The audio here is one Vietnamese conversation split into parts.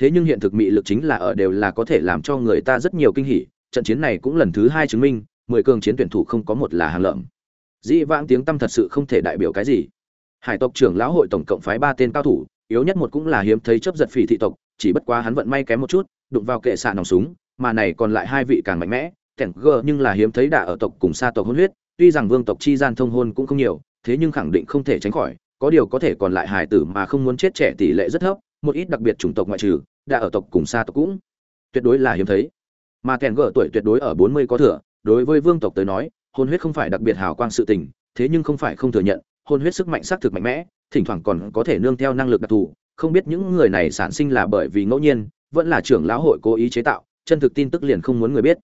thế nhưng hiện thực mị lực chính là ở đều là có thể làm cho người ta rất nhiều kinh hỉ, trận chiến này cũng lần thứ hai chứng minh, mười cường chiến tuyển thủ không có một là hàng lợm. Dĩ vãng tiếng tâm thật sự không thể đại biểu cái gì. Hải tộc trưởng lão hội tổng cộng phái ba tên cao thủ, yếu nhất một cũng là hiếm thấy chấp giật phỉ thị tộc, chỉ bất quá hắn vận may kém một chút, đụng vào kệ xạ nòng súng, mà này còn lại hai vị càng mạnh mẽ kẻng gờ nhưng là hiếm thấy đả ở tộc cùng sa tộc hôn huyết, tuy rằng vương tộc chi gian thông hôn cũng không nhiều, thế nhưng khẳng định không thể tránh khỏi, có điều có thể còn lại hài tử mà không muốn chết trẻ tỷ lệ rất thấp một ít đặc biệt chủng tộc ngoại trừ, đã ở tộc cùng xa tộc cũng. Tuyệt đối là hiếm thấy. Mà kèn gở tuổi tuyệt đối ở bốn mươi có thừa, đối với vương tộc tới nói, hôn huyết không phải đặc biệt hào quang sự tình, thế nhưng không phải không thừa nhận, hôn huyết sức mạnh xác thực mạnh mẽ, thỉnh thoảng còn có thể nương theo năng lực đặc thù. Không biết những người này sản sinh là bởi vì ngẫu nhiên, vẫn là trưởng lão hội cố ý chế tạo, chân thực tin tức liền không muốn người biết.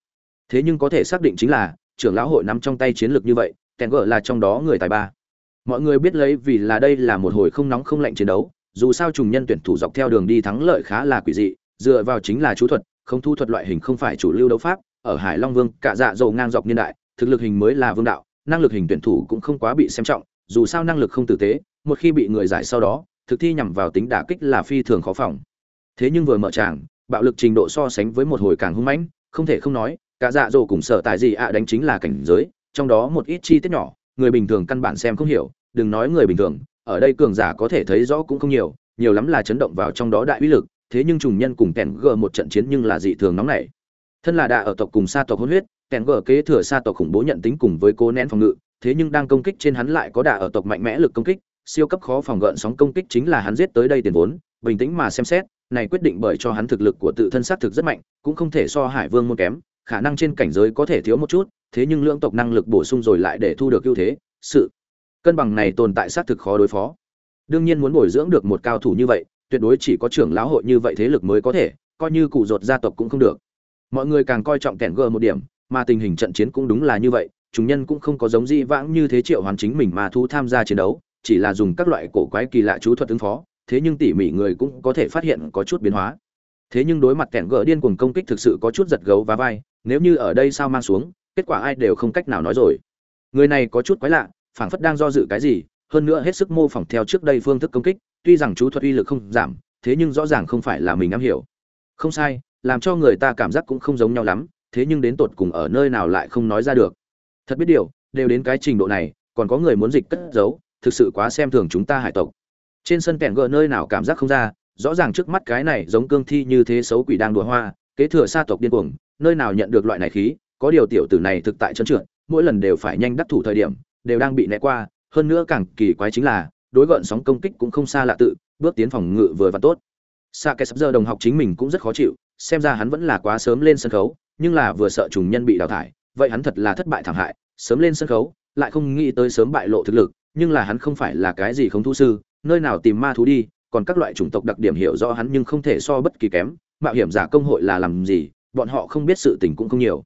Thế nhưng có thể xác định chính là, trưởng lão hội nắm trong tay chiến lược như vậy, kèn gỡ là trong đó người tài ba. Mọi người biết lấy vì là đây là một hồi không nóng không lạnh chiến đấu dù sao trùng nhân tuyển thủ dọc theo đường đi thắng lợi khá là quỷ dị, dựa vào chính là chú thuật, không thu thuật loại hình không phải chủ lưu đấu pháp, ở hải long vương, cả dạ dầu ngang dọc niên đại, thực lực hình mới là vương đạo, năng lực hình tuyển thủ cũng không quá bị xem trọng, dù sao năng lực không tử tế, một khi bị người giải sau đó, thực thi nhằm vào tính đả kích là phi thường khó phòng. Thế nhưng vừa mở tràng, bạo lực trình độ so sánh với một hồi càng hung mãnh, không thể không nói, cả dạ dỗ cùng sở tại gì ạ đánh chính là cảnh giới, trong đó một ít chi tiết nhỏ, người bình thường căn bản xem không hiểu, đừng nói người bình thường ở đây cường giả có thể thấy rõ cũng không nhiều nhiều lắm là chấn động vào trong đó đại uy lực, thế nhưng trùng nhân cùng kèn gờ một trận chiến nhưng là dị thường nóng nảy. Thân là đạ ở tộc cùng sa tộc hôn huyết, kèn gờ kế thừa sa tộc khủng bố nhận tính cùng với cố nén phòng ngự, thế nhưng đang công kích trên hắn lại có đạ ở tộc mạnh mẽ lực công kích, siêu cấp khó phòng gợn sóng công kích chính là hắn giết tới đây tiền vốn, bình tĩnh mà xem xét, này quyết định bởi cho hắn thực lực của tự thân xác thực rất mạnh, cũng không thể so hải vương môn kém, khả năng trên cảnh giới có thể thiếu một chút, thế nhưng lưỡng tộc năng lực bổ sung rồi lại để thu được ưu thế, sự cân bằng này tồn tại xác thực khó đối phó. Đương nhiên muốn bồi dưỡng được một cao thủ như vậy, tuyệt đối chỉ có trưởng lão hội như vậy thế lực mới có thể, coi như cụ rột gia tộc cũng không được. Mọi người càng coi trọng kẻn gờ một điểm, mà tình hình trận chiến cũng đúng là như vậy, chúng nhân cũng không có giống di vãng như thế triệu hoàn chính mình mà thu tham gia chiến đấu, chỉ là dùng các loại cổ quái kỳ lạ chú thuật ứng phó, thế nhưng tỉ mỉ người cũng có thể phát hiện có chút biến hóa. Thế nhưng đối mặt kẻn gờ điên cuồng công kích thực sự có chút giật gấu và vai, nếu như ở đây sao mang xuống, kết quả ai đều không cách nào nói rồi. Người này có chút quái lạ phảng phất đang do dự cái gì, hơn nữa hết sức mô phỏng theo trước đây phương thức công kích, tuy rằng chú thuật uy lực không giảm, thế nhưng rõ ràng không phải là mình am hiểu. Không sai, làm cho người ta cảm giác cũng không giống nhau lắm, thế nhưng đến tột cùng ở nơi nào lại không nói ra được. Thật biết điều, đều đến cái trình độ này, còn có người muốn dịch cất giấu, thực sự quá xem thường chúng ta hải tộc. Trên sân kẹn gờ nơi nào cảm giác không ra, rõ ràng trước mắt cái này giống cương thi như thế xấu quỷ đang đùa hoa, kế thừa sa tộc điên cuồng, nơi nào nhận được loại này khí, có điều tiểu tử này thực tại trơn trượt, mỗi lần đều phải nhanh đắc thủ thời điểm đều đang bị né qua, hơn nữa càng kỳ quái chính là, đối gợn sóng công kích cũng không xa lạ tự, bước tiến phòng ngự vừa và tốt. Sa kẻ sắp giờ đồng học chính mình cũng rất khó chịu, xem ra hắn vẫn là quá sớm lên sân khấu, nhưng là vừa sợ trùng nhân bị đào thải, vậy hắn thật là thất bại thảm hại, sớm lên sân khấu, lại không nghĩ tới sớm bại lộ thực lực, nhưng là hắn không phải là cái gì không thu sư, nơi nào tìm ma thú đi, còn các loại chủng tộc đặc điểm hiểu rõ hắn nhưng không thể so bất kỳ kém, mạo hiểm giả công hội là làm gì, bọn họ không biết sự tình cũng không nhiều.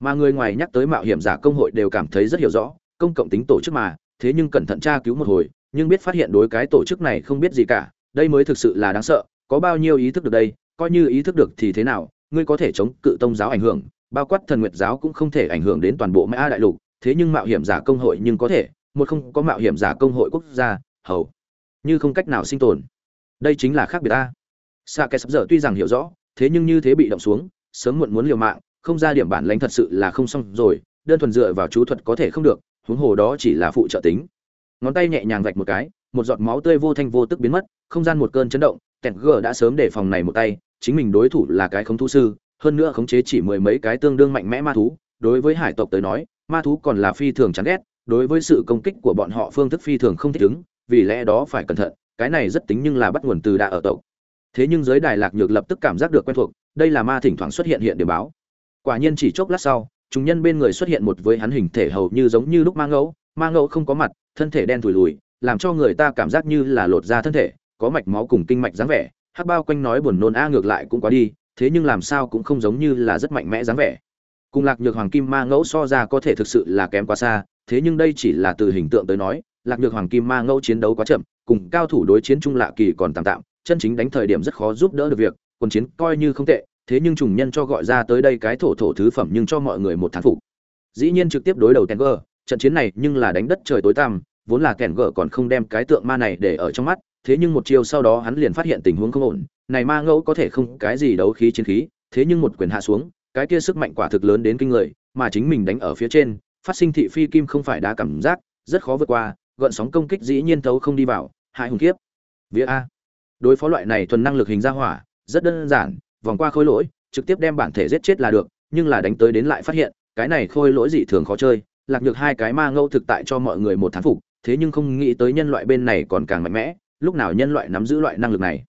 Mà người ngoài nhắc tới mạo hiểm giả công hội đều cảm thấy rất hiểu rõ công cộng tính tổ chức mà, thế nhưng cẩn thận tra cứu một hồi, nhưng biết phát hiện đối cái tổ chức này không biết gì cả, đây mới thực sự là đáng sợ, có bao nhiêu ý thức được đây, coi như ý thức được thì thế nào, ngươi có thể chống cự tông giáo ảnh hưởng, bao quát thần nguyệt giáo cũng không thể ảnh hưởng đến toàn bộ mã đại lục, thế nhưng mạo hiểm giả công hội nhưng có thể, một không có mạo hiểm giả công hội quốc gia, hầu, như không cách nào sinh tồn. Đây chính là khác biệt ta. Xa kẻ sắp giờ tuy rằng hiểu rõ, thế nhưng như thế bị động xuống, sớm muộn muốn liều mạng, không ra điểm bản lãnh thật sự là không xong rồi, đơn thuần dựa vào chú thuật có thể không được huống hồ đó chỉ là phụ trợ tính. Ngón tay nhẹ nhàng vạch một cái, một giọt máu tươi vô thanh vô tức biến mất, không gian một cơn chấn động tẹt gờ đã sớm để phòng này một tay, chính mình đối thủ là cái khống thú sư, hơn nữa khống chế chỉ mười mấy cái tương đương mạnh mẽ ma thú. Đối với hải tộc tới nói, ma thú còn là phi thường chán ghét, đối với sự công kích của bọn họ phương thức phi thường không thích ứng, vì lẽ đó phải cẩn thận, cái này rất tính nhưng là bắt nguồn từ đạ ở tộc. Thế nhưng giới đài lạc nhược lập tức cảm giác được quen thuộc, đây là ma thỉnh thoảng xuất hiện hiện điểm báo. Quả nhiên chỉ chốc lát sau trùng nhân bên người xuất hiện một với hắn hình thể hầu như giống như lúc ma ngẫu ma ngẫu không có mặt, thân thể đen thùi lùi, làm cho người ta cảm giác như là lột ra thân thể, có mạch máu cùng kinh mạch dáng vẻ. Hát bao quanh nói buồn nôn a ngược lại cũng quá đi, thế nhưng làm sao cũng không giống như là rất mạnh mẽ dáng vẻ. Cùng lạc nhược hoàng kim ma ngẫu so ra có thể thực sự là kém quá xa, thế nhưng đây chỉ là từ hình tượng tới nói, lạc nhược hoàng kim ma ngẫu chiến đấu quá chậm, cùng cao thủ đối chiến trung lạ kỳ còn tạm tạm, chân chính đánh thời điểm rất khó giúp đỡ được việc, quân chiến coi như không tệ thế nhưng trùng nhân cho gọi ra tới đây cái thổ thổ thứ phẩm nhưng cho mọi người một thán phục. Dĩ nhiên trực tiếp đối đầu Tenger, trận chiến này nhưng là đánh đất trời tối tăm vốn là Tenger còn không đem cái tượng ma này để ở trong mắt thế nhưng một chiều sau đó hắn liền phát hiện tình huống không ổn này ma ngẫu có thể không cái gì đấu khí chiến khí thế nhưng một quyền hạ xuống cái kia sức mạnh quả thực lớn đến kinh người mà chính mình đánh ở phía trên phát sinh thị phi kim không phải đá cảm giác rất khó vượt qua gợn sóng công kích dĩ nhiên thấu không đi vào hại hùng kiếp. Vía a. Đối phó loại này thuần năng lực hình ra hỏa rất đơn giản vòng qua khôi lỗi, trực tiếp đem bản thể giết chết là được, nhưng là đánh tới đến lại phát hiện, cái này khôi lỗi dị thường khó chơi, lạc được hai cái ma ngẫu thực tại cho mọi người một thán phục, thế nhưng không nghĩ tới nhân loại bên này còn càng mạnh mẽ, lúc nào nhân loại nắm giữ loại năng lực này.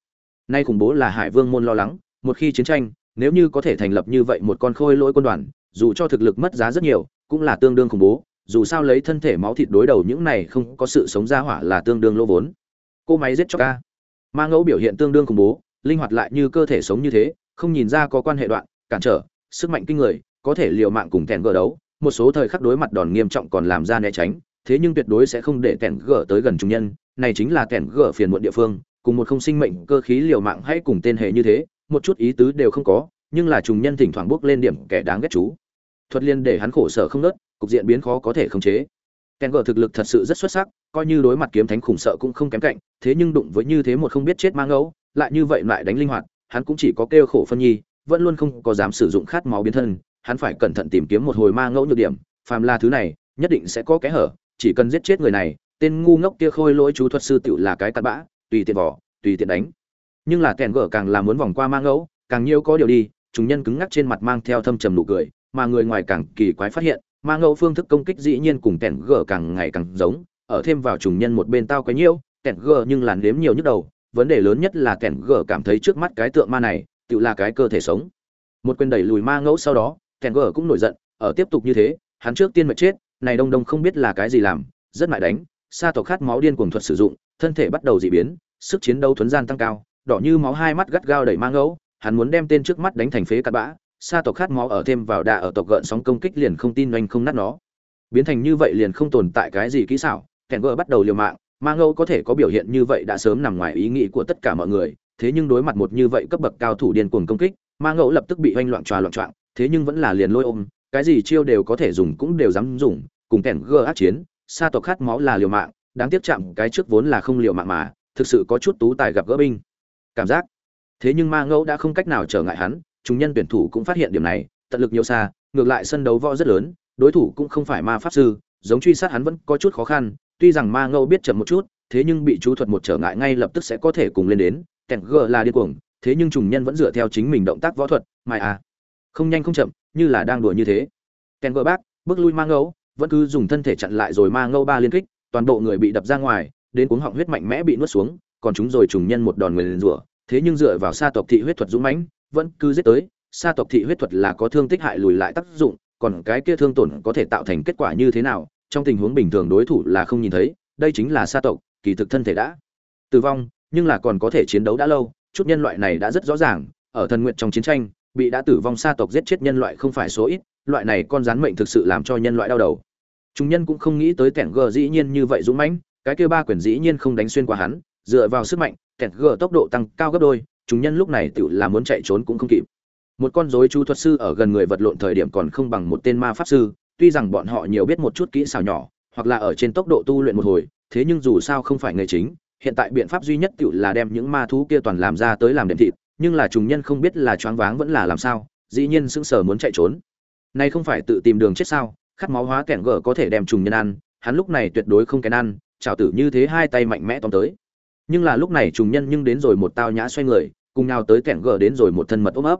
Nay khủng bố là hải vương môn lo lắng, một khi chiến tranh, nếu như có thể thành lập như vậy một con khôi lỗi quân đoàn, dù cho thực lực mất giá rất nhiều, cũng là tương đương khủng bố, dù sao lấy thân thể máu thịt đối đầu những này không có sự sống ra hỏa là tương đương lỗ vốn. Cô máy giết cho ca. Ma ngẫu biểu hiện tương đương khủng bố, linh hoạt lại như cơ thể sống như thế không nhìn ra có quan hệ đoạn, cản trở, sức mạnh kinh người, có thể liều mạng cùng kèn gờ đấu. Một số thời khắc đối mặt đòn nghiêm trọng còn làm ra né tránh, thế nhưng tuyệt đối sẽ không để kèn gờ tới gần trung nhân. Này chính là kèn gờ phiền muộn địa phương, cùng một không sinh mệnh cơ khí liều mạng hay cùng tên hệ như thế, một chút ý tứ đều không có, nhưng là trùng nhân thỉnh thoảng bước lên điểm kẻ đáng ghét chú. Thuật liên để hắn khổ sở không nớt, cục diện biến khó có thể khống chế. Kèn gờ thực lực thật sự rất xuất sắc, coi như đối mặt kiếm thánh khủng sợ cũng không kém cạnh, thế nhưng đụng với như thế một không biết chết mang ngẫu lại như vậy lại đánh linh hoạt hắn cũng chỉ có kêu khổ phân nhi, vẫn luôn không có dám sử dụng khát máu biến thân, hắn phải cẩn thận tìm kiếm một hồi ma ngẫu nhược điểm, phàm là thứ này, nhất định sẽ có kẽ hở, chỉ cần giết chết người này, tên ngu ngốc kia khôi lỗi chú thuật sư tựu là cái cặn bã, tùy tiện vỏ tùy tiện đánh. Nhưng là kèn gở càng là muốn vòng qua ma ngẫu, càng nhiều có điều đi, chúng nhân cứng ngắc trên mặt mang theo thâm trầm nụ cười, mà người ngoài càng kỳ quái phát hiện, ma ngẫu phương thức công kích dĩ nhiên cùng kèn gở càng ngày càng giống, ở thêm vào trùng nhân một bên tao quấy nhiễu, kèn gở nhưng làn đếm nhiều nhức đầu vấn đề lớn nhất là kèn gở cảm thấy trước mắt cái tượng ma này, tự là cái cơ thể sống. Một quyền đẩy lùi ma ngẫu sau đó kèn gở cũng nổi giận, ở tiếp tục như thế, hắn trước tiên mệt chết, này đông đông không biết là cái gì làm, rất mại đánh, sa tộc khát máu điên cuồng thuật sử dụng, thân thể bắt đầu dị biến, sức chiến đấu thuấn gian tăng cao, đỏ như máu hai mắt gắt gao đẩy ma ngẫu, hắn muốn đem tên trước mắt đánh thành phế cặn bã, sa tộc khát máu ở thêm vào đà ở tộc gợn sóng công kích liền không tin oanh không nát nó. Biến thành như vậy liền không tồn tại cái gì kỹ xảo kèn gở bắt đầu liều mạng ma ngẫu có thể có biểu hiện như vậy đã sớm nằm ngoài ý nghĩ của tất cả mọi người, thế nhưng đối mặt một như vậy cấp bậc cao thủ điên cuồng công kích, ma ngẫu lập tức bị oanh loạn tròa loạn trọng thế nhưng vẫn là liền lôi ôm, cái gì chiêu đều có thể dùng cũng đều dám dùng, cùng kèn gơ ác chiến, sa tộc khát máu là liều mạng, đáng tiếc chạm cái trước vốn là không liều mạng mà, thực sự có chút tú tài gặp gỡ binh. Cảm giác. Thế nhưng ma ngẫu đã không cách nào trở ngại hắn, chúng nhân tuyển thủ cũng phát hiện điểm này, tận lực nhiều xa, ngược lại sân đấu võ rất lớn, đối thủ cũng không phải ma pháp sư, giống truy sát hắn vẫn có chút khó khăn tuy rằng ma Ngâu biết chậm một chút thế nhưng bị chú thuật một trở ngại ngay lập tức sẽ có thể cùng lên đến kèn gờ là điên cuồng thế nhưng trùng nhân vẫn dựa theo chính mình động tác võ thuật mai à. Không nhanh không chậm như là đang đùa như thế. Kèn g bác bước lui ma Ngâu, vẫn cứ dùng thân thể chặn lại rồi ma Ngâu ba liên kích toàn bộ người bị đập ra ngoài đến cuống họng huyết mạnh mẽ bị nuốt xuống còn chúng rồi trùng nhân một đòn người liền rủa thế nhưng dựa vào sa tộc thị huyết thuật dũng mãnh vẫn cứ giết tới. Sa tộc thị huyết thuật là có thương tích hại lùi lại tác dụng còn cái kia thương tổn có thể tạo thành kết quả như thế nào trong tình huống bình thường đối thủ là không nhìn thấy, đây chính là sa tộc, kỳ thực thân thể đã tử vong, nhưng là còn có thể chiến đấu đã lâu, chút nhân loại này đã rất rõ ràng, ở thần nguyện trong chiến tranh, bị đã tử vong sa tộc giết chết nhân loại không phải số ít, loại này con rắn mệnh thực sự làm cho nhân loại đau đầu. Chúng nhân cũng không nghĩ tới kẻn gờ dĩ nhiên như vậy dũng mãnh, cái kia ba quyển dĩ nhiên không đánh xuyên qua hắn, dựa vào sức mạnh kẻn gờ tốc độ tăng cao gấp đôi, chúng nhân lúc này tự là muốn chạy trốn cũng không kịp. Một con rối chú thuật sư ở gần người vật lộn thời điểm còn không bằng một tên ma pháp sư tuy rằng bọn họ nhiều biết một chút kỹ xảo nhỏ, hoặc là ở trên tốc độ tu luyện một hồi, thế nhưng dù sao không phải nghề chính, hiện tại biện pháp duy nhất tiểu là đem những ma thú kia toàn làm ra tới làm đệm thịt, nhưng là trùng nhân không biết là choáng váng vẫn là làm sao, dĩ nhiên sững sờ muốn chạy trốn. Nay không phải tự tìm đường chết sao, khát máu hóa kẻn gở có thể đem trùng nhân ăn, hắn lúc này tuyệt đối không kén ăn chào tử như thế hai tay mạnh mẽ tóm tới. Nhưng là lúc này trùng nhân nhưng đến rồi một tao nhã xoay người, cùng nhau tới kẻn gở đến rồi một thân mật ôm ấp.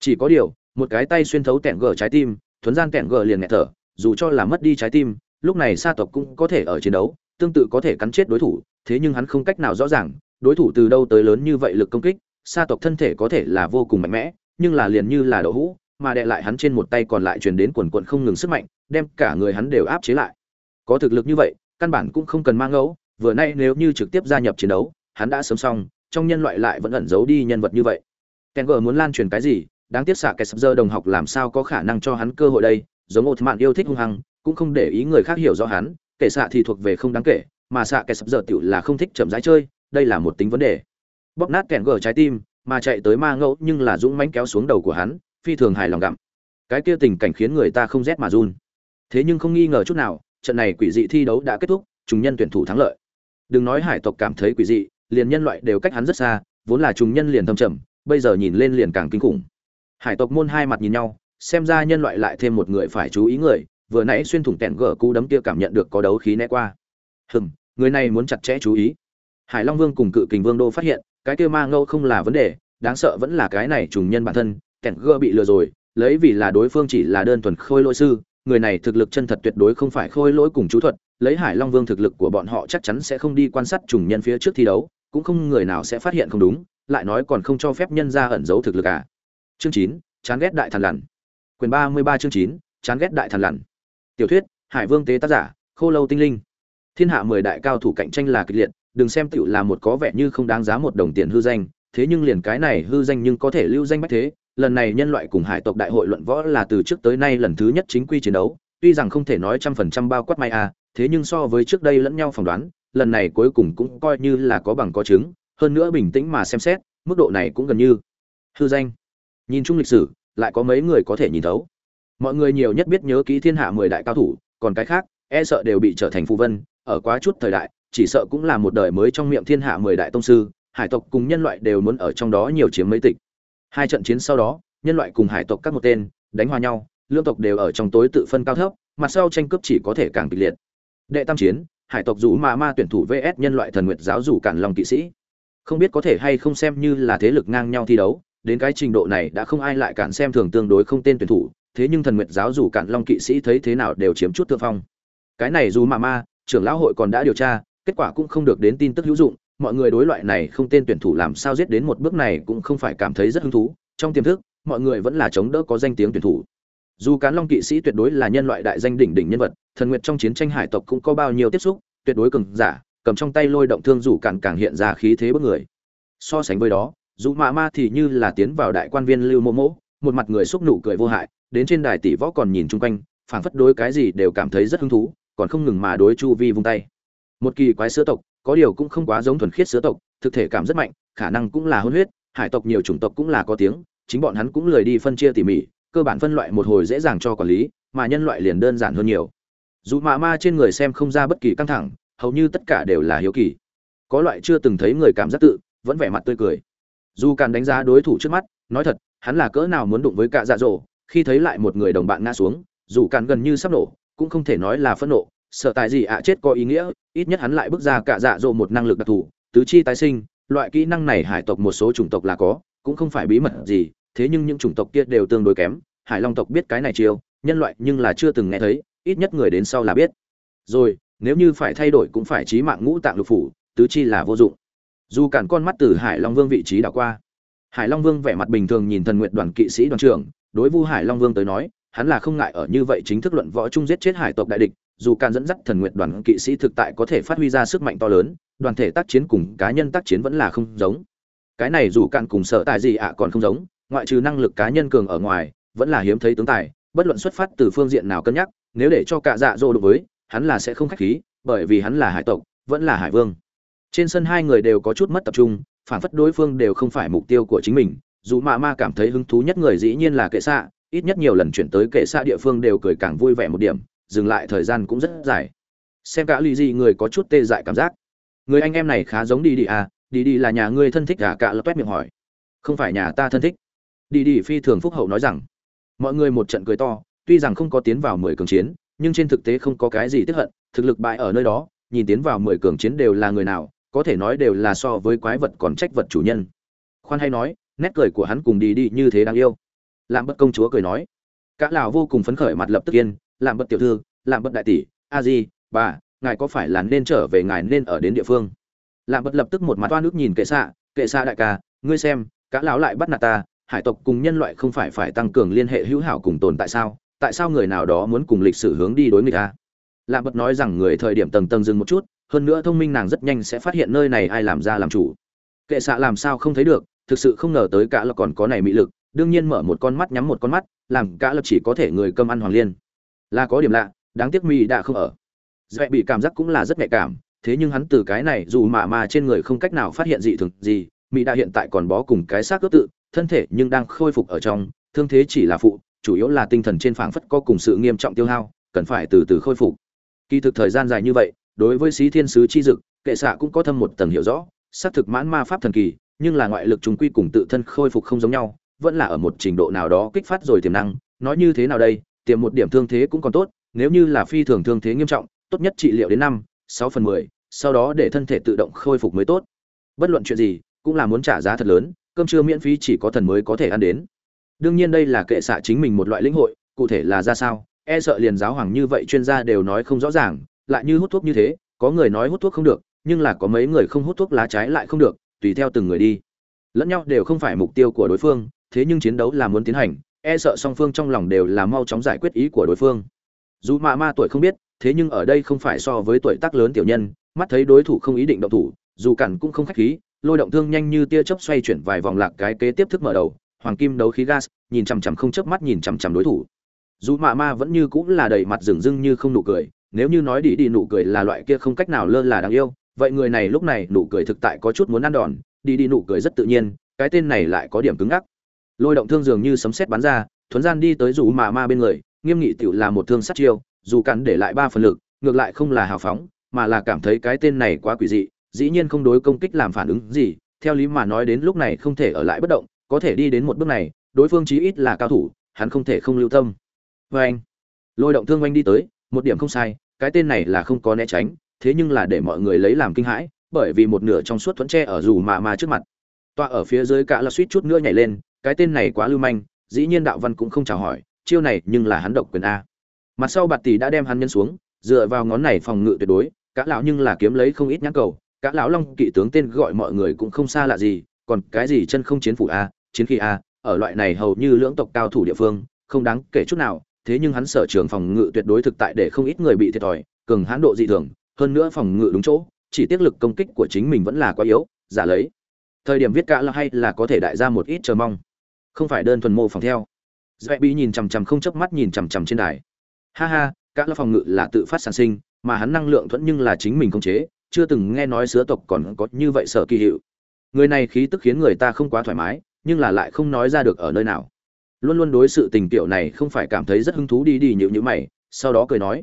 Chỉ có điều, một cái tay xuyên thấu kẻn gở trái tim thuấn gian kẹn gờ liền nghẹt thở, dù cho là mất đi trái tim, lúc này sa tộc cũng có thể ở chiến đấu, tương tự có thể cắn chết đối thủ, thế nhưng hắn không cách nào rõ ràng, đối thủ từ đâu tới lớn như vậy lực công kích, sa tộc thân thể có thể là vô cùng mạnh mẽ, nhưng là liền như là đậu hũ, mà đệ lại hắn trên một tay còn lại truyền đến quần quận không ngừng sức mạnh, đem cả người hắn đều áp chế lại. Có thực lực như vậy, căn bản cũng không cần mang ngẫu, vừa nay nếu như trực tiếp gia nhập chiến đấu, hắn đã sớm xong, trong nhân loại lại vẫn ẩn giấu đi nhân vật như vậy. Kèn gờ muốn lan truyền cái gì đáng tiếc xạ kẻ sập dơ đồng học làm sao có khả năng cho hắn cơ hội đây, giống một mạn yêu thích hung hăng, cũng không để ý người khác hiểu rõ hắn, kể xạ thì thuộc về không đáng kể, mà xạ kẻ sập dơ tiểu là không thích chậm rãi chơi, đây là một tính vấn đề. Bóp nát kèn gở trái tim, mà chạy tới ma ngẫu nhưng là dũng mãnh kéo xuống đầu của hắn, phi thường hài lòng gặm. Cái kia tình cảnh khiến người ta không rét mà run. Thế nhưng không nghi ngờ chút nào, trận này quỷ dị thi đấu đã kết thúc, chúng nhân tuyển thủ thắng lợi. Đừng nói hải tộc cảm thấy quỷ dị, liền nhân loại đều cách hắn rất xa, vốn là chúng nhân liền thâm trầm, bây giờ nhìn lên liền càng kinh khủng hải tộc môn hai mặt nhìn nhau, xem ra nhân loại lại thêm một người phải chú ý người, vừa nãy xuyên thủng tẹn gở cú đấm kia cảm nhận được có đấu khí né qua. Hừm, người này muốn chặt chẽ chú ý. Hải long vương cùng cự kình vương đô phát hiện, cái kia ma ngâu không là vấn đề, đáng sợ vẫn là cái này trùng nhân bản thân tẹn gơ bị lừa rồi, lấy vì là đối phương chỉ là đơn thuần khôi lỗi sư, người này thực lực chân thật tuyệt đối không phải khôi lỗi cùng chú thuật, lấy hải long vương thực lực của bọn họ chắc chắn sẽ không đi quan sát trùng nhân phía trước thi đấu, cũng không người nào sẽ phát hiện không đúng, lại nói còn không cho phép nhân ra ẩn giấu thực lực à chương chín, chán ghét đại thần lằn. Quyền ba mươi ba chương chín, chán ghét đại thần lằn. Tiểu thuyết, hải vương tế tác giả, khô lâu tinh linh. Thiên hạ mười đại cao thủ cạnh tranh là kịch liệt, đừng xem tựu là một có vẻ như không đáng giá một đồng tiền hư danh, thế nhưng liền cái này hư danh nhưng có thể lưu danh bách thế. Lần này nhân loại cùng hải tộc đại hội luận võ là từ trước tới nay lần thứ nhất chính quy chiến đấu, tuy rằng không thể nói trăm phần trăm bao quát may a thế nhưng so với trước đây lẫn nhau phỏng đoán, lần này cuối cùng cũng coi như là có bằng có chứng, hơn nữa bình tĩnh mà xem xét, mức độ này cũng gần như hư danh nhìn chung lịch sử, lại có mấy người có thể nhìn thấu. Mọi người nhiều nhất biết nhớ kỹ thiên hạ mười đại cao thủ, còn cái khác e sợ đều bị trở thành phù vân, ở quá chút thời đại, chỉ sợ cũng là một đời mới trong miệng thiên hạ mười đại tông sư, hải tộc cùng nhân loại đều muốn ở trong đó nhiều chiếm mấy tịch. Hai trận chiến sau đó, nhân loại cùng hải tộc các một tên, đánh hòa nhau, lương tộc đều ở trong tối tự phân cao thấp, mặt sau tranh cướp chỉ có thể càng kịch liệt. Đệ tam chiến, hải tộc rủ ma ma tuyển thủ vs nhân loại thần nguyệt giáo rủ cản lòng kỵ sĩ. Không biết có thể hay không xem như là thế lực ngang nhau thi đấu đến cái trình độ này đã không ai lại cản xem thường tương đối không tên tuyển thủ, thế nhưng thần nguyệt giáo dù cản long kỵ sĩ thấy thế nào đều chiếm chút thượng phong. Cái này dù mà ma, trưởng lão hội còn đã điều tra, kết quả cũng không được đến tin tức hữu dụng, mọi người đối loại này không tên tuyển thủ làm sao giết đến một bước này cũng không phải cảm thấy rất hứng thú, trong tiềm thức, mọi người vẫn là chống đỡ có danh tiếng tuyển thủ. Dù cán long kỵ sĩ tuyệt đối là nhân loại đại danh đỉnh đỉnh nhân vật, thần nguyệt trong chiến tranh hải tộc cũng có bao nhiêu tiếp xúc, tuyệt đối cường giả, cầm trong tay lôi động thương rủ cản càng hiện ra khí thế bất người. So sánh với đó dù mạ ma thì như là tiến vào đại quan viên lưu mô mỗ một mặt người xúc nụ cười vô hại, đến trên đài tỷ võ còn nhìn chung quanh, phảng phất đối cái gì đều cảm thấy rất hứng thú, còn không ngừng mà đối chu vi vung tay. Một kỳ quái sữa tộc, có điều cũng không quá giống thuần khiết sữa tộc, thực thể cảm rất mạnh, khả năng cũng là hôn huyết, hải tộc nhiều chủng tộc cũng là có tiếng, chính bọn hắn cũng lười đi phân chia tỉ mỉ, cơ bản phân loại một hồi dễ dàng cho quản lý, mà nhân loại liền đơn giản hơn nhiều. Dù mạ ma trên người xem không ra bất kỳ căng thẳng, hầu như tất cả đều là hiếu kỳ. Có loại chưa từng thấy người cảm giác tự, vẫn vẻ mặt tươi cười dù càn đánh giá đối thủ trước mắt, nói thật, hắn là cỡ nào muốn đụng với cả dạ dỗ khi thấy lại một người đồng bạn ngã xuống, dù càn gần như sắp nổ, cũng không thể nói là phẫn nộ. Sợ tại gì ạ à, chết có ý nghĩa, ít nhất hắn lại bước ra cả dạ dỗ một năng lực đặc thù, tứ chi tái sinh, loại kỹ năng này hải tộc một số chủng tộc là có, cũng không phải bí mật gì, thế nhưng những chủng tộc kia đều tương đối kém. Hải long tộc biết cái này chiêu, nhân loại nhưng là chưa từng nghe thấy, ít nhất người đến sau là biết. Rồi, nếu như phải thay đổi cũng phải trí mạng ngũ tạng lục phủ, tứ chi là vô dụng dù cản con mắt từ hải long vương vị trí đảo qua. Hải long vương vẻ mặt bình thường nhìn thần nguyện đoàn kỵ sĩ đoàn trưởng, đối vu hải long vương tới nói, hắn là không ngại ở như vậy chính thức luận võ chung giết chết hải tộc đại địch, dù cản dẫn dắt thần nguyện đoàn kỵ sĩ thực tại có thể phát huy ra sức mạnh to lớn, đoàn thể tác chiến cùng cá nhân tác chiến vẫn là không giống. Cái này dù cản cùng sợ tài gì ạ còn không giống, ngoại trừ năng lực cá nhân cường ở ngoài, vẫn là hiếm thấy tướng tài, bất luận xuất phát từ phương diện nào cân nhắc, nếu để cho cả dạ dỗ đối với, hắn là sẽ không khách khí, bởi vì hắn là hải tộc, vẫn là hải vương trên sân hai người đều có chút mất tập trung, phản phất đối phương đều không phải mục tiêu của chính mình. Dù mà ma cảm thấy hứng thú nhất người dĩ nhiên là kệ xạ, ít nhất nhiều lần chuyển tới kệ xạ địa phương đều cười càng vui vẻ một điểm, dừng lại thời gian cũng rất dài. Xem cả lì gì người có chút tê dại cảm giác. Người anh em này khá giống đi đi à đi đi là nhà ngươi thân thích à cả lập miệng hỏi. Không phải nhà ta thân thích. Đi đi phi thường phúc hậu nói rằng. Mọi người một trận cười to, tuy rằng không có tiến vào mười cường chiến, nhưng trên thực tế không có cái gì tiếp hận, thực lực bại ở nơi đó, nhìn tiến vào mười cường chiến đều là người nào có thể nói đều là so với quái vật còn trách vật chủ nhân. Khoan hay nói, nét cười của hắn cùng đi đi như thế đáng yêu. Làm bất công chúa cười nói, cả lào vô cùng phấn khởi mặt lập tức yên làm bất tiểu thư làm bất đại tỷ, a di, bà, ngài có phải là nên trở về ngài nên ở đến địa phương? Làm bất lập tức một mặt toa nước nhìn kệ xạ kệ xạ đại ca, ngươi xem, cả lão lại bắt nạt ta, hải tộc cùng nhân loại không phải phải tăng cường liên hệ hữu hảo cùng tồn tại sao? Tại sao người nào đó muốn cùng lịch sử hướng đi đối nghịch ta? Làm bất nói rằng người thời điểm tầng tầng dừng một chút hơn nữa thông minh nàng rất nhanh sẽ phát hiện nơi này ai làm ra làm chủ. Kệ xạ làm sao không thấy được, thực sự không ngờ tới cả là còn có này mị lực, đương nhiên mở một con mắt nhắm một con mắt, làm cả lập chỉ có thể người cơm ăn hoàng liên. Là có điểm lạ, đáng tiếc mỹ đã không ở. Dễ bị cảm giác cũng là rất nhạy cảm, thế nhưng hắn từ cái này dù mà mà trên người không cách nào phát hiện dị thường gì mỹ đã hiện tại còn bó cùng cái xác cướp tự, thân thể nhưng đang khôi phục ở trong, thương thế chỉ là phụ, chủ yếu là tinh thần trên phảng phất có cùng sự nghiêm trọng tiêu hao, cần phải từ từ khôi phục. Kỳ thực thời gian dài như vậy đối với sĩ thiên sứ chi dực, kệ xạ cũng có thâm một tầng hiểu rõ, xác thực mãn ma pháp thần kỳ, nhưng là ngoại lực chúng quy cùng tự thân khôi phục không giống nhau, vẫn là ở một trình độ nào đó kích phát rồi tiềm năng, nói như thế nào đây, tiềm một điểm thương thế cũng còn tốt, nếu như là phi thường thương thế nghiêm trọng, tốt nhất trị liệu đến năm, sáu phần mười, sau đó để thân thể tự động khôi phục mới tốt. Bất luận chuyện gì, cũng là muốn trả giá thật lớn, cơm trưa miễn phí chỉ có thần mới có thể ăn đến. Đương nhiên đây là kệ xạ chính mình một loại lĩnh hội, cụ thể là ra sao e sợ liền giáo hoàng như vậy chuyên gia đều nói không rõ ràng lại như hút thuốc như thế, có người nói hút thuốc không được, nhưng là có mấy người không hút thuốc lá trái lại không được, tùy theo từng người đi. Lẫn nhau đều không phải mục tiêu của đối phương, thế nhưng chiến đấu là muốn tiến hành e sợ song phương trong lòng đều là mau chóng giải quyết ý của đối phương. Dù Ma ma tuổi không biết, thế nhưng ở đây không phải so với tuổi tác lớn tiểu nhân, mắt thấy đối thủ không ý định động thủ, dù cản cũng không khách khí, lôi động thương nhanh như tia chớp xoay chuyển vài vòng lạc cái kế tiếp thức mở đầu, hoàng kim đấu khí gas, nhìn chằm chằm không chớp mắt nhìn chằm chằm đối thủ. Dù mạ ma vẫn như cũng là đầy mặt rừng rưng như không nụ cười nếu như nói đi đi nụ cười là loại kia không cách nào lơ là đáng yêu, vậy người này lúc này nụ cười thực tại có chút muốn ăn đòn, đi đi nụ cười rất tự nhiên, cái tên này lại có điểm cứng ngắc. Lôi động thương dường như sấm sét bắn ra, thuấn gian đi tới dù mà ma bên người, nghiêm nghị tiểu là một thương sát chiêu, dù cắn để lại ba phần lực, ngược lại không là hào phóng, mà là cảm thấy cái tên này quá quỷ dị, dĩ nhiên không đối công kích làm phản ứng gì, theo lý mà nói đến lúc này không thể ở lại bất động, có thể đi đến một bước này, đối phương chí ít là cao thủ, hắn không thể không lưu tâm. Vê anh lôi động thương oanh đi tới, một điểm không sai cái tên này là không có né tránh, thế nhưng là để mọi người lấy làm kinh hãi, bởi vì một nửa trong suốt thuẫn tre ở dù mà mà trước mặt. Tọa ở phía dưới cả là suýt chút nữa nhảy lên, cái tên này quá lưu manh, dĩ nhiên đạo văn cũng không chào hỏi, chiêu này nhưng là hắn độc quyền a. Mặt sau bạt tỷ đã đem hắn nhân xuống, dựa vào ngón này phòng ngự tuyệt đối, cả lão nhưng là kiếm lấy không ít nhãn cầu, cả lão long kỵ tướng tên gọi mọi người cũng không xa lạ gì, còn cái gì chân không chiến phủ a, chiến khí a, ở loại này hầu như lưỡng tộc cao thủ địa phương, không đáng kể chút nào thế nhưng hắn sở trường phòng ngự tuyệt đối thực tại để không ít người bị thiệt thòi, cường hãn độ dị thường, hơn nữa phòng ngự đúng chỗ, chỉ tiết lực công kích của chính mình vẫn là quá yếu, giả lấy. Thời điểm viết cả là hay là có thể đại ra một ít chờ mong. Không phải đơn thuần mô phòng theo. Dạy bị nhìn chằm chằm không chớp mắt nhìn chằm chằm trên đài. Ha ha, cả là phòng ngự là tự phát sản sinh, mà hắn năng lượng thuẫn nhưng là chính mình không chế, chưa từng nghe nói sứa tộc còn có như vậy sở kỳ hiệu. Người này khí tức khiến người ta không quá thoải mái, nhưng là lại không nói ra được ở nơi nào luôn luôn đối sự tình tiểu này không phải cảm thấy rất hứng thú đi đi nhịu nhữ mày, sau đó cười nói,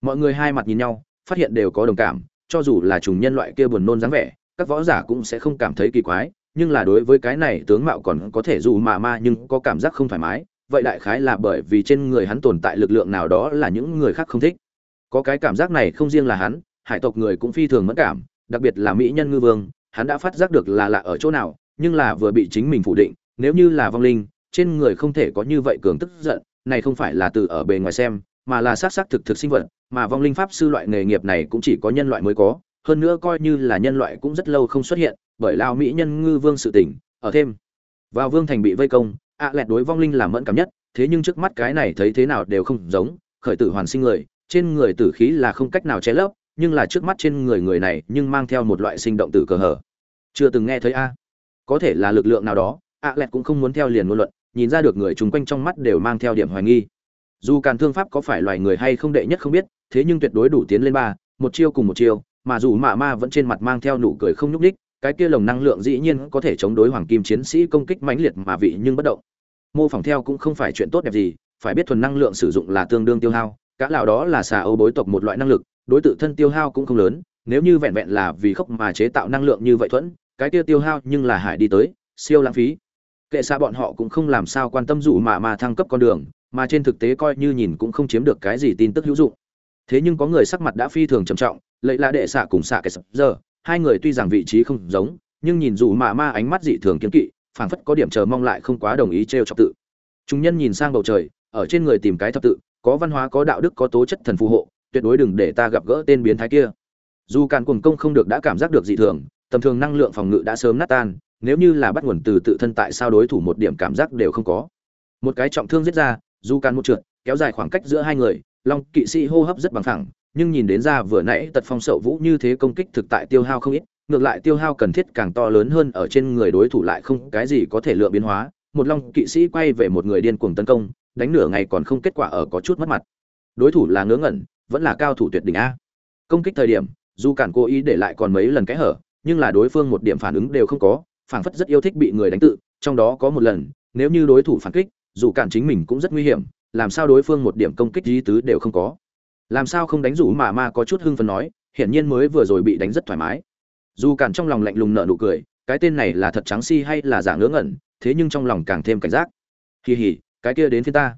mọi người hai mặt nhìn nhau, phát hiện đều có đồng cảm, cho dù là trùng nhân loại kia buồn nôn dáng vẻ, các võ giả cũng sẽ không cảm thấy kỳ quái, nhưng là đối với cái này tướng mạo còn có thể dù mà ma nhưng có cảm giác không thoải mái, vậy đại khái là bởi vì trên người hắn tồn tại lực lượng nào đó là những người khác không thích. Có cái cảm giác này không riêng là hắn, hải tộc người cũng phi thường mất cảm, đặc biệt là mỹ nhân ngư vương, hắn đã phát giác được là lạ ở chỗ nào, nhưng là vừa bị chính mình phủ định, nếu như là vong linh trên người không thể có như vậy cường tức giận, này không phải là từ ở bề ngoài xem, mà là xác xác thực thực sinh vật, mà vong linh pháp sư loại nghề nghiệp này cũng chỉ có nhân loại mới có, hơn nữa coi như là nhân loại cũng rất lâu không xuất hiện, bởi lao mỹ nhân ngư vương sự tỉnh ở thêm. Vào vương thành bị vây công, ạ lẹt đối vong linh làm mẫn cảm nhất, thế nhưng trước mắt cái này thấy thế nào đều không giống, khởi tử hoàn sinh người, trên người tử khí là không cách nào che lấp, nhưng là trước mắt trên người người này nhưng mang theo một loại sinh động tử cờ hở. Chưa từng nghe thấy a. Có thể là lực lượng nào đó, ạ lẹt cũng không muốn theo liền ngôn luận nhìn ra được người chung quanh trong mắt đều mang theo điểm hoài nghi. Dù càn thương pháp có phải loài người hay không đệ nhất không biết thế nhưng tuyệt đối đủ tiến lên ba một chiêu cùng một chiêu mà dù mạ ma vẫn trên mặt mang theo nụ cười không nhúc nhích, cái kia lồng năng lượng dĩ nhiên có thể chống đối hoàng kim chiến sĩ công kích mãnh liệt mà vị nhưng bất động. Mô phỏng theo cũng không phải chuyện tốt đẹp gì phải biết thuần năng lượng sử dụng là tương đương tiêu hao cả lão đó là xà âu bối tộc một loại năng lực đối tự thân tiêu hao cũng không lớn nếu như vẹn vẹn là vì khốc mà chế tạo năng lượng như vậy thuẫn cái kia tiêu hao nhưng là hải đi tới siêu lãng phí kệ xa bọn họ cũng không làm sao quan tâm dụ mà mà thăng cấp con đường, mà trên thực tế coi như nhìn cũng không chiếm được cái gì tin tức hữu dụng. Thế nhưng có người sắc mặt đã phi thường trầm trọng lấy là đệ xạ cùng xạ cái sập giờ, hai người tuy rằng vị trí không giống, nhưng nhìn dù mà ma ánh mắt dị thường kiến kỵ, phảng phất có điểm chờ mong lại không quá đồng ý trêu chọc tự. Chúng nhân nhìn sang bầu trời, ở trên người tìm cái thập tự, có văn hóa, có đạo đức, có tố chất thần phù hộ, tuyệt đối đừng để ta gặp gỡ tên biến thái kia. Dù càn cuồng công không được đã cảm giác được dị thường, tầm thường năng lượng phòng ngự đã sớm nát tan nếu như là bắt nguồn từ tự thân tại sao đối thủ một điểm cảm giác đều không có. Một cái trọng thương giết ra, dù càn một trượt, kéo dài khoảng cách giữa hai người, long kỵ sĩ hô hấp rất bằng thẳng nhưng nhìn đến ra vừa nãy tật phong sậu vũ như thế công kích thực tại tiêu hao không ít, ngược lại tiêu hao cần thiết càng to lớn hơn ở trên người đối thủ lại không cái gì có thể lựa biến hóa. Một long kỵ sĩ quay về một người điên cuồng tấn công, đánh nửa ngày còn không kết quả ở có chút mất mặt. Đối thủ là ngớ ngẩn, vẫn là cao thủ tuyệt đỉnh a. Công kích thời điểm, dù cản cố ý để lại còn mấy lần cái hở, nhưng là đối phương một điểm phản ứng đều không có phảng phất rất yêu thích bị người đánh tự, trong đó có một lần, nếu như đối thủ phản kích, dù cản chính mình cũng rất nguy hiểm, làm sao đối phương một điểm công kích lý tứ đều không có. Làm sao không đánh rủ mà ma có chút hưng phấn nói, hiển nhiên mới vừa rồi bị đánh rất thoải mái. Dù cản trong lòng lạnh lùng nở nụ cười, cái tên này là thật trắng si hay là giả ngớ ngẩn, thế nhưng trong lòng càng thêm cảnh giác. Kỳ hỉ, cái kia đến phía ta.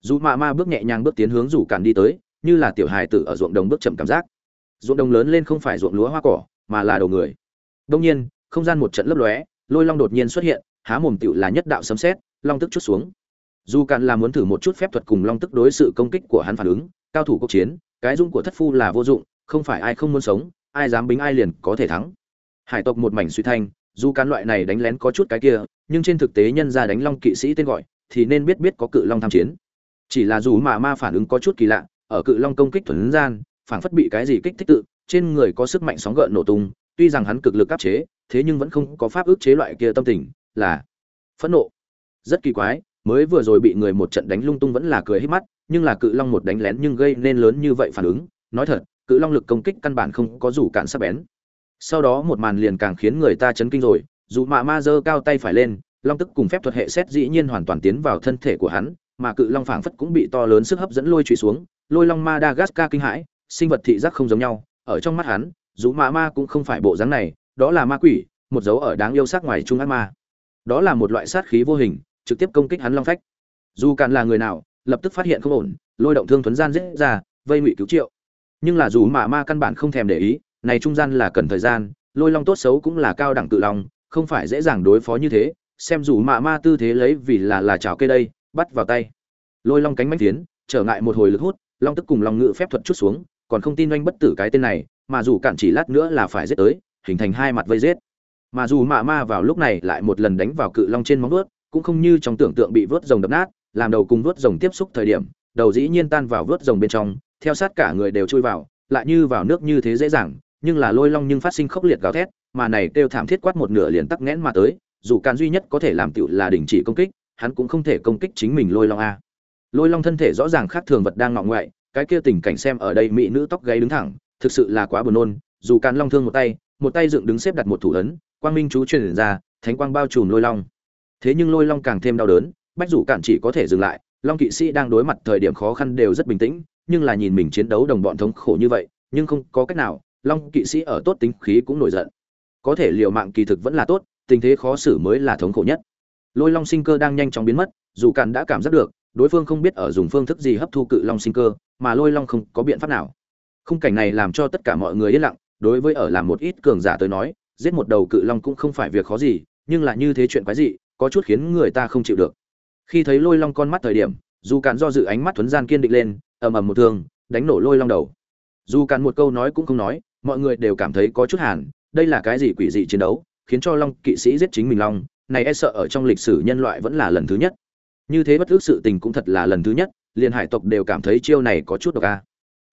Dù mạ ma bước nhẹ nhàng bước tiến hướng rủ cản đi tới, như là tiểu hài tử ở ruộng đồng bước chậm cảm giác. Ruộng đồng lớn lên không phải ruộng lúa hoa cỏ, mà là đầu người. Đông nhiên, không gian một trận lấp lóe lôi long đột nhiên xuất hiện, há mồm tựu là nhất đạo sấm xét long tức chút xuống. Dù cạn là muốn thử một chút phép thuật cùng long tức đối sự công kích của hắn phản ứng, cao thủ cuộc chiến, cái dung của thất phu là vô dụng, không phải ai không muốn sống, ai dám bính ai liền có thể thắng. Hải tộc một mảnh suy thanh, dù cán loại này đánh lén có chút cái kia, nhưng trên thực tế nhân ra đánh long kỵ sĩ tên gọi, thì nên biết biết có cự long tham chiến. Chỉ là dù mà ma phản ứng có chút kỳ lạ, ở cự long công kích thuần gian phản phất bị cái gì kích thích tự, trên người có sức mạnh sóng gợn nổ tung tuy rằng hắn cực lực áp chế, thế nhưng vẫn không có pháp ức chế loại kia tâm tình, là phẫn nộ. Rất kỳ quái, mới vừa rồi bị người một trận đánh lung tung vẫn là cười hết mắt, nhưng là cự long một đánh lén nhưng gây nên lớn như vậy phản ứng. Nói thật, cự long lực công kích căn bản không có rủ cạn sắc bén. Sau đó một màn liền càng khiến người ta chấn kinh rồi, dù mạ ma giơ cao tay phải lên, long tức cùng phép thuật hệ xét dĩ nhiên hoàn toàn tiến vào thân thể của hắn, mà cự long phảng phất cũng bị to lớn sức hấp dẫn lôi trụy xuống, lôi long madagascar kinh hãi, sinh vật thị giác không giống nhau, ở trong mắt hắn dù mạ ma cũng không phải bộ dáng này đó là ma quỷ một dấu ở đáng yêu sát ngoài trung ác ma. Đó là một loại sát khí vô hình trực tiếp công kích hắn long phách. Dù càn là người nào lập tức phát hiện không ổn lôi động thương thuấn gian dễ ra vây ngụy cứu triệu. Nhưng là dù mạ ma căn bản không thèm để ý này trung gian là cần thời gian lôi long tốt xấu cũng là cao đẳng tự lòng, không phải dễ dàng đối phó như thế xem dù mạ ma tư thế lấy vì là là chảo cây đây bắt vào tay. Lôi long cánh mánh tiến trở ngại một hồi lực hút long tức cùng long ngự phép thuật chút xuống còn không tin oanh bất tử cái tên này mà dù cản chỉ lát nữa là phải giết tới, hình thành hai mặt vây giết. Mà dù mạ ma vào lúc này lại một lần đánh vào cự long trên móng vuốt, cũng không như trong tưởng tượng bị vớt rồng đập nát, làm đầu cùng vớt rồng tiếp xúc thời điểm, đầu dĩ nhiên tan vào vớt rồng bên trong, theo sát cả người đều chui vào, lại như vào nước như thế dễ dàng, nhưng là lôi long nhưng phát sinh khốc liệt gào thét, mà này kêu thảm thiết quát một nửa liền tắc nghẽn mà tới, dù càn duy nhất có thể làm tựu là đình chỉ công kích, hắn cũng không thể công kích chính mình lôi long a. Lôi long thân thể rõ ràng khác thường vật đang ngọ ngoại, cái kia tình cảnh xem ở đây mỹ nữ tóc gáy đứng thẳng thực sự là quá buồn nôn, dù càn long thương một tay một tay dựng đứng xếp đặt một thủ ấn, quang minh chú truyền ra, thánh quang bao trùm lôi long. Thế nhưng lôi long càng thêm đau đớn, bách rủ cạn chỉ có thể dừng lại, long kỵ sĩ đang đối mặt thời điểm khó khăn đều rất bình tĩnh, nhưng là nhìn mình chiến đấu đồng bọn thống khổ như vậy, nhưng không có cách nào, long kỵ sĩ ở tốt tính khí cũng nổi giận. Có thể liều mạng kỳ thực vẫn là tốt, tình thế khó xử mới là thống khổ nhất. Lôi long sinh cơ đang nhanh chóng biến mất, dù cạn đã cảm giác được, đối phương không biết ở dùng phương thức gì hấp thu cự long sinh cơ, mà lôi long không có biện pháp nào khung cảnh này làm cho tất cả mọi người yên lặng, đối với ở làm một ít cường giả tới nói, giết một đầu cự long cũng không phải việc khó gì, nhưng là như thế chuyện quái gì có chút khiến người ta không chịu được. Khi thấy lôi long con mắt thời điểm, dù cạn do dự ánh mắt thuấn gian kiên định lên, ầm ầm một thương, đánh nổ lôi long đầu. Dù cạn một câu nói cũng không nói, mọi người đều cảm thấy có chút hàn, đây là cái gì quỷ dị chiến đấu, khiến cho long kỵ sĩ giết chính mình long, này e sợ ở trong lịch sử nhân loại vẫn là lần thứ nhất. Như thế bất ước sự tình cũng thật là lần thứ nhất, liền hải tộc đều cảm thấy chiêu này có chút độc a.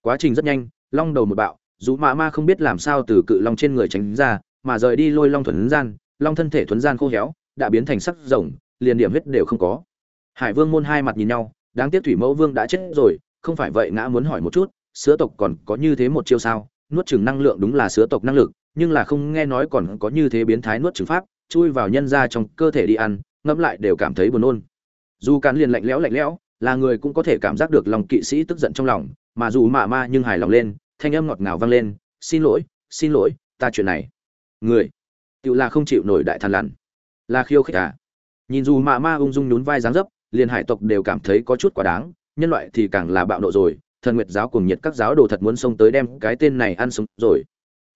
Quá trình rất nhanh long đầu một bạo, dù mạ ma không biết làm sao từ cự long trên người tránh ra, mà rời đi lôi long thuần gian, long thân thể thuần gian khô héo, đã biến thành sắc rồng, liền điểm huyết đều không có. Hải vương môn hai mặt nhìn nhau, đáng tiếc thủy mẫu vương đã chết rồi, không phải vậy ngã muốn hỏi một chút, sứa tộc còn có như thế một chiêu sao? Nuốt chừng năng lượng đúng là sứa tộc năng lực, nhưng là không nghe nói còn có như thế biến thái nuốt chừng pháp, chui vào nhân ra trong cơ thể đi ăn, ngẫm lại đều cảm thấy buồn nôn. Dù cắn liền lạnh lẽo lạnh lẽo là người cũng có thể cảm giác được lòng kỵ sĩ tức giận trong lòng, mà dù mạ ma nhưng hài lòng lên, thanh âm ngọt ngào vang lên, xin lỗi xin lỗi, ta chuyện này. Người tự là không chịu nổi đại thần lằn là khiêu khích à? Nhìn dù mạ ma ung dung nhún vai dáng dấp, liền hải tộc đều cảm thấy có chút quá đáng, nhân loại thì càng là bạo nộ rồi, thần nguyệt giáo cùng nhiệt các giáo đồ thật muốn xông tới đem cái tên này ăn sống rồi.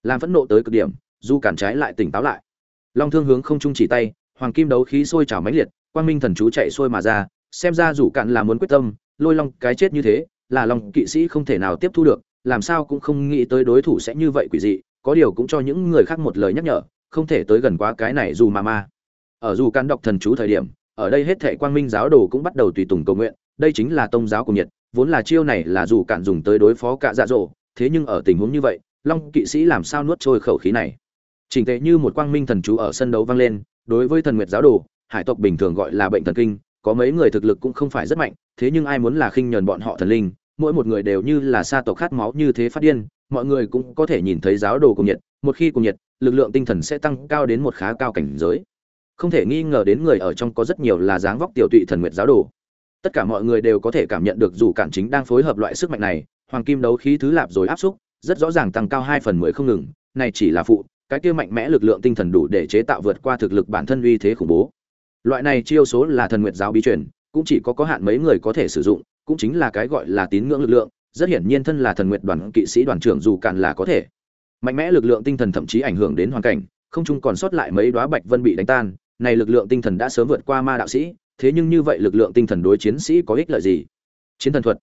Làm phẫn nộ tới cực điểm, du cản trái lại tỉnh táo lại. Long thương hướng không trung chỉ tay, hoàng kim đấu khí sôi trào mãnh liệt, quang minh thần chú chạy xuôi mà ra xem ra rủ cạn là muốn quyết tâm, lôi long cái chết như thế, là lòng kỵ sĩ không thể nào tiếp thu được, làm sao cũng không nghĩ tới đối thủ sẽ như vậy quỷ dị, có điều cũng cho những người khác một lời nhắc nhở, không thể tới gần quá cái này dù mà ma ở dù cạn đọc thần chú thời điểm, ở đây hết thệ quang minh giáo đồ cũng bắt đầu tùy tùng cầu nguyện, đây chính là tông giáo của nhiệt vốn là chiêu này là dù cạn dùng tới đối phó cả dạ dỗ, thế nhưng ở tình huống như vậy, long kỵ sĩ làm sao nuốt trôi khẩu khí này? Chỉnh tệ như một quang minh thần chú ở sân đấu vang lên, đối với thần nguyệt giáo đồ, hải tộc bình thường gọi là bệnh thần kinh có mấy người thực lực cũng không phải rất mạnh, thế nhưng ai muốn là khinh nhờn bọn họ thần linh, mỗi một người đều như là sa tộc khát máu như thế phát điên, mọi người cũng có thể nhìn thấy giáo đồ cùng nhiệt, một khi cùng nhiệt, lực lượng tinh thần sẽ tăng cao đến một khá cao cảnh giới. Không thể nghi ngờ đến người ở trong có rất nhiều là dáng vóc tiểu tụy thần nguyệt giáo đồ. Tất cả mọi người đều có thể cảm nhận được dù cản chính đang phối hợp loại sức mạnh này, hoàng kim đấu khí thứ lạp rồi áp xúc, rất rõ ràng tăng cao hai phần mười không ngừng, này chỉ là phụ, cái kia mạnh mẽ lực lượng tinh thần đủ để chế tạo vượt qua thực lực bản thân uy thế khủng bố loại này chiêu số là thần nguyệt giáo bí truyền, cũng chỉ có có hạn mấy người có thể sử dụng, cũng chính là cái gọi là tín ngưỡng lực lượng, rất hiển nhiên thân là thần nguyệt đoàn kỵ sĩ đoàn trưởng dù cạn là có thể. Mạnh mẽ lực lượng tinh thần thậm chí ảnh hưởng đến hoàn cảnh, không chung còn sót lại mấy đóa bạch vân bị đánh tan, này lực lượng tinh thần đã sớm vượt qua ma đạo sĩ, thế nhưng như vậy lực lượng tinh thần đối chiến sĩ có ích lợi gì? Chiến thần thuật.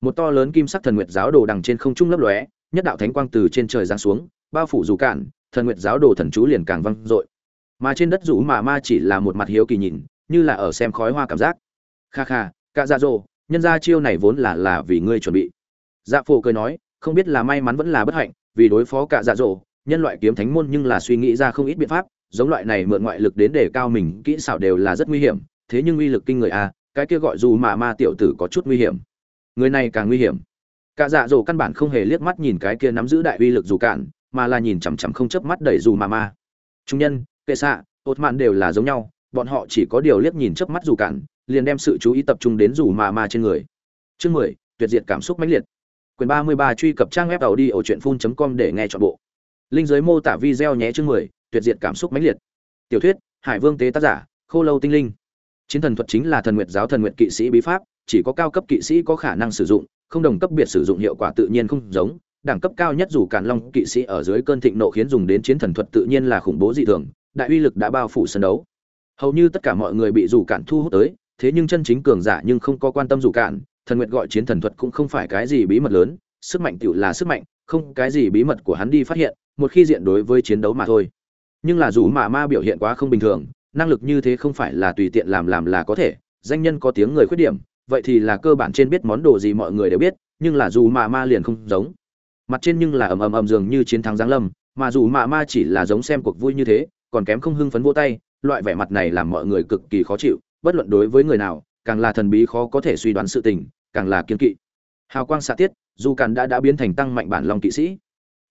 Một to lớn kim sắc thần nguyệt giáo đồ đằng trên không trung lấp lóe, nhất đạo thánh quang từ trên trời giáng xuống, bao phủ dù cản thần nguyệt giáo đồ thần chú liền càng văng dội mà trên đất rủ mà ma chỉ là một mặt hiếu kỳ nhìn, như là ở xem khói hoa cảm giác. Kha kha cả dạ dỗ nhân ra chiêu này vốn là là vì ngươi chuẩn bị. Dạ phổ cười nói, không biết là may mắn vẫn là bất hạnh, vì đối phó cả dạ dỗ nhân loại kiếm thánh môn nhưng là suy nghĩ ra không ít biện pháp, giống loại này mượn ngoại lực đến để cao mình, kỹ xảo đều là rất nguy hiểm, thế nhưng uy lực kinh người a cái kia gọi dù mà ma tiểu tử có chút nguy hiểm. Người này càng nguy hiểm. Cả dạ dỗ căn bản không hề liếc mắt nhìn cái kia nắm giữ đại uy lực dù cản mà là nhìn chằm chằm không chớp mắt đẩy dù mà ma. Trung nhân kệ xạ ột mạn đều là giống nhau, bọn họ chỉ có điều liếc nhìn chớp mắt dù cản liền đem sự chú ý tập trung đến dù mà mà trên người. Chương mười, tuyệt diệt cảm xúc mãnh liệt. Quyền ba mươi ba truy cập trang web tàu đi ở truyện phun com để nghe chọn bộ. Linh giới mô tả video nhé chương mười, tuyệt diệt cảm xúc mãnh liệt. Tiểu thuyết, hải vương tế tác giả, khô lâu tinh linh. Chiến thần thuật chính là thần nguyệt giáo thần nguyệt kỵ sĩ bí pháp, chỉ có cao cấp kỵ sĩ có khả năng sử dụng, không đồng cấp biệt sử dụng hiệu quả tự nhiên không giống, đẳng cấp cao nhất dù càn long kỵ sĩ ở dưới cơn thịnh nộ khiến dùng đến chiến thần thuật tự nhiên là khủng bố dị thường đại uy lực đã bao phủ sân đấu. Hầu như tất cả mọi người bị dù cản thu hút tới, thế nhưng chân chính cường giả nhưng không có quan tâm dù cản, thần nguyệt gọi chiến thần thuật cũng không phải cái gì bí mật lớn, sức mạnh tựu là sức mạnh, không cái gì bí mật của hắn đi phát hiện, một khi diện đối với chiến đấu mà thôi. Nhưng là dù mà ma biểu hiện quá không bình thường, năng lực như thế không phải là tùy tiện làm làm là có thể, danh nhân có tiếng người khuyết điểm, vậy thì là cơ bản trên biết món đồ gì mọi người đều biết, nhưng là dù mà ma liền không giống. Mặt trên nhưng là ầm ầm ầm dường như chiến thắng giáng lâm, mà dù mà ma chỉ là giống xem cuộc vui như thế còn kém không hưng phấn vỗ tay, loại vẻ mặt này làm mọi người cực kỳ khó chịu, bất luận đối với người nào, càng là thần bí khó có thể suy đoán sự tình, càng là kiên kỵ. Hào quang xạ tiết, dù càn đã đã biến thành tăng mạnh bản long kỵ sĩ.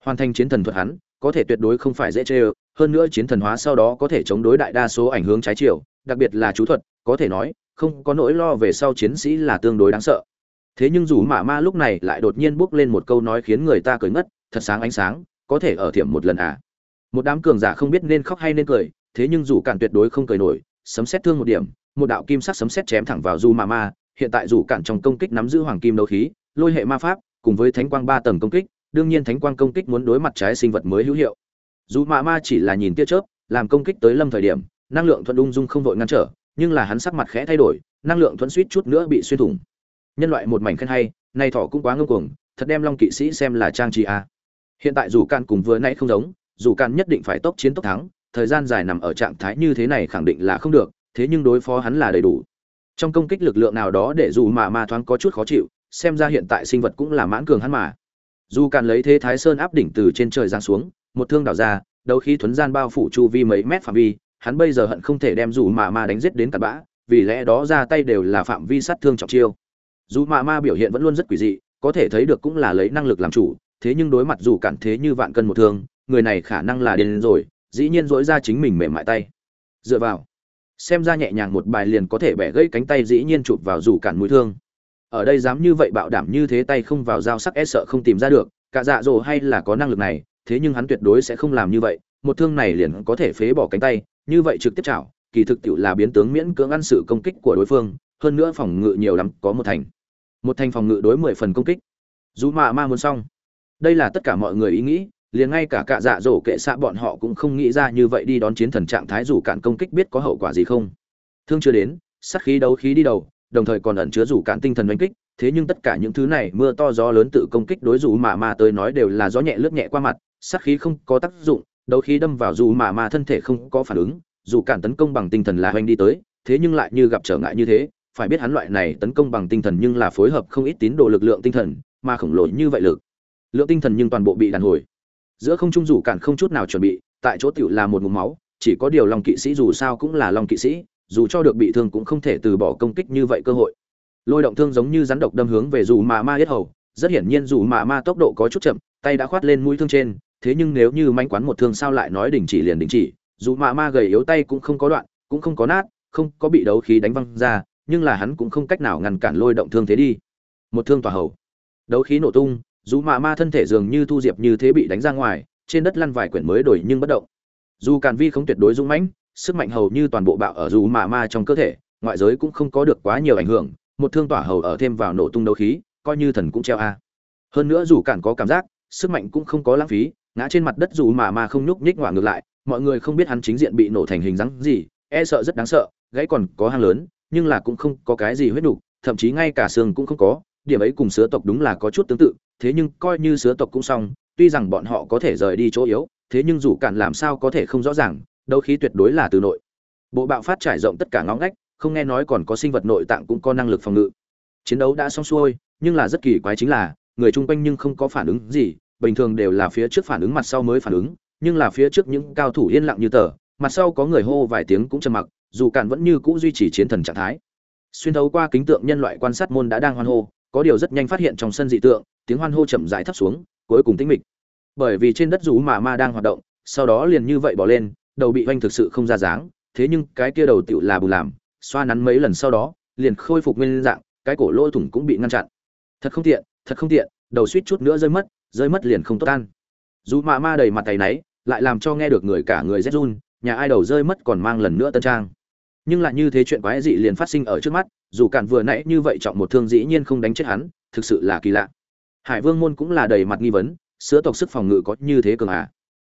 Hoàn thành chiến thần thuật hắn, có thể tuyệt đối không phải dễ chê hơn nữa chiến thần hóa sau đó có thể chống đối đại đa số ảnh hướng trái chiều, đặc biệt là chú thuật, có thể nói, không có nỗi lo về sau chiến sĩ là tương đối đáng sợ. Thế nhưng dù mạ ma lúc này lại đột nhiên bước lên một câu nói khiến người ta cười ngất, thật sáng ánh sáng, có thể ở thiểm một lần à một đám cường giả không biết nên khóc hay nên cười, thế nhưng dù cản tuyệt đối không cười nổi, sấm xét thương một điểm, một đạo kim sắc sấm xét chém thẳng vào du ma ma, hiện tại dù cản trong công kích nắm giữ hoàng kim đấu khí, lôi hệ ma pháp, cùng với thánh quang ba tầng công kích, đương nhiên thánh quang công kích muốn đối mặt trái sinh vật mới hữu hiệu dù ma ma chỉ là nhìn tia chớp, làm công kích tới lâm thời điểm, năng lượng thuận ung dung không vội ngăn trở, nhưng là hắn sắc mặt khẽ thay đổi, năng lượng thuận suýt chút nữa bị xuyên thủng nhân loại một mảnh khen hay, nay thỏ cũng quá ngông cuồng, thật đem long kỵ sĩ xem là trang trí a à. hiện tại dù can cùng vừa nãy không giống dù càn nhất định phải tốc chiến tốc thắng, thời gian dài nằm ở trạng thái như thế này khẳng định là không được, thế nhưng đối phó hắn là đầy đủ. Trong công kích lực lượng nào đó để dù mà ma thoáng có chút khó chịu, xem ra hiện tại sinh vật cũng là mãn cường hắn mà. Dù càn lấy thế thái sơn áp đỉnh từ trên trời giáng xuống, một thương đảo ra, đấu khí thuấn gian bao phủ chu vi mấy mét phạm vi, hắn bây giờ hận không thể đem dù mà ma đánh giết đến cặn bã, vì lẽ đó ra tay đều là phạm vi sát thương trọng chiêu. Dù mà ma biểu hiện vẫn luôn rất quỷ dị, có thể thấy được cũng là lấy năng lực làm chủ, thế nhưng đối mặt dù cản thế như vạn cân một thương người này khả năng là điên rồi, dĩ nhiên dỗi ra chính mình mềm mại tay. Dựa vào, xem ra nhẹ nhàng một bài liền có thể bẻ gãy cánh tay dĩ nhiên chụp vào rủ cản mũi thương. Ở đây dám như vậy bạo đảm như thế tay không vào dao sắc e sợ không tìm ra được, cả dạ dỗ hay là có năng lực này, thế nhưng hắn tuyệt đối sẽ không làm như vậy, một thương này liền có thể phế bỏ cánh tay, như vậy trực tiếp chảo, kỳ thực tiệu là biến tướng miễn cưỡng ăn sự công kích của đối phương, hơn nữa phòng ngự nhiều lắm, có một thành. Một thành phòng ngự đối mười phần công kích. Dù mà ma muốn xong. Đây là tất cả mọi người ý nghĩ liền ngay cả cạ dạ dỗ kệ xạ bọn họ cũng không nghĩ ra như vậy đi đón chiến thần trạng thái dù cản công kích biết có hậu quả gì không. Thương chưa đến, sát khí đấu khí đi đầu, đồng thời còn ẩn chứa rủ cản tinh thần đánh kích, thế nhưng tất cả những thứ này mưa to gió lớn tự công kích đối dù mà ma tới nói đều là gió nhẹ lướt nhẹ qua mặt, sát khí không có tác dụng, đấu khí đâm vào dù mà ma thân thể không có phản ứng, dù cản tấn công bằng tinh thần là hoành đi tới, thế nhưng lại như gặp trở ngại như thế, phải biết hắn loại này tấn công bằng tinh thần nhưng là phối hợp không ít tín đồ lực lượng tinh thần, mà khổng lồ như vậy lực. Lượng tinh thần nhưng toàn bộ bị đàn hồi giữa không trung dù cản không chút nào chuẩn bị, tại chỗ tiểu là một ngụm máu, chỉ có điều lòng kỵ sĩ dù sao cũng là lòng kỵ sĩ, dù cho được bị thương cũng không thể từ bỏ công kích như vậy cơ hội. Lôi động thương giống như rắn độc đâm hướng về dù mà ma yết hầu, rất hiển nhiên dù mà ma tốc độ có chút chậm, tay đã khoát lên mũi thương trên, thế nhưng nếu như manh quán một thương sao lại nói đình chỉ liền đình chỉ, dù mà ma gầy yếu tay cũng không có đoạn, cũng không có nát, không có bị đấu khí đánh văng ra, nhưng là hắn cũng không cách nào ngăn cản lôi động thương thế đi. Một thương tỏa hầu. Đấu khí nổ tung dù mạ ma thân thể dường như thu diệp như thế bị đánh ra ngoài trên đất lăn vài quyển mới đổi nhưng bất động. Dù càn vi không tuyệt đối dũng mãnh sức mạnh hầu như toàn bộ bạo ở dù mạ ma trong cơ thể ngoại giới cũng không có được quá nhiều ảnh hưởng một thương tỏa hầu ở thêm vào nổ tung đấu khí coi như thần cũng treo a. Hơn nữa dù càn có cảm giác sức mạnh cũng không có lãng phí ngã trên mặt đất dù mạ ma không nhúc nhích ngoả ngược lại mọi người không biết hắn chính diện bị nổ thành hình dáng gì e sợ rất đáng sợ gãy còn có hang lớn nhưng là cũng không có cái gì huyết đủ, thậm chí ngay cả xương cũng không có điểm ấy cùng sứa tộc đúng là có chút tương tự, thế nhưng coi như sứa tộc cũng xong, tuy rằng bọn họ có thể rời đi chỗ yếu, thế nhưng dù cản làm sao có thể không rõ ràng, đấu khí tuyệt đối là từ nội. Bộ bạo phát trải rộng tất cả ngõ ngách, không nghe nói còn có sinh vật nội tạng cũng có năng lực phòng ngự. Chiến đấu đã xong xuôi, nhưng là rất kỳ quái chính là, người chung quanh nhưng không có phản ứng gì, bình thường đều là phía trước phản ứng mặt sau mới phản ứng, nhưng là phía trước những cao thủ yên lặng như tờ, mặt sau có người hô vài tiếng cũng trầm mặc, dù cản vẫn như cũ duy trì chiến thần trạng thái. Xuyên thấu qua kính tượng nhân loại quan sát môn đã đang hoan hô có điều rất nhanh phát hiện trong sân dị tượng, tiếng hoan hô chậm rãi thấp xuống, cuối cùng tĩnh mịch. Bởi vì trên đất rú mà ma đang hoạt động, sau đó liền như vậy bỏ lên, đầu bị oanh thực sự không ra dáng, thế nhưng cái kia đầu tựu là bù làm, xoa nắn mấy lần sau đó, liền khôi phục nguyên dạng, cái cổ lỗ thủng cũng bị ngăn chặn. Thật không tiện, thật không tiện, đầu suýt chút nữa rơi mất rơi mất liền không tốt tan dù mà ma đầy mặt tay náy, lại làm cho nghe được người cả người rét run, nhà ai đầu rơi mất còn mang lần nữa tân trang. Nhưng lại như thế chuyện quái dị liền phát sinh ở trước mắt dù cản vừa nãy như vậy trọng một thương dĩ nhiên không đánh chết hắn, thực sự là kỳ lạ. Hải vương môn cũng là đầy mặt nghi vấn, sữa tộc sức phòng ngự có như thế cường à?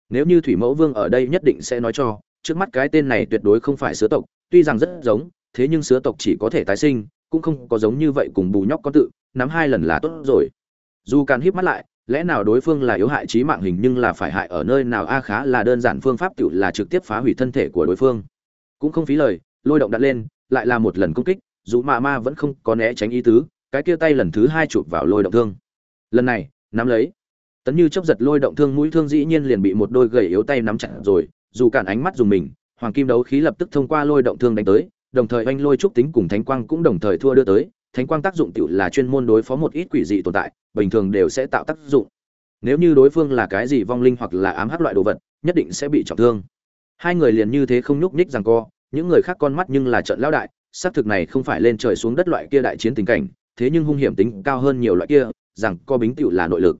Nếu như thủy mẫu vương ở đây nhất định sẽ nói cho, trước mắt cái tên này tuyệt đối không phải sữa tộc, tuy rằng rất giống, thế nhưng sứ tộc chỉ có thể tái sinh, cũng không có giống như vậy cùng bù nhóc có tự, nắm hai lần là tốt rồi. Dù càn híp mắt lại, lẽ nào đối phương là yếu hại trí mạng hình nhưng là phải hại ở nơi nào? A, khá là đơn giản, phương pháp tự là trực tiếp phá hủy thân thể của đối phương. Cũng không phí lời, lôi động đặt lên, lại là một lần công kích dù mạ ma vẫn không có né tránh ý tứ, cái kia tay lần thứ hai chụp vào lôi động thương. Lần này, nắm lấy. Tấn như chấp giật lôi động thương mũi thương dĩ nhiên liền bị một đôi gầy yếu tay nắm chặt rồi, dù cản ánh mắt dùng mình, hoàng kim đấu khí lập tức thông qua lôi động thương đánh tới, đồng thời anh lôi trúc tính cùng thánh quang cũng đồng thời thua đưa tới, thánh quang tác dụng tiểu là chuyên môn đối phó một ít quỷ dị tồn tại, bình thường đều sẽ tạo tác dụng. Nếu như đối phương là cái gì vong linh hoặc là ám hắc loại đồ vật, nhất định sẽ bị trọng thương. Hai người liền như thế không nhúc nhích rằng co, những người khác con mắt nhưng là trận lão đại xác thực này không phải lên trời xuống đất loại kia đại chiến tình cảnh, thế nhưng hung hiểm tính cao hơn nhiều loại kia, rằng co bính tựu là nội lực.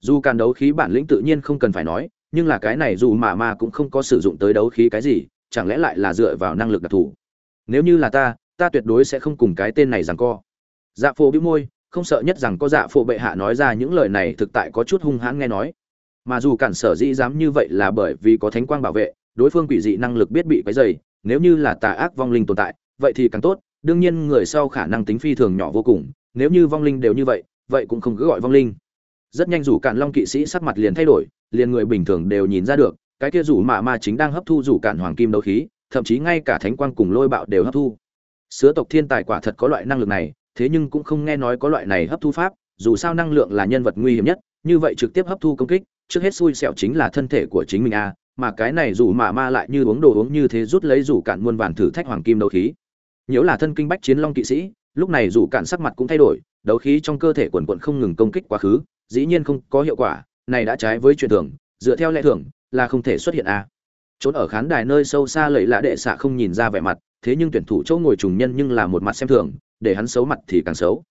Dù càn đấu khí bản lĩnh tự nhiên không cần phải nói, nhưng là cái này dù mà ma cũng không có sử dụng tới đấu khí cái gì, chẳng lẽ lại là dựa vào năng lực đặc thù? Nếu như là ta ta tuyệt đối sẽ không cùng cái tên này rằng co. Dạ phổ bĩu môi, không sợ nhất rằng có dạ phổ bệ hạ nói ra những lời này thực tại có chút hung hãn nghe nói. Mà dù cản sở dĩ dám như vậy là bởi vì có thánh quang bảo vệ, đối phương quỷ dị năng lực biết bị quấy dày nếu như là tà ác vong linh tồn tại vậy thì càng tốt, đương nhiên người sau khả năng tính phi thường nhỏ vô cùng, nếu như vong linh đều như vậy vậy cũng không cứ gọi vong linh. Rất nhanh rủ cạn long kỵ sĩ sắc mặt liền thay đổi, liền người bình thường đều nhìn ra được, cái kia rủ mạ ma chính đang hấp thu rủ cạn hoàng kim đấu khí, thậm chí ngay cả thánh quang cùng lôi bạo đều hấp thu. Sứa tộc thiên tài quả thật có loại năng lực này, thế nhưng cũng không nghe nói có loại này hấp thu pháp, dù sao năng lượng là nhân vật nguy hiểm nhất, như vậy trực tiếp hấp thu công kích, trước hết xui xẻo chính là thân thể của chính mình a mà cái này rủ mạ ma lại như uống đồ uống như thế rút lấy rủ cạn muôn vàn thử thách hoàng kim đấu khí nhiễu là thân kinh bách chiến long kỵ sĩ, lúc này dù cạn sắc mặt cũng thay đổi, đấu khí trong cơ thể quần quận không ngừng công kích quá khứ, dĩ nhiên không có hiệu quả, này đã trái với truyền thưởng dựa theo lẽ thường, là không thể xuất hiện a. Trốn ở khán đài nơi sâu xa lẫy lạ đệ xạ không nhìn ra vẻ mặt, thế nhưng tuyển thủ chỗ ngồi trùng nhân nhưng là một mặt xem thường, để hắn xấu mặt thì càng xấu.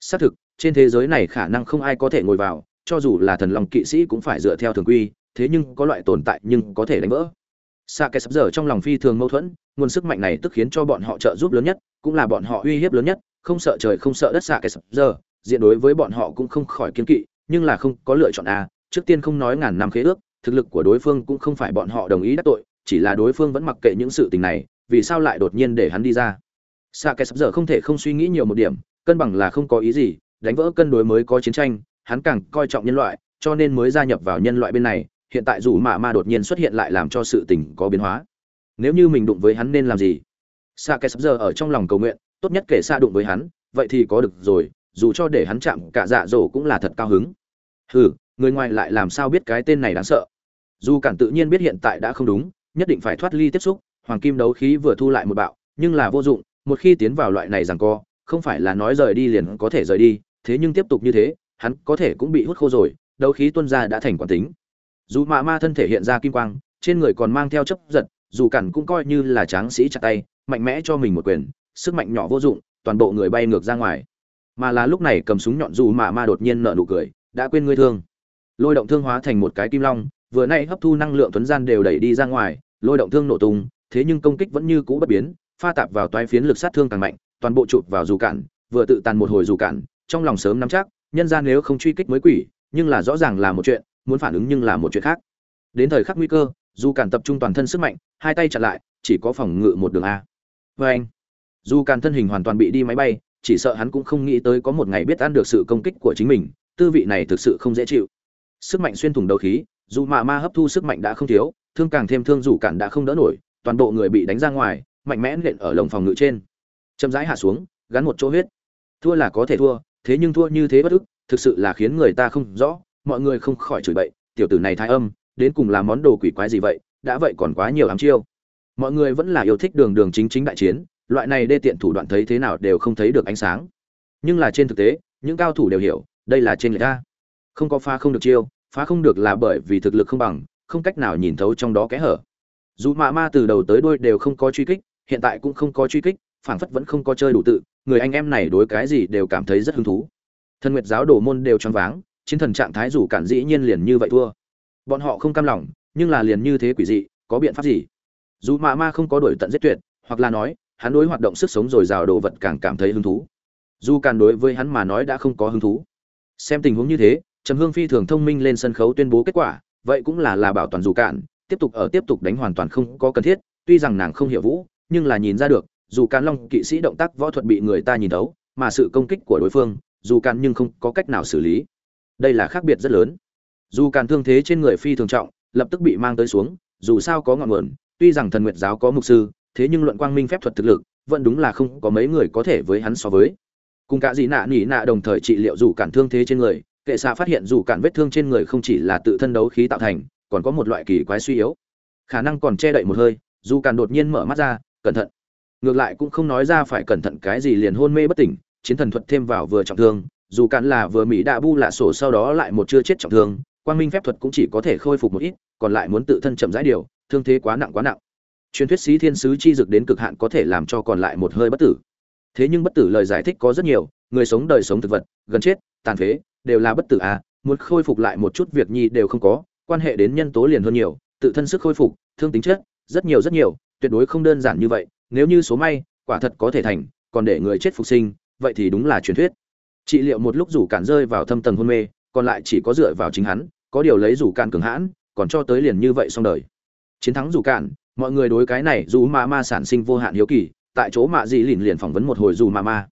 Xác thực, trên thế giới này khả năng không ai có thể ngồi vào, cho dù là thần lòng kỵ sĩ cũng phải dựa theo thường quy, thế nhưng có loại tồn tại nhưng có thể đánh vỡ. Xa kẻ sắp giờ trong lòng phi thường mâu thuẫn nguồn sức mạnh này tức khiến cho bọn họ trợ giúp lớn nhất, cũng là bọn họ uy hiếp lớn nhất, không sợ trời không sợ đất xạ kẻ sập giờ, diện đối với bọn họ cũng không khỏi kiên kỵ, nhưng là không có lựa chọn a, trước tiên không nói ngàn năm khế ước, thực lực của đối phương cũng không phải bọn họ đồng ý đắc tội, chỉ là đối phương vẫn mặc kệ những sự tình này, vì sao lại đột nhiên để hắn đi ra? Xạ kẻ sập giờ không thể không suy nghĩ nhiều một điểm, cân bằng là không có ý gì, đánh vỡ cân đối mới có chiến tranh, hắn càng coi trọng nhân loại, cho nên mới gia nhập vào nhân loại bên này, hiện tại dù mà ma đột nhiên xuất hiện lại làm cho sự tình có biến hóa nếu như mình đụng với hắn nên làm gì? Xạ kẻ sắp giờ ở trong lòng cầu nguyện, tốt nhất kể xa đụng với hắn, vậy thì có được rồi, dù cho để hắn chạm cả dạ dỗ cũng là thật cao hứng. Hừ, người ngoài lại làm sao biết cái tên này đáng sợ? Dù cản tự nhiên biết hiện tại đã không đúng, nhất định phải thoát ly tiếp xúc, hoàng kim đấu khí vừa thu lại một bạo, nhưng là vô dụng, một khi tiến vào loại này rằng co, không phải là nói rời đi liền có thể rời đi, thế nhưng tiếp tục như thế, hắn có thể cũng bị hút khô rồi, đấu khí tuân ra đã thành quản tính. Dù mạ ma thân thể hiện ra kim quang, trên người còn mang theo chấp giật dù cản cũng coi như là tráng sĩ chặt tay, mạnh mẽ cho mình một quyền, sức mạnh nhỏ vô dụng, toàn bộ người bay ngược ra ngoài. Mà là lúc này cầm súng nhọn dù mạ ma đột nhiên nở nụ cười, đã quên ngươi thương. Lôi động thương hóa thành một cái kim long, vừa nay hấp thu năng lượng tuấn gian đều đẩy đi ra ngoài, lôi động thương nổ tung, thế nhưng công kích vẫn như cũ bất biến, pha tạp vào toái phiến lực sát thương càng mạnh, toàn bộ chụp vào dù cản, vừa tự tàn một hồi dù cản, trong lòng sớm nắm chắc, nhân ra nếu không truy kích mới quỷ, nhưng là rõ ràng là một chuyện, muốn phản ứng nhưng là một chuyện khác. Đến thời khắc nguy cơ dù cản tập trung toàn thân sức mạnh, hai tay chặn lại, chỉ có phòng ngự một đường a. Vê anh, dù cản thân hình hoàn toàn bị đi máy bay, chỉ sợ hắn cũng không nghĩ tới có một ngày biết ăn được sự công kích của chính mình, tư vị này thực sự không dễ chịu. Sức mạnh xuyên thủng đầu khí, dù mà ma hấp thu sức mạnh đã không thiếu, thương càng thêm thương dù cản đã không đỡ nổi, toàn bộ người bị đánh ra ngoài, mạnh mẽ nện ở lồng phòng ngự trên. Chậm rãi hạ xuống, gắn một chỗ huyết. Thua là có thể thua, thế nhưng thua như thế bất ức, thực sự là khiến người ta không rõ, mọi người không khỏi chửi bậy, tiểu tử này thái âm đến cùng là món đồ quỷ quái gì vậy, đã vậy còn quá nhiều ám chiêu. Mọi người vẫn là yêu thích đường đường chính chính đại chiến, loại này đê tiện thủ đoạn thấy thế nào đều không thấy được ánh sáng. Nhưng là trên thực tế, những cao thủ đều hiểu, đây là trên người ta. Không có phá không được chiêu, phá không được là bởi vì thực lực không bằng, không cách nào nhìn thấu trong đó kẽ hở. Dù mạ ma từ đầu tới đuôi đều không có truy kích, hiện tại cũng không có truy kích, phảng phất vẫn không có chơi đủ tự, người anh em này đối cái gì đều cảm thấy rất hứng thú. Thân nguyệt giáo đồ môn đều choáng váng, chiến thần trạng thái dù cản dĩ nhiên liền như vậy thua bọn họ không cam lòng, nhưng là liền như thế quỷ dị, có biện pháp gì? Dù mạ ma không có đổi tận giết tuyệt, hoặc là nói, hắn đối hoạt động sức sống rồi rào đồ vật càng cảm thấy hứng thú. Dù càn đối với hắn mà nói đã không có hứng thú. Xem tình huống như thế, trầm hương phi thường thông minh lên sân khấu tuyên bố kết quả, vậy cũng là là bảo toàn dù cạn, tiếp tục ở tiếp tục đánh hoàn toàn không có cần thiết, tuy rằng nàng không hiểu vũ, nhưng là nhìn ra được, dù càn long kỵ sĩ động tác võ thuật bị người ta nhìn thấu, mà sự công kích của đối phương, dù càn nhưng không có cách nào xử lý. Đây là khác biệt rất lớn dù càn thương thế trên người phi thường trọng, lập tức bị mang tới xuống, dù sao có ngọn nguồn, tuy rằng thần nguyệt giáo có mục sư, thế nhưng luận quang minh phép thuật thực lực, vẫn đúng là không có mấy người có thể với hắn so với. Cùng cả dị nạ nỉ nạ đồng thời trị liệu dù cản thương thế trên người, kệ xạ phát hiện dù cản vết thương trên người không chỉ là tự thân đấu khí tạo thành, còn có một loại kỳ quái suy yếu. Khả năng còn che đậy một hơi, dù cản đột nhiên mở mắt ra, cẩn thận. Ngược lại cũng không nói ra phải cẩn thận cái gì liền hôn mê bất tỉnh, chiến thần thuật thêm vào vừa trọng thương, dù cản là vừa mỹ đạ bu lạ sổ sau đó lại một chưa chết trọng thương quang minh phép thuật cũng chỉ có thể khôi phục một ít, còn lại muốn tự thân chậm rãi điều, thương thế quá nặng quá nặng. Truyền thuyết sĩ thiên sứ chi dực đến cực hạn có thể làm cho còn lại một hơi bất tử. Thế nhưng bất tử lời giải thích có rất nhiều, người sống đời sống thực vật, gần chết, tàn phế, đều là bất tử à muốn khôi phục lại một chút việc nhi đều không có, quan hệ đến nhân tố liền hơn nhiều, tự thân sức khôi phục, thương tính chất, rất nhiều rất nhiều, tuyệt đối không đơn giản như vậy, nếu như số may, quả thật có thể thành, còn để người chết phục sinh, vậy thì đúng là truyền thuyết. Trị liệu một lúc rủ cản rơi vào thâm tầng hôn mê còn lại chỉ có dựa vào chính hắn, có điều lấy rủ cạn cường hãn, còn cho tới liền như vậy xong đời. Chiến thắng rủ cản mọi người đối cái này dù ma ma sản sinh vô hạn hiếu kỳ, tại chỗ mạ dị lìn liền phỏng vấn một hồi dù ma ma.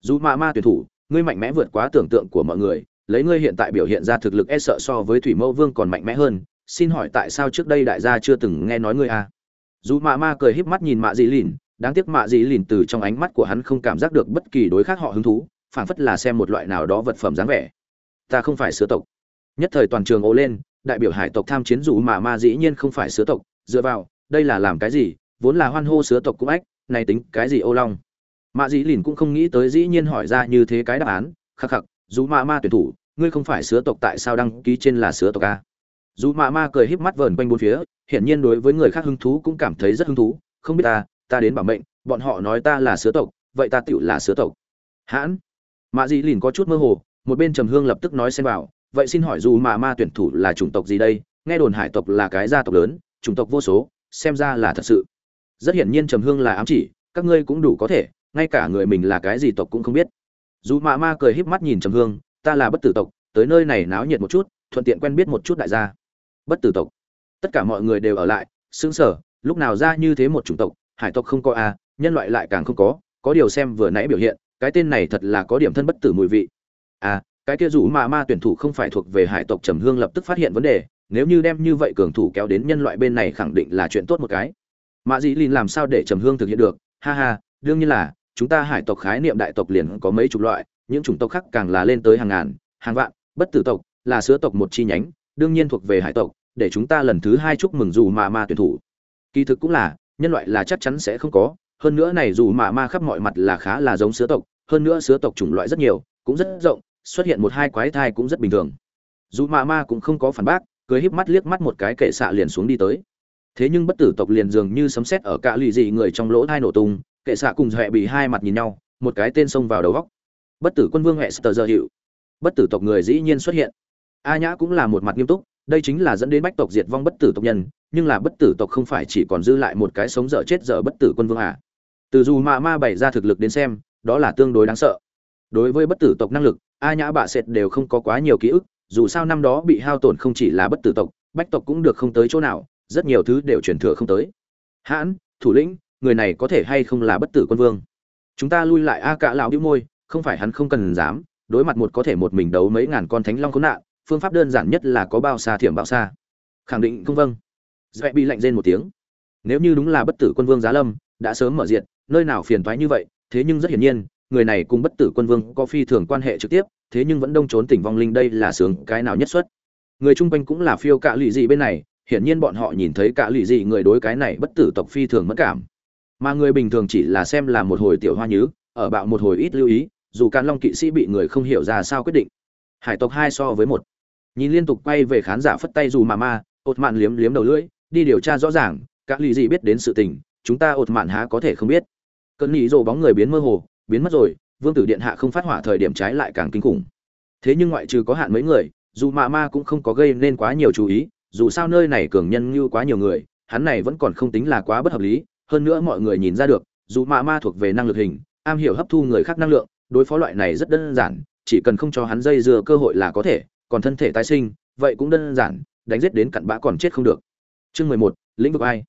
Dù ma ma tuyển thủ, ngươi mạnh mẽ vượt quá tưởng tượng của mọi người, lấy ngươi hiện tại biểu hiện ra thực lực e sợ so với thủy mẫu vương còn mạnh mẽ hơn, xin hỏi tại sao trước đây đại gia chưa từng nghe nói ngươi a à? dù mạ ma cười híp mắt nhìn mạ dị lìn, đáng tiếc mạ dị lìn từ trong ánh mắt của hắn không cảm giác được bất kỳ đối khác họ hứng thú, phảng phất là xem một loại nào đó vật phẩm dáng vẻ ta không phải sứa tộc. Nhất thời toàn trường ố lên, đại biểu hải tộc tham chiến dù mà ma dĩ nhiên không phải sứa tộc, dựa vào, đây là làm cái gì, vốn là hoan hô sứa tộc cũng ách, này tính cái gì ô long? Mạ dĩ lìn cũng không nghĩ tới dĩ nhiên hỏi ra như thế cái đáp án, khắc khắc, dù mạ ma tuyển thủ, ngươi không phải sứa tộc tại sao đăng ký trên là sứa tộc a? Dù mạ ma cười híp mắt vờn quanh bốn phía, hiển nhiên đối với người khác hứng thú cũng cảm thấy rất hứng thú, không biết ta ta đến bảo mệnh, bọn họ nói ta là sứa tộc, vậy ta tựu là sứa tộc. Hãn mạ dĩ lìn có chút mơ hồ một bên trầm hương lập tức nói xem vào, vậy xin hỏi dù mà ma tuyển thủ là chủng tộc gì đây? Nghe đồn hải tộc là cái gia tộc lớn, chủng tộc vô số, xem ra là thật sự. Rất hiển nhiên trầm hương là ám chỉ, các ngươi cũng đủ có thể, ngay cả người mình là cái gì tộc cũng không biết. Dù mạ ma cười híp mắt nhìn trầm hương, ta là bất tử tộc, tới nơi này náo nhiệt một chút, thuận tiện quen biết một chút đại gia. Bất tử tộc. Tất cả mọi người đều ở lại xứng sở lúc nào ra như thế một chủng tộc, hải tộc không có a nhân loại lại càng không có có điều xem vừa nãy biểu hiện, cái tên này thật là có điểm thân bất tử mùi vị à cái kia rủ mà ma tuyển thủ không phải thuộc về hải tộc trầm hương lập tức phát hiện vấn đề, nếu như đem như vậy cường thủ kéo đến nhân loại bên này khẳng định là chuyện tốt một cái. Mạ dĩ lìn làm sao để trầm hương thực hiện được? Ha ha, đương nhiên là, chúng ta hải tộc khái niệm đại tộc liền có mấy chục loại, những chủng tộc khác càng là lên tới hàng ngàn, hàng vạn, bất tử tộc, là sứa tộc một chi nhánh, đương nhiên thuộc về hải tộc, để chúng ta lần thứ hai chúc mừng dù mà ma tuyển thủ. Kỳ thực cũng là, nhân loại là chắc chắn sẽ không có, hơn nữa này dù mà ma khắp mọi mặt là khá là giống sứa tộc, hơn nữa sứa tộc chủng loại rất nhiều, cũng rất rộng xuất hiện một hai quái thai cũng rất bình thường. Dù mạ ma cũng không có phản bác, cười híp mắt liếc mắt một cái kệ xạ liền xuống đi tới. Thế nhưng bất tử tộc liền dường như sấm sét ở cả lì dị người trong lỗ thai nổ tung, kệ xạ cùng huệ bị hai mặt nhìn nhau, một cái tên xông vào đầu góc. Bất tử quân vương hệ sờ giờ hiệu bất tử tộc người dĩ nhiên xuất hiện. A nhã cũng là một mặt nghiêm túc, đây chính là dẫn đến bách tộc diệt vong bất tử tộc nhân, nhưng là bất tử tộc không phải chỉ còn dư lại một cái sống dở chết dở bất tử quân vương à. Từ dù mạ ma bày ra thực lực đến xem, đó là tương đối đáng sợ đối với bất tử tộc năng lực, a nhã bạ sệt đều không có quá nhiều ký ức, dù sao năm đó bị hao tổn không chỉ là bất tử tộc, bách tộc cũng được không tới chỗ nào, rất nhiều thứ đều truyền thừa không tới. Hãn, thủ lĩnh, người này có thể hay không là bất tử quân vương? Chúng ta lui lại a cả lão đĩu môi, không phải hắn không cần dám, đối mặt một có thể một mình đấu mấy ngàn con thánh long khốn nạn, phương pháp đơn giản nhất là có bao xa thiểm bao xa. Khẳng định không vâng. Dễ bị lạnh rên một tiếng. Nếu như đúng là bất tử quân vương giá lâm, đã sớm mở diện, nơi nào phiền toái như vậy, thế nhưng rất hiển nhiên người này cùng bất tử quân vương có phi thường quan hệ trực tiếp, thế nhưng vẫn đông trốn tỉnh vong linh đây là sướng cái nào nhất xuất. Người chung quanh cũng là phiêu cạ lụy gì bên này, hiển nhiên bọn họ nhìn thấy cạ lụy gì người đối cái này bất tử tộc phi thường mất cảm. Mà người bình thường chỉ là xem là một hồi tiểu hoa nhứ, ở bạo một hồi ít lưu ý, dù can long kỵ sĩ bị người không hiểu ra sao quyết định. Hải tộc hai so với một. Nhìn liên tục quay về khán giả phất tay dù mà ma ột mạn liếm liếm đầu lưỡi, đi điều tra rõ ràng các lì gì biết đến sự tình, chúng ta ột mạn há có thể không biết. Cơn nghĩ rồ bóng người biến mơ hồ biến mất rồi, vương tử điện hạ không phát hỏa thời điểm trái lại càng kinh khủng. Thế nhưng ngoại trừ có hạn mấy người, dù mạ ma cũng không có gây nên quá nhiều chú ý, dù sao nơi này cường nhân như quá nhiều người, hắn này vẫn còn không tính là quá bất hợp lý, hơn nữa mọi người nhìn ra được, dù mạ ma thuộc về năng lực hình, am hiểu hấp thu người khác năng lượng, đối phó loại này rất đơn giản, chỉ cần không cho hắn dây dưa cơ hội là có thể, còn thân thể tái sinh, vậy cũng đơn giản, đánh giết đến cặn bã còn chết không được. Chương mười một, lĩnh vực ai?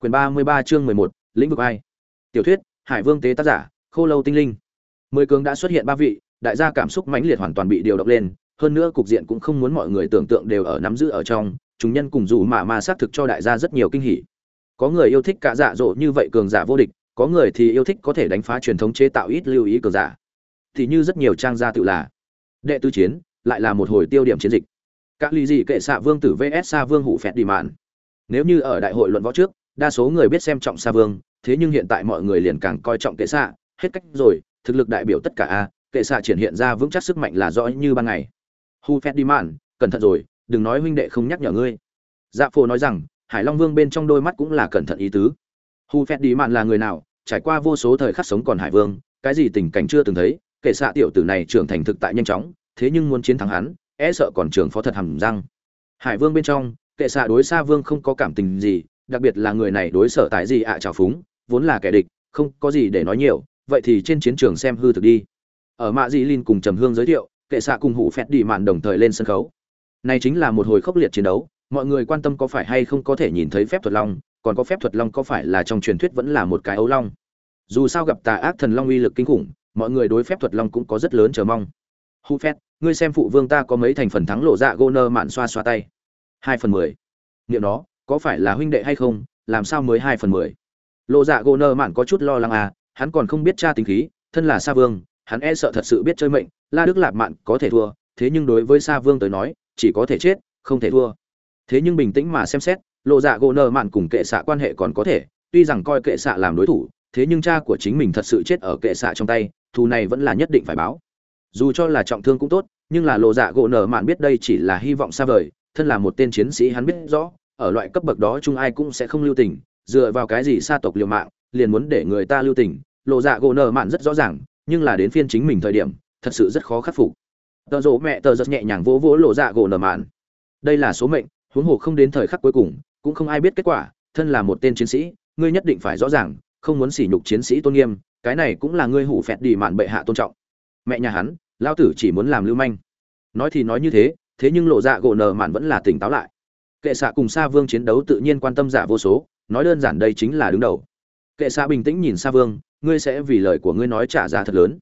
Quyền ba mươi ba chương mười một, lĩnh vực ai? Tiểu thuyết, hải vương tế tác giả khô lâu tinh linh. Mười cường đã xuất hiện ba vị, đại gia cảm xúc mãnh liệt hoàn toàn bị điều động lên, hơn nữa cục diện cũng không muốn mọi người tưởng tượng đều ở nắm giữ ở trong, chúng nhân cùng dù mà ma xác thực cho đại gia rất nhiều kinh hỉ. Có người yêu thích cả dạ dỗ như vậy cường giả vô địch, có người thì yêu thích có thể đánh phá truyền thống chế tạo ít lưu ý cường giả. Thì như rất nhiều trang gia tự là đệ tứ chiến, lại là một hồi tiêu điểm chiến dịch. Các ly gì kệ xạ vương tử vs sa vương hủ phẹt đi mạn. Nếu như ở đại hội luận võ trước, đa số người biết xem trọng sa vương, thế nhưng hiện tại mọi người liền càng coi trọng kệ xạ hết cách rồi, thực lực đại biểu tất cả a, kệ xạ triển hiện ra vững chắc sức mạnh là rõ như ban ngày. Hu phét đi mạn cẩn thận rồi, đừng nói huynh đệ không nhắc nhở ngươi. Dạ phô nói rằng, hải long vương bên trong đôi mắt cũng là cẩn thận ý tứ. Hu phét đi mạn là người nào, trải qua vô số thời khắc sống còn hải vương, cái gì tình cảnh chưa từng thấy, kệ xạ tiểu tử này trưởng thành thực tại nhanh chóng, thế nhưng muốn chiến thắng hắn e sợ còn trường phó thật hầm răng. Hải vương bên trong, kệ xạ đối xa vương không có cảm tình gì, đặc biệt là người này đối sở tại gì ạ à trào phúng, vốn là kẻ địch, không có gì để nói nhiều vậy thì trên chiến trường xem hư thực đi. Ở mạ dị lin cùng trầm hương giới thiệu, kệ xạ cùng hủ phét đi mạn đồng thời lên sân khấu. Này chính là một hồi khốc liệt chiến đấu, mọi người quan tâm có phải hay không có thể nhìn thấy phép thuật long, còn có phép thuật long có phải là trong truyền thuyết vẫn là một cái ấu long. Dù sao gặp tà ác thần long uy lực kinh khủng, mọi người đối phép thuật long cũng có rất lớn chờ mong. Hu phét ngươi xem phụ vương ta có mấy thành phần thắng lộ dạ gô nơ mạn xoa xoa tay? Hai phần mười. Niệm đó, có phải là huynh đệ hay không? Làm sao mới hai phần mười? Lộ dạ gô nơ mạn có chút lo lắng à hắn còn không biết cha tính khí, thân là sa vương, hắn e sợ thật sự biết chơi mệnh, la đức lạp mạn có thể thua, thế nhưng đối với sa vương tới nói, chỉ có thể chết, không thể thua. Thế nhưng bình tĩnh mà xem xét, lộ dạ gỗ Nợ mạn cùng kệ xạ quan hệ còn có thể, tuy rằng coi kệ xạ làm đối thủ, thế nhưng cha của chính mình thật sự chết ở kệ xạ trong tay, thù này vẫn là nhất định phải báo. Dù cho là trọng thương cũng tốt, nhưng là lộ dạ gỗ nở mạn biết đây chỉ là hy vọng xa vời, thân là một tên chiến sĩ hắn biết rõ, ở loại cấp bậc đó chung ai cũng sẽ không lưu tình, dựa vào cái gì xa tộc liều mạng liền muốn để người ta lưu tình, lộ dạ gỗ nở mạn rất rõ ràng, nhưng là đến phiên chính mình thời điểm, thật sự rất khó khắc phục. Tờ rỗ mẹ tờ rất nhẹ nhàng vỗ vỗ lộ dạ gỗ nở mạn. Đây là số mệnh, huống hồ không đến thời khắc cuối cùng, cũng không ai biết kết quả, thân là một tên chiến sĩ, ngươi nhất định phải rõ ràng, không muốn sỉ nhục chiến sĩ tôn nghiêm, cái này cũng là ngươi hủ phẹt đi mạn bệ hạ tôn trọng. Mẹ nhà hắn, lao tử chỉ muốn làm lưu manh. Nói thì nói như thế thế nhưng lộ dạ gỗ nở mạn vẫn là tỉnh táo lại. Kệ xạ cùng sa vương chiến đấu tự nhiên quan tâm giả vô số, nói đơn giản đây chính là đứng đầu kệ xa bình tĩnh nhìn sa vương, ngươi sẽ vì lời của ngươi nói trả giá thật lớn.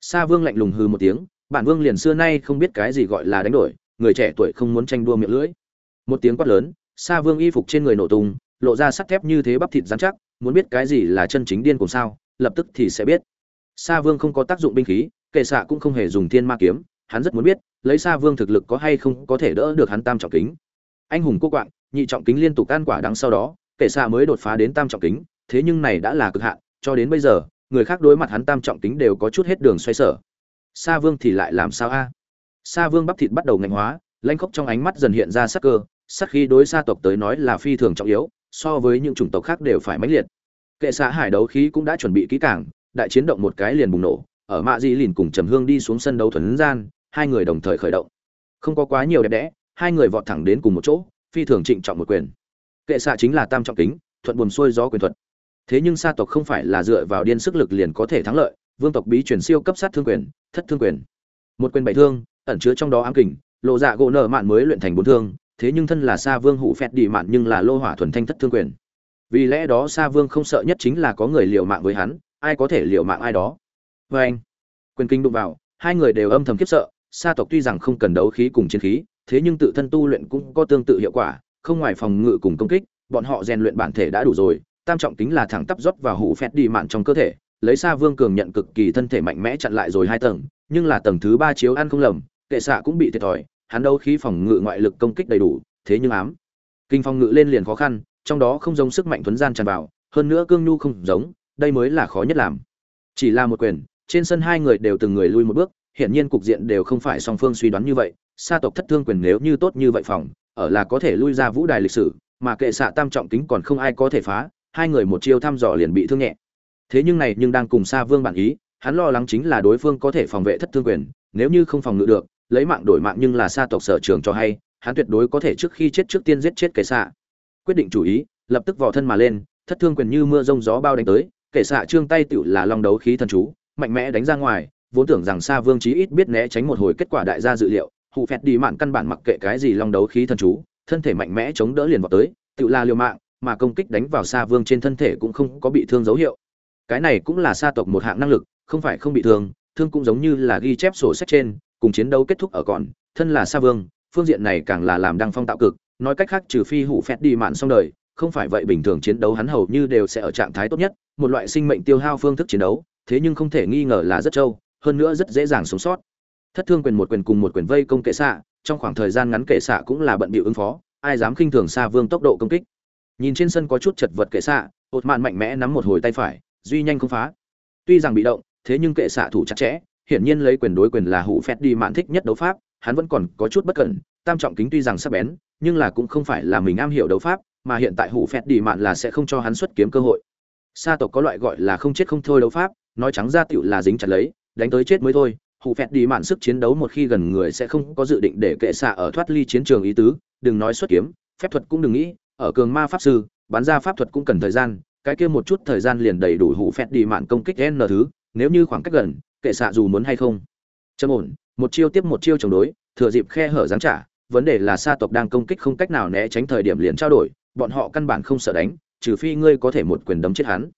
Sa vương lạnh lùng hư một tiếng, bản vương liền xưa nay không biết cái gì gọi là đánh đổi, người trẻ tuổi không muốn tranh đua miệng lưỡi. Một tiếng quát lớn, sa vương y phục trên người nổ tung, lộ ra sắt thép như thế bắp thịt dán chắc, muốn biết cái gì là chân chính điên cùng sao, lập tức thì sẽ biết. Sa vương không có tác dụng binh khí, kệ xạ cũng không hề dùng thiên ma kiếm, hắn rất muốn biết, lấy sa vương thực lực có hay không có thể đỡ được hắn tam trọng kính. Anh hùng cô quạng, nhị trọng kính liên tục can quả đắng sau đó, kệ xạ mới đột phá đến tam trọng kính thế nhưng này đã là cực hạn, cho đến bây giờ, người khác đối mặt hắn tam trọng tính đều có chút hết đường xoay sở. Sa vương thì lại làm sao a? Sa vương bắp thịt bắt đầu ngạnh hóa lanh khốc trong ánh mắt dần hiện ra sắc cơ, sắc khí đối sa tộc tới nói là phi thường trọng yếu, so với những chủng tộc khác đều phải mãnh liệt. Kệ xạ hải đấu khí cũng đã chuẩn bị kỹ càng, đại chiến động một cái liền bùng nổ, ở mạ di liền cùng trầm hương đi xuống sân đấu thuần gian, hai người đồng thời khởi động. Không có quá nhiều đẹp đẽ, hai người vọt thẳng đến cùng một chỗ, phi thường trịnh trọng một quyền. Kệ xạ chính là tam trọng kính, thuận buồm xuôi gió quyền thuật thế nhưng sa tộc không phải là dựa vào điên sức lực liền có thể thắng lợi, vương tộc bí truyền siêu cấp sát thương quyền, thất thương quyền. Một quyền bảy thương, ẩn chứa trong đó ám kình, lộ dạ gỗ nợ mạn mới luyện thành bốn thương, thế nhưng thân là sa vương hủ phẹt đi mạn nhưng là lô hỏa thuần thanh thất thương quyền. Vì lẽ đó sa vương không sợ nhất chính là có người liều mạng với hắn, ai có thể liều mạng ai đó. Vê anh, quyền kinh đụng vào, hai người đều âm thầm khiếp sợ, sa tộc tuy rằng không cần đấu khí cùng chiến khí, thế nhưng tự thân tu luyện cũng có tương tự hiệu quả, không ngoài phòng ngự cùng công kích, bọn họ rèn luyện bản thể đã đủ rồi tam trọng tính là thẳng tắp rót vào hủ phẹt đi mạn trong cơ thể, lấy xa vương cường nhận cực kỳ thân thể mạnh mẽ chặn lại rồi hai tầng, nhưng là tầng thứ ba chiếu ăn không lầm, kệ xạ cũng bị thiệt thòi, hắn đâu khí phòng ngự ngoại lực công kích đầy đủ, thế nhưng ám. Kinh phòng ngự lên liền khó khăn, trong đó không giống sức mạnh thuấn gian tràn vào, hơn nữa cương nhu không giống, đây mới là khó nhất làm. Chỉ là một quyền, trên sân hai người đều từng người lui một bước, hiển nhiên cục diện đều không phải song phương suy đoán như vậy, sa tộc thất thương quyền nếu như tốt như vậy phòng, ở là có thể lui ra vũ đài lịch sử, mà kệ xạ tam trọng kính còn không ai có thể phá hai người một chiêu thăm dò liền bị thương nhẹ. Thế nhưng này nhưng đang cùng xa vương bản ý, hắn lo lắng chính là đối phương có thể phòng vệ thất thương quyền, nếu như không phòng ngự được, lấy mạng đổi mạng nhưng là xa tộc sở trường cho hay, hắn tuyệt đối có thể trước khi chết trước tiên giết chết kẻ xạ quyết định chủ ý, lập tức vò thân mà lên, thất thương quyền như mưa rông gió bao đánh tới, kẻ xạ trương tay tựu là long đấu khí thần chú, mạnh mẽ đánh ra ngoài, vốn tưởng rằng xa vương chí ít biết né tránh một hồi kết quả đại gia dự liệu, hụ phẹt đi mạn căn bản mặc kệ cái gì long đấu khí thần chú, thân thể mạnh mẽ chống đỡ liền vào tới, tựu là liều mạng mà công kích đánh vào xa vương trên thân thể cũng không có bị thương dấu hiệu. Cái này cũng là xa tộc một hạng năng lực, không phải không bị thương thương cũng giống như là ghi chép sổ sách trên, cùng chiến đấu kết thúc ở còn, thân là xa vương, phương diện này càng là làm đăng phong tạo cực, nói cách khác trừ phi hủ phét đi mạn xong đời, không phải vậy bình thường chiến đấu hắn hầu như đều sẽ ở trạng thái tốt nhất, một loại sinh mệnh tiêu hao phương thức chiến đấu, thế nhưng không thể nghi ngờ là rất trâu, hơn nữa rất dễ dàng sống sót. Thất thương quyền một quyền cùng một quyền vây công kệ xạ, trong khoảng thời gian ngắn kệ xạ cũng là bận bịu ứng phó, ai dám khinh thường xa vương tốc độ công kích nhìn trên sân có chút chật vật kệ xạ ột mạn mạnh mẽ nắm một hồi tay phải, duy nhanh không phá. Tuy rằng bị động, thế nhưng kệ xạ thủ chặt chẽ, hiển nhiên lấy quyền đối quyền là hủ phét đi mạn thích nhất đấu pháp, hắn vẫn còn có chút bất cẩn, tam trọng kính tuy rằng sắc bén, nhưng là cũng không phải là mình am hiểu đấu pháp, mà hiện tại hủ phét đi mạn là sẽ không cho hắn xuất kiếm cơ hội. Sa tộc có loại gọi là không chết không thôi đấu pháp, nói trắng ra tựu là dính chặt lấy, đánh tới chết mới thôi, hủ phét đi mạn sức chiến đấu một khi gần người sẽ không có dự định để kệ xạ ở thoát ly chiến trường ý tứ, đừng nói xuất kiếm, phép thuật cũng đừng nghĩ ở cường ma pháp sư bán ra pháp thuật cũng cần thời gian, cái kia một chút thời gian liền đầy đủ hủ phét đi mạn công kích n thứ, nếu như khoảng cách gần, kệ xạ dù muốn hay không. Châm ổn, một chiêu tiếp một chiêu chống đối, thừa dịp khe hở giáng trả, vấn đề là sa tộc đang công kích không cách nào né tránh thời điểm liền trao đổi, bọn họ căn bản không sợ đánh, trừ phi ngươi có thể một quyền đấm chết hắn.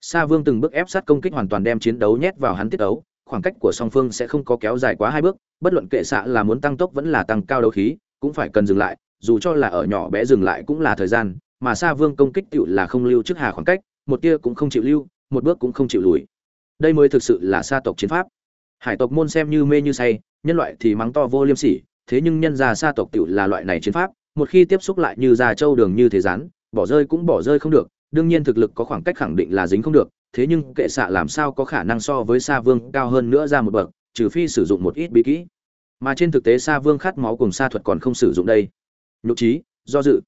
Sa vương từng bước ép sát công kích hoàn toàn đem chiến đấu nhét vào hắn tiết đấu khoảng cách của song phương sẽ không có kéo dài quá hai bước, bất luận kệ xạ là muốn tăng tốc vẫn là tăng cao đấu khí, cũng phải cần dừng lại dù cho là ở nhỏ bé dừng lại cũng là thời gian, mà sa vương công kích tựu là không lưu trước hà khoảng cách, một tia cũng không chịu lưu, một bước cũng không chịu lùi. Đây mới thực sự là sa tộc chiến pháp. Hải tộc môn xem như mê như say, nhân loại thì mắng to vô liêm sỉ, thế nhưng nhân gia sa tộc tựu là loại này chiến pháp, một khi tiếp xúc lại như già châu đường như thế rán, bỏ rơi cũng bỏ rơi không được, đương nhiên thực lực có khoảng cách khẳng định là dính không được, thế nhưng kệ xạ làm sao có khả năng so với sa vương cao hơn nữa ra một bậc, trừ phi sử dụng một ít bí kỹ. Mà trên thực tế sa vương khát máu cùng sa thuật còn không sử dụng đây nhục trí, do dự.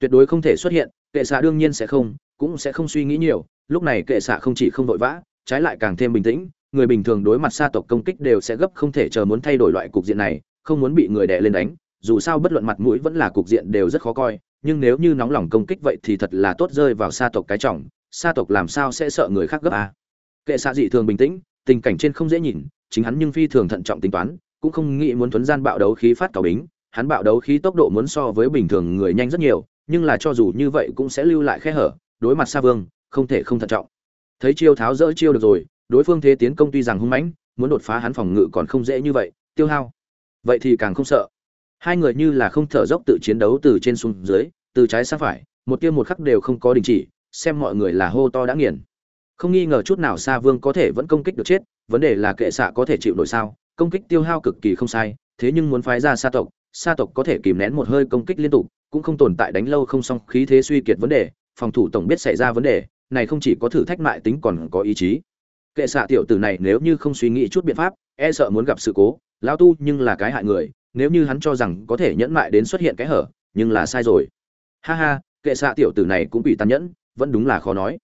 Tuyệt đối không thể xuất hiện, kệ xạ đương nhiên sẽ không, cũng sẽ không suy nghĩ nhiều. Lúc này kệ xạ không chỉ không vội vã, trái lại càng thêm bình tĩnh. Người bình thường đối mặt sa tộc công kích đều sẽ gấp không thể chờ muốn thay đổi loại cục diện này, không muốn bị người đè lên đánh. Dù sao bất luận mặt mũi vẫn là cục diện đều rất khó coi, nhưng nếu như nóng lòng công kích vậy thì thật là tốt rơi vào sa tộc cái trọng. Sa tộc làm sao sẽ sợ người khác gấp à? kệ xạ dị thường bình tĩnh, tình cảnh trên không dễ nhìn, chính hắn nhưng phi thường thận trọng tính toán, cũng không nghĩ muốn thuấn gian bạo đấu khí phát cào bính hắn bạo đấu khí tốc độ muốn so với bình thường người nhanh rất nhiều, nhưng là cho dù như vậy cũng sẽ lưu lại khe hở, đối mặt sa vương, không thể không thận trọng. Thấy chiêu tháo dỡ chiêu được rồi, đối phương thế tiến công tuy rằng hung mãnh, muốn đột phá hắn phòng ngự còn không dễ như vậy, tiêu hao. Vậy thì càng không sợ. Hai người như là không thở dốc tự chiến đấu từ trên xuống dưới, từ trái sang phải, một tiêu một khắc đều không có đình chỉ, xem mọi người là hô to đã nghiền. Không nghi ngờ chút nào sa vương có thể vẫn công kích được chết, vấn đề là kệ xạ có thể chịu nổi sao, công kích tiêu hao cực kỳ không sai, thế nhưng muốn phái ra sa tộc sa tộc có thể kìm nén một hơi công kích liên tục, cũng không tồn tại đánh lâu không xong khí thế suy kiệt vấn đề, phòng thủ tổng biết xảy ra vấn đề, này không chỉ có thử thách mại tính còn có ý chí. Kệ xạ tiểu tử này nếu như không suy nghĩ chút biện pháp e sợ muốn gặp sự cố, lão tu nhưng là cái hại người, nếu như hắn cho rằng có thể nhẫn mại đến xuất hiện cái hở, nhưng là sai rồi. Ha ha, kệ xạ tiểu tử này cũng bị tàn nhẫn, vẫn đúng là khó nói.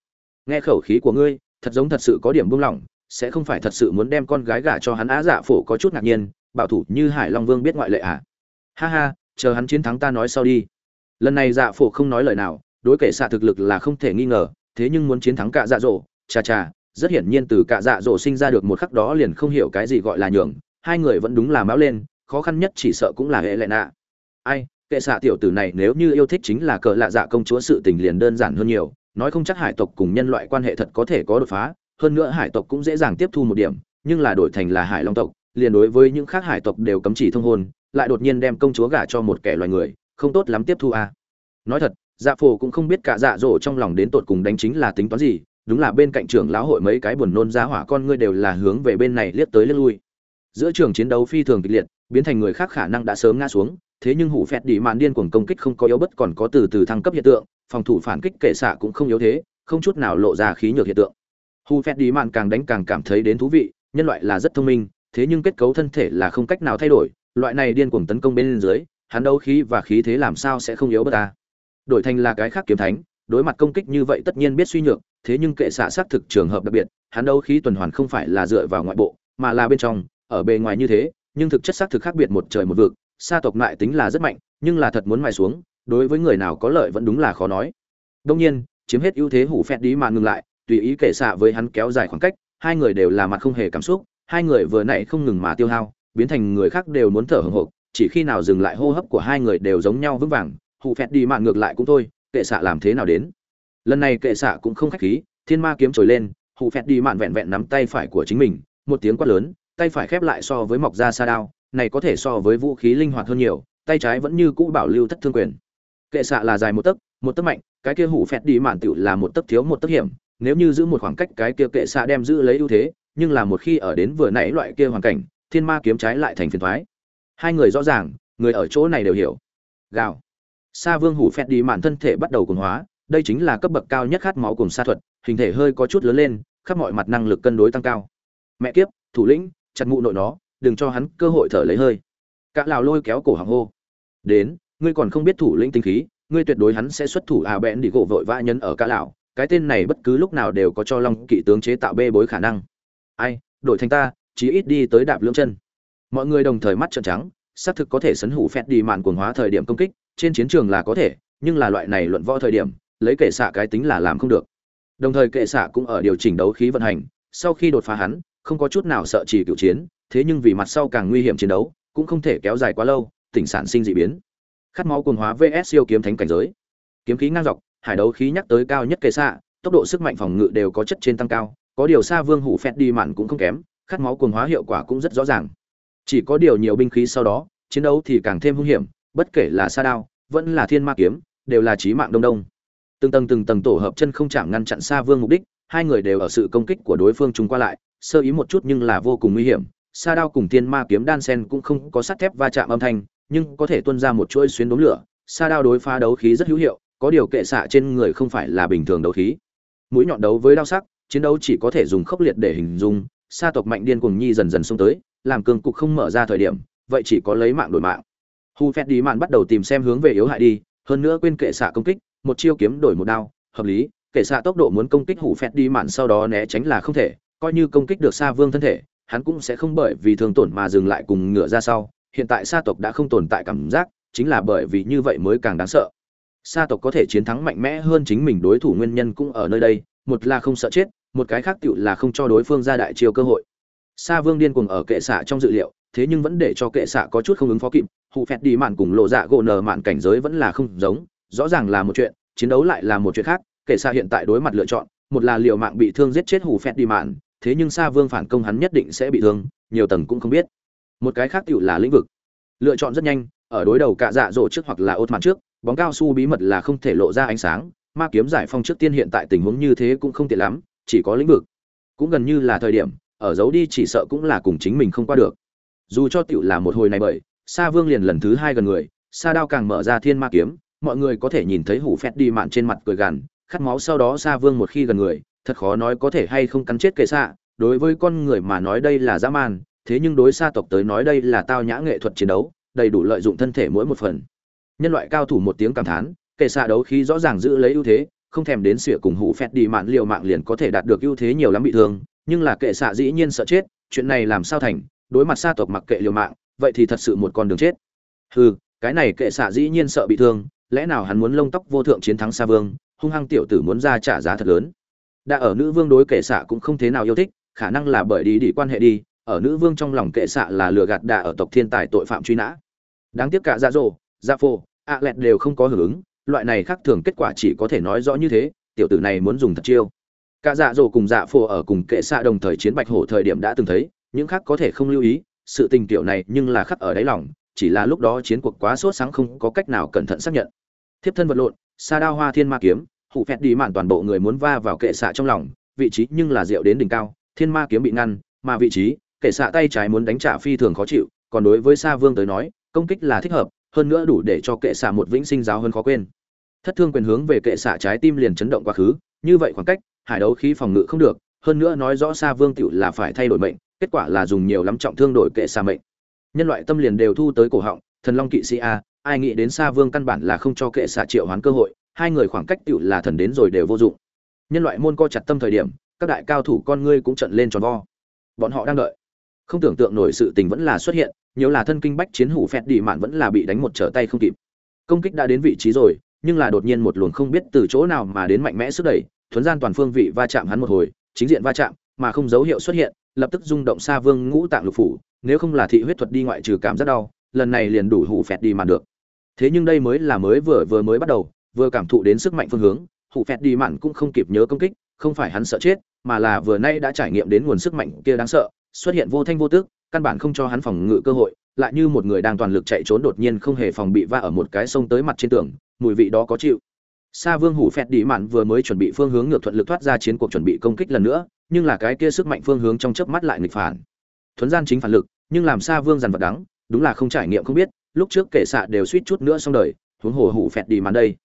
Nghe khẩu khí của ngươi, thật giống thật sự có điểm buông lỏng, sẽ không phải thật sự muốn đem con gái gả cho hắn á dạ phổ có chút ngạc nhiên, bảo thủ như hải long vương biết ngoại lệ à? Ha ha, chờ hắn chiến thắng ta nói sau đi. Lần này dạ phổ không nói lời nào, đối kể xạ thực lực là không thể nghi ngờ, thế nhưng muốn chiến thắng cả dạ dỗ chà chà, rất hiển nhiên từ cả dạ dỗ sinh ra được một khắc đó liền không hiểu cái gì gọi là nhường, hai người vẫn đúng là máu lên, khó khăn nhất chỉ sợ cũng là hệ lệ nạ. Ai, kệ xạ tiểu tử này nếu như yêu thích chính là cờ lạ dạ công chúa sự tình liền đơn giản hơn nhiều, nói không chắc hải tộc cùng nhân loại quan hệ thật có thể có đột phá, hơn nữa hải tộc cũng dễ dàng tiếp thu một điểm, nhưng là đổi thành là hải long tộc, liền đối với những khác hải tộc đều cấm chỉ thông hôn lại đột nhiên đem công chúa gả cho một kẻ loài người, không tốt lắm tiếp thu à. nói thật dạ phổ cũng không biết cả dạ dỗ trong lòng đến tột cùng đánh chính là tính toán gì, đúng là bên cạnh trưởng lão hội mấy cái buồn nôn ra hỏa con ngươi đều là hướng về bên này liếc tới liếc lui giữa trường chiến đấu phi thường kịch liệt, biến thành người khác khả năng đã sớm ngã xuống, thế nhưng hủ phẹt đi màn điên cuồng công kích không có yếu bất còn có từ từ thăng cấp hiện tượng, phòng thủ phản kích kệ xạ cũng không yếu thế, không chút nào lộ ra khí nhược hiện tượng hủ phẹt đi màn càng đánh càng cảm thấy đến thú vị, nhân loại là rất thông minh, thế nhưng kết cấu thân thể là không cách nào thay đổi loại này điên cuồng tấn công bên dưới, hắn đấu khí và khí thế làm sao sẽ không yếu bất ta? Đổi thành là cái khác kiếm thánh, đối mặt công kích như vậy tất nhiên biết suy nhược, thế nhưng kệ xạ xác thực trường hợp đặc biệt, hắn đấu khí tuần hoàn không phải là dựa vào ngoại bộ, mà là bên trong, ở bề ngoài như thế, nhưng thực chất xác thực khác biệt một trời một vực, sa tộc lại tính là rất mạnh, nhưng là thật muốn mài xuống, đối với người nào có lợi vẫn đúng là khó nói. Đông nhiên, chiếm hết ưu thế hủ phẹt đi mà ngừng lại, tùy ý kệ xạ với hắn kéo dài khoảng cách, hai người đều là mặt không hề cảm xúc, hai người vừa nãy không ngừng mà tiêu hao biến thành người khác đều muốn thở hổn hộc, chỉ khi nào dừng lại hô hấp của hai người đều giống nhau vững vàng hủ phẹt đi mạn ngược lại cũng thôi, kệ xạ làm thế nào đến? Lần này kệ xạ cũng không khách khí, thiên ma kiếm trồi lên hủ phẹt đi mạn vẹn vẹn nắm tay phải của chính mình, một tiếng quát lớn, tay phải khép lại so với mọc ra sa đao, này có thể so với vũ khí linh hoạt hơn nhiều, tay trái vẫn như cũ bảo lưu thất thương quyền. Kệ xạ là dài một tấc một tấc mạnh, cái kia hủ phẹt đi mạn tựu là một tấc thiếu một tấc hiểm, nếu như giữ một khoảng cách cái kia kệ xạ đem giữ lấy ưu thế, nhưng là một khi ở đến vừa nãy loại kia hoàn cảnh thiên ma kiếm trái lại thành phiền thoái. Hai người rõ ràng, người ở chỗ này đều hiểu. Gào. Sa vương hủ phét đi mạn thân thể bắt đầu cuồng hóa, đây chính là cấp bậc cao nhất khát máu cùng sa thuật, hình thể hơi có chút lớn lên, khắp mọi mặt năng lực cân đối tăng cao. Mẹ kiếp, thủ lĩnh, chặt mụ nội nó, đừng cho hắn cơ hội thở lấy hơi. Cả lào lôi kéo cổ hàng hô. Đến, ngươi còn không biết thủ lĩnh tinh khí, ngươi tuyệt đối hắn sẽ xuất thủ à bẽn đi gỗ vội vã nhân ở cả lào cái tên này bất cứ lúc nào đều có cho long kỵ tướng chế tạo bê bối khả năng. Ai, đổi thành ta chí ít đi tới đạp lưỡng chân. Mọi người đồng thời mắt trợn trắng, xác thực có thể sấn hủ phẹt đi màn cuồng hóa thời điểm công kích, trên chiến trường là có thể, nhưng là loại này luận võ thời điểm, lấy kệ xạ cái tính là làm không được. Đồng thời kệ xạ cũng ở điều chỉnh đấu khí vận hành, sau khi đột phá hắn, không có chút nào sợ chỉ cựu chiến, thế nhưng vì mặt sau càng nguy hiểm chiến đấu, cũng không thể kéo dài quá lâu, tỉnh sản sinh dị biến. Khát máu cuồng hóa vs siêu kiếm thánh cảnh giới. Kiếm khí ngang dọc, hải đấu khí nhắc tới cao nhất kệ xạ, tốc độ sức mạnh phòng ngự đều có chất trên tăng cao, có điều xa vương hủ phẹt đi mạn cũng không kém khát máu cuồng hóa hiệu quả cũng rất rõ ràng. Chỉ có điều nhiều binh khí sau đó, chiến đấu thì càng thêm hung hiểm, bất kể là sa đao, vẫn là thiên ma kiếm, đều là chí mạng đông đông. Từng tầng từng tầng tổ hợp chân không chạm ngăn chặn xa vương mục đích, hai người đều ở sự công kích của đối phương chúng qua lại, sơ ý một chút nhưng là vô cùng nguy hiểm. Sa đao cùng thiên ma kiếm đan sen cũng không có sắt thép va chạm âm thanh, nhưng có thể tuôn ra một chuỗi xuyến đốm lửa. Sa đao đối phá đấu khí rất hữu hiệu, có điều kệ xạ trên người không phải là bình thường đấu khí. Mũi nhọn đấu với đao sắc, chiến đấu chỉ có thể dùng khốc liệt để hình dung sa tộc mạnh điên cuồng nhi dần dần xông tới, làm cường cục không mở ra thời điểm, vậy chỉ có lấy mạng đổi mạng. Hu phét đi mạn bắt đầu tìm xem hướng về yếu hại đi, hơn nữa quên kệ xạ công kích, một chiêu kiếm đổi một đao, hợp lý, kệ xạ tốc độ muốn công kích hủ phét đi mạn sau đó né tránh là không thể, coi như công kích được Sa vương thân thể, hắn cũng sẽ không bởi vì thương tổn mà dừng lại cùng ngựa ra sau. Hiện tại sa tộc đã không tồn tại cảm giác, chính là bởi vì như vậy mới càng đáng sợ. Sa tộc có thể chiến thắng mạnh mẽ hơn chính mình đối thủ nguyên nhân cũng ở nơi đây, một là không sợ chết một cái khác tựu là không cho đối phương ra đại chiêu cơ hội. Sa vương điên cuồng ở kệ xạ trong dự liệu, thế nhưng vẫn để cho kệ xạ có chút không ứng phó kịp, hụ phẹt đi mạn cùng lộ dạ gỗ nở mạn cảnh giới vẫn là không giống, rõ ràng là một chuyện, chiến đấu lại là một chuyện khác, kệ xạ hiện tại đối mặt lựa chọn, một là liệu mạng bị thương giết chết hủ phẹt đi mạn, thế nhưng sa vương phản công hắn nhất định sẽ bị thương, nhiều tầng cũng không biết. Một cái khác tựu là lĩnh vực. Lựa chọn rất nhanh, ở đối đầu cạ dạ dỗ trước hoặc là ốt mạn trước, bóng cao su bí mật là không thể lộ ra ánh sáng, ma kiếm giải phong trước tiên hiện tại tình huống như thế cũng không tiện lắm chỉ có lĩnh vực. Cũng gần như là thời điểm, ở giấu đi chỉ sợ cũng là cùng chính mình không qua được. Dù cho tiểu là một hồi này bởi sa vương liền lần thứ hai gần người, sa đao càng mở ra thiên ma kiếm, mọi người có thể nhìn thấy hủ phét đi mạn trên mặt cười gằn, khát máu sau đó sa vương một khi gần người, thật khó nói có thể hay không cắn chết kệ xạ. Đối với con người mà nói đây là dã man, thế nhưng đối sa tộc tới nói đây là tao nhã nghệ thuật chiến đấu, đầy đủ lợi dụng thân thể mỗi một phần. Nhân loại cao thủ một tiếng cảm thán, kệ xạ đấu khí rõ ràng giữ lấy ưu thế không thèm đến sửa cùng hủ phét đi mạn liều mạng liền có thể đạt được ưu thế nhiều lắm bị thương, nhưng là kệ xạ dĩ nhiên sợ chết, chuyện này làm sao thành, đối mặt xa tộc mặc kệ liều mạng, vậy thì thật sự một con đường chết. Hừ, cái này kệ xạ dĩ nhiên sợ bị thương, lẽ nào hắn muốn lông tóc vô thượng chiến thắng xa vương, hung hăng tiểu tử muốn ra trả giá thật lớn. Đã ở nữ vương đối kệ xạ cũng không thế nào yêu thích, khả năng là bởi đi đi quan hệ đi, ở nữ vương trong lòng kệ xạ là lừa gạt đà ở tộc thiên tài tội phạm truy nã. Đáng tiếc cả gia rộ gia phô ạ lẹt đều không có hưởng ứng loại này khác thường kết quả chỉ có thể nói rõ như thế, tiểu tử này muốn dùng thật chiêu. Cả dạ dỗ cùng dạ phô ở cùng kệ xạ đồng thời chiến bạch hổ thời điểm đã từng thấy, những khác có thể không lưu ý, sự tình tiểu này nhưng là khắc ở đáy lòng, chỉ là lúc đó chiến cuộc quá sốt sáng không có cách nào cẩn thận xác nhận. Thiếp thân vật lộn xa đao hoa thiên ma kiếm hụ phẹt đi mạn toàn bộ người muốn va vào kệ xạ trong lòng, vị trí nhưng là rượu đến đỉnh cao, thiên ma kiếm bị ngăn, mà vị trí, kệ xạ tay trái muốn đánh trả phi thường khó chịu, còn đối với sa vương tới nói, công kích là thích hợp hơn nữa đủ để cho kệ xạ một vĩnh sinh giáo hơn khó quên. Thất thương quyền hướng về kệ xạ trái tim liền chấn động quá khứ, như vậy khoảng cách, hải đấu khí phòng ngự không được, hơn nữa nói rõ sa vương tựu là phải thay đổi mệnh, kết quả là dùng nhiều lắm trọng thương đổi kệ xạ mệnh. Nhân loại tâm liền đều thu tới cổ họng, thần long kỵ sĩ a, ai nghĩ đến sa vương căn bản là không cho kệ xạ triệu hoán cơ hội, hai người khoảng cách tựu là thần đến rồi đều vô dụng. Nhân loại môn co chặt tâm thời điểm, các đại cao thủ con ngươi cũng trận lên tròn vo. Bọn họ đang đợi. Không tưởng tượng nổi sự tình vẫn là xuất hiện nhiều là thân kinh bách chiến hủ phẹt đi mạn vẫn là bị đánh một trở tay không kịp. Công kích đã đến vị trí rồi, nhưng là đột nhiên một luồng không biết từ chỗ nào mà đến mạnh mẽ sức đẩy, thuấn gian toàn phương vị va chạm hắn một hồi, chính diện va chạm, mà không dấu hiệu xuất hiện, lập tức rung động xa vương ngũ tạng lục phủ, nếu không là thị huyết thuật đi ngoại trừ cảm giác đau, lần này liền đủ hủ phẹt đi mạn được. Thế nhưng đây mới là mới vừa vừa mới bắt đầu, vừa cảm thụ đến sức mạnh phương hướng, hủ phẹt đi mạn cũng không kịp nhớ công kích, không phải hắn sợ chết, mà là vừa nay đã trải nghiệm đến nguồn sức mạnh kia đáng sợ, xuất hiện vô thanh vô tức căn bản không cho hắn phòng ngự cơ hội lại như một người đang toàn lực chạy trốn đột nhiên không hề phòng bị va ở một cái sông tới mặt trên tường mùi vị đó có chịu Sa Vương Hủ Phẹt Đi Mạn vừa mới chuẩn bị phương hướng ngược thuận lực thoát ra chiến cuộc chuẩn bị công kích lần nữa, nhưng là cái kia sức mạnh phương hướng trong chớp mắt lại nghịch phản. Thuấn gian chính phản lực, nhưng làm Sa Vương dằn vật đắng, đúng là không trải nghiệm không biết, lúc trước kể xạ đều suýt chút nữa xong đời, huống hồ Hủ Phẹt Đi Mạn đây.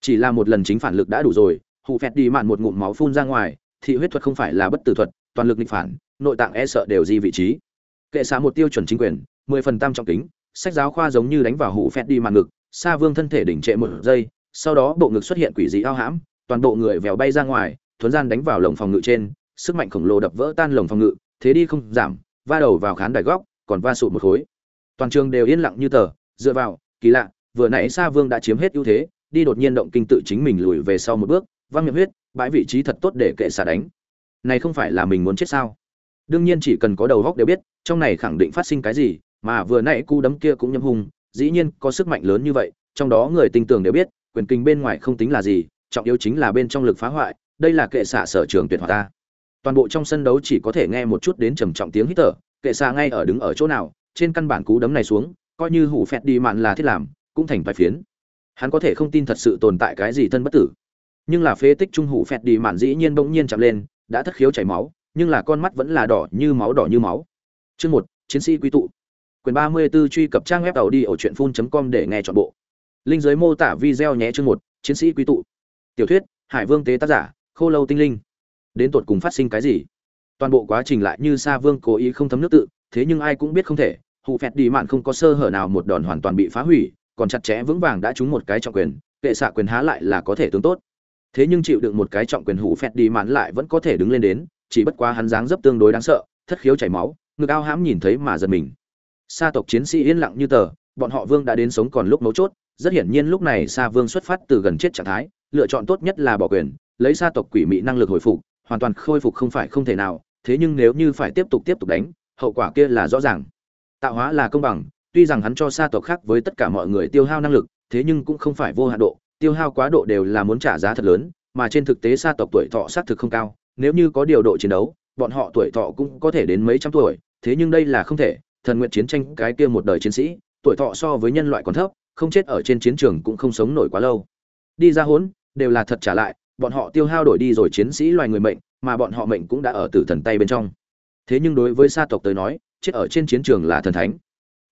Chỉ là một lần chính phản lực đã đủ rồi, Hủ Phẹt Đi Mạn một ngụm máu phun ra ngoài, thị huyết thuật không phải là bất tử thuật, toàn lực nghịch phản, nội tạng e sợ đều di vị trí. Kệ xạ một tiêu chuẩn chính quyền, mười phần tam trọng tính, sách giáo khoa giống như đánh vào hụ phét Đi Mạn ngực, Sa Vương thân thể đỉnh trệ một giây, sau đó bộ ngực xuất hiện quỷ dị ao hãm toàn bộ người vèo bay ra ngoài thuấn gian đánh vào lồng phòng ngự trên sức mạnh khổng lồ đập vỡ tan lồng phòng ngự thế đi không giảm va đầu vào khán đài góc còn va sụt một khối. Toàn trường đều yên lặng như tờ dựa vào kỳ lạ vừa nãy sa vương đã chiếm hết ưu thế đi đột nhiên động kinh tự chính mình lùi về sau một bước văng miệng huyết bãi vị trí thật tốt để kệ xả đánh. Này không phải là mình muốn chết sao? Đương nhiên chỉ cần có đầu góc đều biết, trong này khẳng định phát sinh cái gì, mà vừa nãy cú đấm kia cũng nhâm hung dĩ nhiên có sức mạnh lớn như vậy, trong đó người tinh tường đều biết, quyền kinh bên ngoài không tính là gì, trọng yếu chính là bên trong lực phá hoại, đây là kệ xạ sở trường tuyệt hòa ta. Toàn bộ trong sân đấu chỉ có thể nghe một chút đến trầm trọng tiếng hít thở, kệ xạ ngay ở đứng ở chỗ nào, trên căn bản cú đấm này xuống, coi như hủ phẹt đi mạn là thiết làm, cũng thành vài phiến. Hắn có thể không tin thật sự tồn tại cái gì thân bất tử. Nhưng là phế tích trung hủ phẹt đi mạn dĩ nhiên bỗng nhiên chạm lên, đã thất khiếu chảy máu nhưng là con mắt vẫn là đỏ như máu, đỏ như máu. Chương một, chiến sĩ quy tụ. Quyền ba mươi 34 truy cập trang web tàu đi ở truyện com để nghe chọn bộ. Linh giới mô tả video nhé chương một, chiến sĩ quý tụ. Tiểu thuyết, hải vương tế tác giả, khô lâu tinh linh. Đến tột cùng phát sinh cái gì? Toàn bộ quá trình lại như sa vương cố ý không thấm nước tự, thế nhưng ai cũng biết không thể. Hụ phẹt đi mạn không có sơ hở nào một đòn hoàn toàn bị phá hủy, còn chặt chẽ vững vàng đã trúng một cái trọng quyền, kệ xạ quyền há lại là có thể tướng tốt. Thế nhưng chịu đựng một cái trọng quyền hụ phẹt đi mạn lại vẫn có thể đứng lên đến chỉ bất quá hắn dáng dấp tương đối đáng sợ thất khiếu chảy máu ngực ao hãm nhìn thấy mà giật mình sa tộc chiến sĩ yên lặng như tờ bọn họ vương đã đến sống còn lúc mấu chốt rất hiển nhiên lúc này Sa Vương xuất phát từ gần chết trạng thái, lựa chọn tốt nhất là bỏ quyền, lấy Sa tộc quỷ mị năng lực hồi phục, hoàn toàn khôi phục không phải không thể nào, thế nhưng nếu như phải tiếp tục tiếp tục đánh, hậu quả kia là rõ ràng. Tạo hóa là công bằng, tuy rằng hắn cho Sa tộc khác với tất cả mọi người tiêu hao năng lực, thế nhưng cũng không phải vô hạn độ, tiêu hao quá độ đều là muốn trả giá thật lớn, mà trên thực tế Sa tộc tuổi thọ xác thực không cao, nếu như có điều độ chiến đấu, bọn họ tuổi thọ cũng có thể đến mấy trăm tuổi, thế nhưng đây là không thể, thần nguyện chiến tranh cái kia một đời chiến sĩ, tuổi thọ so với nhân loại còn thấp, không chết ở trên chiến trường cũng không sống nổi quá lâu. Đi ra hốn, đều là thật trả lại bọn họ tiêu hao đổi đi rồi chiến sĩ loài người mệnh mà bọn họ mệnh cũng đã ở tử thần tay bên trong. Thế nhưng đối với sa tộc tới nói chết ở trên chiến trường là thần thánh.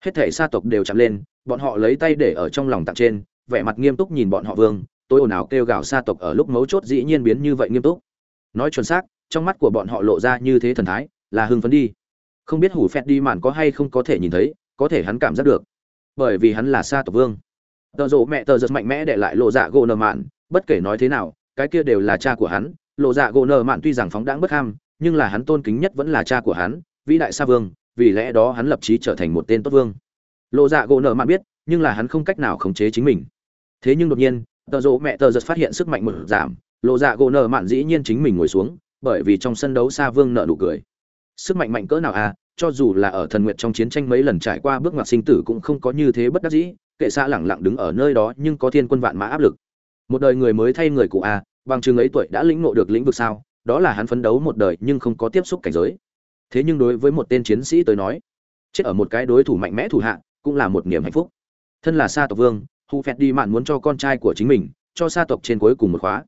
Hết thảy sa tộc đều chạm lên bọn họ lấy tay để ở trong lòng tặng trên vẻ mặt nghiêm túc nhìn bọn họ vương tối ồn ào kêu gào sa tộc ở lúc mấu chốt dĩ nhiên biến như vậy nghiêm túc nói chuẩn xác, trong mắt của bọn họ lộ ra như thế thần thái, là hưng phấn đi. Không biết hủ phét đi màn có hay không có thể nhìn thấy, có thể hắn cảm giác được. Bởi vì hắn là sa tộc vương. Tợ rộ mẹ tờ giật mạnh mẽ để lại lộ dạ gỗ nợ mạn, bất kể nói thế nào, cái kia đều là cha của hắn. Lộ dạ gỗ nợ mạn tuy rằng phóng đãng bất ham, nhưng là hắn tôn kính nhất vẫn là cha của hắn, vĩ đại sa vương, vì lẽ đó hắn lập chí trở thành một tên tốt vương. Lộ dạ gỗ nợ mạn biết, nhưng là hắn không cách nào khống chế chính mình. Thế nhưng đột nhiên tợ rộ mẹ tờ giật phát hiện sức mạnh một giảm lộ dạ gỗ nợ mạn dĩ nhiên chính mình ngồi xuống, bởi vì trong sân đấu xa vương nợ nụ cười. Sức mạnh mạnh cỡ nào à cho dù là ở thần nguyệt trong chiến tranh mấy lần trải qua bước ngoặt sinh tử cũng không có như thế bất đắc dĩ, kệ xa lẳng lặng đứng ở nơi đó nhưng có thiên quân vạn mã áp lực. Một đời người mới thay người cụ a bằng chừng ấy tuổi đã lĩnh ngộ được lĩnh vực sao, đó là hắn phấn đấu một đời nhưng không có tiếp xúc cảnh giới. Thế nhưng đối với một tên chiến sĩ tới nói, chết ở một cái đối thủ mạnh mẽ thủ hạ cũng là một niềm hạnh phúc. Thân là sa tộc vương hu phẹt đi mạn muốn cho con trai của chính mình, cho sa tộc trên cuối cùng một khóa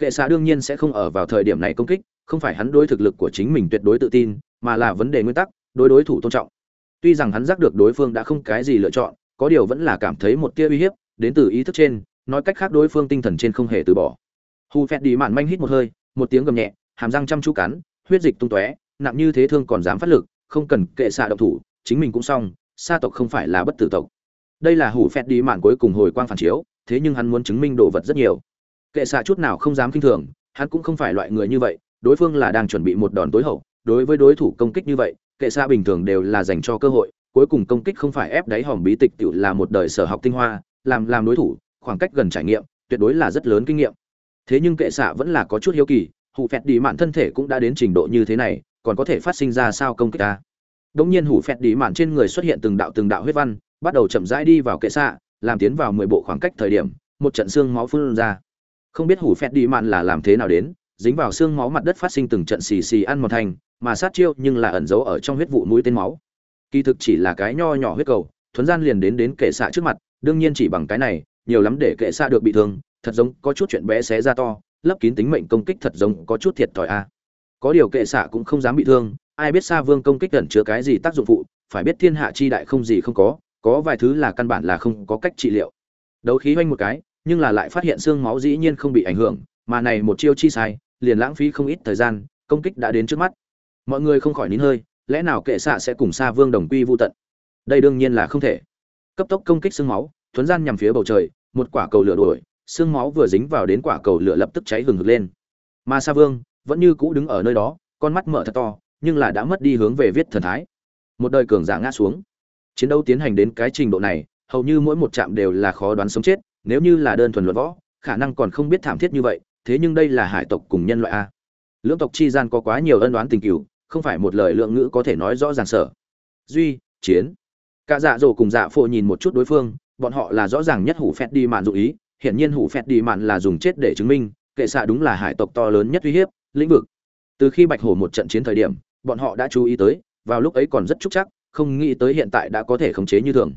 kệ xạ đương nhiên sẽ không ở vào thời điểm này công kích, không phải hắn đối thực lực của chính mình tuyệt đối tự tin, mà là vấn đề nguyên tắc, đối đối thủ tôn trọng. Tuy rằng hắn giác được đối phương đã không cái gì lựa chọn, có điều vẫn là cảm thấy một tia uy hiếp, đến từ ý thức trên, nói cách khác đối phương tinh thần trên không hề từ bỏ. Hù phẹt đi mạn manh hít một hơi, một tiếng gầm nhẹ, hàm răng chăm chú cắn, huyết dịch tung tóe, nặng như thế thương còn dám phát lực, không cần kệ xạ động thủ, chính mình cũng xong, sa tộc không phải là bất tử tộc. Đây là hủ phẹt đi mạn cuối cùng hồi quang phản chiếu, thế nhưng hắn muốn chứng minh đồ vật rất nhiều kệ xạ chút nào không dám kinh thường, hắn cũng không phải loại người như vậy, đối phương là đang chuẩn bị một đòn tối hậu, đối với đối thủ công kích như vậy, kệ xạ bình thường đều là dành cho cơ hội, cuối cùng công kích không phải ép đáy hòm bí tịch tự là một đời sở học tinh hoa, làm làm đối thủ, khoảng cách gần trải nghiệm, tuyệt đối là rất lớn kinh nghiệm. Thế nhưng kệ xạ vẫn là có chút hiếu kỳ, hủ phẹt đi mạn thân thể cũng đã đến trình độ như thế này, còn có thể phát sinh ra sao công kích ta? Đống nhiên hủ phẹt đi mạn trên người xuất hiện từng đạo từng đạo huyết văn, bắt đầu chậm rãi đi vào kệ xạ, làm tiến vào mười bộ khoảng cách thời điểm, một trận xương máu phun ra không biết hủ phét đi mạn là làm thế nào đến, dính vào xương máu mặt đất phát sinh từng trận xì xì ăn một thành, mà sát chiêu nhưng là ẩn giấu ở trong huyết vụ mũi tên máu. Kỳ thực chỉ là cái nho nhỏ huyết cầu, thuấn gian liền đến đến kệ xạ trước mặt, đương nhiên chỉ bằng cái này, nhiều lắm để kệ xạ được bị thương, thật giống có chút chuyện bé xé ra to, lấp kín tính mệnh công kích thật giống có chút thiệt thòi a. Có điều kệ xạ cũng không dám bị thương, ai biết xa vương công kích ẩn chứa cái gì tác dụng phụ, phải biết thiên hạ chi đại không gì không có có vài thứ là căn bản là không có cách trị liệu. Đấu khí hoanh một cái nhưng là lại phát hiện xương máu dĩ nhiên không bị ảnh hưởng, mà này một chiêu chi sai, liền lãng phí không ít thời gian, công kích đã đến trước mắt. Mọi người không khỏi nín hơi, lẽ nào kệ xạ sẽ cùng xa vương đồng quy vu tận? Đây đương nhiên là không thể. Cấp tốc công kích xương máu, thuấn gian nhằm phía bầu trời, một quả cầu lửa đuổi, xương máu vừa dính vào đến quả cầu lửa lập tức cháy hừng hực lên. Mà sa vương vẫn như cũ đứng ở nơi đó, con mắt mở thật to, nhưng là đã mất đi hướng về viết thần thái. Một đời cường giả ngã xuống. Chiến đấu tiến hành đến cái trình độ này, hầu như mỗi một trạm đều là khó đoán sống chết nếu như là đơn thuần luận võ, khả năng còn không biết thảm thiết như vậy, thế nhưng đây là hải tộc cùng nhân loại a. Lưỡng tộc chi gian có quá nhiều ân đoán tình cựu không phải một lời lượng ngữ có thể nói rõ ràng sở. Duy, chiến. Cả dạ dỗ cùng dạ phô nhìn một chút đối phương, bọn họ là rõ ràng nhất hủ phét đi mạn dụ ý, hiển nhiên hủ phét đi mạn là dùng chết để chứng minh, kệ xạ đúng là hải tộc to lớn nhất uy hiếp, lĩnh vực. Từ khi bạch hổ một trận chiến thời điểm, bọn họ đã chú ý tới, vào lúc ấy còn rất trúc chắc, không nghĩ tới hiện tại đã có thể khống chế như thường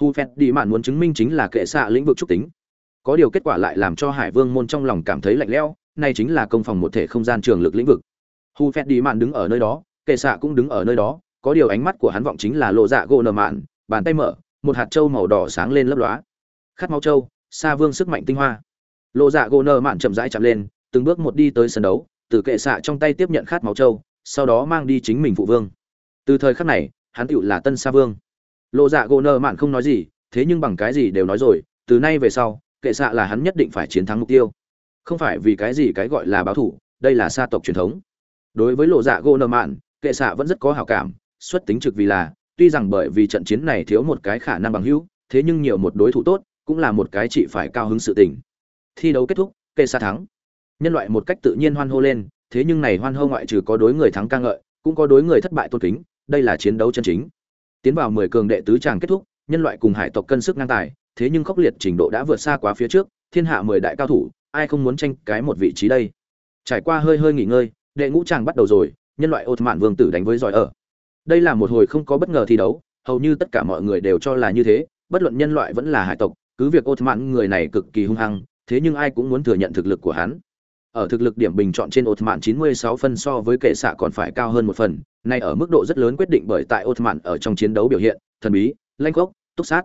hu phét đi mạn muốn chứng minh chính là kệ xạ lĩnh vực trúc tính. Có điều kết quả lại làm cho hải vương môn trong lòng cảm thấy lạnh lẽo, nay chính là công phòng một thể không gian trường lực lĩnh vực. Hu phét đi mạn đứng ở nơi đó, kệ xạ cũng đứng ở nơi đó, có điều ánh mắt của hắn vọng chính là lộ dạ gỗ nở mạn, bàn tay mở, một hạt trâu màu đỏ sáng lên lấp lóa. Khát máu trâu xa vương sức mạnh tinh hoa. Lộ dạ gỗ nở mạn chậm rãi chậm lên, từng bước một đi tới sân đấu, từ kệ xạ trong tay tiếp nhận khát máu trâu sau đó mang đi chính mình phụ vương. Từ thời khắc này, hắn tựu là tân sa vương lộ dạ gỗ nợ mạn không nói gì, thế nhưng bằng cái gì đều nói rồi, từ nay về sau, kệ xạ là hắn nhất định phải chiến thắng mục tiêu. Không phải vì cái gì cái gọi là báo thủ, đây là sa tộc truyền thống. Đối với lộ dạ gỗ nợ mạn, kệ xạ vẫn rất có hảo cảm, xuất tính trực vì là, tuy rằng bởi vì trận chiến này thiếu một cái khả năng bằng hữu, thế nhưng nhiều một đối thủ tốt, cũng là một cái chị phải cao hứng sự tình. Thi đấu kết thúc, kệ xạ thắng. Nhân loại một cách tự nhiên hoan hô lên, thế nhưng này hoan hô ngoại trừ có đối người thắng ca ngợi, cũng có đối người thất bại tôn kính, đây là chiến đấu chân chính tiến vào mười cường đệ tứ tràng kết thúc, nhân loại cùng hải tộc cân sức ngang tài, thế nhưng khốc liệt trình độ đã vượt xa quá phía trước, thiên hạ mười đại cao thủ, ai không muốn tranh cái một vị trí đây? Trải qua hơi hơi nghỉ ngơi, đệ ngũ tràng bắt đầu rồi, nhân loại ột mạn vương tử đánh với giỏi ở. Đây là một hồi không có bất ngờ thi đấu, hầu như tất cả mọi người đều cho là như thế, bất luận nhân loại vẫn là hải tộc, cứ việc ột mạn người này cực kỳ hung hăng, thế nhưng ai cũng muốn thừa nhận thực lực của hắn ở thực lực điểm bình chọn trên ột mạn 96 phân so với kệ xạ còn phải cao hơn một phần này ở mức độ rất lớn quyết định bởi tại ột mạn ở trong chiến đấu biểu hiện thần bí lanh khốc, túc sát.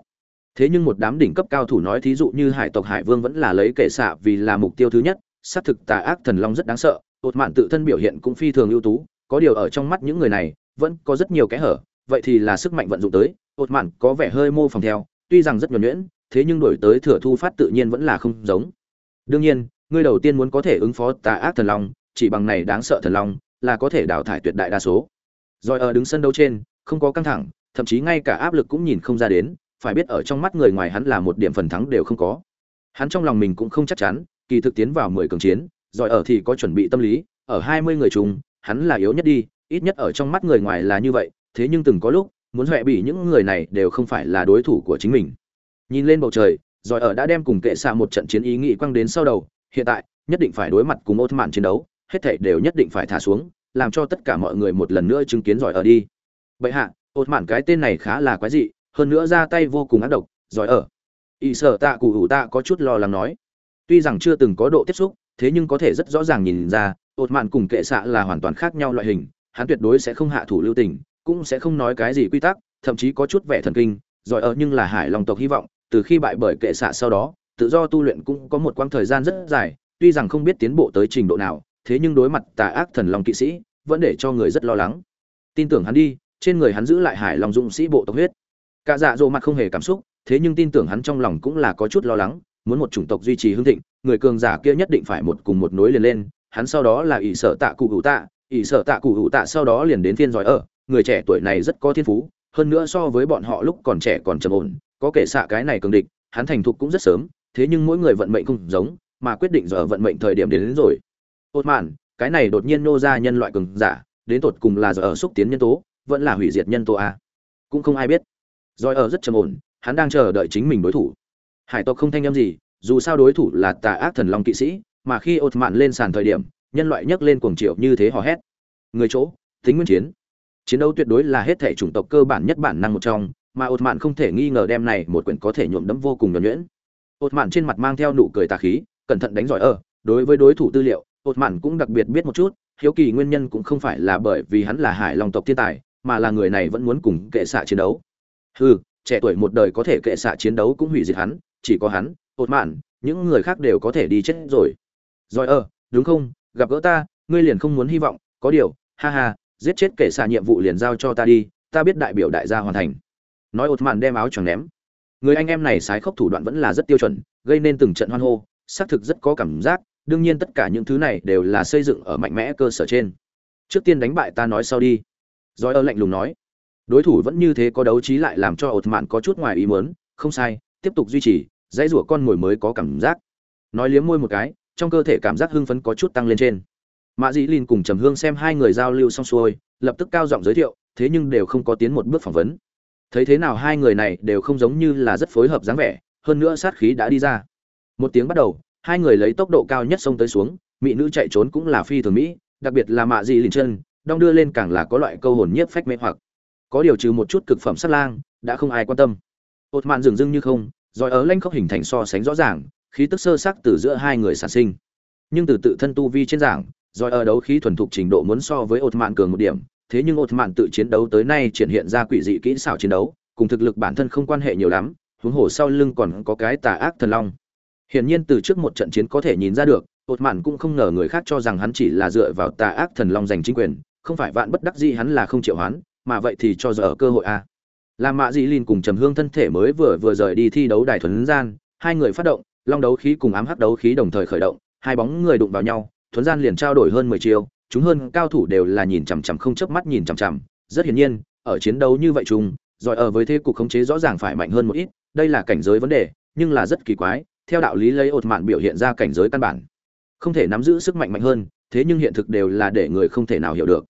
Thế nhưng một đám đỉnh cấp cao thủ nói thí dụ như hải tộc hải vương vẫn là lấy kệ xạ vì là mục tiêu thứ nhất sát thực tà ác thần long rất đáng sợ ột mạn tự thân biểu hiện cũng phi thường ưu tú có điều ở trong mắt những người này vẫn có rất nhiều kẽ hở vậy thì là sức mạnh vận dụng tới ột mạn có vẻ hơi mô phỏng theo tuy rằng rất nhuẩn nhuyễn thế nhưng đổi tới thừa thu phát tự nhiên vẫn là không giống. Đương nhiên Ngươi đầu tiên muốn có thể ứng phó tà ác thần long, chỉ bằng này đáng sợ thần long, là có thể đào thải tuyệt đại đa số. Rồi ở đứng sân đấu trên, không có căng thẳng, thậm chí ngay cả áp lực cũng nhìn không ra đến, phải biết ở trong mắt người ngoài hắn là một điểm phần thắng đều không có. Hắn trong lòng mình cũng không chắc chắn, kỳ thực tiến vào mười cường chiến, rồi ở thì có chuẩn bị tâm lý, ở hai mươi người chung, hắn là yếu nhất đi, ít nhất ở trong mắt người ngoài là như vậy, thế nhưng từng có lúc, muốn huệ bị những người này đều không phải là đối thủ của chính mình. Nhìn lên bầu trời, rồi ở đã đem cùng kệ xạ một trận chiến ý nghĩ quăng đến sau đầu hiện tại, nhất định phải đối mặt cùng ốt mạn chiến đấu, hết thảy đều nhất định phải thả xuống, làm cho tất cả mọi người một lần nữa chứng kiến giỏi ở đi. Vậy hạ ốt mạn cái tên này khá là quái dị, hơn nữa ra tay vô cùng ác độc, giỏi ở. Y sở tạ cụ hủ tạ có chút lo lắng nói. Tuy rằng chưa từng có độ tiếp xúc, thế nhưng có thể rất rõ ràng nhìn ra ột mạn cùng kệ xạ là hoàn toàn khác nhau loại hình, hắn tuyệt đối sẽ không hạ thủ lưu tình, cũng sẽ không nói cái gì quy tắc, thậm chí có chút vẻ thần kinh, giỏi ở nhưng là hải lòng tộc hy vọng, từ khi bại bởi kệ xạ sau đó tự do tu luyện cũng có một quãng thời gian rất dài, tuy rằng không biết tiến bộ tới trình độ nào, thế nhưng đối mặt tà ác thần long kỵ sĩ, vẫn để cho người rất lo lắng. Tin tưởng hắn đi, trên người hắn giữ lại hải long dũng sĩ bộ tộc huyết. Cả dạ dỗ mặt không hề cảm xúc, thế nhưng tin tưởng hắn trong lòng cũng là có chút lo lắng, muốn một chủng tộc duy trì hưng thịnh, người cường giả kia nhất định phải một cùng một nối liền lên, hắn sau đó là ỷ sở tạ cụ hữu tạ, ỷ sở tạ cụ hữu tạ sau đó liền đến phiên giỏi ở, người trẻ tuổi này rất có thiên phú, hơn nữa so với bọn họ lúc còn trẻ còn trầm ổn, có kể xạ cái này cường địch, hắn thành thục cũng rất sớm thế nhưng mỗi người vận mệnh không giống mà quyết định giờ vận mệnh thời điểm đến, đến rồi. Ốt mạn cái này đột nhiên nô ra nhân loại cường giả đến tột cùng là giờ ở xúc tiến nhân tố vẫn là hủy diệt nhân tố a cũng không ai biết. Rồi ở rất trầm ổn hắn đang chờ đợi chính mình đối thủ. Hải tộc không thanh âm gì dù sao đối thủ là tà ác thần long kỵ sĩ mà khi ột mạn lên sàn thời điểm nhân loại nhấc lên cuồng triệu như thế hò hét. Người chỗ tính nguyên chiến. Chiến đấu tuyệt đối là hết thể chủng tộc cơ bản nhất bản năng một trong mà ột mạn không thể nghi ngờ đem này một quyển có thể nhuộm đẫm vô cùng nhuẩn nhuyễn ột mạn trên mặt mang theo nụ cười tà khí, cẩn thận đánh giỏi ở, đối với đối thủ tư liệu ột mạn cũng đặc biệt biết một chút, hiếu kỳ nguyên nhân cũng không phải là bởi vì hắn là hải long tộc thiên tài, mà là người này vẫn muốn cùng kệ xạ chiến đấu. Hừ, trẻ tuổi một đời có thể kệ xạ chiến đấu cũng hủy diệt hắn, chỉ có hắn ột mạn, những người khác đều có thể đi chết rồi. Giỏi ơ đúng không? Gặp gỡ ta, ngươi liền không muốn hy vọng, có điều, ha ha, giết chết kệ xạ nhiệm vụ liền giao cho ta đi, ta biết đại biểu đại gia hoàn thành. Nói ột mạn đem áo choàng ném người anh em này sái khốc thủ đoạn vẫn là rất tiêu chuẩn, gây nên từng trận hoan hô, xác thực rất có cảm giác, đương nhiên tất cả những thứ này đều là xây dựng ở mạnh mẽ cơ sở trên. Trước tiên đánh bại ta nói sau đi. Rồi ơ lạnh lùng nói. Đối thủ vẫn như thế có đấu trí lại làm cho ột mạn có chút ngoài ý muốn, không sai, tiếp tục duy trì, dãy rủa con mồi mới có cảm giác. Nói liếm môi một cái, trong cơ thể cảm giác hưng phấn có chút tăng lên trên. Mạ dĩ Linh cùng trầm hương xem hai người giao lưu xong xuôi, lập tức cao giọng giới thiệu, thế nhưng đều không có tiến một bước phỏng vấn thấy thế nào hai người này đều không giống như là rất phối hợp dáng vẻ, hơn nữa sát khí đã đi ra. Một tiếng bắt đầu, hai người lấy tốc độ cao nhất xông tới xuống, mỹ nữ chạy trốn cũng là phi thường mỹ, đặc biệt là mạ dị lìn chân, đong đưa lên càng là có loại câu hồn nhiếp phách mê hoặc. Có điều trừ một chút cực phẩm sát lang, đã không ai quan tâm. Ột mạn dừng dưng như không, rồi ở lanh khốc hình thành so sánh rõ ràng, khí tức sơ sắc từ giữa hai người sản sinh. Nhưng từ tự thân tu vi trên giảng, rồi ở đấu khí thuần thục trình độ muốn so với ột mạn cường một điểm thế nhưng ột mạn tự chiến đấu tới nay triển hiện ra quỷ dị kỹ xảo chiến đấu, cùng thực lực bản thân không quan hệ nhiều lắm, huống hồ sau lưng còn có cái tà ác thần long. Hiển nhiên từ trước một trận chiến có thể nhìn ra được ột mạn cũng không ngờ người khác cho rằng hắn chỉ là dựa vào tà ác thần long giành chính quyền, không phải vạn bất đắc gì hắn là không chịu hoán, mà vậy thì cho giờ ở cơ hội a. Làm mạ dị lìn cùng trầm hương thân thể mới vừa vừa rời đi thi đấu đài thuấn gian, hai người phát động, long đấu khí cùng ám hắc đấu khí đồng thời khởi động, hai bóng người đụng vào nhau thuấn gian liền trao đổi hơn mười chiêu chúng hơn cao thủ đều là nhìn chằm chằm không chớp mắt nhìn chằm chằm. Rất hiển nhiên, ở chiến đấu như vậy chung giỏi ở với thế cục khống chế rõ ràng phải mạnh hơn một ít, đây là cảnh giới vấn đề, nhưng là rất kỳ quái, theo đạo lý lấy ột mạn biểu hiện ra cảnh giới căn bản. Không thể nắm giữ sức mạnh mạnh hơn, thế nhưng hiện thực đều là để người không thể nào hiểu được.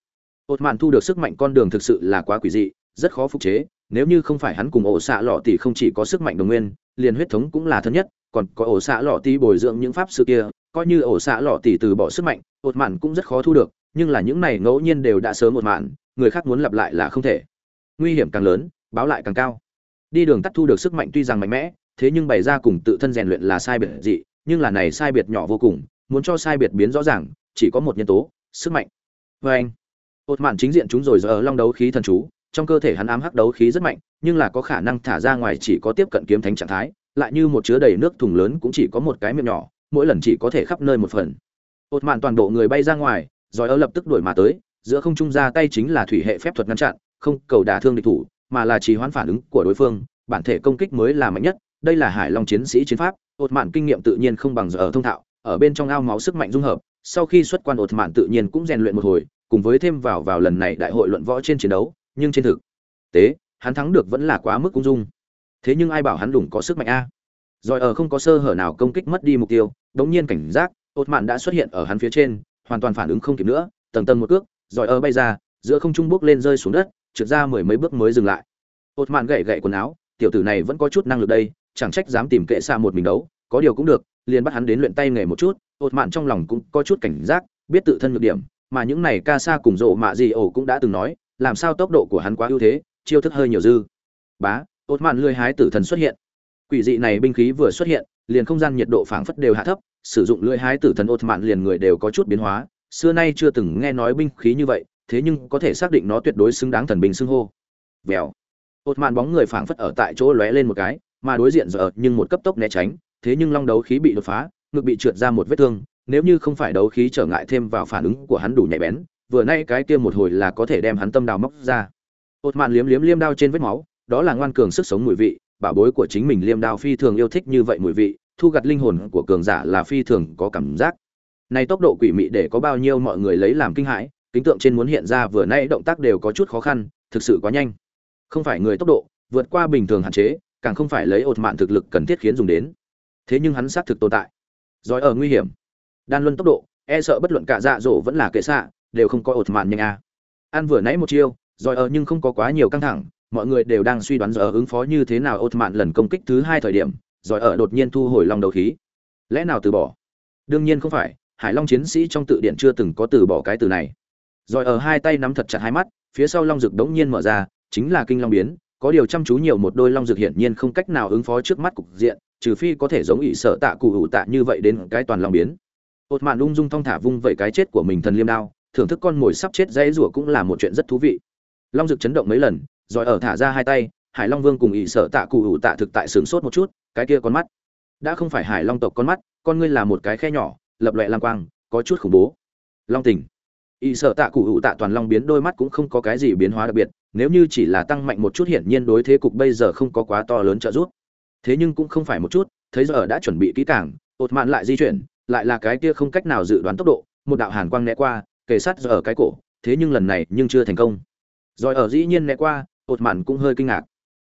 Ột mạn thu được sức mạnh con đường thực sự là quá quỷ dị, rất khó phục chế, nếu như không phải hắn cùng ổ xạ lọ tỷ không chỉ có sức mạnh đồng nguyên, liền huyết thống cũng là thân nhất còn có ổ xạ lọ tỷ bồi dưỡng những pháp sư kia, coi như ổ xạ lọ tỷ từ bỏ sức mạnh, ột mạn cũng rất khó thu được, nhưng là những này ngẫu nhiên đều đã sớm một mạn, người khác muốn lặp lại là không thể. Nguy hiểm càng lớn, báo lại càng cao. Đi đường tắt thu được sức mạnh tuy rằng mạnh mẽ, thế nhưng bày ra cùng tự thân rèn luyện là sai biệt dị, nhưng là này sai biệt nhỏ vô cùng, muốn cho sai biệt biến rõ ràng, chỉ có một nhân tố, sức mạnh. Vê anh, ột mạn chính diện chúng rồi giờ long đấu khí thần chú, trong cơ thể hắn ám hắc đấu khí rất mạnh, nhưng là có khả năng thả ra ngoài chỉ có tiếp cận kiếm thánh trạng thái lại như một chứa đầy nước thùng lớn cũng chỉ có một cái miệng nhỏ, mỗi lần chỉ có thể khắp nơi một phần. Ột mạn toàn bộ người bay ra ngoài rồi ở lập tức đuổi mà tới, giữa không trung ra tay chính là thủy hệ phép thuật ngăn chặn, không cầu đả thương địch thủ, mà là trì hoãn phản ứng của đối phương, bản thể công kích mới là mạnh nhất, đây là hải long chiến sĩ chiến pháp, ột mạn kinh nghiệm tự nhiên không bằng giờ ở thông thạo, ở bên trong ao máu sức mạnh dung hợp, sau khi xuất quan ột mạn tự nhiên cũng rèn luyện một hồi, cùng với thêm vào vào lần này đại hội luận võ trên chiến đấu, nhưng trên thực tế, hắn thắng được vẫn là quá mức cung dung thế nhưng ai bảo hắn đủng có sức mạnh a? Rồi ở không có sơ hở nào công kích mất đi mục tiêu, đống nhiên cảnh giác ột mạn đã xuất hiện ở hắn phía trên, hoàn toàn phản ứng không kịp nữa, tầng tầng một cước, rồi ở bay ra, giữa không trung bước lên rơi xuống đất, trượt ra mười mấy bước mới dừng lại. Ột mạn gậy gậy quần áo, tiểu tử này vẫn có chút năng lực đây, chẳng trách dám tìm kệ xa một mình đấu, có điều cũng được, liền bắt hắn đến luyện tay nghề một chút ột mạn trong lòng cũng có chút cảnh giác, biết tự thân nhược điểm, mà những này ca sa cùng rộ mạ gì ổ cũng đã từng nói, làm sao tốc độ của hắn quá ưu thế, chiêu thức hơi nhiều dư. Bá ột mạn lười hái tử thần xuất hiện. Quỷ dị này binh khí vừa xuất hiện, liền không gian nhiệt độ phảng phất đều hạ thấp, sử dụng lưỡi hái tử thần ột mạn liền người đều có chút biến hóa. Xưa nay chưa từng nghe nói binh khí như vậy, thế nhưng có thể xác định nó tuyệt đối xứng đáng thần binh xưng hô. Vèo. Ột mạn bóng người phảng phất ở tại chỗ lóe lên một cái, mà đối diện giờ nhưng một cấp tốc né tránh, thế nhưng long đấu khí bị đột phá, ngực bị trượt ra một vết thương, nếu như không phải đấu khí trở ngại thêm vào phản ứng của hắn đủ nhạy bén, vừa nay cái kia một hồi là có thể đem hắn tâm đào móc ra. Ột mạn liếm liếm liêm đao trên vết máu đó là ngoan cường sức sống mùi vị, bảo bối của chính mình liêm đao phi thường yêu thích như vậy mùi vị, thu gặt linh hồn của cường giả là phi thường có cảm giác. Này tốc độ quỷ mị để có bao nhiêu mọi người lấy làm kinh hãi, kính tượng trên muốn hiện ra vừa nay động tác đều có chút khó khăn, thực sự quá nhanh. Không phải người tốc độ, vượt qua bình thường hạn chế, càng không phải lấy ột mạn thực lực cần thiết khiến dùng đến. Thế nhưng hắn xác thực tồn tại. Giỏi ở nguy hiểm. Đan luân tốc độ e sợ bất luận cả dạ dỗ vẫn là kệ xạ, đều không có ột mạn nhanh a. À. ăn vừa nãy một chiêu giỏi ở nhưng không có quá nhiều căng thẳng mọi người đều đang suy đoán giờ ứng phó như thế nào ột mạn lần công kích thứ hai thời điểm, rồi ở đột nhiên thu hồi long đầu khí. Lẽ nào từ bỏ? Đương nhiên không phải, hải long chiến sĩ trong tự điện chưa từng có từ bỏ cái từ này. Rồi ở hai tay nắm thật chặt hai mắt, phía sau long rực đống nhiên mở ra, chính là kinh long biến, có điều chăm chú nhiều một đôi long rực hiển nhiên không cách nào ứng phó trước mắt cục diện, trừ phi có thể giống ỷ sợ tạ cụ hữu tạ như vậy đến cái toàn long biến. Ột mạn ung dung thong thả vung vậy cái chết của mình thần liêm đao, thưởng thức con mồi sắp chết dãy rủa cũng là một chuyện rất thú vị. Long rực chấn động mấy lần rồi ở thả ra hai tay, hải long vương cùng ỵ sợ tạ cụ ủ tạ thực tại sửng sốt một chút, cái kia con mắt. Đã không phải hải long tộc con mắt, con ngươi là một cái khe nhỏ, lập loẹ lang quang, có chút khủng bố. Long tình. Ỵ sợ tạ cụ ủ tạ toàn long biến đôi mắt cũng không có cái gì biến hóa đặc biệt, nếu như chỉ là tăng mạnh một chút hiển nhiên đối thế cục bây giờ không có quá to lớn trợ giúp. Thế nhưng cũng không phải một chút, thấy giờ đã chuẩn bị kỹ càng, ột mạn lại di chuyển, lại là cái kia không cách nào dự đoán tốc độ, một đạo hàn quang né qua, kề sát giờ ở cái cổ, thế nhưng lần này nhưng chưa thành công. Rồi ở dĩ nhiên né qua ột mạn cũng hơi kinh ngạc.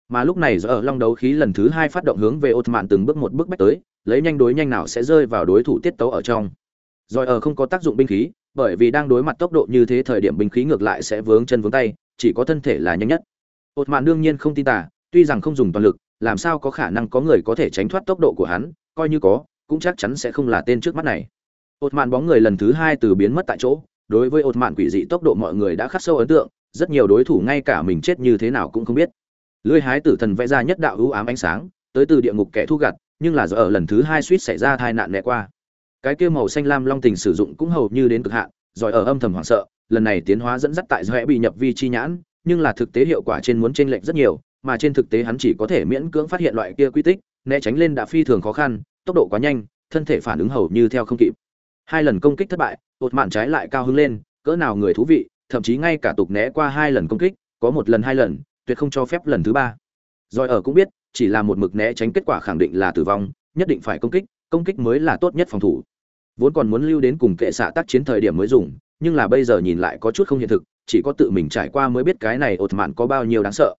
Mà lúc này giờ ở long đấu khí lần thứ hai phát động hướng về ột mạn từng bước một bước bách tới, lấy nhanh đối nhanh nào sẽ rơi vào đối thủ tiết tấu ở trong. Rồi ở không có tác dụng binh khí, bởi vì đang đối mặt tốc độ như thế thời điểm binh khí ngược lại sẽ vướng chân vướng tay, chỉ có thân thể là nhanh nhất. Ột mạn đương nhiên không tin tả tuy rằng không dùng toàn lực, làm sao có khả năng có người có thể tránh thoát tốc độ của hắn, coi như có, cũng chắc chắn sẽ không là tên trước mắt này. Ột mạn bóng người lần thứ hai từ biến mất tại chỗ, đối với ột mạn quỷ dị tốc độ mọi người đã khắc sâu ấn tượng rất nhiều đối thủ ngay cả mình chết như thế nào cũng không biết. Lưỡi hái tử thần vẽ ra nhất đạo ưu ám ánh sáng, tới từ địa ngục kẻ thu gặt, nhưng là giờ ở lần thứ hai suýt xảy ra tai nạn né qua. Cái kia màu xanh lam long tình sử dụng cũng hầu như đến cực hạn giỏi ở âm thầm hoảng sợ, lần này tiến hóa dẫn dắt tại do bị nhập vi chi nhãn, nhưng là thực tế hiệu quả trên muốn chênh lệch rất nhiều, mà trên thực tế hắn chỉ có thể miễn cưỡng phát hiện loại kia quy tích, né tránh lên đã phi thường khó khăn, tốc độ quá nhanh, thân thể phản ứng hầu như theo không kịp. Hai lần công kích thất bại ột mạn trái lại cao hứng lên, cỡ nào người thú vị thậm chí ngay cả tục né qua hai lần công kích, có một lần hai lần, tuyệt không cho phép lần thứ ba. Rồi ở cũng biết, chỉ là một mực né tránh kết quả khẳng định là tử vong, nhất định phải công kích công kích mới là tốt nhất phòng thủ. Vốn còn muốn lưu đến cùng kệ xạ tác chiến thời điểm mới dùng, nhưng là bây giờ nhìn lại có chút không hiện thực, chỉ có tự mình trải qua mới biết cái này ột mạn có bao nhiêu đáng sợ.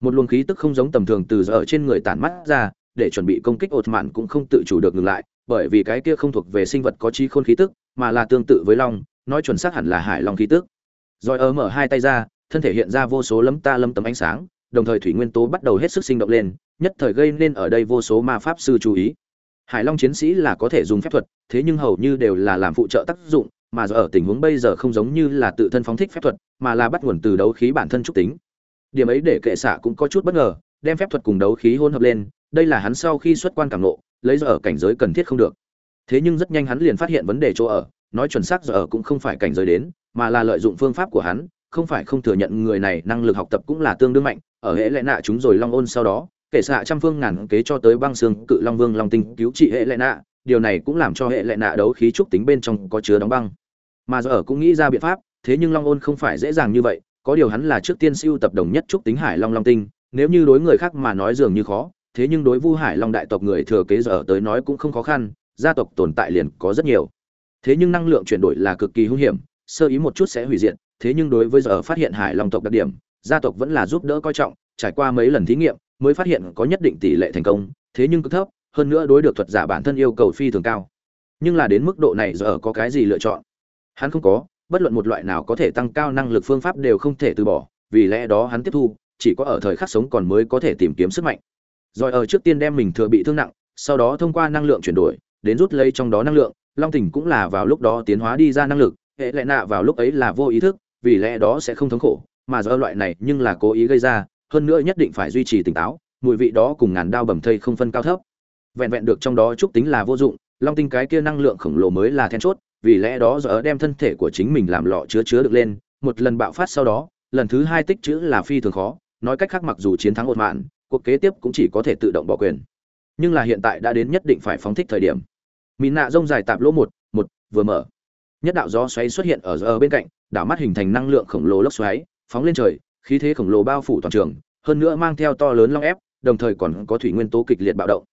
Một luồng khí tức không giống tầm thường từ giờ trên người tản mắt ra, để chuẩn bị công kích ột mạn cũng không tự chủ được ngừng lại, bởi vì cái kia không thuộc về sinh vật có trí khôn khí tức, mà là tương tự với long, nói chuẩn xác hẳn là hải long khí tức rồi ở mở hai tay ra, thân thể hiện ra vô số lấm ta lấm tấm ánh sáng, đồng thời thủy nguyên tố bắt đầu hết sức sinh động lên, nhất thời gây nên ở đây vô số ma pháp sư chú ý. Hải long chiến sĩ là có thể dùng phép thuật, thế nhưng hầu như đều là làm phụ trợ tác dụng, mà giờ ở tình huống bây giờ không giống như là tự thân phóng thích phép thuật, mà là bắt nguồn từ đấu khí bản thân trúc tính. Điểm ấy để kệ xạ cũng có chút bất ngờ, đem phép thuật cùng đấu khí hôn hợp lên, đây là hắn sau khi xuất quan cảm nộ lấy giờ ở cảnh giới cần thiết không được. Thế nhưng rất nhanh hắn liền phát hiện vấn đề chỗ ở nói chuẩn xác giờ ở cũng không phải cảnh giới đến, mà là lợi dụng phương pháp của hắn, không phải không thừa nhận người này năng lực học tập cũng là tương đương mạnh, ở hệ lệ nạ chúng rồi long ôn sau đó, kể xạ trăm phương ngàn kế cho tới băng xương cự long vương long tinh cứu trị hệ lệ nạ, điều này cũng làm cho hệ lệ nạ đấu khí trúc tính bên trong có chứa đóng băng. Mà giờ ở cũng nghĩ ra biện pháp, thế nhưng long ôn không phải dễ dàng như vậy, có điều hắn là trước tiên siêu tập đồng nhất trúc tính hải long long tinh, nếu như đối người khác mà nói dường như khó, thế nhưng đối vu hải long đại tộc người thừa kế giờ tới nói cũng không khó khăn, gia tộc tồn tại liền có rất nhiều thế nhưng năng lượng chuyển đổi là cực kỳ hung hiểm, sơ ý một chút sẽ hủy diệt, thế nhưng đối với giờ phát hiện hải long tộc đặc điểm, gia tộc vẫn là giúp đỡ coi trọng, trải qua mấy lần thí nghiệm, mới phát hiện có nhất định tỷ lệ thành công, thế nhưng cực thấp, hơn nữa đối được thuật giả bản thân yêu cầu phi thường cao. Nhưng là đến mức độ này giờ có cái gì lựa chọn? Hắn không có, bất luận một loại nào có thể tăng cao năng lực phương pháp đều không thể từ bỏ, vì lẽ đó hắn tiếp thu, chỉ có ở thời khắc sống còn mới có thể tìm kiếm sức mạnh. Rồi ở trước tiên đem mình thừa bị thương nặng, sau đó thông qua năng lượng chuyển đổi, đến rút lấy trong đó năng lượng long tình cũng là vào lúc đó tiến hóa đi ra năng lực, hệ lệ nạ vào lúc ấy là vô ý thức, vì lẽ đó sẽ không thống khổ, mà do loại này nhưng là cố ý gây ra, hơn nữa nhất định phải duy trì tỉnh táo, mùi vị đó cùng ngàn đao bầm thây không phân cao thấp. Vẹn vẹn được trong đó chúc tính là vô dụng, long tinh cái kia năng lượng khổng lồ mới là then chốt, vì lẽ đó giờ đem thân thể của chính mình làm lọ chứa chứa được lên, một lần bạo phát sau đó, lần thứ hai tích chữ là phi thường khó, nói cách khác mặc dù chiến thắng một mạn, cuộc kế tiếp cũng chỉ có thể tự động bỏ quyền. Nhưng là hiện tại đã đến nhất định phải phóng thích thời điểm mìn nạ rông dài tạp lỗ một một, vừa mở. Nhất đạo gió xoáy xuất hiện ở giờ bên cạnh, đảo mắt hình thành năng lượng khổng lồ lốc xoáy, phóng lên trời, khí thế khổng lồ bao phủ toàn trường, hơn nữa mang theo to lớn long ép, đồng thời còn có thủy nguyên tố kịch liệt bạo động.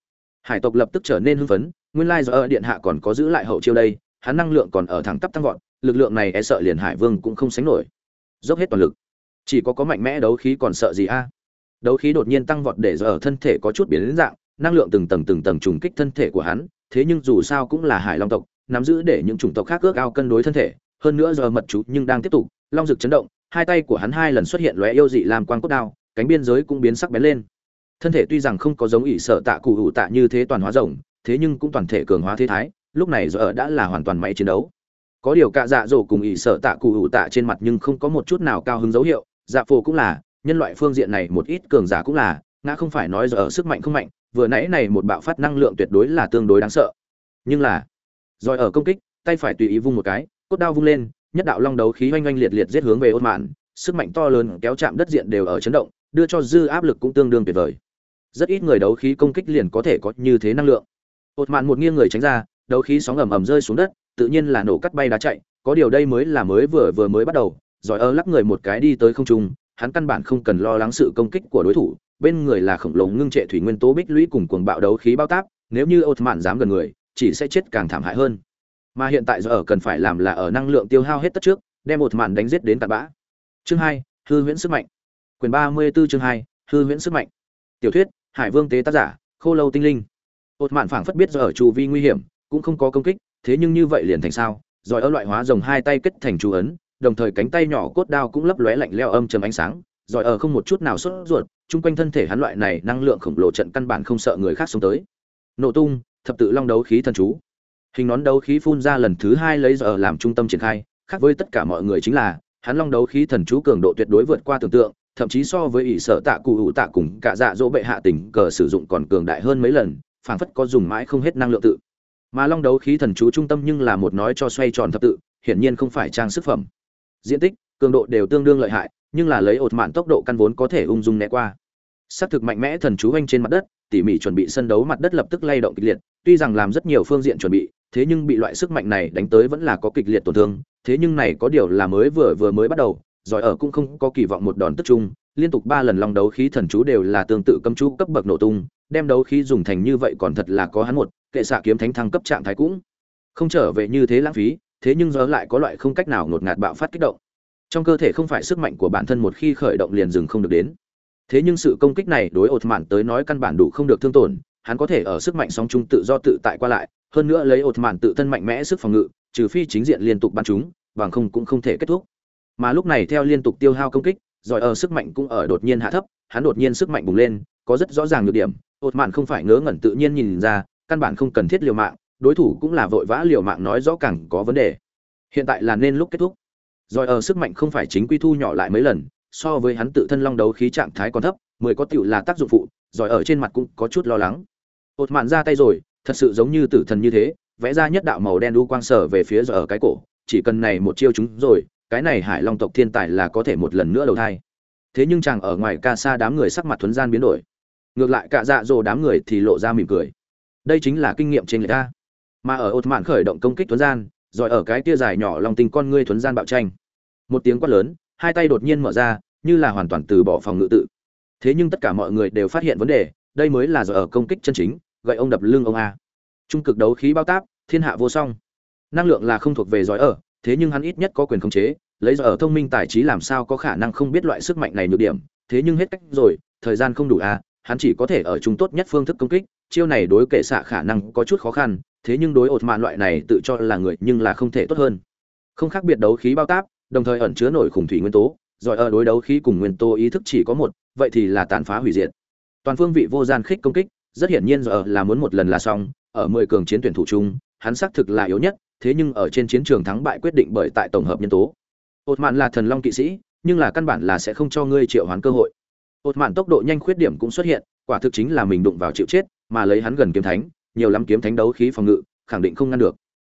Hải tộc lập tức trở nên hưng phấn, nguyên lai do điện hạ còn có giữ lại hậu chiêu đây, hắn năng lượng còn ở thẳng tắp tăng vọt, lực lượng này e sợ liền hải vương cũng không sánh nổi. Dốc hết toàn lực. Chỉ có có mạnh mẽ đấu khí còn sợ gì a? Đấu khí đột nhiên tăng vọt để giờ thân thể có chút biến dạng, năng lượng từng tầng từng tầng trùng kích thân thể của hắn thế nhưng dù sao cũng là hải long tộc, nắm giữ để những chủng tộc khác ước ao cân đối thân thể, hơn nữa giờ mật chú nhưng đang tiếp tục, long rực chấn động, hai tay của hắn hai lần xuất hiện lóe yêu dị làm quang cốt đao, cánh biên giới cũng biến sắc bén lên. Thân thể tuy rằng không có giống ỷ sợ tạ cụ hữu tạ như thế toàn hóa rồng, thế nhưng cũng toàn thể cường hóa thế thái, lúc này giờ đã là hoàn toàn máy chiến đấu. Có điều cả dạ dỗ cùng ỷ sợ tạ cụ hữu tạ trên mặt nhưng không có một chút nào cao hứng dấu hiệu dạ phổ cũng là, nhân loại phương diện này một ít cường giả cũng là, ngã không phải nói giờ sức mạnh không mạnh vừa nãy này một bạo phát năng lượng tuyệt đối là tương đối đáng sợ. Nhưng là, rồi ở công kích, tay phải tùy ý vung một cái, cốt đao vung lên, nhất đạo long đấu khí oanh oanh liệt liệt giết hướng về ôn mạn. Sức mạnh to lớn kéo chạm đất diện đều ở chấn động, đưa cho dư áp lực cũng tương đương tuyệt vời. Rất ít người đấu khí công kích liền có thể có như thế năng lượng. Ột mạn một nghiêng người tránh ra, đấu khí sóng ầm ầm rơi xuống đất, tự nhiên là nổ cắt bay đá chạy, có điều đây mới là mới vừa vừa mới bắt đầu. Giỏi ơ lắc người một cái đi tới không trung, hắn căn bản không cần lo lắng sự công kích của đối thủ bên người là khổng lồ ngưng trệ thủy nguyên tố bích lũy cùng cuồng bạo đấu khí bao táp nếu như ột mạn dám gần người, chỉ sẽ chết càng thảm hại hơn. Mà hiện tại giờ ở cần phải làm là ở năng lượng tiêu hao hết tất trước, đem ột mạn đánh giết đến tạt bã. Chương hai, hư huyễn sức mạnh. Quyền ba mươi 34 chương hai, hư huyễn sức mạnh. Tiểu thuyết, hải vương tế tác giả, khô lâu tinh linh. Ột mạn phảng phất biết do ở chu vi nguy hiểm, cũng không có công kích, thế nhưng như vậy liền thành sao? Rồi ở loại hóa rồng hai tay kết thành chú ấn, đồng thời cánh tay nhỏ cốt đao cũng lấp lóe lạnh leo âm trầm ánh sáng giỏi ở không một chút nào sốt ruột, chung quanh thân thể hắn loại này năng lượng khổng lồ trận căn bản không sợ người khác xông tới. Nổ tung, thập tự long đấu khí thần chú. Hình nón đấu khí phun ra lần thứ hai lấy giờ làm trung tâm triển khai, khác với tất cả mọi người chính là, hắn long đấu khí thần chú cường độ tuyệt đối vượt qua tưởng tượng, thậm chí so với ỷ sở tạ cụ hữu tạ cùng cả dạ dỗ bệ hạ tình cờ sử dụng còn cường đại hơn mấy lần, phảng phất có dùng mãi không hết năng lượng tự. Mà long đấu khí thần chú trung tâm nhưng là một nói cho xoay tròn thập tự, hiển nhiên không phải trang sức phẩm. Diện tích, cường độ đều tương đương lợi hại nhưng là lấy ột mạn tốc độ căn vốn có thể ung dung né qua. Xác thực mạnh mẽ thần chú anh trên mặt đất, tỉ mỉ chuẩn bị sân đấu mặt đất lập tức lay động kịch liệt, tuy rằng làm rất nhiều phương diện chuẩn bị, thế nhưng bị loại sức mạnh này đánh tới vẫn là có kịch liệt tổn thương, thế nhưng này có điều là mới vừa vừa mới bắt đầu giỏi ở cũng không có kỳ vọng một đòn tức chung, liên tục ba lần long đấu khí thần chú đều là tương tự cấm chú cấp bậc nổ tung, đem đấu khí dùng thành như vậy còn thật là có hắn một, kệ xạ kiếm thánh thăng cấp trạng thái cũng không trở về như thế lãng phí, thế nhưng giờ lại có loại không cách nào ngột ngạt bạo phát kích động trong cơ thể không phải sức mạnh của bản thân một khi khởi động liền dừng không được đến. Thế nhưng sự công kích này đối ột mạn tới nói căn bản đủ không được thương tổn, hắn có thể ở sức mạnh song trung tự do tự tại qua lại, hơn nữa lấy ột mạn tự thân mạnh mẽ sức phòng ngự, trừ phi chính diện liên tục bắn chúng, bằng không cũng không thể kết thúc. Mà lúc này theo liên tục tiêu hao công kích, giỏi ở sức mạnh cũng ở đột nhiên hạ thấp, hắn đột nhiên sức mạnh bùng lên, có rất rõ ràng nhược điểm, ột mạn không phải ngớ ngẩn tự nhiên nhìn ra, căn bản không cần thiết liều mạng, đối thủ cũng là vội vã liều mạng nói rõ càng có vấn đề. Hiện tại là nên lúc kết thúc. Rồi ở sức mạnh không phải chính quy thu nhỏ lại mấy lần, so với hắn tự thân long đấu khí trạng thái còn thấp, mười có tựu là tác dụng phụ, rồi ở trên mặt cũng có chút lo lắng. Hột mạn ra tay rồi, thật sự giống như tử thần như thế, vẽ ra nhất đạo màu đen đu quang sở về phía rồi ở cái cổ, chỉ cần này một chiêu chúng rồi, cái này hải long tộc thiên tài là có thể một lần nữa đầu thai. Thế nhưng chàng ở ngoài ca xa đám người sắc mặt thuấn gian biến đổi. Ngược lại cả dạ dỗ đám người thì lộ ra mỉm cười. Đây chính là kinh nghiệm trên người ta. Mà ở ột mạn khởi động công kích thuấn gian, rồi ở cái tia dài nhỏ lòng tình con ngươi thuấn gian bạo tranh một tiếng quát lớn, hai tay đột nhiên mở ra, như là hoàn toàn từ bỏ phòng ngự tự. Thế nhưng tất cả mọi người đều phát hiện vấn đề, đây mới là giờ ở công kích chân chính, gậy ông đập lưng ông a. Trung cực đấu khí bao táp, thiên hạ vô song. Năng lượng là không thuộc về giỏi ở, thế nhưng hắn ít nhất có quyền khống chế, lấy giờ ở thông minh tài trí làm sao có khả năng không biết loại sức mạnh này nhược điểm, thế nhưng hết cách rồi, thời gian không đủ a, hắn chỉ có thể ở chúng tốt nhất phương thức công kích, chiêu này đối kệ xạ khả năng có chút khó khăn, thế nhưng đối ột mạn loại này tự cho là người nhưng là không thể tốt hơn. Không khác biệt đấu khí bao táp đồng thời ẩn chứa nổi khủng thủy nguyên tố giỏi ở đối đấu khí cùng nguyên tố ý thức chỉ có một, vậy thì là tàn phá hủy diệt. Toàn phương vị vô gian khích công kích, rất hiển nhiên giờ là muốn một lần là xong, ở mười cường chiến tuyển thủ chung, hắn xác thực là yếu nhất, thế nhưng ở trên chiến trường thắng bại quyết định bởi tại tổng hợp nhân tố. Ột mạn là thần long kỵ sĩ, nhưng là căn bản là sẽ không cho ngươi triệu hoán cơ hội. Ột mạn tốc độ nhanh khuyết điểm cũng xuất hiện, quả thực chính là mình đụng vào chịu chết, mà lấy hắn gần kiếm thánh, nhiều lắm kiếm thánh đấu khí phòng ngự, khẳng định không ngăn được.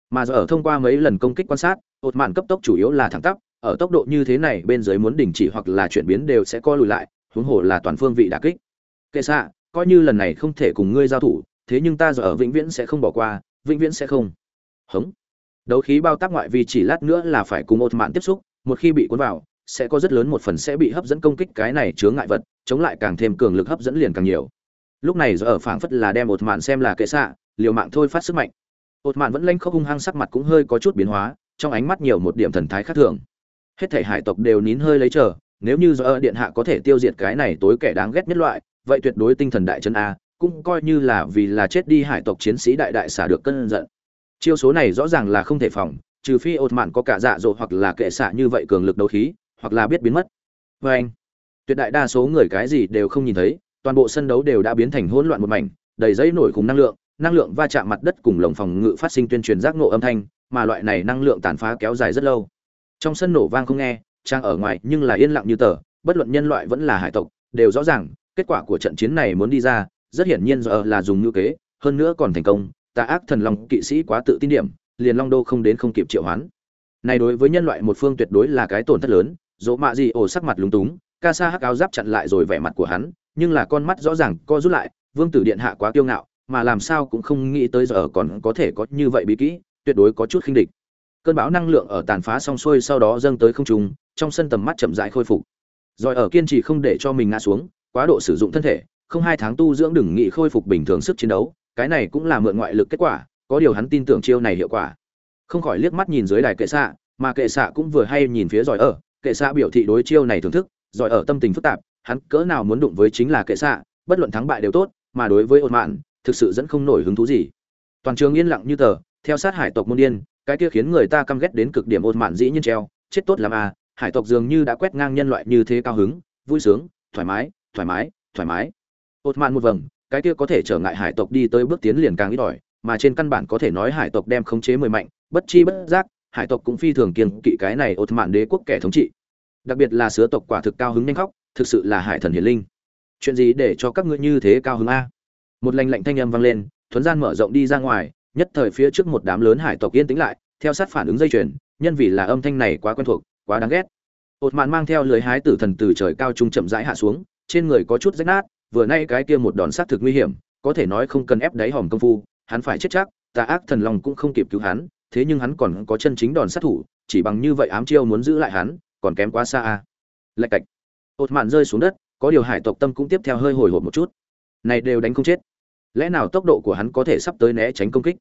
Mà giờ ở thông qua mấy lần công kích quan sát ột mạn cấp tốc chủ yếu là thẳng tắp, ở tốc độ như thế này bên dưới muốn đình chỉ hoặc là chuyển biến đều sẽ co lùi lại, huống hồ là toàn phương vị đả kích. Kệ xạ, coi như lần này không thể cùng ngươi giao thủ, thế nhưng ta giờ ở vĩnh viễn sẽ không bỏ qua, vĩnh viễn sẽ không. Hống. Đấu khí bao tác ngoại vì chỉ lát nữa là phải cùng ột mạn tiếp xúc, một khi bị cuốn vào, sẽ có rất lớn một phần sẽ bị hấp dẫn công kích cái này chứa ngại vật, chống lại càng thêm cường lực hấp dẫn liền càng nhiều. Lúc này giờ ở phảng phất là đem ột mạn xem là kệ xạ, liều mạng thôi phát sức mạnh. Ột mạn vẫn lanh khóc hung hăng sắc mặt cũng hơi có chút biến hóa trong ánh mắt nhiều một điểm thần thái khác thường. Hết thể hải tộc đều nín hơi lấy chờ, nếu như do điện hạ có thể tiêu diệt cái này tối kẻ đáng ghét nhất loại, vậy tuyệt đối tinh thần đại chân a, cũng coi như là vì là chết đi hải tộc chiến sĩ đại đại xả được cơn giận. Chiêu số này rõ ràng là không thể phòng, trừ phi ột mạn có cả dạ dỗ hoặc là kệ xạ như vậy cường lực đấu khí, hoặc là biết biến mất. Vê anh, tuyệt đại đa số người cái gì đều không nhìn thấy, toàn bộ sân đấu đều đã biến thành hỗn loạn một mảnh, đầy giấy nổi cùng năng lượng năng lượng va chạm mặt đất cùng lồng phòng ngự phát sinh tuyên truyền giác nộ âm thanh mà loại này năng lượng tàn phá kéo dài rất lâu. Trong sân nổ vang không nghe, trang ở ngoài nhưng là yên lặng như tờ, bất luận nhân loại vẫn là hải tộc, đều rõ ràng, kết quả của trận chiến này muốn đi ra, rất hiển nhiên giờ là dùng ngữ kế, hơn nữa còn thành công, tà ác thần long kỵ sĩ quá tự tin điểm, liền long đô không đến không kịp triệu hoán. Này đối với nhân loại một phương tuyệt đối là cái tổn thất lớn, dỗ mạ gì ổ sắc mặt lúng túng ca sa hắc áo giáp chặn lại rồi vẻ mặt của hắn, nhưng là con mắt rõ ràng co rút lại, vương tử điện hạ quá kiêu ngạo, mà làm sao cũng không nghĩ tới giờ còn có thể có như vậy bí kỹ tuyệt đối có chút khinh địch. Cơn bão năng lượng ở tàn phá xong xuôi sau đó dâng tới không trung, trong sân tầm mắt chậm rãi khôi phục. Rồi ở kiên trì không để cho mình ngã xuống, quá độ sử dụng thân thể, không hai tháng tu dưỡng đừng nghị khôi phục bình thường sức chiến đấu, cái này cũng là mượn ngoại lực kết quả, có điều hắn tin tưởng chiêu này hiệu quả. Không khỏi liếc mắt nhìn dưới đài kệ xạ, mà kệ xạ cũng vừa hay nhìn phía giỏi ở, kệ xạ biểu thị đối chiêu này thưởng thức, giỏi ở tâm tình phức tạp, hắn cỡ nào muốn đụng với chính là kệ xạ, bất luận thắng bại đều tốt, mà đối với ôn mạn, thực sự dẫn không nổi hứng thú gì. Toàn trường yên lặng như tờ theo sát hải tộc môn điên, cái kia khiến người ta căm ghét đến cực điểm ôn mạn dĩ nhiên treo, chết tốt làm à hải tộc dường như đã quét ngang nhân loại như thế cao hứng, vui sướng, thoải mái thoải mái thoải mái. Ột mạn một vầng, cái kia có thể trở ngại hải tộc đi tới bước tiến liền càng ít ỏi, mà trên căn bản có thể nói hải tộc đem khống chế mười mạnh, bất chi bất giác, hải tộc cũng phi thường kiên kỵ cái này ột mạn đế quốc kẻ thống trị. Đặc biệt là sứa tộc quả thực cao hứng nhanh khóc, thực sự là hải thần hiền linh. Chuyện gì để cho các ngươi như thế cao hứng a? Một lành lạnh thanh âm vang lên, thuấn gian mở rộng đi ra ngoài nhất thời phía trước một đám lớn hải tộc yên tĩnh lại, theo sát phản ứng dây chuyền, nhân vì là âm thanh này quá quen thuộc, quá đáng ghét. Ột mạn mang theo lưới hái tử thần từ trời cao trung chậm rãi hạ xuống, trên người có chút rách nát, vừa nay cái kia một đòn sát thực nguy hiểm, có thể nói không cần ép đáy hòm công phu, hắn phải chết chắc, tà ác thần long cũng không kịp cứu hắn, thế nhưng hắn còn có chân chính đòn sát thủ, chỉ bằng như vậy ám chiêu muốn giữ lại hắn, còn kém quá xa a. Lạch cạch. Ột mạn rơi xuống đất, có điều hải tộc tâm cũng tiếp theo hơi hồi hộp một chút. Này đều đánh không chết lẽ nào tốc độ của hắn có thể sắp tới né tránh công kích?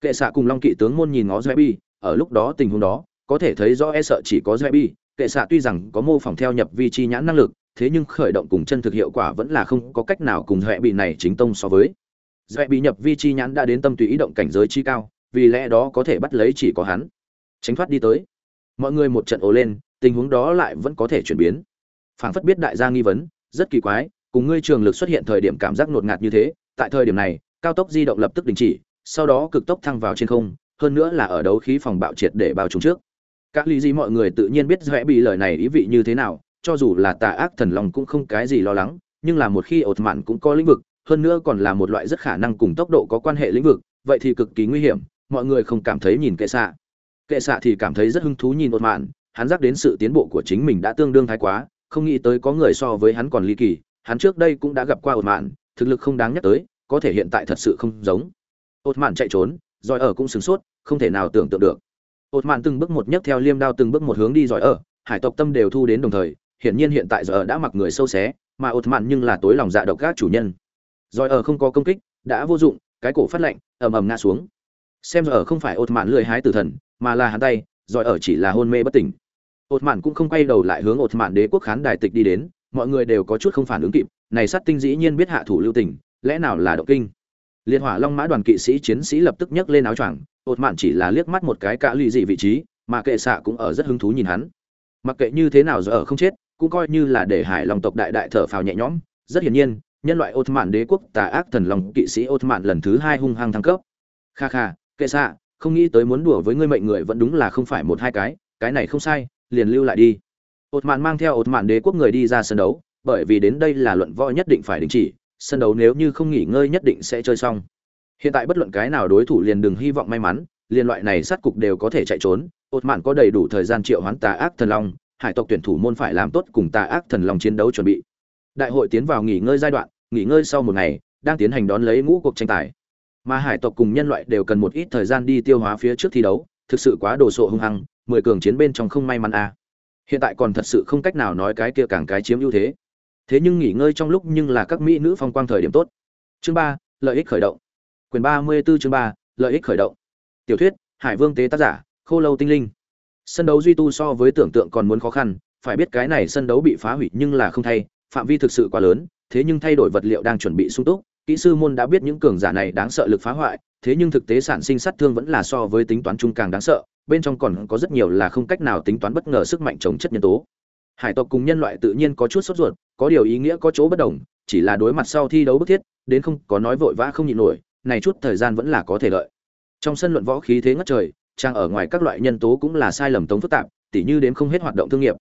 Kệ xạ cùng long kỵ tướng môn nhìn ngó bi ở lúc đó tình huống đó, có thể thấy rõ e sợ chỉ có bi kệ xạ tuy rằng có mô phỏng theo nhập vi chi nhãn năng lực, thế nhưng khởi động cùng chân thực hiệu quả vẫn là không có cách nào cùng bị này chính tông so với. Bị nhập vi chi nhãn đã đến tâm tùy ý động cảnh giới chi cao, vì lẽ đó có thể bắt lấy chỉ có hắn. Tránh thoát đi tới. Mọi người một trận ồ lên, tình huống đó lại vẫn có thể chuyển biến. Phảng phất biết đại gia nghi vấn, rất kỳ quái, cùng ngươi trường lực xuất hiện thời điểm cảm giác ngột ngạt như thế tại thời điểm này, cao tốc di động lập tức đình chỉ, sau đó cực tốc thăng vào trên không, hơn nữa là ở đấu khí phòng bạo triệt để bao trùm trước. Các lý gì mọi người tự nhiên biết rẽ bị lời này ý vị như thế nào, cho dù là tà ác thần lòng cũng không cái gì lo lắng, nhưng là một khi ột mạn cũng có lĩnh vực, hơn nữa còn là một loại rất khả năng cùng tốc độ có quan hệ lĩnh vực, vậy thì cực kỳ nguy hiểm, mọi người không cảm thấy nhìn kệ xạ. Kệ xạ thì cảm thấy rất hứng thú nhìn ột mạn, hắn giác đến sự tiến bộ của chính mình đã tương đương thái quá, không nghĩ tới có người so với hắn còn ly kỳ, hắn trước đây cũng đã gặp qua ột mạn, thực lực không đáng nhắc tới có thể hiện tại thật sự không giống. Ột mạn chạy trốn giỏi ở cũng sửng sốt, không thể nào tưởng tượng được. Ột mạn từng bước một nhấc theo liêm đao, từng bước một hướng đi giỏi ở. Hải tộc tâm đều thu đến đồng thời, hiển nhiên hiện tại giỏi ở đã mặc người sâu xé, mà ột mạn nhưng là tối lòng dạ độc các chủ nhân. Giỏi ở không có công kích, đã vô dụng, cái cổ phát lạnh, ầm ầm ngã xuống. Xem giỏi ở không phải ột mạn lười hái tử thần, mà là hắn tay giỏi ở chỉ là hôn mê bất tỉnh. Ột mạn cũng không quay đầu lại hướng ột mạn đế quốc khán đài tịch đi đến, mọi người đều có chút không phản ứng kịp, này sát tinh dĩ nhiên biết hạ thủ lưu tình lẽ nào là động kinh? Liên hỏa long mã đoàn kỵ sĩ chiến sĩ lập tức nhấc lên áo choàng ột mạn chỉ là liếc mắt một cái cả lụy dị vị trí, mà kệ xạ cũng ở rất hứng thú nhìn hắn. Mặc kệ như thế nào giờ ở không chết, cũng coi như là để hải long tộc đại đại thở phào nhẹ nhõm. Rất hiển nhiên, nhân loại ột mạn đế quốc tà ác thần lòng kỵ sĩ ột mạn lần thứ hai hung hăng thăng cấp. Kha kha, kệ xạ, không nghĩ tới muốn đùa với ngươi mệnh người vẫn đúng là không phải một hai cái cái này không sai, liền lưu lại đi. Ột mạn mang theo ột mạn đế quốc người đi ra sân đấu, bởi vì đến đây là luận võ nhất định phải đình chỉ sân đấu nếu như không nghỉ ngơi nhất định sẽ chơi xong. Hiện tại bất luận cái nào đối thủ liền đừng hy vọng may mắn liên loại này sát cục đều có thể chạy trốn. Ột mạn có đầy đủ thời gian triệu hoán tà ác thần long, hải tộc tuyển thủ môn phải làm tốt cùng tà ác thần long chiến đấu chuẩn bị. Đại hội tiến vào nghỉ ngơi giai đoạn, nghỉ ngơi sau một ngày, đang tiến hành đón lấy ngũ cuộc tranh tài. Mà hải tộc cùng nhân loại đều cần một ít thời gian đi tiêu hóa phía trước thi đấu, thực sự quá đồ sộ hung hăng, mười cường chiến bên trong không may mắn a à. hiện tại còn thật sự không cách nào nói cái kia càng cái chiếm ưu thế thế nhưng nghỉ ngơi trong lúc nhưng là các mỹ nữ phong quang thời điểm tốt. Chương ba, lợi ích khởi động. Quyền ba mươi 34 chương ba, lợi ích khởi động. Tiểu thuyết, hải vương tế tác giả, khô lâu tinh linh. Sân đấu duy tu so với tưởng tượng còn muốn khó khăn, phải biết cái này sân đấu bị phá hủy nhưng là không thay, phạm vi thực sự quá lớn, thế nhưng thay đổi vật liệu đang chuẩn bị sung túc, kỹ sư môn đã biết những cường giả này đáng sợ lực phá hoại, thế nhưng thực tế sản sinh sát thương vẫn là so với tính toán chung càng đáng sợ, bên trong còn có rất nhiều là không cách nào tính toán bất ngờ sức mạnh chống chất nhân tố hải tộc cùng nhân loại tự nhiên có chút sốt ruột, có điều ý nghĩa có chỗ bất đồng, chỉ là đối mặt sau thi đấu bức thiết, đến không có nói vội vã không nhịn nổi, này chút thời gian vẫn là có thể lợi. Trong sân luận võ khí thế ngất trời, trang ở ngoài các loại nhân tố cũng là sai lầm tống phức tạp, tỉ như đến không hết hoạt động thương nghiệp.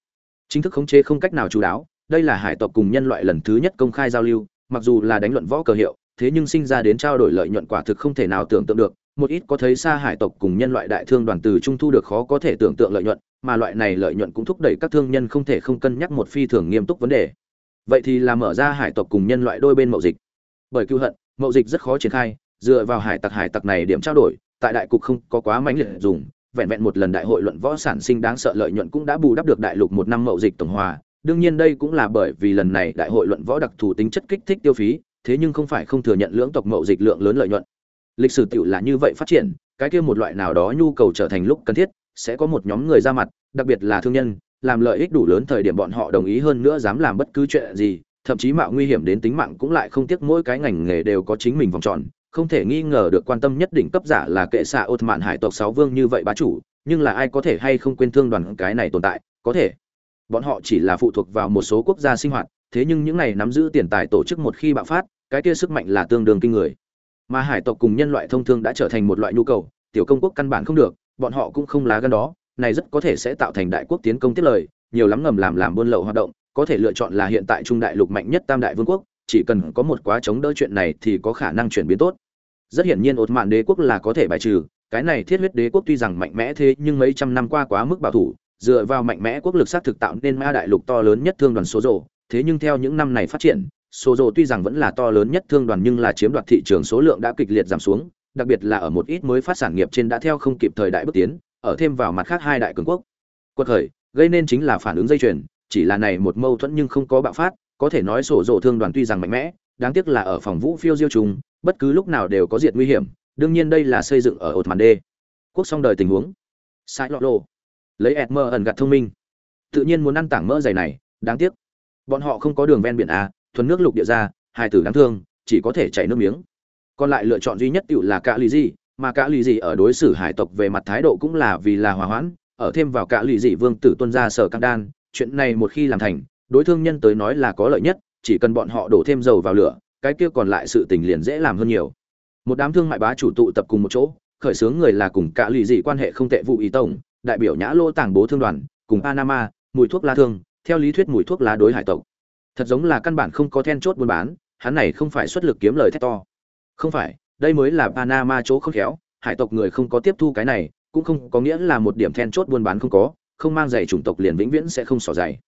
Chính thức khống chế không cách nào chú đáo, đây là hải tộc cùng nhân loại lần thứ nhất công khai giao lưu, mặc dù là đánh luận võ cờ hiệu, thế nhưng sinh ra đến trao đổi lợi nhuận quả thực không thể nào tưởng tượng được, một ít có thấy xa hải tộc cùng nhân loại đại thương đoàn từ trung thu được khó có thể tưởng tượng lợi nhuận mà loại này lợi nhuận cũng thúc đẩy các thương nhân không thể không cân nhắc một phi thường nghiêm túc vấn đề. Vậy thì là mở ra hải tộc cùng nhân loại đôi bên mậu dịch. Bởi cưu hận, mậu dịch rất khó triển khai, dựa vào hải tặc hải tặc này điểm trao đổi, tại đại cục không có quá mãnh liệt dùng, vẹn vẹn một lần đại hội luận võ sản sinh đáng sợ lợi nhuận cũng đã bù đắp được đại lục một năm mậu dịch tổng hòa. Đương nhiên đây cũng là bởi vì lần này đại hội luận võ đặc thù tính chất kích thích tiêu phí, thế nhưng không phải không thừa nhận lưỡng tộc mậu dịch lượng lớn lợi nhuận. Lịch sử tiểu là như vậy phát triển, cái kia một loại nào đó nhu cầu trở thành lúc cần thiết sẽ có một nhóm người ra mặt, đặc biệt là thương nhân, làm lợi ích đủ lớn thời điểm bọn họ đồng ý hơn nữa dám làm bất cứ chuyện gì, thậm chí mạo nguy hiểm đến tính mạng cũng lại không tiếc mỗi cái ngành nghề đều có chính mình vòng tròn. Không thể nghi ngờ được quan tâm nhất định cấp giả là kệ xạ ột mạn hải tộc sáu vương như vậy bá chủ, nhưng là ai có thể hay không quên thương đoàn cái này tồn tại? Có thể. Bọn họ chỉ là phụ thuộc vào một số quốc gia sinh hoạt, thế nhưng những này nắm giữ tiền tài tổ chức một khi bạo phát, cái kia sức mạnh là tương đương kinh người. Mà hải tộc cùng nhân loại thông thương đã trở thành một loại nhu cầu, tiểu công quốc căn bản không được bọn họ cũng không lá gan đó, này rất có thể sẽ tạo thành đại quốc tiến công tiếp lời, nhiều lắm ngầm làm làm buôn lậu hoạt động, có thể lựa chọn là hiện tại trung đại lục mạnh nhất tam đại vương quốc, chỉ cần có một quá chống đỡ chuyện này thì có khả năng chuyển biến tốt. Rất hiển nhiên ột mạn đế quốc là có thể bài trừ, cái này thiết huyết đế quốc tuy rằng mạnh mẽ thế nhưng mấy trăm năm qua quá mức bảo thủ, dựa vào mạnh mẽ quốc lực xác thực tạo nên ma đại lục to lớn nhất thương đoàn số rồ thế nhưng theo những năm này phát triển số rồ tuy rằng vẫn là to lớn nhất thương đoàn nhưng là chiếm đoạt thị trường số lượng đã kịch liệt giảm xuống đặc biệt là ở một ít mới phát sản nghiệp trên đã theo không kịp thời đại bước tiến, ở thêm vào mặt khác hai đại cường quốc. Quật khởi, gây nên chính là phản ứng dây chuyền, chỉ là này một mâu thuẫn nhưng không có bạo phát, có thể nói sổ rồ thương đoàn tuy rằng mạnh mẽ, đáng tiếc là ở phòng vũ phiêu diêu trùng, bất cứ lúc nào đều có diệt nguy hiểm, đương nhiên đây là xây dựng ở ột màn đê quốc song đời tình huống. Sai lọ lồ. lấy ẹt mơ ẩn gặt thông minh. Tự nhiên muốn ăn tảng mỡ dày này, đáng tiếc. Bọn họ không có đường ven biển a, thuần nước lục địa ra, hai tử đáng thương, chỉ có thể chảy nước miếng còn lại lựa chọn duy nhất tựu là cả lì gì mà cả lì gì ở đối xử hải tộc về mặt thái độ cũng là vì là hòa hoãn, ở thêm vào cả lì gì vương tử tuân ra sở căng đan, chuyện này một khi làm thành, đối thương nhân tới nói là có lợi nhất, chỉ cần bọn họ đổ thêm dầu vào lửa, cái kia còn lại sự tình liền dễ làm hơn nhiều. Một đám thương mại bá chủ tụ tập cùng một chỗ, khởi xướng người là cùng cả lì dị quan hệ không tệ vụ ý tổng đại biểu nhã lô tàng bố thương đoàn, cùng panama, mùi thuốc lá thương, theo lý thuyết mùi thuốc lá đối hải tộc. Thật giống là căn bản không có then chốt buôn bán, hắn này không phải xuất lực kiếm lời thét to không phải, đây mới là panama chỗ không khéo, hải tộc người không có tiếp thu cái này, cũng không có nghĩa là một điểm then chốt buôn bán không có, không mang giày chủng tộc liền vĩnh viễn sẽ không xỏ giày.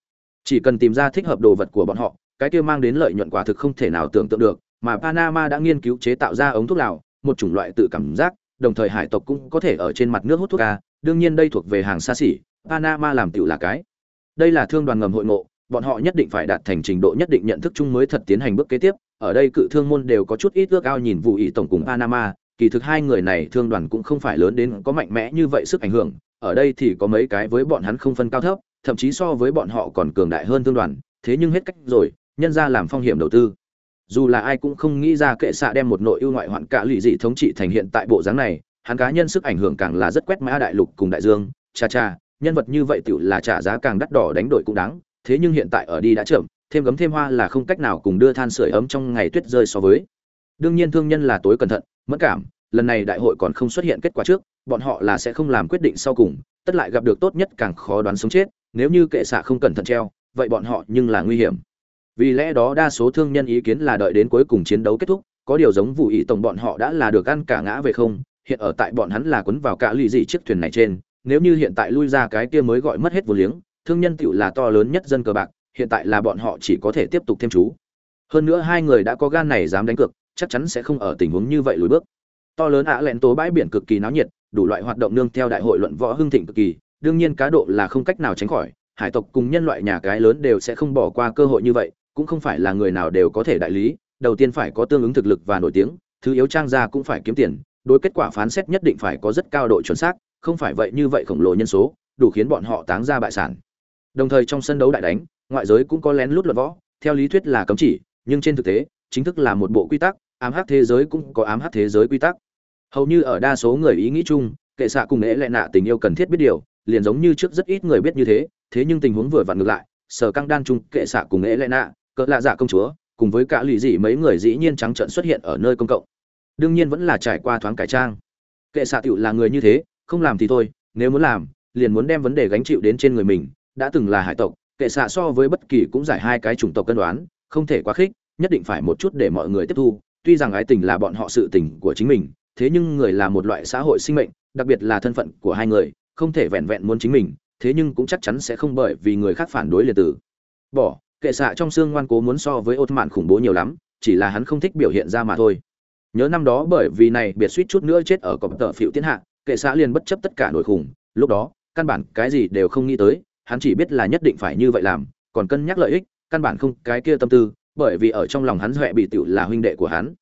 Chỉ cần tìm ra thích hợp đồ vật của bọn họ, cái kia mang đến lợi nhuận quả thực không thể nào tưởng tượng được, mà panama đã nghiên cứu chế tạo ra ống thuốc lào, một chủng loại tự cảm giác, đồng thời hải tộc cũng có thể ở trên mặt nước hút thuốc ca đương nhiên đây thuộc về hàng xa xỉ, panama làm tựu là cái. Đây là thương đoàn ngầm hội ngộ, bọn họ nhất định phải đạt thành trình độ nhất định nhận thức chung mới thật tiến hành bước kế tiếp ở đây cự thương môn đều có chút ít ước ao nhìn vụ ý tổng cùng panama, kỳ thực hai người này thương đoàn cũng không phải lớn đến có mạnh mẽ như vậy sức ảnh hưởng, ở đây thì có mấy cái với bọn hắn không phân cao thấp, thậm chí so với bọn họ còn cường đại hơn thương đoàn, thế nhưng hết cách rồi, nhân ra làm phong hiểm đầu tư. Dù là ai cũng không nghĩ ra kệ xạ đem một nội ưu ngoại hoạn cả lụy dị thống trị thành hiện tại bộ dáng này, hắn cá nhân sức ảnh hưởng càng là rất quét mã đại lục cùng đại dương. Cha cha, nhân vật như vậy tiểu là trả giá càng đắt đỏ đánh đổi cũng đáng, thế nhưng hiện tại ở đi đã chậm thêm gấm thêm hoa là không cách nào cùng đưa than sửa ấm trong ngày tuyết rơi so với. Đương nhiên thương nhân là tối cẩn thận mất cảm, lần này đại hội còn không xuất hiện kết quả trước, bọn họ là sẽ không làm quyết định sau cùng, tất lại gặp được tốt nhất càng khó đoán sống chết, nếu như kệ xạ không cẩn thận treo, vậy bọn họ nhưng là nguy hiểm. Vì lẽ đó đa số thương nhân ý kiến là đợi đến cuối cùng chiến đấu kết thúc, có điều giống vụ ý tổng bọn họ đã là được ăn cả ngã về không, hiện ở tại bọn hắn là quấn vào cả lì dị chiếc thuyền này trên, nếu như hiện tại lui ra cái kia mới gọi mất hết vô liếng, thương nhân tựu là to lớn nhất dân cờ bạc hiện tại là bọn họ chỉ có thể tiếp tục thêm chú. Hơn nữa hai người đã có gan này dám đánh cược, chắc chắn sẽ không ở tình huống như vậy lùi bước. To lớn ạ lẹn tố bãi biển cực kỳ náo nhiệt, đủ loại hoạt động nương theo đại hội luận võ hưng thịnh cực kỳ, đương nhiên cá độ là không cách nào tránh khỏi, hải tộc cùng nhân loại nhà cái lớn đều sẽ không bỏ qua cơ hội như vậy, cũng không phải là người nào đều có thể đại lý, đầu tiên phải có tương ứng thực lực và nổi tiếng, thứ yếu trang gia cũng phải kiếm tiền, đối kết quả phán xét nhất định phải có rất cao độ chuẩn xác, không phải vậy như vậy khổng lồ nhân số, đủ khiến bọn họ táng ra bại sản. Đồng thời trong sân đấu đại đánh ngoại giới cũng có lén lút luận võ, theo lý thuyết là cấm chỉ, nhưng trên thực tế, chính thức là một bộ quy tắc, ám hắc thế giới cũng có ám hắc thế giới quy tắc. Hầu như ở đa số người ý nghĩ chung, kệ xạ cùng lễ lệ nạ tình yêu cần thiết biết điều, liền giống như trước rất ít người biết như thế thế nhưng tình huống vừa vặn ngược lại, sở căng đan chung kệ xạ cùng lễ lệ nạ, cỡ lạ dạ công chúa, cùng với cả lì dị mấy người dĩ nhiên trắng trợn xuất hiện ở nơi công cộng. Đương nhiên vẫn là trải qua thoáng cải trang. Kệ xạ tựu là người như thế, không làm thì thôi, nếu muốn làm, liền muốn đem vấn đề gánh chịu đến trên người mình, đã từng là hải tộc kệ xạ so với bất kỳ cũng giải hai cái chủng tộc cân đoán, không thể quá khích, nhất định phải một chút để mọi người tiếp thu. Tuy rằng ái tình là bọn họ sự tình của chính mình, thế nhưng người là một loại xã hội sinh mệnh, đặc biệt là thân phận của hai người, không thể vẹn vẹn muốn chính mình, thế nhưng cũng chắc chắn sẽ không bởi vì người khác phản đối liền tử. Bỏ, kệ xạ trong xương ngoan cố muốn so với ột mạn khủng bố nhiều lắm, chỉ là hắn không thích biểu hiện ra mà thôi. Nhớ năm đó bởi vì này biệt suýt chút nữa chết ở cọp tợ phiệu tiến hạ, kệ xạ liền bất chấp tất cả nổi khủng, lúc đó, căn bản cái gì đều không nghĩ tới hắn chỉ biết là nhất định phải như vậy làm, còn cân nhắc lợi ích, căn bản không cái kia tâm tư, bởi vì ở trong lòng hắn huệ bị tựu là huynh đệ của hắn.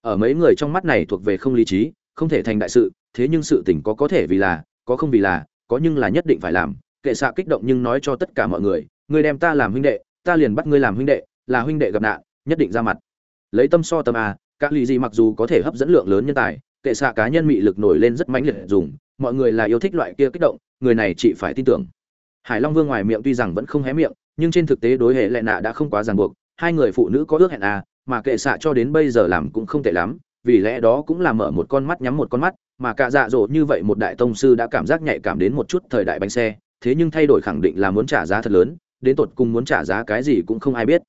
Ở mấy người trong mắt này thuộc về không lý trí, không thể thành đại sự, thế nhưng sự tình có có thể vì là, có không vì là, có nhưng là nhất định phải làm. Kệ xạ kích động nhưng nói cho tất cả mọi người người đem ta làm huynh đệ, ta liền bắt ngươi làm huynh đệ, là huynh đệ gặp nạn, nhất định ra mặt. Lấy tâm so tâm a, các lý gì mặc dù có thể hấp dẫn lượng lớn nhân tài, kệ xạ cá nhân mị lực nổi lên rất mãnh liệt dùng, mọi người là yêu thích loại kia kích động, người này chị phải tin tưởng hải long vương ngoài miệng tuy rằng vẫn không hé miệng, nhưng trên thực tế đối hệ lệ nạ đã không quá ràng buộc. Hai người phụ nữ có ước hẹn à mà kệ xạ cho đến bây giờ làm cũng không tệ lắm, vì lẽ đó cũng là mở một con mắt nhắm một con mắt, mà cả dạ dỗ như vậy một đại tông sư đã cảm giác nhạy cảm đến một chút thời đại bánh xe, thế nhưng thay đổi khẳng định là muốn trả giá thật lớn, đến tột cùng muốn trả giá cái gì cũng không ai biết.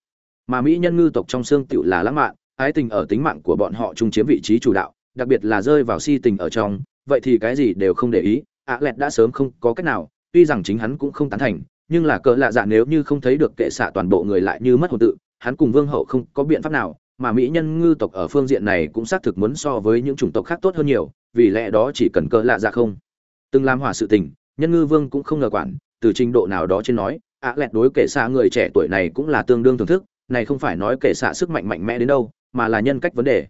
Mà mỹ nhân ngư tộc trong xương tựu là lãng mạn, ái tình ở tính mạng của bọn họ chung chiếm vị trí chủ đạo, đặc biệt là rơi vào si tình ở trong, vậy thì cái gì đều không để ý, ạ lẹt đã sớm không có cách nào tuy rằng chính hắn cũng không tán thành, nhưng là cỡ lạ dạ nếu như không thấy được kệ xạ toàn bộ người lại như mất hồn tự, hắn cùng vương hậu không có biện pháp nào, mà mỹ nhân ngư tộc ở phương diện này cũng xác thực muốn so với những chủng tộc khác tốt hơn nhiều, vì lẽ đó chỉ cần cỡ lạ dạ không. Từng làm hỏa sự tình, nhân ngư vương cũng không ngờ quản, từ trình độ nào đó trên nói, ạ lẹt đối kệ xạ người trẻ tuổi này cũng là tương đương thưởng thức, này không phải nói kệ xạ sức mạnh mạnh mẽ đến đâu, mà là nhân cách vấn đề.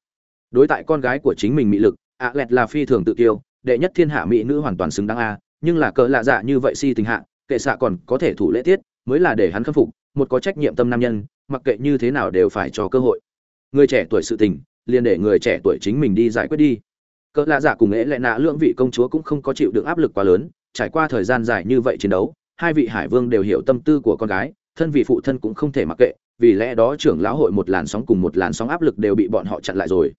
Đối tại con gái của chính mình mỹ lực, ạ lẹt là phi thường tự kiêu, đệ nhất thiên hạ mỹ nữ hoàn toàn xứng đáng a nhưng là cỡ lạ dạ như vậy si tình hạ, kệ xạ còn có thể thủ lễ tiết, mới là để hắn khâm phục, một có trách nhiệm tâm nam nhân, mặc kệ như thế nào đều phải cho cơ hội. Người trẻ tuổi sự tình, liền để người trẻ tuổi chính mình đi giải quyết đi. Cỡ lạ dạ cùng ế lệ nạ lưỡng vị công chúa cũng không có chịu được áp lực quá lớn, trải qua thời gian dài như vậy chiến đấu, hai vị hải vương đều hiểu tâm tư của con gái, thân vị phụ thân cũng không thể mặc kệ, vì lẽ đó trưởng lão hội một làn sóng cùng một làn sóng áp lực đều bị bọn họ chặn lại rồi.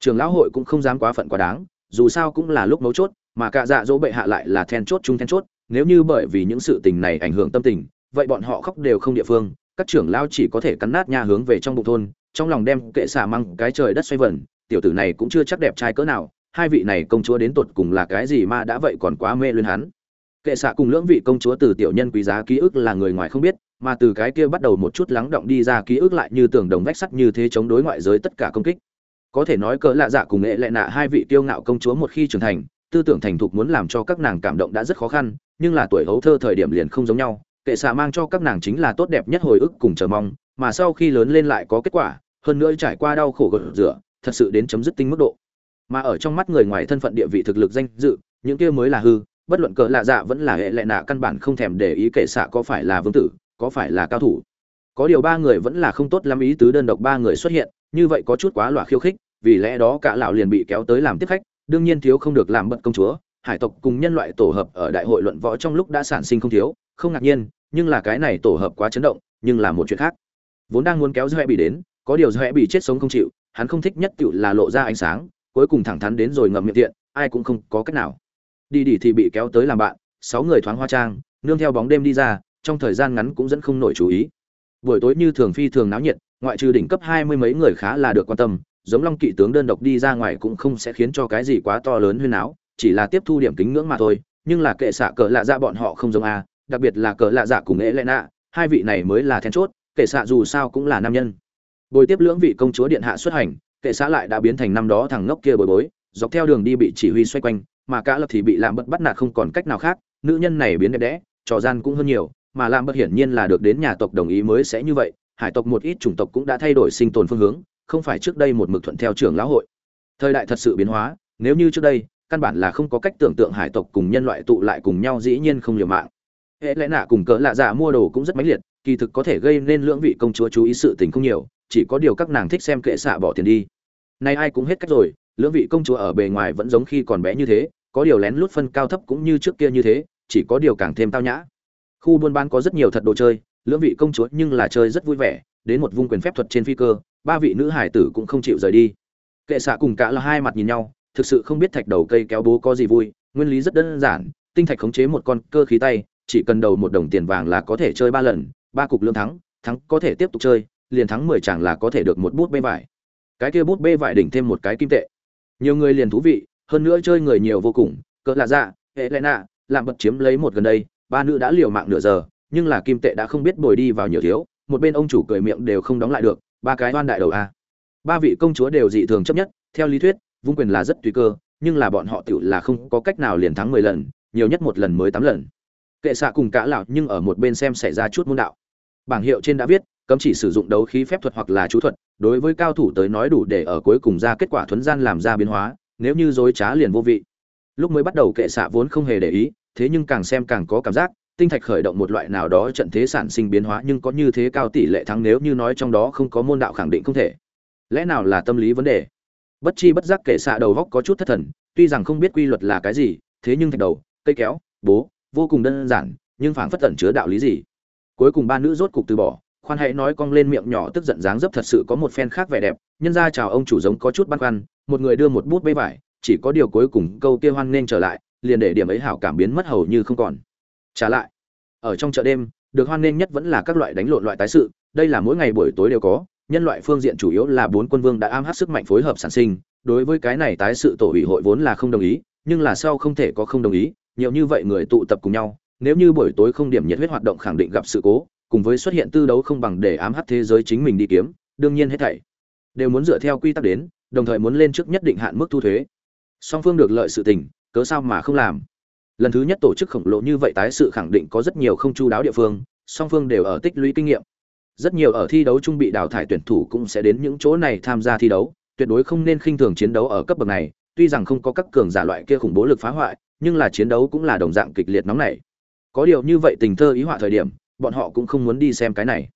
Trưởng lão hội cũng không dám quá phận quá đáng, dù sao cũng là lúc mấu chốt mà cả dạ dỗ bệ hạ lại là then chốt chung then chốt, nếu như bởi vì những sự tình này ảnh hưởng tâm tình, vậy bọn họ khóc đều không địa phương, các trưởng lão chỉ có thể cắn nát nha hướng về trong bụng thôn, trong lòng đem kệ xả măng cái trời đất xoay vần, tiểu tử này cũng chưa chắc đẹp trai cỡ nào, hai vị này công chúa đến tột cùng là cái gì mà đã vậy còn quá mê luyến hắn. Kệ xạ cùng lưỡng vị công chúa từ tiểu nhân quý giá ký ức là người ngoài không biết, mà từ cái kia bắt đầu một chút lắng động đi ra ký ức lại như tường đồng vách sắt như thế chống đối ngoại giới tất cả công kích. Có thể nói cỡ lạ dạ cùng nghệ lệ nạ hai vị tiêu ngạo công chúa một khi trưởng thành tư tưởng thành thục muốn làm cho các nàng cảm động đã rất khó khăn, nhưng là tuổi hấu thơ thời điểm liền không giống nhau. Kệ xạ mang cho các nàng chính là tốt đẹp nhất hồi ức cùng chờ mong, mà sau khi lớn lên lại có kết quả, hơn nữa trải qua đau khổ gột rửa, thật sự đến chấm dứt tinh mức độ. Mà ở trong mắt người ngoài thân phận địa vị thực lực danh dự, những kia mới là hư, bất luận cỡ lạ dạ vẫn là hệ lệ nạ căn bản không thèm để ý kệ xạ có phải là vương tử, có phải là cao thủ. Có điều ba người vẫn là không tốt lắm ý tứ đơn độc ba người xuất hiện, như vậy có chút quá loạn khiêu khích, vì lẽ đó cả lão liền bị kéo tới làm tiếp khách đương nhiên thiếu không được làm bận công chúa, hải tộc cùng nhân loại tổ hợp ở đại hội luận võ trong lúc đã sản sinh không thiếu, không ngạc nhiên, nhưng là cái này tổ hợp quá chấn động, nhưng là một chuyện khác. Vốn đang muốn kéo dõe bị đến, có điều dõe bị chết sống không chịu, hắn không thích nhất tựu là lộ ra ánh sáng, cuối cùng thẳng thắn đến rồi ngậm miệng tiện, ai cũng không có cách nào. Đi đi thì bị kéo tới làm bạn, sáu người thoáng hoa trang, nương theo bóng đêm đi ra, trong thời gian ngắn cũng dẫn không nổi chú ý. Buổi tối như thường phi thường náo nhiệt, ngoại trừ đỉnh cấp hai mươi mấy người khá là được quan tâm giống long kỵ tướng đơn độc đi ra ngoài cũng không sẽ khiến cho cái gì quá to lớn huyên áo chỉ là tiếp thu điểm kính ngưỡng mà thôi, nhưng là kệ xạ cỡ lạ dạ bọn họ không giống a, đặc biệt là cỡ lạ dạ cùng ế lệ nạ, hai vị này mới là then chốt, kệ xạ dù sao cũng là nam nhân. Bồi tiếp lưỡng vị công chúa điện hạ xuất hành, kệ xã lại đã biến thành năm đó thằng ngốc kia bồi bối, dọc theo đường đi bị chỉ huy xoay quanh, mà cả lập thì bị làm bật bắt nạt không còn cách nào khác, nữ nhân này biến đẹp đẽ, trò gian cũng hơn nhiều, mà làm bật hiển nhiên là được đến nhà tộc đồng ý mới sẽ như vậy, hải tộc một ít chủng tộc cũng đã thay đổi sinh tồn phương hướng không phải trước đây một mực thuận theo trưởng lão hội. Thời đại thật sự biến hóa, nếu như trước đây, căn bản là không có cách tưởng tượng hải tộc cùng nhân loại tụ lại cùng nhau dĩ nhiên không liều mạng. Hệ lẽ nạ cùng cỡ lạ dạ mua đồ cũng rất mãnh liệt, kỳ thực có thể gây nên lưỡng vị công chúa chú ý sự tình không nhiều, chỉ có điều các nàng thích xem kệ xạ bỏ tiền đi. Nay ai cũng hết cách rồi, lưỡng vị công chúa ở bề ngoài vẫn giống khi còn bé như thế, có điều lén lút phân cao thấp cũng như trước kia như thế, chỉ có điều càng thêm tao nhã. Khu buôn bán có rất nhiều thật đồ chơi, lưỡng vị công chúa nhưng là chơi rất vui vẻ đến một vung quyền phép thuật trên phi cơ, ba vị nữ hải tử cũng không chịu rời đi. Kệ xạ cùng cả là hai mặt nhìn nhau, thực sự không biết thạch đầu cây kéo bố có gì vui, nguyên lý rất đơn giản, tinh thạch khống chế một con cơ khí tay, chỉ cần đầu một đồng tiền vàng là có thể chơi ba lần, ba cục lương thắng thắng có thể tiếp tục chơi, liền thắng mười chẳng là có thể được một bút bê vải. Cái kia bút bê vải đỉnh thêm một cái kim tệ. Nhiều người liền thú vị, hơn nữa chơi người nhiều vô cùng, cỡ lạ dạ hệ lẽ nạ làm bật chiếm lấy một gần đây, ba nữ đã liều mạng nửa giờ, nhưng là kim tệ đã không biết bồi đi vào nhiều thiếu một bên ông chủ cười miệng đều không đóng lại được, ba cái oan đại đầu a. Ba vị công chúa đều dị thường chấp nhất, theo lý thuyết, vung quyền là rất tùy cơ, nhưng là bọn họ tự là không có cách nào liền thắng mười lần, nhiều nhất một lần mới tám lần. Kệ xạ cùng cả lão nhưng ở một bên xem xảy ra chút môn đạo. Bảng hiệu trên đã viết, cấm chỉ sử dụng đấu khí phép thuật hoặc là chú thuật, đối với cao thủ tới nói đủ để ở cuối cùng ra kết quả thuấn gian làm ra biến hóa, nếu như dối trá liền vô vị. Lúc mới bắt đầu kệ xạ vốn không hề để ý, thế nhưng càng xem càng có cảm giác tinh thạch khởi động một loại nào đó trận thế sản sinh biến hóa nhưng có như thế cao tỷ lệ thắng nếu như nói trong đó không có môn đạo khẳng định không thể. Lẽ nào là tâm lý vấn đề? Bất chi bất giác kệ xạ đầu góc có chút thất thần, tuy rằng không biết quy luật là cái gì, thế nhưng thạch đầu, cây kéo, bố, vô cùng đơn giản, nhưng phảng phất tẩn chứa đạo lý gì. Cuối cùng ba nữ rốt cục từ bỏ, khoan hãy nói cong lên miệng nhỏ tức giận dáng dấp thật sự có một phen khác vẻ đẹp, nhân ra chào ông chủ giống có chút băn khoăn, một người đưa một bút bê vải, chỉ có điều cuối cùng câu kia hoan nên trở lại, liền để điểm ấy hảo cảm biến mất hầu như không còn trả lại, ở trong chợ đêm, được hoan nên nhất vẫn là các loại đánh lộn loại tái sự, đây là mỗi ngày buổi tối đều có, nhân loại phương diện chủ yếu là bốn quân vương đã am hát sức mạnh phối hợp sản sinh, đối với cái này tái sự tổ ủy hội vốn là không đồng ý, nhưng là sau không thể có không đồng ý, nhiều như vậy người tụ tập cùng nhau, nếu như buổi tối không điểm nhiệt huyết hoạt động khẳng định gặp sự cố, cùng với xuất hiện tư đấu không bằng để ám hắt thế giới chính mình đi kiếm, đương nhiên hết thảy đều muốn dựa theo quy tắc đến, đồng thời muốn lên trước nhất định hạn mức thu thuế. Song phương được lợi sự tình, cớ sao mà không làm? Lần thứ nhất tổ chức khổng lồ như vậy tái sự khẳng định có rất nhiều không chu đáo địa phương, song phương đều ở tích lũy kinh nghiệm. Rất nhiều ở thi đấu trung bị đào thải tuyển thủ cũng sẽ đến những chỗ này tham gia thi đấu, tuyệt đối không nên khinh thường chiến đấu ở cấp bậc này, tuy rằng không có các cường giả loại kia khủng bố lực phá hoại, nhưng là chiến đấu cũng là đồng dạng kịch liệt nóng nảy. Có điều như vậy tình thơ ý họa thời điểm, bọn họ cũng không muốn đi xem cái này.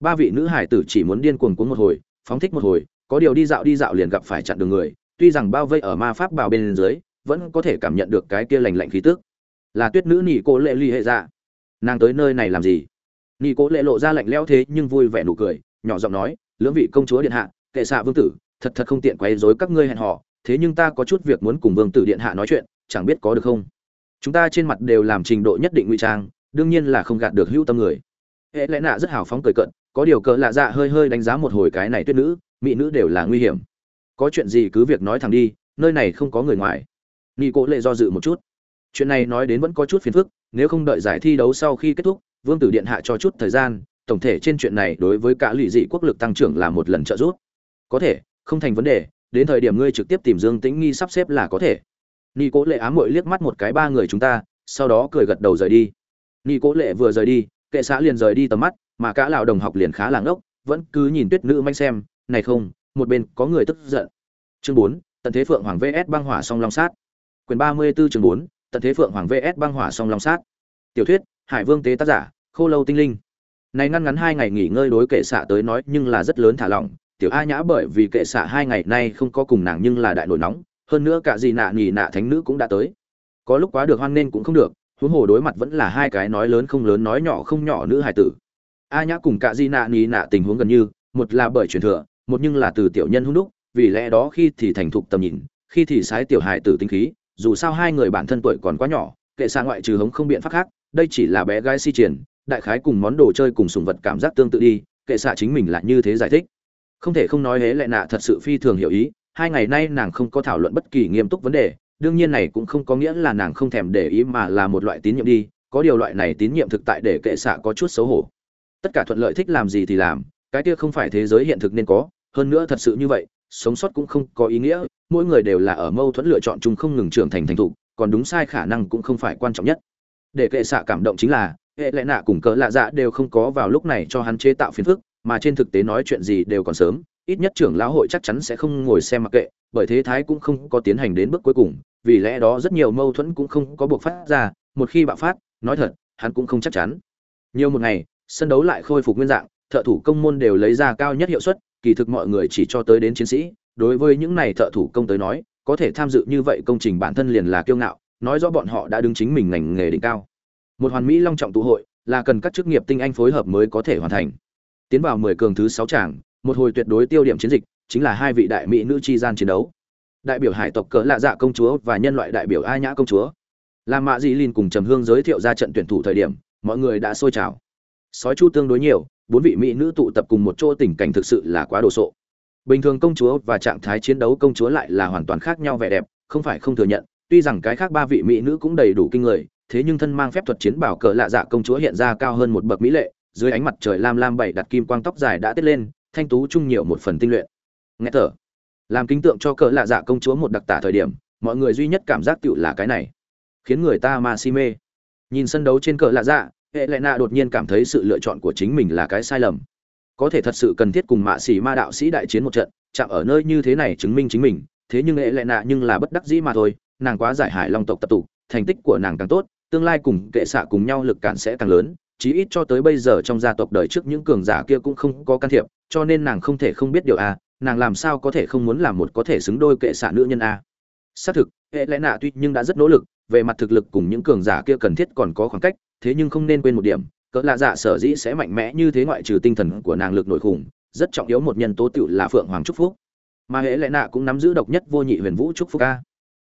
Ba vị nữ hải tử chỉ muốn điên cuồng cuốn một hồi, phóng thích một hồi, có điều đi dạo đi dạo liền gặp phải chặn đường người, tuy rằng bao vây ở ma pháp bào bên dưới, vẫn có thể cảm nhận được cái kia lành lạnh khí tức là tuyết nữ nhị cô lệ ly hệ dạ. Nàng tới nơi này làm gì? Nhị cô lệ lộ ra lạnh lẽo thế nhưng vui vẻ nụ cười, nhỏ giọng nói, lưỡng vị công chúa điện hạ, kệ xạ vương tử, thật thật không tiện quấy rối các ngươi hẹn hò, thế nhưng ta có chút việc muốn cùng vương tử điện hạ nói chuyện, chẳng biết có được không? Chúng ta trên mặt đều làm trình độ nhất định ngụy trang, đương nhiên là không gạt được hữu tâm người. Hệ lẽ nạ rất hào phóng cười cận có điều cỡ lạ dạ hơi hơi đánh giá một hồi cái này tuyết nữ, mỹ nữ đều là nguy hiểm. Có chuyện gì cứ việc nói thẳng đi, nơi này không có người ngoài. Nghi cố lệ do dự một chút chuyện này nói đến vẫn có chút phiền phức, nếu không đợi giải thi đấu sau khi kết thúc, vương tử điện hạ cho chút thời gian, tổng thể trên chuyện này đối với cả lụy dị quốc lực tăng trưởng là một lần trợ giúp. Có thể, không thành vấn đề, đến thời điểm ngươi trực tiếp tìm dương tĩnh nghi sắp xếp là có thể. Ni cố lệ ám mội liếc mắt một cái ba người chúng ta, sau đó cười gật đầu rời đi. Ni cố lệ vừa rời đi, kệ xã liền rời đi tầm mắt, mà cả lão đồng học liền khá làng ốc vẫn cứ nhìn tuyết nữ manh xem, này không, một bên có người tức giận. Chương bốn, tận thế phượng hoàng vs băng hỏa song long sát. Quyền ba mươi 34 chương bốn tận thế phượng hoàng vs băng hỏa song long sát. Tiểu thuyết, hải vương tế tác giả, khô lâu tinh linh. Này ngăn ngắn hai ngày nghỉ ngơi đối kệ xạ tới nói nhưng là rất lớn thả lỏng. Tiểu a nhã bởi vì kệ xạ hai ngày nay không có cùng nàng nhưng là đại nổi nóng, hơn nữa cả gì nạ nghỉ nạ thánh nữ cũng đã tới. Có lúc quá được hoan nên cũng không được, huống hồ đối mặt vẫn là hai cái nói lớn không lớn nói nhỏ không nhỏ nữ hải tử. A nhã cùng cả di nạ nghỉ nạ tình huống gần như, một là bởi truyền thừa, một nhưng là từ tiểu nhân hung đúc, vì lẽ đó khi thì thành thục tầm nhìn, khi thì sái tiểu hải tử tinh khí dù sao hai người bản thân tuổi còn quá nhỏ, kệ xa ngoại trừ hống không biện pháp khác, đây chỉ là bé gái si triển, đại khái cùng món đồ chơi cùng sùng vật cảm giác tương tự đi, kệ xạ chính mình là như thế giải thích. Không thể không nói hễ lệ nạ thật sự phi thường hiểu ý, hai ngày nay nàng không có thảo luận bất kỳ nghiêm túc vấn đề, đương nhiên này cũng không có nghĩa là nàng không thèm để ý mà là một loại tín nhiệm đi, có điều loại này tín nhiệm thực tại để kệ xạ có chút xấu hổ. Tất cả thuận lợi thích làm gì thì làm, cái kia không phải thế giới hiện thực nên có, hơn nữa thật sự như vậy sống sót cũng không có ý nghĩa, mỗi người đều là ở mâu thuẫn lựa chọn chung không ngừng trưởng thành thành thục, còn đúng sai khả năng cũng không phải quan trọng nhất. Để kệ xạ cảm động chính là, hệ lệ nạ cùng cỡ lạ dạ đều không có vào lúc này cho hắn chế tạo phiền phức, mà trên thực tế nói chuyện gì đều còn sớm, ít nhất trưởng lão hội chắc chắn sẽ không ngồi xem mặc kệ, bởi thế thái cũng không có tiến hành đến bước cuối cùng, vì lẽ đó rất nhiều mâu thuẫn cũng không có buộc phát ra, một khi bạo phát, nói thật, hắn cũng không chắc chắn. Nhiều một ngày, sân đấu lại khôi phục nguyên dạng, thợ thủ công môn đều lấy ra cao nhất hiệu suất kỳ thực mọi người chỉ cho tới đến chiến sĩ, đối với những này thợ thủ công tới nói, có thể tham dự như vậy công trình bản thân liền là kiêu ngạo, nói rõ bọn họ đã đứng chính mình ngành nghề đỉnh cao. Một hoàn mỹ long trọng tụ hội là cần các chức nghiệp tinh anh phối hợp mới có thể hoàn thành. Tiến vào mười cường thứ sáu tràng, một hồi tuyệt đối tiêu điểm chiến dịch, chính là hai vị đại mỹ nữ chi gian chiến đấu. Đại biểu hải tộc cỡ lạ dạ công chúa và nhân loại đại biểu a nhã công chúa. Làm mạ dị linh cùng trầm hương giới thiệu ra trận tuyển thủ thời điểm, mọi người đã sôi trào sói chu tương đối nhiều, bốn vị mỹ nữ tụ tập cùng một chỗ tình cảnh thực sự là quá đồ sộ. Bình thường công chúa và trạng thái chiến đấu công chúa lại là hoàn toàn khác nhau vẻ đẹp, không phải không thừa nhận, tuy rằng cái khác ba vị mỹ nữ cũng đầy đủ kinh người, thế nhưng thân mang phép thuật chiến bảo cỡ lạ dạ công chúa hiện ra cao hơn một bậc mỹ lệ, dưới ánh mặt trời lam lam bảy đặt kim quang tóc dài đã tết lên, thanh tú trung nhiều một phần tinh luyện. Nghe thở, làm kính tượng cho cỡ lạ dạ công chúa một đặc tả thời điểm, mọi người duy nhất cảm giác tựu là cái này, khiến người ta mà si mê. Nhìn sân đấu trên cỡ lạ dạ hệ lệ nạ đột nhiên cảm thấy sự lựa chọn của chính mình là cái sai lầm. Có thể thật sự cần thiết cùng mạ xỉ ma đạo sĩ đại chiến một trận, chạm ở nơi như thế này chứng minh chính mình, thế nhưng hệ lệ nạ nhưng là bất đắc dĩ mà thôi, nàng quá giải hải long tộc tập tụ thành tích của nàng càng tốt, tương lai cùng kệ xạ cùng nhau lực cản sẽ càng lớn, chí ít cho tới bây giờ trong gia tộc đời trước những cường giả kia cũng không có can thiệp, cho nên nàng không thể không biết điều a, nàng làm sao có thể không muốn làm một có thể xứng đôi kệ xạ nữ nhân a. Xác thực, hệ lẽ nạ tuy nhưng đã rất nỗ lực, về mặt thực lực cùng những cường giả kia cần thiết còn có khoảng cách thế nhưng không nên quên một điểm, cỡ lạ dạ sở dĩ sẽ mạnh mẽ như thế ngoại trừ tinh thần của nàng lực nội khủng, rất trọng yếu một nhân tố tựu là phượng hoàng trúc phúc. Mà hệ lẽ nạ cũng nắm giữ độc nhất vô nhị huyền vũ trúc phúc a.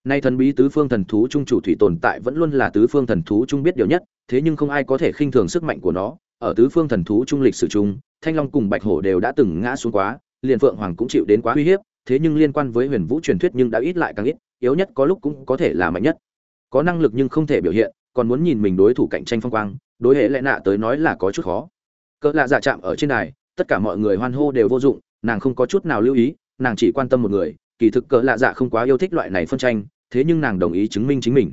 Nay thần bí tứ phương thần thú trung chủ thủy tồn tại vẫn luôn là tứ phương thần thú trung biết điều nhất, thế nhưng không ai có thể khinh thường sức mạnh của nó. Ở tứ phương thần thú trung lịch sử trung thanh long cùng bạch hổ đều đã từng ngã xuống quá, liền phượng hoàng cũng chịu đến quá uy hiếp, thế nhưng liên quan với huyền vũ truyền thuyết nhưng đã ít lại càng ít, yếu nhất có lúc cũng có thể là mạnh nhất. Có năng lực nhưng không thể biểu hiện còn muốn nhìn mình đối thủ cạnh tranh phong quang, đối hệ lẽ nạ tới nói là có chút khó. Cỡ lạ dạ chạm ở trên đài, tất cả mọi người hoan hô đều vô dụng, nàng không có chút nào lưu ý, nàng chỉ quan tâm một người, kỳ thực cỡ lạ dạ không quá yêu thích loại này phân tranh, thế nhưng nàng đồng ý chứng minh chính mình.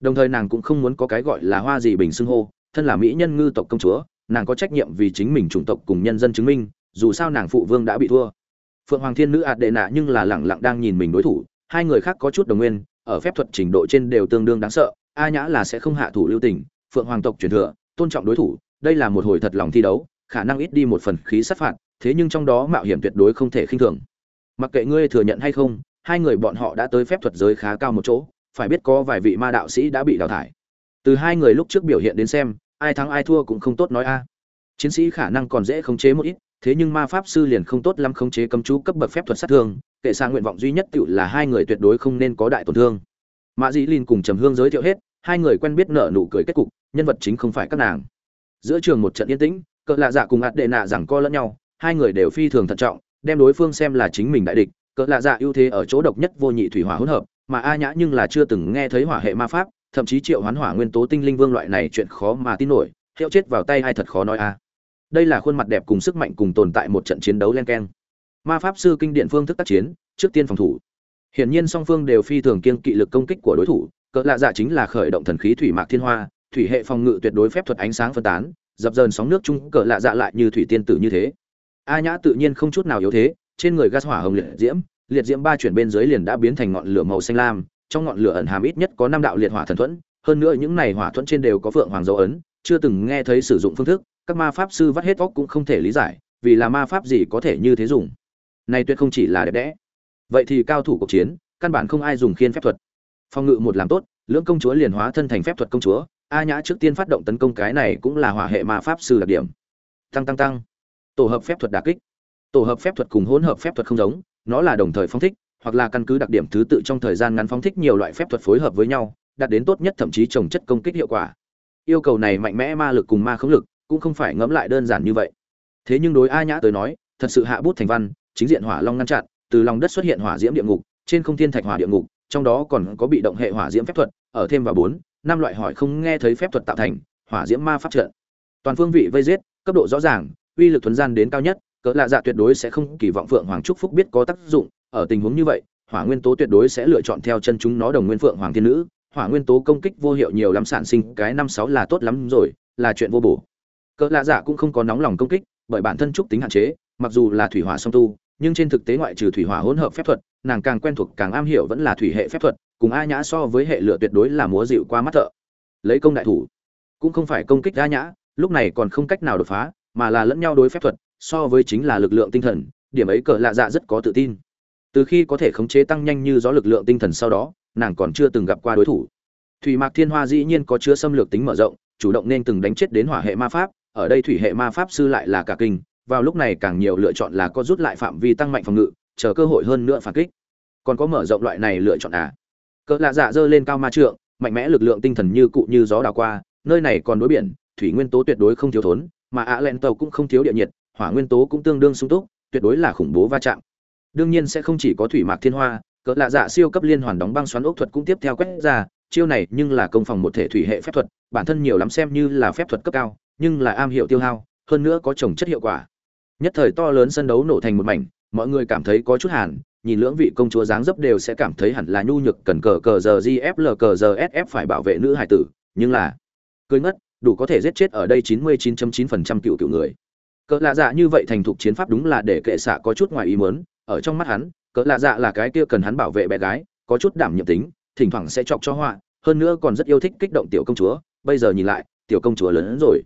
Đồng thời nàng cũng không muốn có cái gọi là hoa gì bình xưng hô, thân là mỹ nhân ngư tộc công chúa, nàng có trách nhiệm vì chính mình chủng tộc cùng nhân dân chứng minh, dù sao nàng phụ vương đã bị thua. Phượng hoàng thiên nữ ạt đệ nạ nhưng là lẳng lặng đang nhìn mình đối thủ, hai người khác có chút đồng nguyên, ở phép thuật trình độ trên đều tương đương đáng sợ a nhã là sẽ không hạ thủ lưu tình, phượng hoàng tộc truyền thừa, tôn trọng đối thủ, đây là một hồi thật lòng thi đấu, khả năng ít đi một phần khí sát phạt, thế nhưng trong đó mạo hiểm tuyệt đối không thể khinh thường. Mặc kệ ngươi thừa nhận hay không, hai người bọn họ đã tới phép thuật giới khá cao một chỗ, phải biết có vài vị ma đạo sĩ đã bị đào thải. Từ hai người lúc trước biểu hiện đến xem, ai thắng ai thua cũng không tốt nói a. Chiến sĩ khả năng còn dễ khống chế một ít, thế nhưng ma pháp sư liền không tốt lắm khống chế cấm chú cấp bậc phép thuật sát thương, kệ xa nguyện vọng duy nhất tự là hai người tuyệt đối không nên có đại tổn thương. Mã dĩ linh cùng trầm hương giới thiệu hết hai người quen biết nở nụ cười kết cục, nhân vật chính không phải các nàng. Giữa trường một trận yên tĩnh cỡ lạ dạ cùng ạt đệ nạ rằng co lẫn nhau, hai người đều phi thường thận trọng, đem đối phương xem là chính mình đại địch cỡ lạ dạ ưu thế ở chỗ độc nhất vô nhị thủy hỏa hỗn hợp, mà a nhã nhưng là chưa từng nghe thấy hỏa hệ ma pháp, thậm chí triệu hoán hỏa nguyên tố tinh linh vương loại này chuyện khó mà tin nổi, hiệu chết vào tay ai thật khó nói a. Đây là khuôn mặt đẹp cùng sức mạnh cùng tồn tại một trận chiến đấu len keng. Ma pháp sư kinh điện phương thức tác chiến, trước tiên phòng thủ. Hiển nhiên song phương đều phi thường kiên kỵ lực công kích của đối thủ cỡ lạ dạ chính là khởi động thần khí thủy mạc thiên hoa, thủy hệ phòng ngự tuyệt đối phép thuật ánh sáng phân tán, dập dờn sóng nước chung, cỡ lạ dạ lại như thủy tiên tử như thế. A nhã tự nhiên không chút nào yếu thế, trên người gas hỏa hồng liệt diễm liệt diễm ba chuyển bên dưới liền đã biến thành ngọn lửa màu xanh lam, trong ngọn lửa ẩn hàm ít nhất có năm đạo liệt hỏa thần thuẫn, hơn nữa những này hỏa thuẫn trên đều có phượng hoàng dấu ấn, chưa từng nghe thấy sử dụng phương thức, các ma pháp sư vắt hết óc cũng không thể lý giải, vì là ma pháp gì có thể như thế dùng. Này tuyệt không chỉ là đẹp đẽ. Vậy thì cao thủ cuộc chiến, căn bản không ai dùng khiên phép thuật phòng ngự một làm tốt, lưỡng công chúa liền hóa thân thành phép thuật công chúa, a nhã trước tiên phát động tấn công cái này cũng là hỏa hệ mà pháp sư đặc điểm. Tăng tăng tăng. Tổ hợp phép thuật đà kích. Tổ hợp phép thuật cùng hỗn hợp phép thuật không giống, nó là đồng thời phóng thích, hoặc là căn cứ đặc điểm thứ tự trong thời gian ngắn phóng thích nhiều loại phép thuật phối hợp với nhau, đạt đến tốt nhất thậm chí trồng chất công kích hiệu quả. Yêu cầu này mạnh mẽ ma lực cùng ma khống lực, cũng không phải ngẫm lại đơn giản như vậy. Thế nhưng đối a nhã tới nói, thật sự hạ bút thành văn, chính diện hỏa long ngăn chặn, từ lòng đất xuất hiện hỏa diễm địa ngục, trên không thiên thạch hỏa địa ngục trong đó còn có bị động hệ hỏa diễm phép thuật, ở thêm vào bốn, năm loại hỏi không nghe thấy phép thuật tạo thành, hỏa diễm ma pháp trận. Toàn phương vị vây giết, cấp độ rõ ràng, uy lực thuần gian đến cao nhất, cỡ lạ dạ tuyệt đối sẽ không kỳ vọng phượng hoàng trúc phúc biết có tác dụng, ở tình huống như vậy, hỏa nguyên tố tuyệt đối sẽ lựa chọn theo chân chúng nó đồng nguyên phượng hoàng thiên nữ. Hỏa nguyên tố công kích vô hiệu nhiều lắm sản sinh, cái năm sáu là tốt lắm rồi, là chuyện vô bổ. Cỡ lạ dạ cũng không có nóng lòng công kích, bởi bản thân trúc tính hạn chế, mặc dù là thủy hỏa song tu, nhưng trên thực tế ngoại trừ thủy hỏa hỗn hợp phép thuật nàng càng quen thuộc càng am hiểu vẫn là thủy hệ phép thuật, cùng a nhã so với hệ lửa tuyệt đối là múa dịu qua mắt thợ. Lấy công đại thủ, cũng không phải công kích a nhã, lúc này còn không cách nào đột phá, mà là lẫn nhau đối phép thuật, so với chính là lực lượng tinh thần, điểm ấy cỡ lạ dạ rất có tự tin. Từ khi có thể khống chế tăng nhanh như gió lực lượng tinh thần sau đó, nàng còn chưa từng gặp qua đối thủ. Thủy mạc thiên hoa dĩ nhiên có chứa xâm lược tính mở rộng, chủ động nên từng đánh chết đến hỏa hệ ma pháp, ở đây thủy hệ ma pháp sư lại là cả kinh, vào lúc này càng nhiều lựa chọn là có rút lại phạm vi tăng mạnh phòng ngự chờ cơ hội hơn nữa phản kích. Còn có mở rộng loại này lựa chọn à? Cỡ lạ dạ dơ lên cao ma trượng, mạnh mẽ lực lượng tinh thần như cụ như gió đào qua, nơi này còn đối biển, thủy nguyên tố tuyệt đối không thiếu thốn, mà ạ len tàu cũng không thiếu địa nhiệt, hỏa nguyên tố cũng tương đương sung túc, tuyệt đối là khủng bố va chạm. Đương nhiên sẽ không chỉ có thủy mạc thiên hoa, cỡ lạ dạ siêu cấp liên hoàn đóng băng xoắn ốc thuật cũng tiếp theo quét ra, chiêu này nhưng là công phòng một thể thủy hệ phép thuật, bản thân nhiều lắm xem như là phép thuật cấp cao, nhưng là am hiệu tiêu hao, hơn nữa có trồng chất hiệu quả. Nhất thời to lớn sân đấu nổ thành một mảnh mọi người cảm thấy có chút hàn, nhìn lưỡng vị công chúa dáng dấp đều sẽ cảm thấy hẳn là nhu nhược cần cờ cờ giờ gfl cờ giờ sf phải bảo vệ nữ hải tử, nhưng là, cười ngất, đủ có thể giết chết ở đây 99.9% cựu cựu người. Cỡ lạ dạ như vậy thành thục chiến pháp đúng là để kệ xạ có chút ngoài ý muốn, ở trong mắt hắn, cỡ lạ dạ là cái kia cần hắn bảo vệ bé gái, có chút đảm nhiệm tính, thỉnh thoảng sẽ chọc cho họa, hơn nữa còn rất yêu thích kích động tiểu công chúa, bây giờ nhìn lại, tiểu công chúa lớn hơn rồi.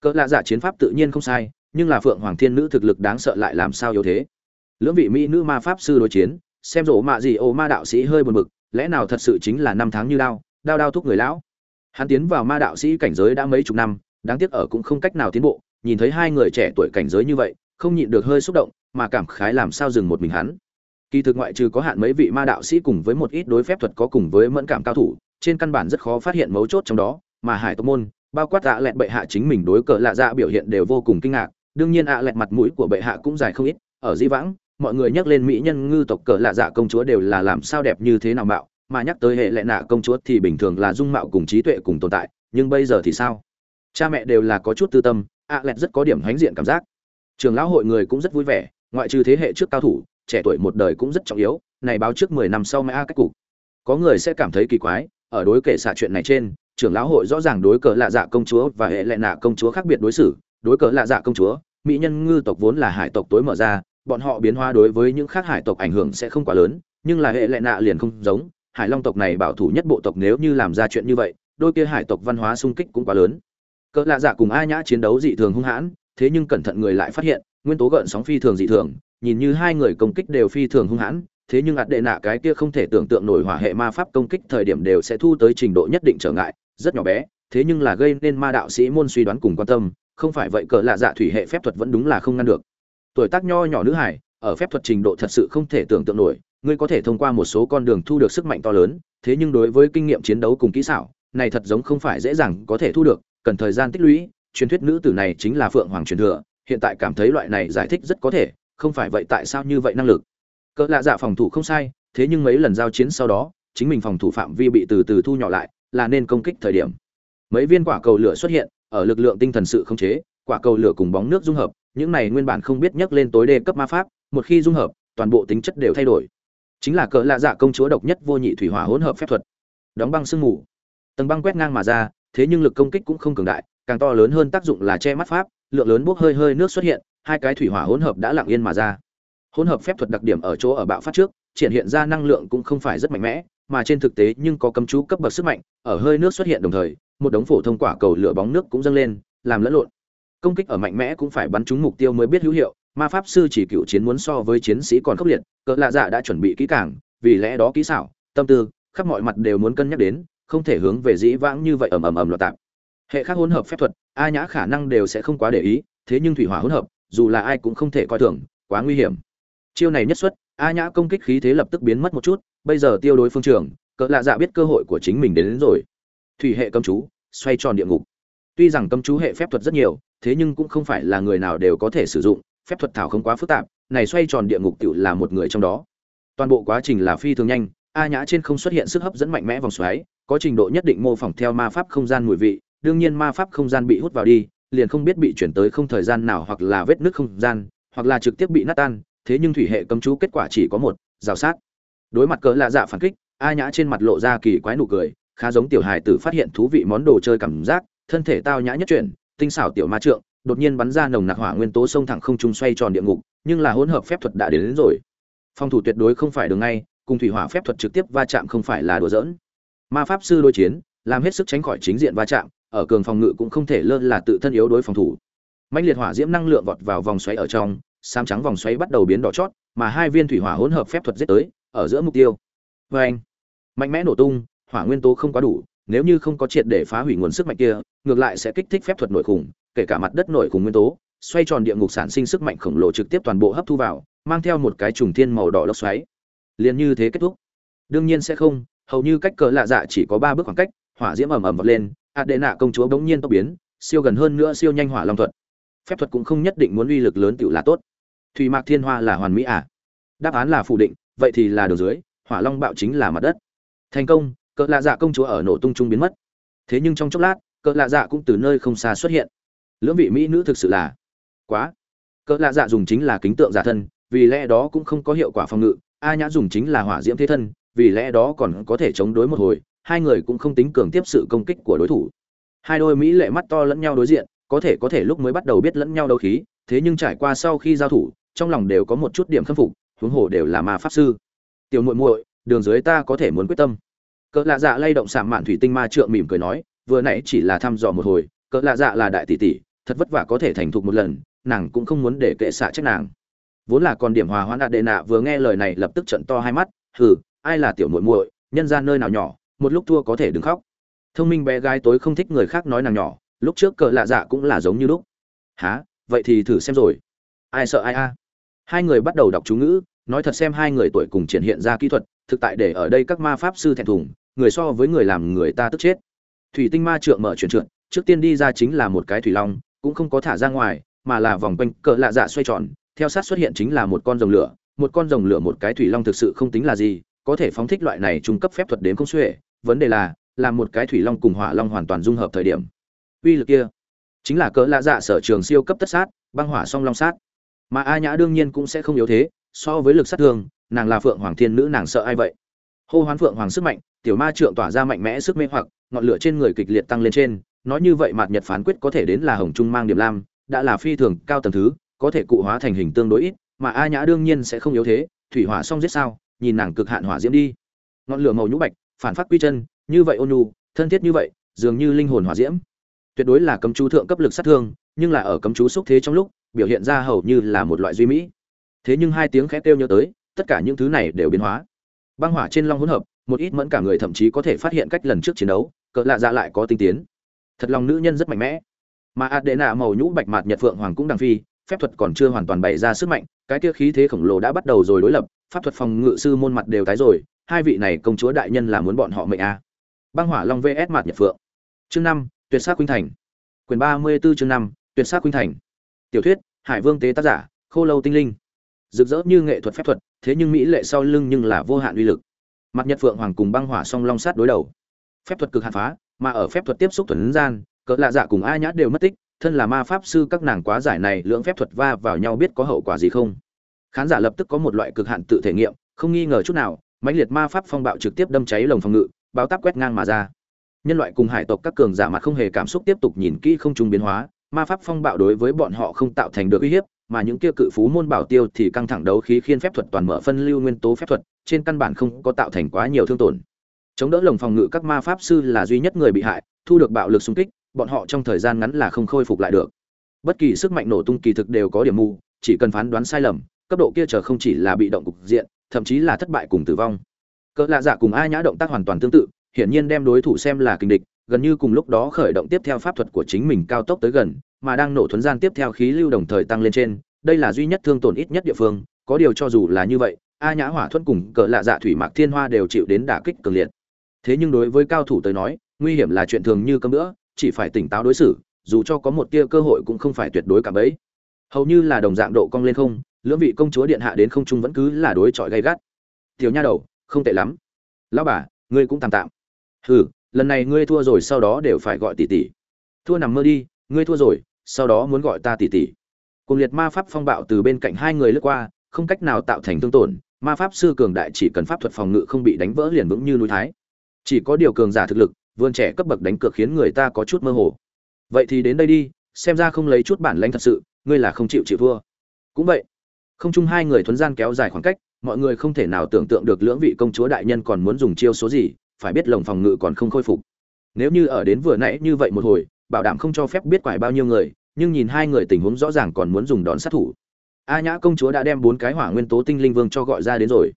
Cỡ lạ dạ chiến pháp tự nhiên không sai, nhưng là phượng hoàng thiên nữ thực lực đáng sợ lại làm sao yếu thế? Lưỡng vị mỹ nữ ma pháp sư đối chiến, xem rộ mạ gì ô ma đạo sĩ hơi buồn bực, lẽ nào thật sự chính là năm tháng như đao đao đao thúc người lão. Hắn tiến vào ma đạo sĩ cảnh giới đã mấy chục năm, đáng tiếc ở cũng không cách nào tiến bộ, nhìn thấy hai người trẻ tuổi cảnh giới như vậy, không nhịn được hơi xúc động, mà cảm khái làm sao dừng một mình hắn. Kỳ thực ngoại trừ có hạn mấy vị ma đạo sĩ cùng với một ít đối phép thuật có cùng với mẫn cảm cao thủ, trên căn bản rất khó phát hiện mấu chốt trong đó, mà hải tông môn, bao quát ạ lẹt bệ hạ chính mình đối cờ lạ dạ biểu hiện đều vô cùng kinh ngạc, đương nhiên ạ lẹt mặt mũi của bệ hạ cũng dài không ít, ở di vãng mọi người nhắc lên mỹ nhân ngư tộc cỡ lạ dạ công chúa đều là làm sao đẹp như thế nào mạo, mà nhắc tới hệ lệ nạ công chúa thì bình thường là dung mạo cùng trí tuệ cùng tồn tại, nhưng bây giờ thì sao? Cha mẹ đều là có chút tư tâm, ạ lẹt rất có điểm hãnh diện cảm giác. Trường lão hội người cũng rất vui vẻ, ngoại trừ thế hệ trước cao thủ, trẻ tuổi một đời cũng rất trọng yếu, này báo trước mười năm sau mãi a cách cục. Có người sẽ cảm thấy kỳ quái, ở đối kể xạ chuyện này trên trưởng lão hội rõ ràng đối cờ lạ dạ công chúa và hệ lệ nạ công chúa khác biệt đối xử, đối cờ lạ dạ công chúa, mỹ nhân ngư tộc vốn là hải tộc tối mở ra bọn họ biến hóa đối với những khác hải tộc ảnh hưởng sẽ không quá lớn, nhưng là hệ lệ nạ liền không giống, hải long tộc này bảo thủ nhất bộ tộc nếu như làm ra chuyện như vậy, đôi kia hải tộc văn hóa sung kích cũng quá lớn. Cỡ lạ dạ cùng a nhã chiến đấu dị thường hung hãn, thế nhưng cẩn thận người lại phát hiện, nguyên tố gợn sóng phi thường dị thường, nhìn như hai người công kích đều phi thường hung hãn, thế nhưng ạt đệ nạ cái kia không thể tưởng tượng nổi hỏa hệ ma pháp công kích thời điểm đều sẽ thu tới trình độ nhất định trở ngại, rất nhỏ bé, thế nhưng là gây nên ma đạo sĩ môn suy đoán cùng quan tâm, không phải vậy cỡ lạ dạ thủy hệ phép thuật vẫn đúng là không ngăn được tuổi tác nho nhỏ nữ hải, ở phép thuật trình độ thật sự không thể tưởng tượng nổi, ngươi có thể thông qua một số con đường thu được sức mạnh to lớn, thế nhưng đối với kinh nghiệm chiến đấu cùng kỹ xảo, này thật giống không phải dễ dàng có thể thu được, cần thời gian tích lũy, truyền thuyết nữ tử này chính là phượng hoàng truyền thừa, hiện tại cảm thấy loại này giải thích rất có thể, không phải vậy tại sao như vậy năng lực. Cỡ lạ dạ phòng thủ không sai, thế nhưng mấy lần giao chiến sau đó, chính mình phòng thủ phạm vi bị từ từ thu nhỏ lại, là nên công kích thời điểm. Mấy viên quả cầu lửa xuất hiện, ở lực lượng tinh thần sự không chế, quả cầu lửa cùng bóng nước dung hợp những này nguyên bản không biết nhắc lên tối đề cấp ma pháp, một khi dung hợp, toàn bộ tính chất đều thay đổi. Chính là cỡ lạ dạ công chúa độc nhất vô nhị thủy hỏa hỗn hợp phép thuật. Đóng băng sương mù. Tầng băng quét ngang mà ra, thế nhưng lực công kích cũng không cường đại, càng to lớn hơn tác dụng là che mắt pháp, lượng lớn bốc hơi hơi nước xuất hiện, hai cái thủy hỏa hỗn hợp đã lặng yên mà ra. Hỗn hợp phép thuật đặc điểm ở chỗ ở bạo phát trước, triển hiện ra năng lượng cũng không phải rất mạnh mẽ, mà trên thực tế nhưng có cấm chú cấp bậc sức mạnh, ở hơi nước xuất hiện đồng thời, một đống phổ thông quả cầu lửa bóng nước cũng dâng lên, làm lẫn lộn công kích ở mạnh mẽ cũng phải bắn trúng mục tiêu mới biết hữu hiệu ma pháp sư chỉ cựu chiến muốn so với chiến sĩ còn khốc liệt cỡ lạ dạ đã chuẩn bị kỹ càng vì lẽ đó kỹ xảo tâm tư khắp mọi mặt đều muốn cân nhắc đến không thể hướng về dĩ vãng như vậy ầm ầm ầm loạt tạp. Hệ khác hỗn hợp phép thuật a nhã khả năng đều sẽ không quá để ý thế nhưng thủy hỏa hỗn hợp dù là ai cũng không thể coi thường quá nguy hiểm. Chiêu này nhất xuất a nhã công kích khí thế lập tức biến mất một chút bây giờ tiêu đối phương trường cỡ lạ dạ biết cơ hội của chính mình đến, đến rồi. Thủy hệ cấm chú xoay tròn địa ngục. Tuy rằng cấm chú hệ phép thuật rất nhiều thế nhưng cũng không phải là người nào đều có thể sử dụng, phép thuật thảo không quá phức tạp, này xoay tròn địa ngục tự là một người trong đó. Toàn bộ quá trình là phi thường nhanh, a nhã trên không xuất hiện sức hấp dẫn mạnh mẽ vòng xoáy, có trình độ nhất định mô phỏng theo ma pháp không gian mùi vị, đương nhiên ma pháp không gian bị hút vào đi, liền không biết bị chuyển tới không thời gian nào hoặc là vết nứt không gian, hoặc là trực tiếp bị nát tan, thế nhưng thủy hệ cấm chú kết quả chỉ có một, rào sát. Đối mặt cỡ lạ dạ phản kích, a nhã trên mặt lộ ra kỳ quái nụ cười, khá giống tiểu hài tử phát hiện thú vị món đồ chơi cảm giác, thân thể tao nhã nhất chuyển tinh xảo tiểu ma trượng đột nhiên bắn ra nồng nặc hỏa nguyên tố sông thẳng không trung xoay tròn địa ngục nhưng là hỗn hợp phép thuật đã đến, đến rồi. Phòng thủ tuyệt đối không phải đường ngay cùng thủy hỏa phép thuật trực tiếp va chạm không phải là đùa giỡn. Ma pháp sư đối chiến làm hết sức tránh khỏi chính diện va chạm ở cường phòng ngự cũng không thể lơ là tự thân yếu đối phòng thủ. Mạnh liệt hỏa diễm năng lượng vọt vào vòng xoáy ở trong sam trắng vòng xoáy bắt đầu biến đỏ chót mà hai viên thủy hỏa hỗn hợp phép thuật giết tới ở giữa mục tiêu. Vê anh mạnh mẽ nổ tung hỏa nguyên tố không quá đủ nếu như không có triệt để phá hủy nguồn sức mạnh kia, ngược lại sẽ kích thích phép thuật nội khủng, kể cả mặt đất nội khủng nguyên tố, xoay tròn địa ngục sản sinh sức mạnh khổng lồ trực tiếp toàn bộ hấp thu vào, mang theo một cái trùng thiên màu đỏ lốc xoáy. Liền như thế kết thúc. Đương nhiên sẽ không, hầu như cách cỡ lạ dạ chỉ có ba bước khoảng cách, hỏa diễm ầm ầm vọt lên ạt đệ nạ công chúa bỗng nhiên tốc biến, siêu gần hơn nữa siêu nhanh hỏa long thuật. Phép thuật cũng không nhất định muốn uy lực lớn tựu là tốt. Thủy mạc thiên hoa là hoàn mỹ à? Đáp án là phủ định, vậy thì là đường dưới, hỏa long bạo chính là mặt đất. Thành công cỡ lạ dạ công chúa ở nổ tung trung biến mất. Thế nhưng trong chốc lát, cỡ lạ dạ cũng từ nơi không xa xuất hiện. Lưỡng vị mỹ nữ thực sự là quá. Cỡ lạ dạ dùng chính là kính tượng giả thân, vì lẽ đó cũng không có hiệu quả phòng ngự, a nhã dùng chính là hỏa diễm thế thân, vì lẽ đó còn có thể chống đối một hồi, hai người cũng không tính cường tiếp sự công kích của đối thủ. Hai đôi mỹ lệ mắt to lẫn nhau đối diện, có thể có thể lúc mới bắt đầu biết lẫn nhau đấu khí, thế nhưng trải qua sau khi giao thủ, trong lòng đều có một chút điểm khâm phục, huống hồ đều là ma pháp sư. Tiểu muội muội, đường dưới ta có thể muốn quyết tâm cỡ lạ dạ lay động sạm mạn thủy tinh ma trượng mỉm cười nói, vừa nãy chỉ là thăm dò một hồi, cỡ lạ dạ là đại tỷ tỷ, thật vất vả có thể thành thục một lần, nàng cũng không muốn để kệ xạ trách nàng. Vốn là còn điểm hòa hoãn đạt đệ nạ vừa nghe lời này lập tức trận to hai mắt, hừ, ai là tiểu muội muội, nhân ra nơi nào nhỏ, một lúc thua có thể đừng khóc. Thông minh bé gái tối không thích người khác nói nàng nhỏ, lúc trước cỡ lạ dạ cũng là giống như lúc. Há vậy thì thử xem rồi. Ai sợ ai a? Hai người bắt đầu đọc chú ngữ, nói thật xem hai người tuổi cùng triển hiện ra kỹ thuật, thực tại để ở đây các ma pháp sư thẹn thùng người so với người làm người ta tức chết. Thủy tinh ma trượng mở chuyển trượt trước tiên đi ra chính là một cái thủy long, cũng không có thả ra ngoài, mà là vòng quanh cỡ lạ dạ xoay tròn, theo sát xuất hiện chính là một con rồng lửa, một con rồng lửa một cái thủy long thực sự không tính là gì, có thể phóng thích loại này trung cấp phép thuật đến không xuể, vấn đề là làm một cái thủy long cùng hỏa long hoàn toàn dung hợp thời điểm. Uy lực kia, chính là cỡ lạ dạ sở trường siêu cấp tất sát, băng hỏa song long sát. Mà a nhã đương nhiên cũng sẽ không yếu thế, so với lực sát thương, nàng là phượng hoàng thiên nữ nàng sợ ai vậy? Hô hoán phượng hoàng sức mạnh tiểu ma trượng tỏa ra mạnh mẽ sức mê hoặc, ngọn lửa trên người kịch liệt tăng lên trên, nói như vậy mạt nhật phán quyết có thể đến là hồng trung mang điểm lam, đã là phi thường cao tầng thứ, có thể cụ hóa thành hình tương đối ít, mà a nhã đương nhiên sẽ không yếu thế, thủy hỏa xong giết sao, nhìn nàng cực hạn hỏa diễm đi. Ngọn lửa màu nhũ bạch, phản phát quy chân, như vậy ôn nhu, thân thiết như vậy, dường như linh hồn hỏa diễm. Tuyệt đối là cấm chú thượng cấp lực sát thương, nhưng là ở cấm chú xúc thế trong lúc, biểu hiện ra hầu như là một loại duy mỹ. Thế nhưng hai tiếng khẽ kêu nhớ tới, tất cả những thứ này đều biến hóa. Băng hỏa trên long hỗn hợp một ít mẫn cả người thậm chí có thể phát hiện cách lần trước chiến đấu, cỡ lạ dạ lại có tinh tiến. Thật lòng nữ nhân rất mạnh mẽ. Mà ạt đệ nạ màu nhũ bạch mạt nhật phượng hoàng cũng đằng phi, phép thuật còn chưa hoàn toàn bày ra sức mạnh, cái kia khí thế khổng lồ đã bắt đầu rồi đối lập, pháp thuật phòng ngự sư môn mặt đều tái rồi, hai vị này công chúa đại nhân là muốn bọn họ mệnh a. À. băng hỏa long vs mạt nhật phượng. Chương năm, tuyệt sát khuynh thành. Quyền ba mươi 34 chương năm, tuyệt sát khuynh thành. Tiểu thuyết, hải vương tế tác giả, khô lâu tinh linh. Rực rỡ như nghệ thuật phép thuật, thế nhưng mỹ lệ sau lưng nhưng là vô hạn uy lực mặt nhật phượng hoàng cùng băng hỏa song long sát đối đầu. Phép thuật cực hạn phá, mà ở phép thuật tiếp xúc thuần gian, cỡ lạ dạ cùng a nhã đều mất tích, thân là ma pháp sư các nàng quá giải này, lưỡng phép thuật va vào nhau biết có hậu quả gì không? Khán giả lập tức có một loại cực hạn tự thể nghiệm, không nghi ngờ chút nào, mãnh liệt ma pháp phong bạo trực tiếp đâm cháy lồng phòng ngự báo táp quét ngang mà ra. Nhân loại cùng hải tộc các cường giả mặt không hề cảm xúc tiếp tục nhìn kỹ không trung biến hóa, ma pháp phong bạo đối với bọn họ không tạo thành được uy hiếp mà những kia cự phú môn bảo tiêu thì căng thẳng đấu khí khiên phép thuật toàn mở phân lưu nguyên tố phép thuật, trên căn bản không có tạo thành quá nhiều thương tổn. Chống đỡ lồng phòng ngự các ma pháp sư là duy nhất người bị hại, thu được bạo lực xung kích, bọn họ trong thời gian ngắn là không khôi phục lại được. Bất kỳ sức mạnh nổ tung kỳ thực đều có điểm mù, chỉ cần phán đoán sai lầm, cấp độ kia chờ không chỉ là bị động cục diện, thậm chí là thất bại cùng tử vong. Cỡ lạ dạ cùng a nhã động tác hoàn toàn tương tự, hiển nhiên đem đối thủ xem là kình địch, gần như cùng lúc đó khởi động tiếp theo pháp thuật của chính mình cao tốc tới gần mà đang nổ thuấn gian tiếp theo khí lưu đồng thời tăng lên trên, đây là duy nhất thương tổn ít nhất địa phương, có điều cho dù là như vậy, a nhã hỏa thuẫn cùng cỡ lạ dạ thủy mạc thiên hoa đều chịu đến đả kích cường liệt. Thế nhưng đối với cao thủ tới nói, nguy hiểm là chuyện thường như cơm nữa chỉ phải tỉnh táo đối xử, dù cho có một tia cơ hội cũng không phải tuyệt đối cả bấy. Hầu như là đồng dạng độ cong lên không, lưỡng vị công chúa điện hạ đến không trung vẫn cứ là đối chọi gay gắt. Tiểu nha đầu, không tệ lắm. Lão bà, ngươi cũng tạm tạm. Hừ, lần này ngươi thua rồi sau đó đều phải gọi tỷ tỷ. Thua nằm mơ đi, ngươi thua rồi sau đó muốn gọi ta tỷ tỷ cùng liệt ma pháp phong bạo từ bên cạnh hai người lướt qua, không cách nào tạo thành thương tổn, ma pháp sư cường đại chỉ cần pháp thuật phòng ngự không bị đánh vỡ liền vững như núi thái. Chỉ có điều cường giả thực lực, vươn trẻ cấp bậc đánh cược khiến người ta có chút mơ hồ. Vậy thì đến đây đi, xem ra không lấy chút bản lãnh thật sự, ngươi là không chịu chịu thua. Cũng vậy, không chung hai người thuần gian kéo dài khoảng cách, mọi người không thể nào tưởng tượng được lưỡng vị công chúa đại nhân còn muốn dùng chiêu số gì, phải biết lồng phòng ngự còn không khôi phục. Nếu như ở đến vừa nãy như vậy một hồi bảo đảm không cho phép biết quải bao nhiêu người, nhưng nhìn hai người tình huống rõ ràng còn muốn dùng đòn sát thủ. A nhã công chúa đã đem bốn cái hỏa nguyên tố tinh linh vương cho gọi ra đến rồi.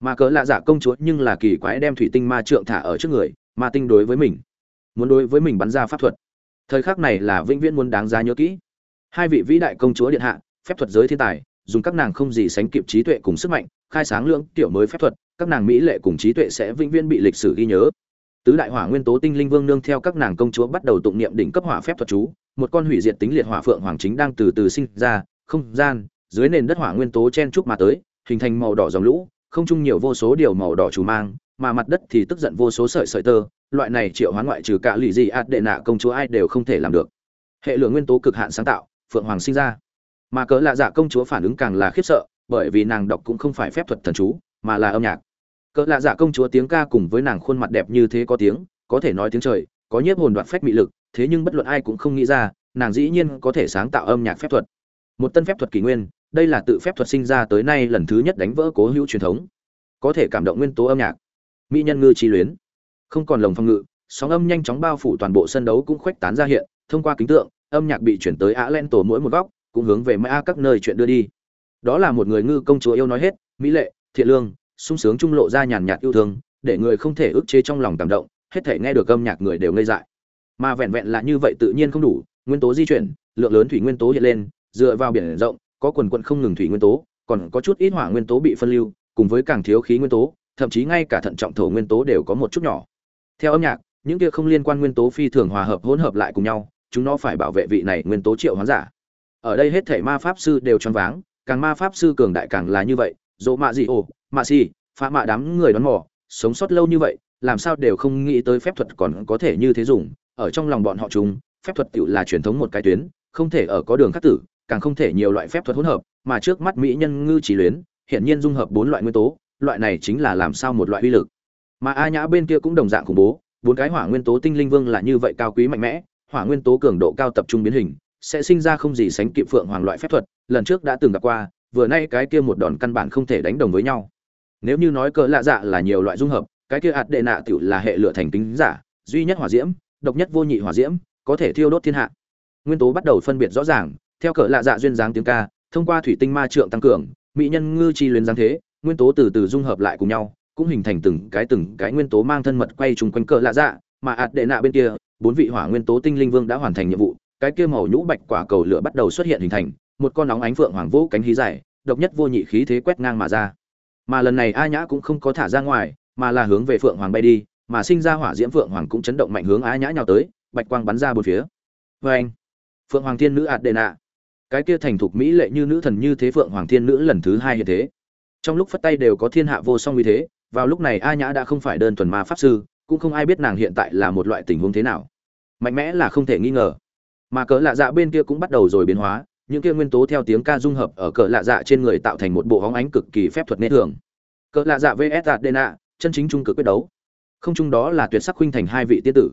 Mà cỡ lạ dạ công chúa nhưng là kỳ quái đem thủy tinh ma trượng thả ở trước người, ma tinh đối với mình. Muốn đối với mình bắn ra pháp thuật. Thời khắc này là vĩnh viễn muốn đáng giá nhớ kỹ. Hai vị vĩ đại công chúa điện hạ, phép thuật giới thiên tài, dùng các nàng không gì sánh kịp trí tuệ cùng sức mạnh, khai sáng lưỡng tiểu mới phép thuật, các nàng mỹ lệ cùng trí tuệ sẽ vĩnh viễn bị lịch sử ghi nhớ tứ đại hỏa nguyên tố tinh linh vương nương theo các nàng công chúa bắt đầu tụng niệm đỉnh cấp hỏa phép thuật chú, một con hủy diệt tính liệt hỏa phượng hoàng chính đang từ từ sinh ra, không gian, dưới nền đất hỏa nguyên tố chen trúc mà tới, hình thành màu đỏ dòng lũ, không chung nhiều vô số điều màu đỏ chủ mang, mà mặt đất thì tức giận vô số sợi sợi tơ, loại này triệu hoán ngoại trừ cả lì gì ạt đệ nạ công chúa ai đều không thể làm được. Hệ lượng nguyên tố cực hạn sáng tạo, phượng hoàng sinh ra. Mà cỡ lạ dạ công chúa phản ứng càng là khiếp sợ, bởi vì nàng đọc cũng không phải phép thuật thần chú, mà là âm nhạc cỡ lạ dạ công chúa tiếng ca cùng với nàng khuôn mặt đẹp như thế có tiếng, có thể nói tiếng trời, có nhiếp hồn đoạt phách mị lực, thế nhưng bất luận ai cũng không nghĩ ra, nàng dĩ nhiên có thể sáng tạo âm nhạc phép thuật. Một tân phép thuật kỷ nguyên, đây là tự phép thuật sinh ra tới nay lần thứ nhất đánh vỡ cố hữu truyền thống. Có thể cảm động nguyên tố âm nhạc. Mỹ nhân ngư chi luyến. Không còn lồng phong ngự, sóng âm nhanh chóng bao phủ toàn bộ sân đấu cũng khuếch tán ra hiện, thông qua kính tượng, âm nhạc bị chuyển tới á len tổ mỗi một góc, cũng hướng về mã các nơi chuyện đưa đi. Đó là một người ngư công chúa yêu nói hết, mỹ lệ, thiện lương sung sướng trung lộ ra nhàn nhạt yêu thương, để người không thể ức chế trong lòng cảm động, hết thể nghe được âm nhạc người đều ngây dại. Mà vẹn vẹn là như vậy tự nhiên không đủ, nguyên tố di chuyển, lượng lớn thủy nguyên tố hiện lên, dựa vào biển rộng, có quần quận không ngừng thủy nguyên tố, còn có chút ít hỏa nguyên tố bị phân lưu, cùng với càng thiếu khí nguyên tố, thậm chí ngay cả thận trọng thổ nguyên tố đều có một chút nhỏ. Theo âm nhạc, những kia không liên quan nguyên tố phi thường hòa hợp hỗn hợp lại cùng nhau, chúng nó phải bảo vệ vị này nguyên tố triệu hoán giả. Ở đây hết thể ma pháp sư đều choáng váng, càng ma pháp sư cường đại càng là như vậy dỗ mạ gì ồ mạ xì, phá mạ đám người đón mò, sống sót lâu như vậy, làm sao đều không nghĩ tới phép thuật còn có thể như thế dùng. Ở trong lòng bọn họ chúng phép thuật tự là truyền thống một cái tuyến, không thể ở có đường khắc tử, càng không thể nhiều loại phép thuật hỗn hợp, mà trước mắt mỹ nhân ngư chỉ luyến, hiện nhiên dung hợp bốn loại nguyên tố, loại này chính là làm sao một loại uy lực. Mà a nhã bên kia cũng đồng dạng khủng bố, bốn cái hỏa nguyên tố tinh linh vương là như vậy cao quý mạnh mẽ, hỏa nguyên tố cường độ cao tập trung biến hình, sẽ sinh ra không gì sánh kịp phượng hoàng loại phép thuật, lần trước đã từng gặp qua vừa nay cái kia một đòn căn bản không thể đánh đồng với nhau. Nếu như nói cỡ lạ dạ là nhiều loại dung hợp, cái kia ạt đệ nạ tiểu là hệ lửa thành tính giả, duy nhất hỏa diễm, độc nhất vô nhị hỏa diễm, có thể thiêu đốt thiên hạ. Nguyên tố bắt đầu phân biệt rõ ràng, theo cỡ lạ dạ duyên dáng tiếng ca, thông qua thủy tinh ma trượng tăng cường, mỹ nhân ngư chi luyến dáng thế, nguyên tố từ từ dung hợp lại cùng nhau, cũng hình thành từng cái từng cái nguyên tố mang thân mật quay chung quanh cỡ lạ dạ mà ạt đệ nạ bên kia, bốn vị hỏa nguyên tố tinh linh vương đã hoàn thành nhiệm vụ, cái kia màu nhũ bạch quả cầu lửa bắt đầu xuất hiện hình thành, một con nóng ánh phượng hoàng vũ cánh hí dài độc nhất vô nhị khí thế quét ngang mà ra. Mà lần này a nhã cũng không có thả ra ngoài, mà là hướng về phượng hoàng bay đi, mà sinh ra hỏa diễm phượng hoàng cũng chấn động mạnh hướng a nhã nhào tới, bạch quang bắn ra bốn phía. Vê anh phượng hoàng thiên nữ ạt đệ nạ cái kia thành thục mỹ lệ như nữ thần như thế phượng hoàng thiên nữ lần thứ hai hiện thế. Trong lúc phất tay đều có thiên hạ vô song như thế, vào lúc này a nhã đã không phải đơn thuần ma pháp sư, cũng không ai biết nàng hiện tại là một loại tình huống thế nào. Mạnh mẽ là không thể nghi ngờ. Mà cỡ lạ dạ bên kia cũng bắt đầu rồi biến hóa những kia nguyên tố theo tiếng ca dung hợp ở cỡ lạ dạ trên người tạo thành một bộ hóng ánh cực kỳ phép thuật nên thường. Cỡ lạ dạ vs adena, chân chính trung cực quyết đấu. Không chung đó là tuyệt sắc huynh thành hai vị tiên tử.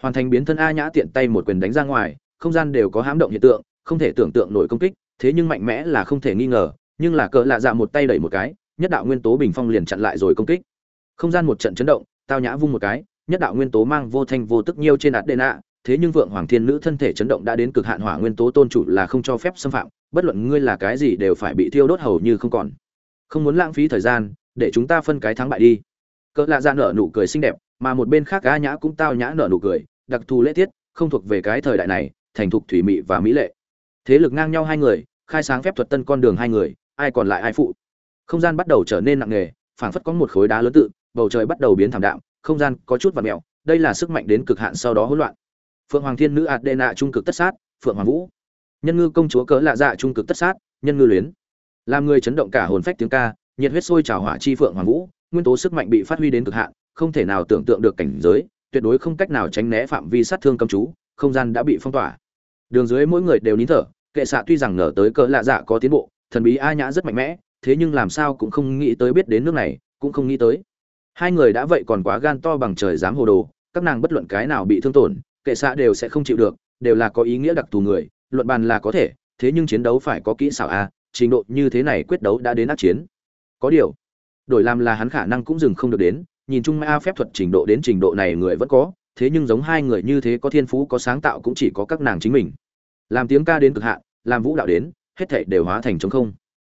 Hoàn thành biến thân a nhã tiện tay một quyền đánh ra ngoài, không gian đều có hám động hiện tượng, không thể tưởng tượng nổi công kích, thế nhưng mạnh mẽ là không thể nghi ngờ, nhưng là cỡ lạ dạ một tay đẩy một cái, nhất đạo nguyên tố bình phong liền chặn lại rồi công kích. Không gian một trận chấn động, tao nhã vung một cái, nhất đạo nguyên tố mang vô thanh vô tức nhiêu trên ạt thế nhưng vượng hoàng thiên nữ thân thể chấn động đã đến cực hạn hỏa nguyên tố tôn chủ là không cho phép xâm phạm, bất luận ngươi là cái gì đều phải bị thiêu đốt hầu như không còn. Không muốn lãng phí thời gian, để chúng ta phân cái thắng bại đi. Cỡ lạ ra nở nụ cười xinh đẹp, mà một bên khác gã nhã cũng tao nhã nở nụ cười, đặc thù lễ tiết, không thuộc về cái thời đại này, thành thục thủy mị và mỹ lệ. Thế lực ngang nhau hai người, khai sáng phép thuật tân con đường hai người, ai còn lại ai phụ? Không gian bắt đầu trở nên nặng nề, phảng phất có một khối đá lớn tự, bầu trời bắt đầu biến thảm đạm, không gian có chút và mẹo đây là sức mạnh đến cực hạn sau đó hỗn loạn phượng hoàng thiên nữ adena trung cực tất sát, phượng hoàng vũ. Nhân ngư công chúa cớ lạ dạ trung cực tất sát, nhân ngư luyến. Làm người chấn động cả hồn phách tiếng ca, nhiệt huyết sôi trào hỏa chi phượng hoàng vũ, nguyên tố sức mạnh bị phát huy đến cực hạn, không thể nào tưởng tượng được cảnh giới, tuyệt đối không cách nào tránh né phạm vi sát thương cấm chú, không gian đã bị phong tỏa. Đường dưới mỗi người đều nín thở, kệ xạ tuy rằng ngờ tới cỡ lạ dạ có tiến bộ, thần bí a nhã rất mạnh mẽ, thế nhưng làm sao cũng không nghĩ tới biết đến nước này, cũng không nghĩ tới. Hai người đã vậy còn quá gan to bằng trời dám hồ đồ, các nàng bất luận cái nào bị thương tổn kệ xạ đều sẽ không chịu được, đều là có ý nghĩa đặc thù người, luận bàn là có thể, thế nhưng chiến đấu phải có kỹ xảo a, trình độ như thế này quyết đấu đã đến ác chiến. Có điều, đổi làm là hắn khả năng cũng dừng không được đến, nhìn chung a phép thuật trình độ đến trình độ này người vẫn có, thế nhưng giống hai người như thế có thiên phú, có sáng tạo cũng chỉ có các nàng chính mình. Làm tiếng ca đến cực hạn, làm vũ đạo đến, hết thảy đều hóa thành trống không.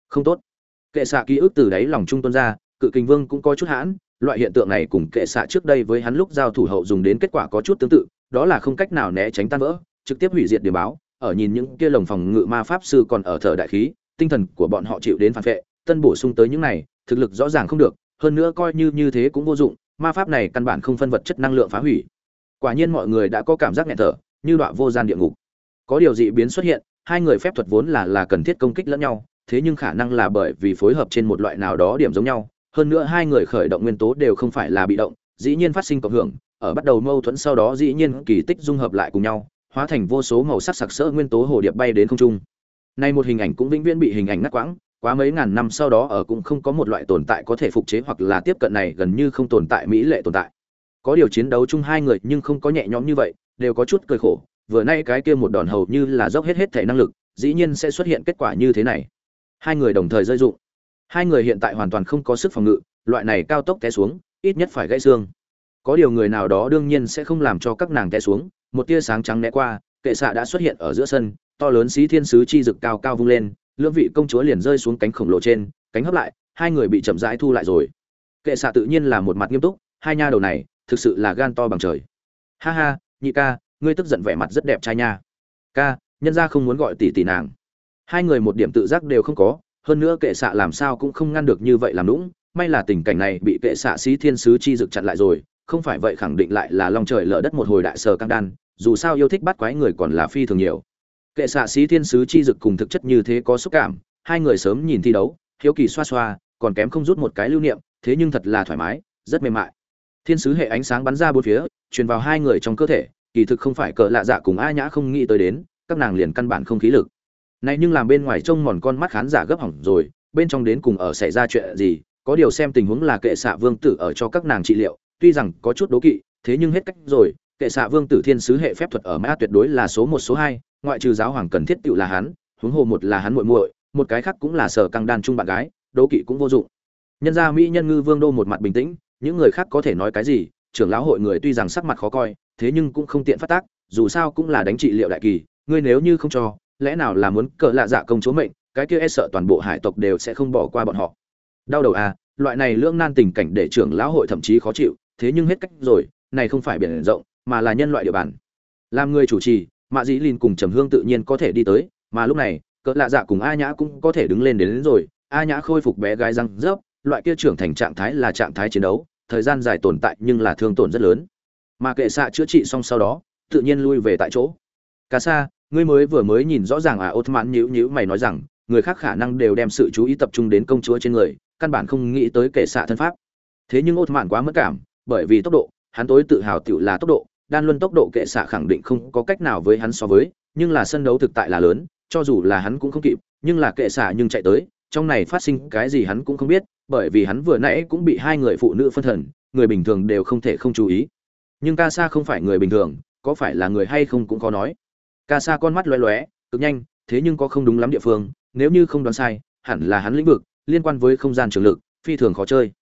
Không tốt. Kệ xạ ký ức từ đáy lòng trung tuân ra, cự kình vương cũng có chút hãn, loại hiện tượng này cùng kệ xạ trước đây với hắn lúc giao thủ hậu dùng đến kết quả có chút tương tự đó là không cách nào né tránh tan vỡ, trực tiếp hủy diệt điểm báo, ở nhìn những kia lồng phòng ngự ma pháp sư còn ở thở đại khí, tinh thần của bọn họ chịu đến phản vệ, tân bổ sung tới những này, thực lực rõ ràng không được, hơn nữa coi như như thế cũng vô dụng, ma pháp này căn bản không phân vật chất năng lượng phá hủy. Quả nhiên mọi người đã có cảm giác nghẹt thở, như đoạn vô gian địa ngục. Có điều dị biến xuất hiện, hai người phép thuật vốn là là cần thiết công kích lẫn nhau, thế nhưng khả năng là bởi vì phối hợp trên một loại nào đó điểm giống nhau, hơn nữa hai người khởi động nguyên tố đều không phải là bị động, dĩ nhiên phát sinh cộng hưởng ở bắt đầu mâu thuẫn sau đó dĩ nhiên kỳ tích dung hợp lại cùng nhau, hóa thành vô số màu sắc sặc sỡ nguyên tố hồ điệp bay đến không trung. Nay một hình ảnh cũng vĩnh viễn bị hình ảnh ngắt quãng, quá mấy ngàn năm sau đó ở cũng không có một loại tồn tại có thể phục chế hoặc là tiếp cận này gần như không tồn tại mỹ lệ tồn tại. Có điều chiến đấu chung hai người nhưng không có nhẹ nhõm như vậy, đều có chút cười khổ, vừa nay cái kia một đòn hầu như là dốc hết hết thể năng lực, dĩ nhiên sẽ xuất hiện kết quả như thế này. Hai người đồng thời rơi dụng hai người hiện tại hoàn toàn không có sức phòng ngự, loại này cao tốc té xuống, ít nhất phải gãy xương có điều người nào đó đương nhiên sẽ không làm cho các nàng té xuống, một tia sáng trắng né qua, kệ xạ đã xuất hiện ở giữa sân, to lớn xí thiên sứ chi rực cao cao vung lên, lưỡng vị công chúa liền rơi xuống cánh khổng lồ trên, cánh hấp lại, hai người bị chậm rãi thu lại rồi. Kệ xạ tự nhiên là một mặt nghiêm túc, hai nha đầu này, thực sự là gan to bằng trời. Ha ha, nhị ca, ngươi tức giận vẻ mặt rất đẹp trai nha. Ca, nhân ra không muốn gọi tỷ tỷ nàng. Hai người một điểm tự giác đều không có, hơn nữa kệ xạ làm sao cũng không ngăn được như vậy làm lũng may là tình cảnh này bị kệ xạ xí thiên sứ chi dực chặn lại rồi không phải vậy khẳng định lại là long trời lở đất một hồi đại sở căng đan, dù sao yêu thích bắt quái người còn là phi thường nhiều. Kệ xạ sĩ thiên sứ chi dực cùng thực chất như thế có xúc cảm, hai người sớm nhìn thi đấu, hiếu kỳ xoa xoa, còn kém không rút một cái lưu niệm, thế nhưng thật là thoải mái, rất mềm mại. Thiên sứ hệ ánh sáng bắn ra bốn phía, truyền vào hai người trong cơ thể, kỳ thực không phải cỡ lạ dạ cùng a nhã không nghĩ tới đến, các nàng liền căn bản không khí lực. Này nhưng làm bên ngoài trông mòn con mắt khán giả gấp hỏng rồi, bên trong đến cùng ở xảy ra chuyện gì, có điều xem tình huống là kệ xạ vương tử ở cho các nàng trị liệu tuy rằng có chút đố kỵ, thế nhưng hết cách rồi, kệ xạ vương tử thiên sứ hệ phép thuật ở mã tuyệt đối là số một, số hai, ngoại trừ giáo hoàng cần thiết tựu là hắn, huống hồ một là hắn muội muội, một cái khác cũng là sở căng đan chung bạn gái, đố kỵ cũng vô dụng. Nhân gia mỹ nhân ngư vương đô một mặt bình tĩnh, những người khác có thể nói cái gì, trưởng lão hội người tuy rằng sắc mặt khó coi, thế nhưng cũng không tiện phát tác, dù sao cũng là đánh trị liệu đại kỳ, ngươi nếu như không cho, lẽ nào là muốn cỡ lạ dạ công chúa mệnh, cái kia e sợ toàn bộ hải tộc đều sẽ không bỏ qua bọn họ. Đau đầu à loại này lưỡng nan tình cảnh để trưởng lão hội thậm chí khó chịu thế nhưng hết cách rồi này không phải biển rộng mà là nhân loại địa bàn. Làm người chủ trì mạ dĩ lìn cùng trầm hương tự nhiên có thể đi tới mà lúc này cỡ lạ dạ cùng a nhã cũng có thể đứng lên đến, đến rồi. A nhã khôi phục bé gái răng rớp loại kia trưởng thành trạng thái là trạng thái chiến đấu thời gian dài tồn tại nhưng là thương tổn rất lớn. Mà kệ xạ chữa trị xong sau đó tự nhiên lui về tại chỗ. Cả xa ngươi mới vừa mới nhìn rõ ràng à ốt mãn nhữ nhữ mày nói rằng người khác khả năng đều đem sự chú ý tập trung đến công chúa trên người căn bản không nghĩ tới kệ xạ thân pháp. Thế nhưng ốt mạn quá mất cảm bởi vì tốc độ hắn tối tự hào tiểu là tốc độ đan luân tốc độ kệ xạ khẳng định không có cách nào với hắn so với nhưng là sân đấu thực tại là lớn cho dù là hắn cũng không kịp nhưng là kệ xạ nhưng chạy tới trong này phát sinh cái gì hắn cũng không biết bởi vì hắn vừa nãy cũng bị hai người phụ nữ phân thần người bình thường đều không thể không chú ý. Nhưng ca sa không phải người bình thường có phải là người hay không cũng khó nói. Ca sa con mắt lóe lóe, cực nhanh thế nhưng có không đúng lắm địa phương nếu như không đoán sai hẳn là hắn lĩnh vực liên quan với không gian trường lực phi thường khó chơi.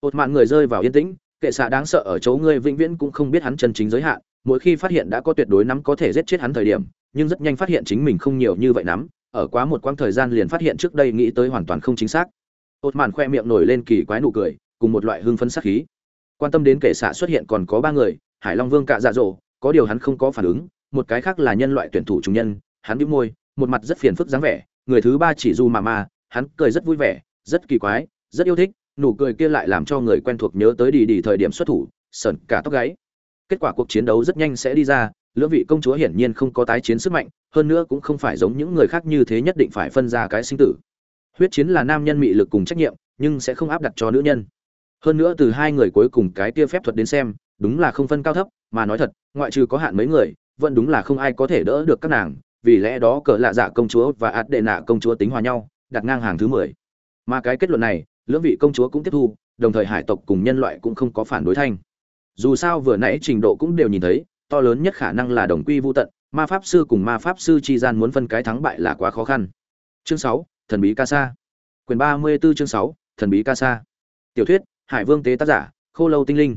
Ột mạn người rơi vào yên tĩnh kệ xạ đáng sợ ở chỗ ngươi vĩnh viễn cũng không biết hắn chân chính giới hạn, mỗi khi phát hiện đã có tuyệt đối nắm có thể giết chết hắn thời điểm, nhưng rất nhanh phát hiện chính mình không nhiều như vậy nắm, ở quá một quãng thời gian liền phát hiện trước đây nghĩ tới hoàn toàn không chính xác. Ột mạn khoe miệng nổi lên kỳ quái nụ cười, cùng một loại hưng phấn sắc khí. Quan tâm đến kệ xạ xuất hiện còn có ba người, hải long vương cạ dạ dỗ, có điều hắn không có phản ứng, một cái khác là nhân loại tuyển thủ chủ nhân, hắn bĩu môi, một mặt rất phiền phức dáng vẻ, người thứ ba chỉ du mà ma hắn cười rất vui vẻ, rất kỳ quái, rất yêu thích nụ cười kia lại làm cho người quen thuộc nhớ tới đi đi thời điểm xuất thủ, sởn cả tóc gáy. Kết quả cuộc chiến đấu rất nhanh sẽ đi ra, lưỡng vị công chúa hiển nhiên không có tái chiến sức mạnh, hơn nữa cũng không phải giống những người khác như thế nhất định phải phân ra cái sinh tử. Huyết chiến là nam nhân mị lực cùng trách nhiệm, nhưng sẽ không áp đặt cho nữ nhân. Hơn nữa từ hai người cuối cùng cái tia phép thuật đến xem, đúng là không phân cao thấp, mà nói thật, ngoại trừ có hạn mấy người, vẫn đúng là không ai có thể đỡ được các nàng, vì lẽ đó cỡ lạ dạ công chúa và ạt đệ nạ công chúa tính hòa nhau, đặt ngang hàng thứ mười. Mà cái kết luận này lưỡng vị công chúa cũng tiếp thu, đồng thời hải tộc cùng nhân loại cũng không có phản đối thanh. Dù sao vừa nãy trình độ cũng đều nhìn thấy, to lớn nhất khả năng là đồng quy vô tận, ma pháp sư cùng ma pháp sư chi gian muốn phân cái thắng bại là quá khó khăn. Chương sáu, thần bí ca sa quyền ba mươi 34 chương sáu, thần bí ca sa tiểu thuyết, hải vương tế tác giả, khô lâu tinh linh.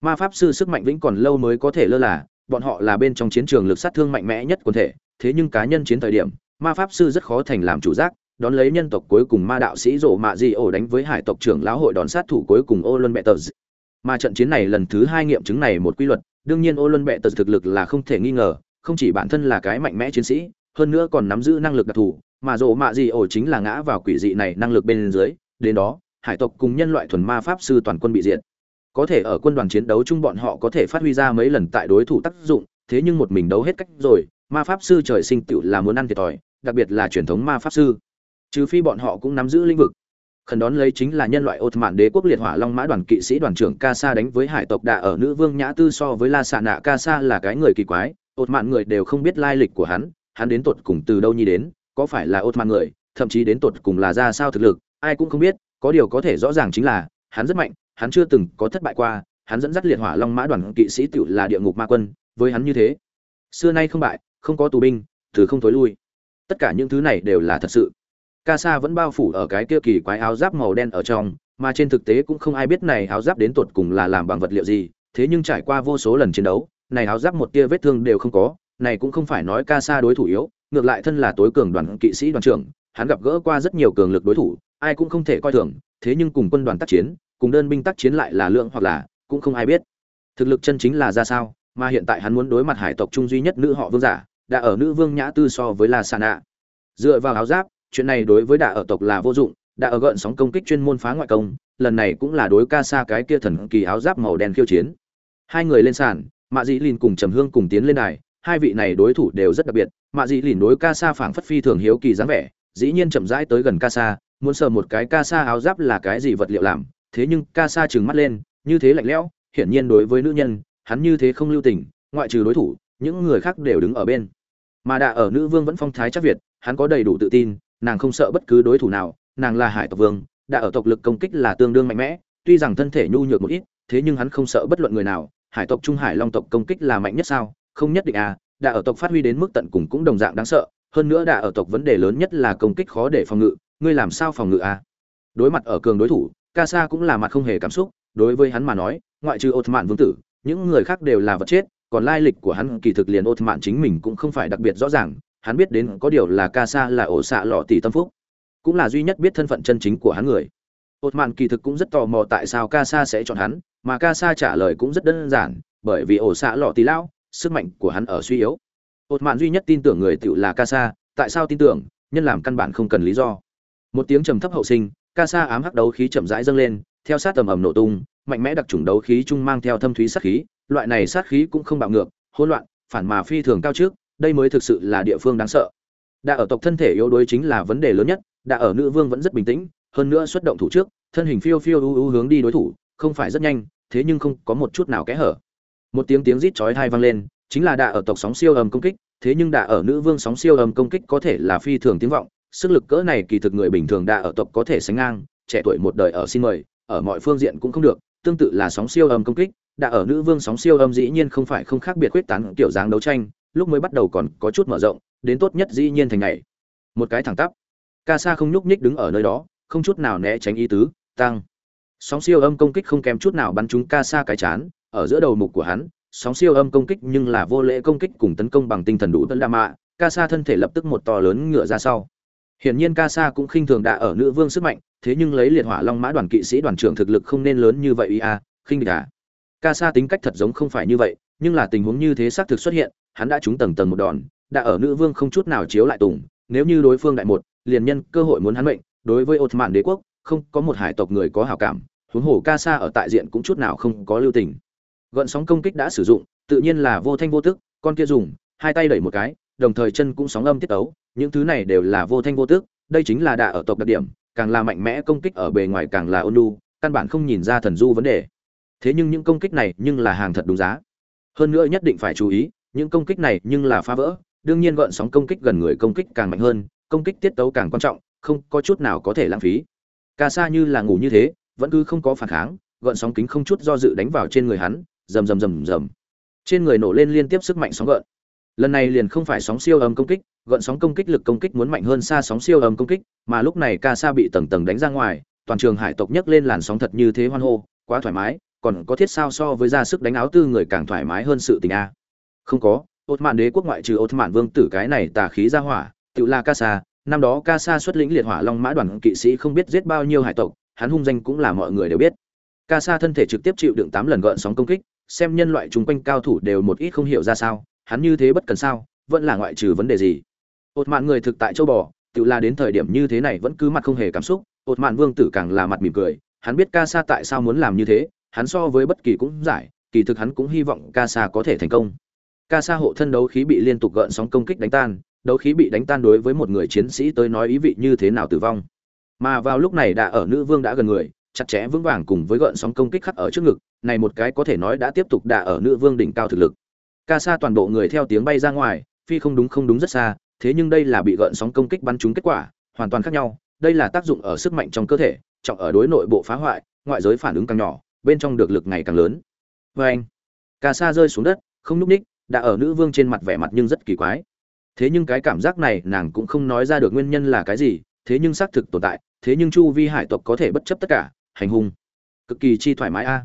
Ma pháp sư sức mạnh vĩnh còn lâu mới có thể lơ là, bọn họ là bên trong chiến trường lực sát thương mạnh mẽ nhất quần thể, thế nhưng cá nhân chiến thời điểm, ma pháp sư rất khó thành làm chủ giác đón lấy nhân tộc cuối cùng ma đạo sĩ rộ mạ di ổ đánh với hải tộc trưởng lão hội đón sát thủ cuối cùng ô luân bệ tờ mà trận chiến này lần thứ hai nghiệm chứng này một quy luật, đương nhiên ô luân bệ tờ thực lực là không thể nghi ngờ, không chỉ bản thân là cái mạnh mẽ chiến sĩ, hơn nữa còn nắm giữ năng lực đặc thù, mà rộ mạ di ổ chính là ngã vào quỷ dị này năng lực bên dưới, đến đó, hải tộc cùng nhân loại thuần ma pháp sư toàn quân bị diệt. Có thể ở quân đoàn chiến đấu chung bọn họ có thể phát huy ra mấy lần tại đối thủ tác dụng, thế nhưng một mình đấu hết cách rồi, ma pháp sư trời sinh tựu là muốn ăn thiệt thòi, đặc biệt là truyền thống ma pháp sư trừ phi bọn họ cũng nắm giữ lĩnh vực. Khẩn đón lấy chính là nhân loại ột mạn đế quốc liệt hỏa long mã đoàn kỵ sĩ đoàn trưởng ca sa đánh với hải tộc đạ ở nữ vương nhã tư so với la xạ nạ. Ca sa là cái người kỳ quái ột mạn người đều không biết lai lịch của hắn hắn đến tột cùng từ đâu nhi đến, có phải là ột mạn người, thậm chí đến tột cùng là ra sao thực lực, ai cũng không biết, có điều có thể rõ ràng chính là, hắn rất mạnh, hắn chưa từng có thất bại qua, hắn dẫn dắt liệt hỏa long mã đoàn kỵ sĩ tựu là địa ngục ma quân, với hắn như thế. Xưa nay không bại, không có tù binh, từ không thối lui. Tất cả những thứ này đều là thật sự ca sa vẫn bao phủ ở cái kia kỳ quái áo giáp màu đen ở trong, mà trên thực tế cũng không ai biết này áo giáp đến tột cùng là làm bằng vật liệu gì, thế nhưng trải qua vô số lần chiến đấu, này áo giáp một tia vết thương đều không có, này cũng không phải nói ca sa đối thủ yếu, ngược lại thân là tối cường đoàn kỵ sĩ đoàn trưởng, hắn gặp gỡ qua rất nhiều cường lực đối thủ, ai cũng không thể coi thường, thế nhưng cùng quân đoàn tác chiến, cùng đơn binh tác chiến lại là lượng hoặc là, cũng không ai biết. Thực lực chân chính là ra sao, mà hiện tại hắn muốn đối mặt hải tộc trung duy nhất nữ họ vương giả, đã ở nữ vương nhã tư so với la sa nạ dựa vào áo giáp chuyện này đối với đạ ở tộc là vô dụng đã ở gợn sóng công kích chuyên môn phá ngoại công, lần này cũng là đối ca xa cái kia thần kỳ áo giáp màu đen khiêu chiến. Hai người lên sàn, mạ dĩ lìn cùng trầm hương cùng tiến lên đài, hai vị này đối thủ đều rất đặc biệt, mạ dĩ lìn đối ca xa phảng phất phi thường hiếu kỳ dáng vẻ, dĩ nhiên chậm rãi tới gần ca xa muốn sờ một cái ca xa áo giáp là cái gì vật liệu làm, thế nhưng ca xa trừng mắt lên, như thế lạnh lẽo, hiển nhiên đối với nữ nhân, hắn như thế không lưu tình, ngoại trừ đối thủ, những người khác đều đứng ở bên. Mà đạ ở nữ vương vẫn phong thái chắc việt, hắn có đầy đủ tự tin nàng không sợ bất cứ đối thủ nào, nàng là hải tộc vương, đã ở tộc lực công kích là tương đương mạnh mẽ, tuy rằng thân thể nhu nhược một ít, thế nhưng hắn không sợ bất luận người nào, hải tộc trung hải long tộc công kích là mạnh nhất sao? Không nhất định à đã ở tộc phát huy đến mức tận cùng cũng đồng dạng đáng sợ, hơn nữa đã ở tộc vấn đề lớn nhất là công kích khó để phòng ngự, ngươi làm sao phòng ngự à? Đối mặt ở cường đối thủ ca sa cũng là mặt không hề cảm xúc, đối với hắn mà nói, ngoại trừ ột mạn vương tử, những người khác đều là vật chết, còn lai lịch của hắn kỳ thực liền ột mạn chính mình cũng không phải đặc biệt rõ ràng hắn biết đến có điều là ca sa là ổ xạ lọ tỷ tâm phúc. Cũng là duy nhất biết thân phận chân chính của hắn người. Ột mạn kỳ thực cũng rất tò mò tại sao ca sa sẽ chọn hắn, mà ca sa trả lời cũng rất đơn giản, bởi vì ổ xạ lọ tỷ lão, sức mạnh của hắn ở suy yếu. Ột mạn duy nhất tin tưởng người tựu là ca sa, tại sao tin tưởng? Nhân làm căn bản không cần lý do. Một tiếng trầm thấp hậu sinh, ca sa ám hắc đấu khí chậm rãi dâng lên, theo sát tầm ầm nổ tung, mạnh mẽ đặc trùng đấu khí trung mang theo thâm thúy sát khí, loại này sát khí cũng không bạo ngược, hỗn loạn, phản mà phi thường cao trước đây mới thực sự là địa phương đáng sợ. Đã ở tộc thân thể yếu đuối chính là vấn đề lớn nhất đã ở nữ vương vẫn rất bình tĩnh, hơn nữa xuất động thủ trước, thân hình phiêu phiêu ưu ưu hướng đi đối thủ, không phải rất nhanh, thế nhưng không có một chút nào kẽ hở. Một tiếng tiếng rít chói tai vang lên, chính là đã ở tộc sóng siêu âm công kích, thế nhưng đã ở nữ vương sóng siêu âm công kích có thể là phi thường tiếng vọng, sức lực cỡ này kỳ thực người bình thường đã ở tộc có thể sánh ngang, trẻ tuổi một đời ở xin mời, ở mọi phương diện cũng không được, tương tự là sóng siêu âm công kích đã ở nữ vương sóng siêu âm dĩ nhiên không phải không khác biệt quyết tán kiểu dáng đấu tranh lúc mới bắt đầu còn có chút mở rộng, đến tốt nhất dĩ nhiên thành ngày. Một cái thẳng tắp. Ca sa không nhúc nhích đứng ở nơi đó, không chút nào né tránh ý tứ, tăng. Sóng siêu âm công kích không kém chút nào bắn trúng ca sa cái chán, ở giữa đầu mục của hắn, sóng siêu âm công kích nhưng là vô lễ công kích cùng tấn công bằng tinh thần đủ tân đa mạ ca sa thân thể lập tức một to lớn ngựa ra sau. Hiển nhiên ca sa cũng khinh thường đã ở nữ vương sức mạnh, thế nhưng lấy liệt hỏa long mã đoàn kỵ sĩ đoàn trưởng thực lực không nên lớn như vậy ý a khinh địch à. Ca sa tính cách thật giống không phải như vậy, nhưng là tình huống như thế xác thực xuất hiện hắn đã trúng tầng tầng một đòn, đã ở nữ vương không chút nào chiếu lại tùng, nếu như đối phương đại một, liền nhân cơ hội muốn hắn mệnh, đối với ột mạn đế quốc, không có một hải tộc người có hảo cảm, huống hồ ca sa ở tại diện cũng chút nào không có lưu tình. Gợn sóng công kích đã sử dụng, tự nhiên là vô thanh vô tức, con kia dùng, hai tay đẩy một cái, đồng thời chân cũng sóng âm tiết ấu những thứ này đều là vô thanh vô tức, đây chính là đạ ở tộc đặc điểm, càng là mạnh mẽ công kích ở bề ngoài càng là ôn nhu, căn bản không nhìn ra thần du vấn đề. Thế nhưng những công kích này nhưng là hàng thật đúng giá. Hơn nữa nhất định phải chú ý những công kích này nhưng là phá vỡ, đương nhiên gợn sóng công kích gần người công kích càng mạnh hơn, công kích tiết tấu càng quan trọng, không có chút nào có thể lãng phí. Ca sa như là ngủ như thế, vẫn cứ không có phản kháng gợn sóng kính không chút do dự đánh vào trên người hắn, rầm rầm rầm rầm. Trên người nổ lên liên tiếp sức mạnh sóng gợn. Lần này liền không phải sóng siêu âm công kích gợn sóng công kích lực công kích muốn mạnh hơn xa sóng siêu âm công kích, mà lúc này ca sa bị tầng tầng đánh ra ngoài, toàn trường hải tộc nhấc lên làn sóng thật như thế hoan hô, quá thoải mái, còn có thiết sao so với ra sức đánh áo tư người càng thoải mái hơn sự tình a không có ột mạn đế quốc ngoại trừ ột mạn vương tử cái này tà khí ra hỏa, tự là ca sa, năm đó ca sa xuất lĩnh liệt hỏa long mã đoàn kỵ sĩ không biết giết bao nhiêu hải tộc, hắn hung danh cũng là mọi người đều biết. Ca sa thân thể trực tiếp chịu đựng tám lần gợn sóng công kích, xem nhân loại chung quanh cao thủ đều một ít không hiểu ra sao, hắn như thế bất cần sao, vẫn là ngoại trừ vấn đề gì? Ột mạn người thực tại châu bò, tự là đến thời điểm như thế này vẫn cứ mặt không hề cảm xúc ột mạn vương tử càng là mặt mỉm cười, hắn biết ca sa tại sao muốn làm như thế, hắn so với bất kỳ cũng giải, kỳ thực hắn cũng hy vọng ca sa có thể thành công ca sa hộ thân đấu khí bị liên tục gợn sóng công kích đánh tan, đấu khí bị đánh tan đối với một người chiến sĩ tới nói ý vị như thế nào tử vong. Mà vào lúc này đã ở nữ vương đã gần người, chặt chẽ vững vàng cùng với gợn sóng công kích khắc ở trước ngực, này một cái có thể nói đã tiếp tục đả ở nữ vương đỉnh cao thực lực. Ca sa toàn bộ người theo tiếng bay ra ngoài, phi không đúng không đúng rất xa, thế nhưng đây là bị gợn sóng công kích bắn trúng kết quả, hoàn toàn khác nhau, đây là tác dụng ở sức mạnh trong cơ thể, trọng ở đối nội bộ phá hoại, ngoại giới phản ứng càng nhỏ, bên trong được lực ngày càng lớn. Vê anh. Ca sa rơi xuống đất, không núp ních đã ở nữ vương trên mặt vẻ mặt nhưng rất kỳ quái. Thế nhưng cái cảm giác này nàng cũng không nói ra được nguyên nhân là cái gì, thế nhưng xác thực tồn tại, thế nhưng chu vi hải tộc có thể bất chấp tất cả, hành hung. Cực kỳ chi thoải mái a.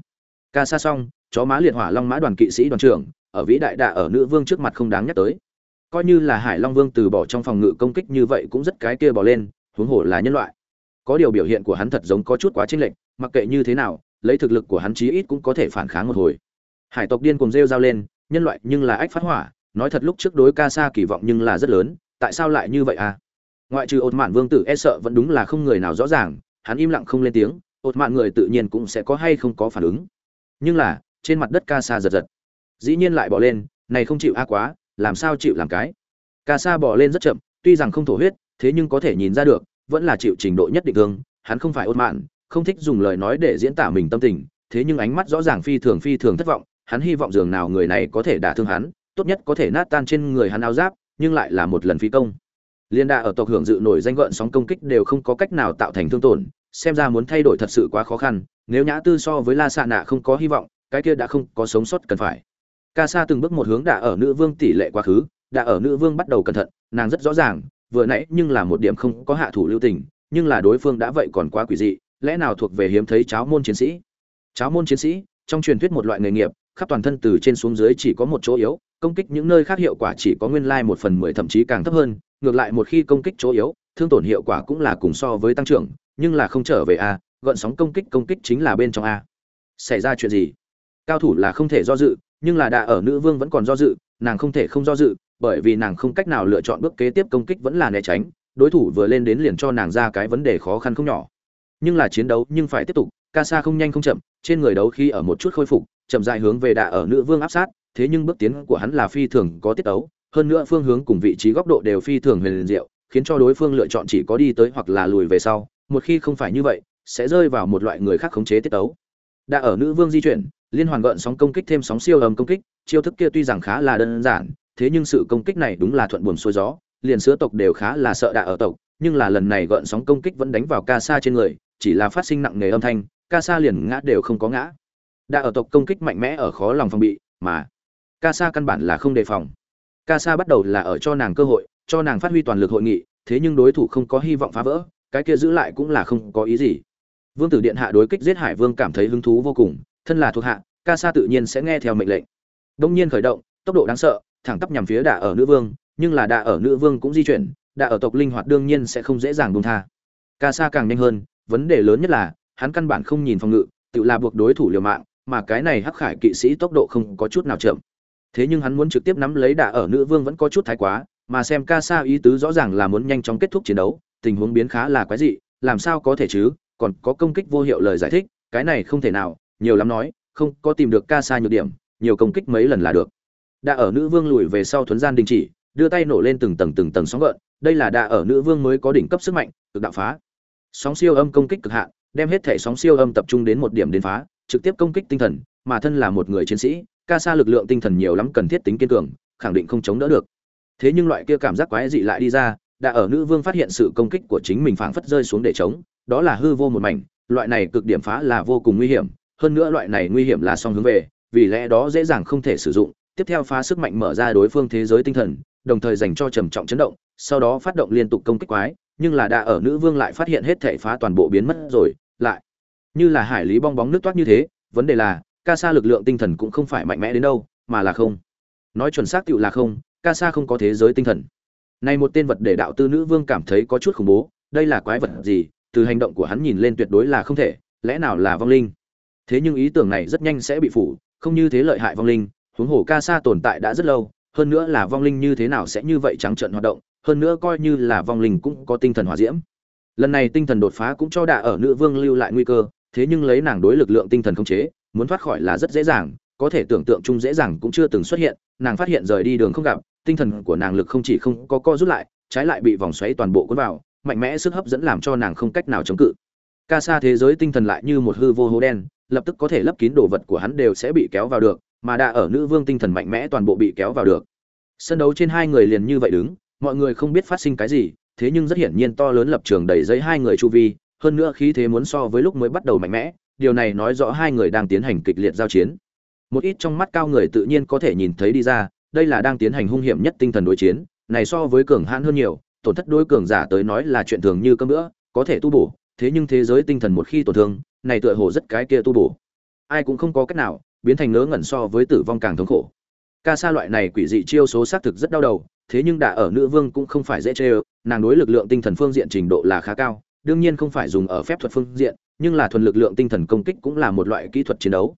Ca sa xong, chó má liệt hỏa long mã đoàn kỵ sĩ đoàn trưởng, ở vĩ đại đạ ở nữ vương trước mặt không đáng nhắc tới. Coi như là hải long vương từ bỏ trong phòng ngự công kích như vậy cũng rất cái kia bỏ lên, huống hồ là nhân loại. Có điều biểu hiện của hắn thật giống có chút quá chênh lệch, mặc kệ như thế nào, lấy thực lực của hắn chí ít cũng có thể phản kháng một hồi. Hải tộc điên cùng rêu rao lên nhân loại nhưng là ách phát hỏa, nói thật lúc trước đối ca sa kỳ vọng nhưng là rất lớn, tại sao lại như vậy à? Ngoại trừ ột mạn vương tử e sợ vẫn đúng là không người nào rõ ràng, hắn im lặng không lên tiếng ột mạn người tự nhiên cũng sẽ có hay không có phản ứng. Nhưng là, trên mặt đất ca sa giật giật. Dĩ nhiên lại bỏ lên, này không chịu a quá, làm sao chịu làm cái? Ca sa bỏ lên rất chậm, tuy rằng không thổ huyết, thế nhưng có thể nhìn ra được, vẫn là chịu trình độ nhất định thương, hắn không phải ôn mạn không thích dùng lời nói để diễn tả mình tâm tình, thế nhưng ánh mắt rõ ràng phi thường phi thường thất vọng hắn hy vọng dường nào người này có thể đả thương hắn, tốt nhất có thể nát tan trên người hắn áo giáp, nhưng lại là một lần phi công. Liên đa ở tộc hưởng dự nổi danh gợn sóng công kích đều không có cách nào tạo thành thương tổn, xem ra muốn thay đổi thật sự quá khó khăn, nếu nhã tư so với la Sa nạ không có hy vọng, cái kia đã không có sống sót cần phải. Ca sa từng bước một hướng đả ở nữ vương tỷ lệ quá khứ đả ở nữ vương bắt đầu cẩn thận, nàng rất rõ ràng, vừa nãy nhưng là một điểm không có hạ thủ lưu tình, nhưng là đối phương đã vậy còn quá quỷ dị, lẽ nào thuộc về hiếm thấy cháo môn chiến sĩ? Cháo môn chiến sĩ, trong truyền thuyết một loại nghề nghiệp khắp toàn thân từ trên xuống dưới chỉ có một chỗ yếu, công kích những nơi khác hiệu quả chỉ có nguyên lai một phần mười, thậm chí càng thấp hơn, ngược lại một khi công kích chỗ yếu, thương tổn hiệu quả cũng là cùng so với tăng trưởng, nhưng là không trở về a gợn sóng công kích công kích chính là bên trong a. Xảy ra chuyện gì? Cao thủ là không thể do dự, nhưng là đà ở nữ vương vẫn còn do dự, nàng không thể không do dự, bởi vì nàng không cách nào lựa chọn bước kế tiếp công kích vẫn là né tránh, đối thủ vừa lên đến liền cho nàng ra cái vấn đề khó khăn không nhỏ. Nhưng là chiến đấu nhưng phải tiếp tục ca sa không nhanh không chậm, trên người đấu khi ở một chút khôi phục chậm dài hướng về đà ở nữ vương áp sát, thế nhưng bước tiến của hắn là phi thường có tiết ấu, hơn nữa phương hướng cùng vị trí góc độ đều phi thường huyền diệu, khiến cho đối phương lựa chọn chỉ có đi tới hoặc là lùi về sau, một khi không phải như vậy, sẽ rơi vào một loại người khác khống chế tiết ấu. Đã ở nữ vương di chuyển, liên hoàn gợn sóng công kích thêm sóng siêu ầm công kích, chiêu thức kia tuy rằng khá là đơn giản, thế nhưng sự công kích này đúng là thuận buồm xuôi gió, liền sữa tộc đều khá là sợ đạ ở tộc, nhưng là lần này gợn sóng công kích vẫn đánh vào ca sa trên người, chỉ là phát sinh nặng nề âm thanh, ca sa liền ngã đều không có ngã đã ở tộc công kích mạnh mẽ ở khó lòng phòng bị, mà ca sa căn bản là không đề phòng. Ca sa bắt đầu là ở cho nàng cơ hội, cho nàng phát huy toàn lực hội nghị, thế nhưng đối thủ không có hy vọng phá vỡ, cái kia giữ lại cũng là không có ý gì. Vương tử điện hạ đối kích giết hải vương cảm thấy hứng thú vô cùng, thân là thuộc hạ ca sa tự nhiên sẽ nghe theo mệnh lệnh. Đông nhiên khởi động, tốc độ đáng sợ, thẳng tắp nhằm phía đà ở nữ vương, nhưng là đà ở nữ vương cũng di chuyển đà ở tộc linh hoạt đương nhiên sẽ không dễ dàng buông tha. Ca sa càng nhanh hơn, vấn đề lớn nhất là, hắn căn bản không nhìn phòng ngự, tự là buộc đối thủ liều mạng mà cái này hắc khải kỵ sĩ tốc độ không có chút nào chậm. Thế nhưng hắn muốn trực tiếp nắm lấy đà ở nữ vương vẫn có chút thái quá, mà xem ca sa ý tứ rõ ràng là muốn nhanh chóng kết thúc chiến đấu, tình huống biến khá là quái dị, làm sao có thể chứ, còn có công kích vô hiệu lời giải thích, cái này không thể nào, nhiều lắm nói, không có tìm được ca sa nhược điểm, nhiều công kích mấy lần là được. Đã ở nữ vương lùi về sau thuấn gian đình chỉ, đưa tay nổ lên từng tầng từng tầng sóng gợn, đây là đã ở nữ vương mới có đỉnh cấp sức mạnh, cực đạo phá. Sóng siêu âm công kích cực hạn, đem hết thể sóng siêu âm tập trung đến một điểm đến phá trực tiếp công kích tinh thần, mà thân là một người chiến sĩ, ca sa lực lượng tinh thần nhiều lắm cần thiết tính kiên cường, khẳng định không chống đỡ được. Thế nhưng loại kia cảm giác quái dị lại đi ra, đã ở nữ vương phát hiện sự công kích của chính mình phảng phất rơi xuống để chống đó là hư vô một mảnh, loại này cực điểm phá là vô cùng nguy hiểm, hơn nữa loại này nguy hiểm là song hướng về, vì lẽ đó dễ dàng không thể sử dụng, tiếp theo phá sức mạnh mở ra đối phương thế giới tinh thần, đồng thời dành cho trầm trọng chấn động, sau đó phát động liên tục công kích quái, nhưng là đã ở nữ vương lại phát hiện hết thể phá toàn bộ biến mất rồi, lại như là hải lý bong bóng nước toát như thế, vấn đề là, ca sa lực lượng tinh thần cũng không phải mạnh mẽ đến đâu, mà là không. Nói chuẩn xác tựu là không, ca sa không có thế giới tinh thần. Này một tên vật để đạo tư nữ vương cảm thấy có chút khủng bố, đây là quái vật gì, từ hành động của hắn nhìn lên tuyệt đối là không thể, lẽ nào là vong linh? Thế nhưng ý tưởng này rất nhanh sẽ bị phủ, không như thế lợi hại vong linh, huống hồ ca sa tồn tại đã rất lâu, hơn nữa là vong linh như thế nào sẽ như vậy trắng trợn hoạt động, hơn nữa coi như là vong linh cũng có tinh thần hỏa diễm. Lần này tinh thần đột phá cũng cho đạ ở nữ vương lưu lại nguy cơ thế nhưng lấy nàng đối lực lượng tinh thần không chế, muốn thoát khỏi là rất dễ dàng, có thể tưởng tượng chung dễ dàng cũng chưa từng xuất hiện, nàng phát hiện rời đi đường không gặp, tinh thần của nàng lực không chỉ không có co rút lại, trái lại bị vòng xoáy toàn bộ cuốn vào, mạnh mẽ sức hấp dẫn làm cho nàng không cách nào chống cự. Ca sa thế giới tinh thần lại như một hư vô hố đen, lập tức có thể lấp kín đồ vật của hắn đều sẽ bị kéo vào được, mà đã ở nữ vương tinh thần mạnh mẽ toàn bộ bị kéo vào được. Sân đấu trên hai người liền như vậy đứng, mọi người không biết phát sinh cái gì, thế nhưng rất hiển nhiên to lớn lập trường đầy giấy hai người chu vi hơn nữa khí thế muốn so với lúc mới bắt đầu mạnh mẽ, điều này nói rõ hai người đang tiến hành kịch liệt giao chiến. Một ít trong mắt cao người tự nhiên có thể nhìn thấy đi ra, đây là đang tiến hành hung hiểm nhất tinh thần đối chiến, này so với cường hãn hơn nhiều, tổn thất đối cường giả tới nói là chuyện thường như cơm nữa có thể tu bổ, thế nhưng thế giới tinh thần một khi tổn thương, này tựa hồ rất cái kia tu bổ. Ai cũng không có cách nào, biến thành ngớ ngẩn so với tử vong càng thống khổ. Ca sa loại này quỷ dị chiêu số xác thực rất đau đầu, thế nhưng đã ở nữ vương cũng không phải dễ chơi nàng đối lực lượng tinh thần phương diện trình độ là khá cao đương nhiên không phải dùng ở phép thuật phương diện, nhưng là thuần lực lượng tinh thần công kích cũng là một loại kỹ thuật chiến đấu.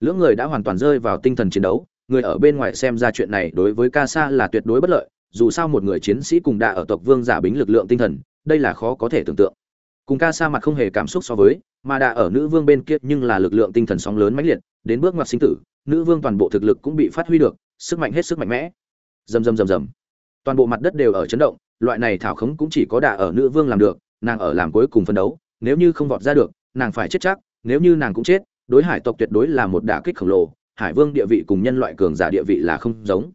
Lưỡng người đã hoàn toàn rơi vào tinh thần chiến đấu, người ở bên ngoài xem ra chuyện này đối với ca sa là tuyệt đối bất lợi, dù sao một người chiến sĩ cùng đạ ở tộc vương giả bính lực lượng tinh thần, đây là khó có thể tưởng tượng. Cùng ca sa mặt không hề cảm xúc so với, mà đạ ở nữ vương bên kia nhưng là lực lượng tinh thần sóng lớn mãnh liệt, đến bước ngoặt sinh tử, nữ vương toàn bộ thực lực cũng bị phát huy được, sức mạnh hết sức mạnh mẽ. Rầm rầm rầm rầm. Toàn bộ mặt đất đều ở chấn động, loại này thảo khống cũng chỉ có đạ ở nữ vương làm được nàng ở làm cuối cùng phân đấu, nếu như không vọt ra được, nàng phải chết chắc, nếu như nàng cũng chết, đối hải tộc tuyệt đối là một đả kích khổng lồ, hải vương địa vị cùng nhân loại cường giả địa vị là không giống.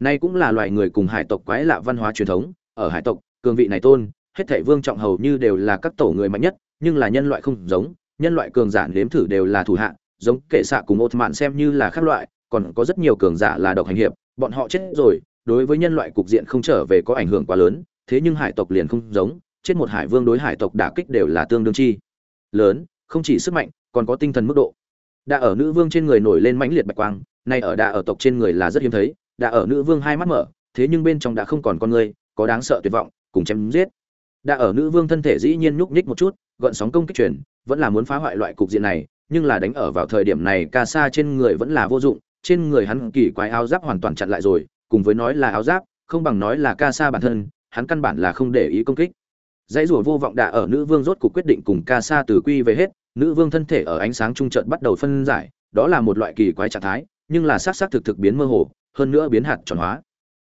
Nay cũng là loại người cùng hải tộc quái lạ văn hóa truyền thống, ở hải tộc, cường vị này tôn, hết thảy vương trọng hầu như đều là các tổ người mạnh nhất, nhưng là nhân loại không giống, nhân loại cường giả nếm thử đều là thủ hạ, giống kệ xạ cùng ột mạn xem như là khác loại, còn có rất nhiều cường giả là độc hành hiệp, bọn họ chết rồi, đối với nhân loại cục diện không trở về có ảnh hưởng quá lớn, thế nhưng hải tộc liền không giống chết một hải vương đối hải tộc đả kích đều là tương đương chi. Lớn, không chỉ sức mạnh, còn có tinh thần mức độ. Đã ở nữ vương trên người nổi lên mãnh liệt bạch quang, nay ở đã ở tộc trên người là rất hiếm thấy đã ở nữ vương hai mắt mở, thế nhưng bên trong đã không còn con người, có đáng sợ tuyệt vọng, cùng chém giết. Đã ở nữ vương thân thể dĩ nhiên nhúc nhích một chút gợn sóng công kích chuyển vẫn là muốn phá hoại loại cục diện này, nhưng là đánh ở vào thời điểm này, ca sa trên người vẫn là vô dụng, trên người hắn kỳ quái áo giáp hoàn toàn chặn lại rồi, cùng với nói là áo giáp, không bằng nói là ca sa bản thân, hắn căn bản là không để ý công kích dãy rủa vô vọng đã ở nữ vương rốt cuộc quyết định cùng ca sa từ quy về hết, nữ vương thân thể ở ánh sáng trung trận bắt đầu phân giải, đó là một loại kỳ quái trạng thái, nhưng là xác xác thực thực biến mơ hồ, hơn nữa biến hạt tròn hóa.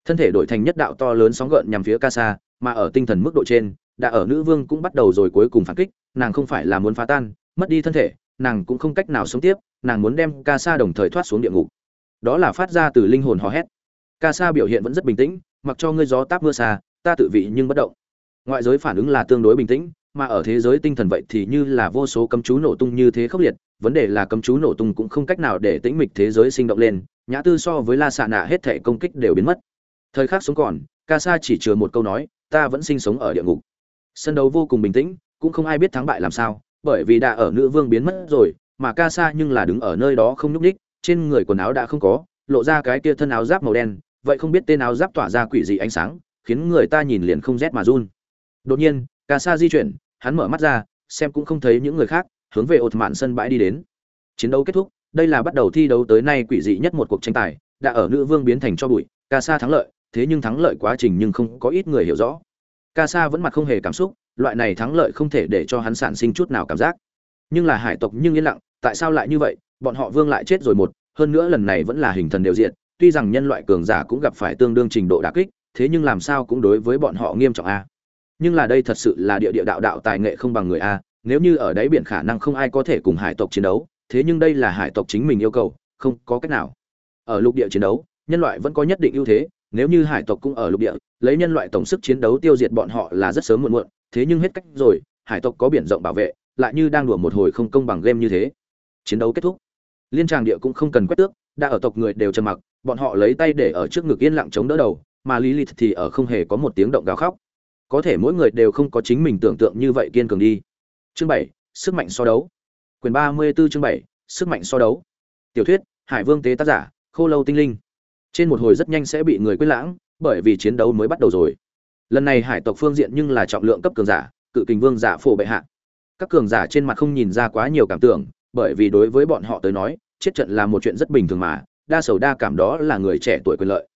Thân thể đổi thành nhất đạo to lớn sóng gợn nhằm phía ca sa, mà ở tinh thần mức độ trên đã ở nữ vương cũng bắt đầu rồi cuối cùng phản kích, nàng không phải là muốn phá tan, mất đi thân thể, nàng cũng không cách nào sống tiếp, nàng muốn đem ca sa đồng thời thoát xuống địa ngục. Đó là phát ra từ linh hồn hò hét. Ca sa biểu hiện vẫn rất bình tĩnh, mặc cho ngươi gió táp mưa xa, ta tự vị nhưng bất động ngoại giới phản ứng là tương đối bình tĩnh, mà ở thế giới tinh thần vậy thì như là vô số cấm chú nổ tung như thế khốc liệt, vấn đề là cấm chú nổ tung cũng không cách nào để tĩnh mịch thế giới sinh động lên, nhã tư so với la xạ nạ hết thể công kích đều biến mất. Thời khắc sống còn ca sa chỉ chừa một câu nói, ta vẫn sinh sống ở địa ngục. Sân đấu vô cùng bình tĩnh, cũng không ai biết thắng bại làm sao, bởi vì đã ở nữ vương biến mất rồi, mà ca sa nhưng là đứng ở nơi đó không nhúc ních trên người quần áo đã không có, lộ ra cái kia thân áo giáp màu đen, vậy không biết tên áo giáp tỏa ra quỷ dị ánh sáng, khiến người ta nhìn liền không rét mà run đột nhiên ca sa di chuyển, hắn mở mắt ra, xem cũng không thấy những người khác, hướng về ột mạn sân bãi đi đến. Chiến đấu kết thúc, đây là bắt đầu thi đấu tới nay quỷ dị nhất một cuộc tranh tài, đã ở nữ vương biến thành cho bụi ca sa thắng lợi, thế nhưng thắng lợi quá trình nhưng không có ít người hiểu rõ. Ca sa vẫn mặt không hề cảm xúc, loại này thắng lợi không thể để cho hắn sản sinh chút nào cảm giác. Nhưng là hải tộc nhưng yên lặng, tại sao lại như vậy? Bọn họ vương lại chết rồi một, hơn nữa lần này vẫn là hình thần đều diện tuy rằng nhân loại cường giả cũng gặp phải tương đương trình độ đả kích, thế nhưng làm sao cũng đối với bọn họ nghiêm trọng a nhưng là đây thật sự là địa địa đạo đạo tài nghệ không bằng người a, nếu như ở đáy biển khả năng không ai có thể cùng hải tộc chiến đấu, thế nhưng đây là hải tộc chính mình yêu cầu, không có cách nào. Ở lục địa chiến đấu, nhân loại vẫn có nhất định ưu thế, nếu như hải tộc cũng ở lục địa, lấy nhân loại tổng sức chiến đấu tiêu diệt bọn họ là rất sớm muộn muộn, thế nhưng hết cách rồi, hải tộc có biển rộng bảo vệ, lại như đang đùa một hồi không công bằng game như thế. Chiến đấu kết thúc. Liên tràng địa cũng không cần quét tước, đã ở tộc người đều trầm mặc, bọn họ lấy tay để ở trước ngực yên lặng chống đỡ đầu, mà lilith thì ở không hề có một tiếng động gào khóc có thể mỗi người đều không có chính mình tưởng tượng như vậy kiên cường đi. Chương bảy, sức mạnh so đấu. Quyền ba mươi 34 chương bảy, sức mạnh so đấu. Tiểu thuyết, hải vương tế tác giả, khô lâu tinh linh. Trên một hồi rất nhanh sẽ bị người quên lãng, bởi vì chiến đấu mới bắt đầu rồi. Lần này hải tộc phương diện nhưng là trọng lượng cấp cường giả, cự kình vương giả phổ bệ hạ. Các cường giả trên mặt không nhìn ra quá nhiều cảm tưởng, bởi vì đối với bọn họ tới nói, chết trận là một chuyện rất bình thường mà, đa sầu đa cảm đó là người trẻ tuổi quyền lợi.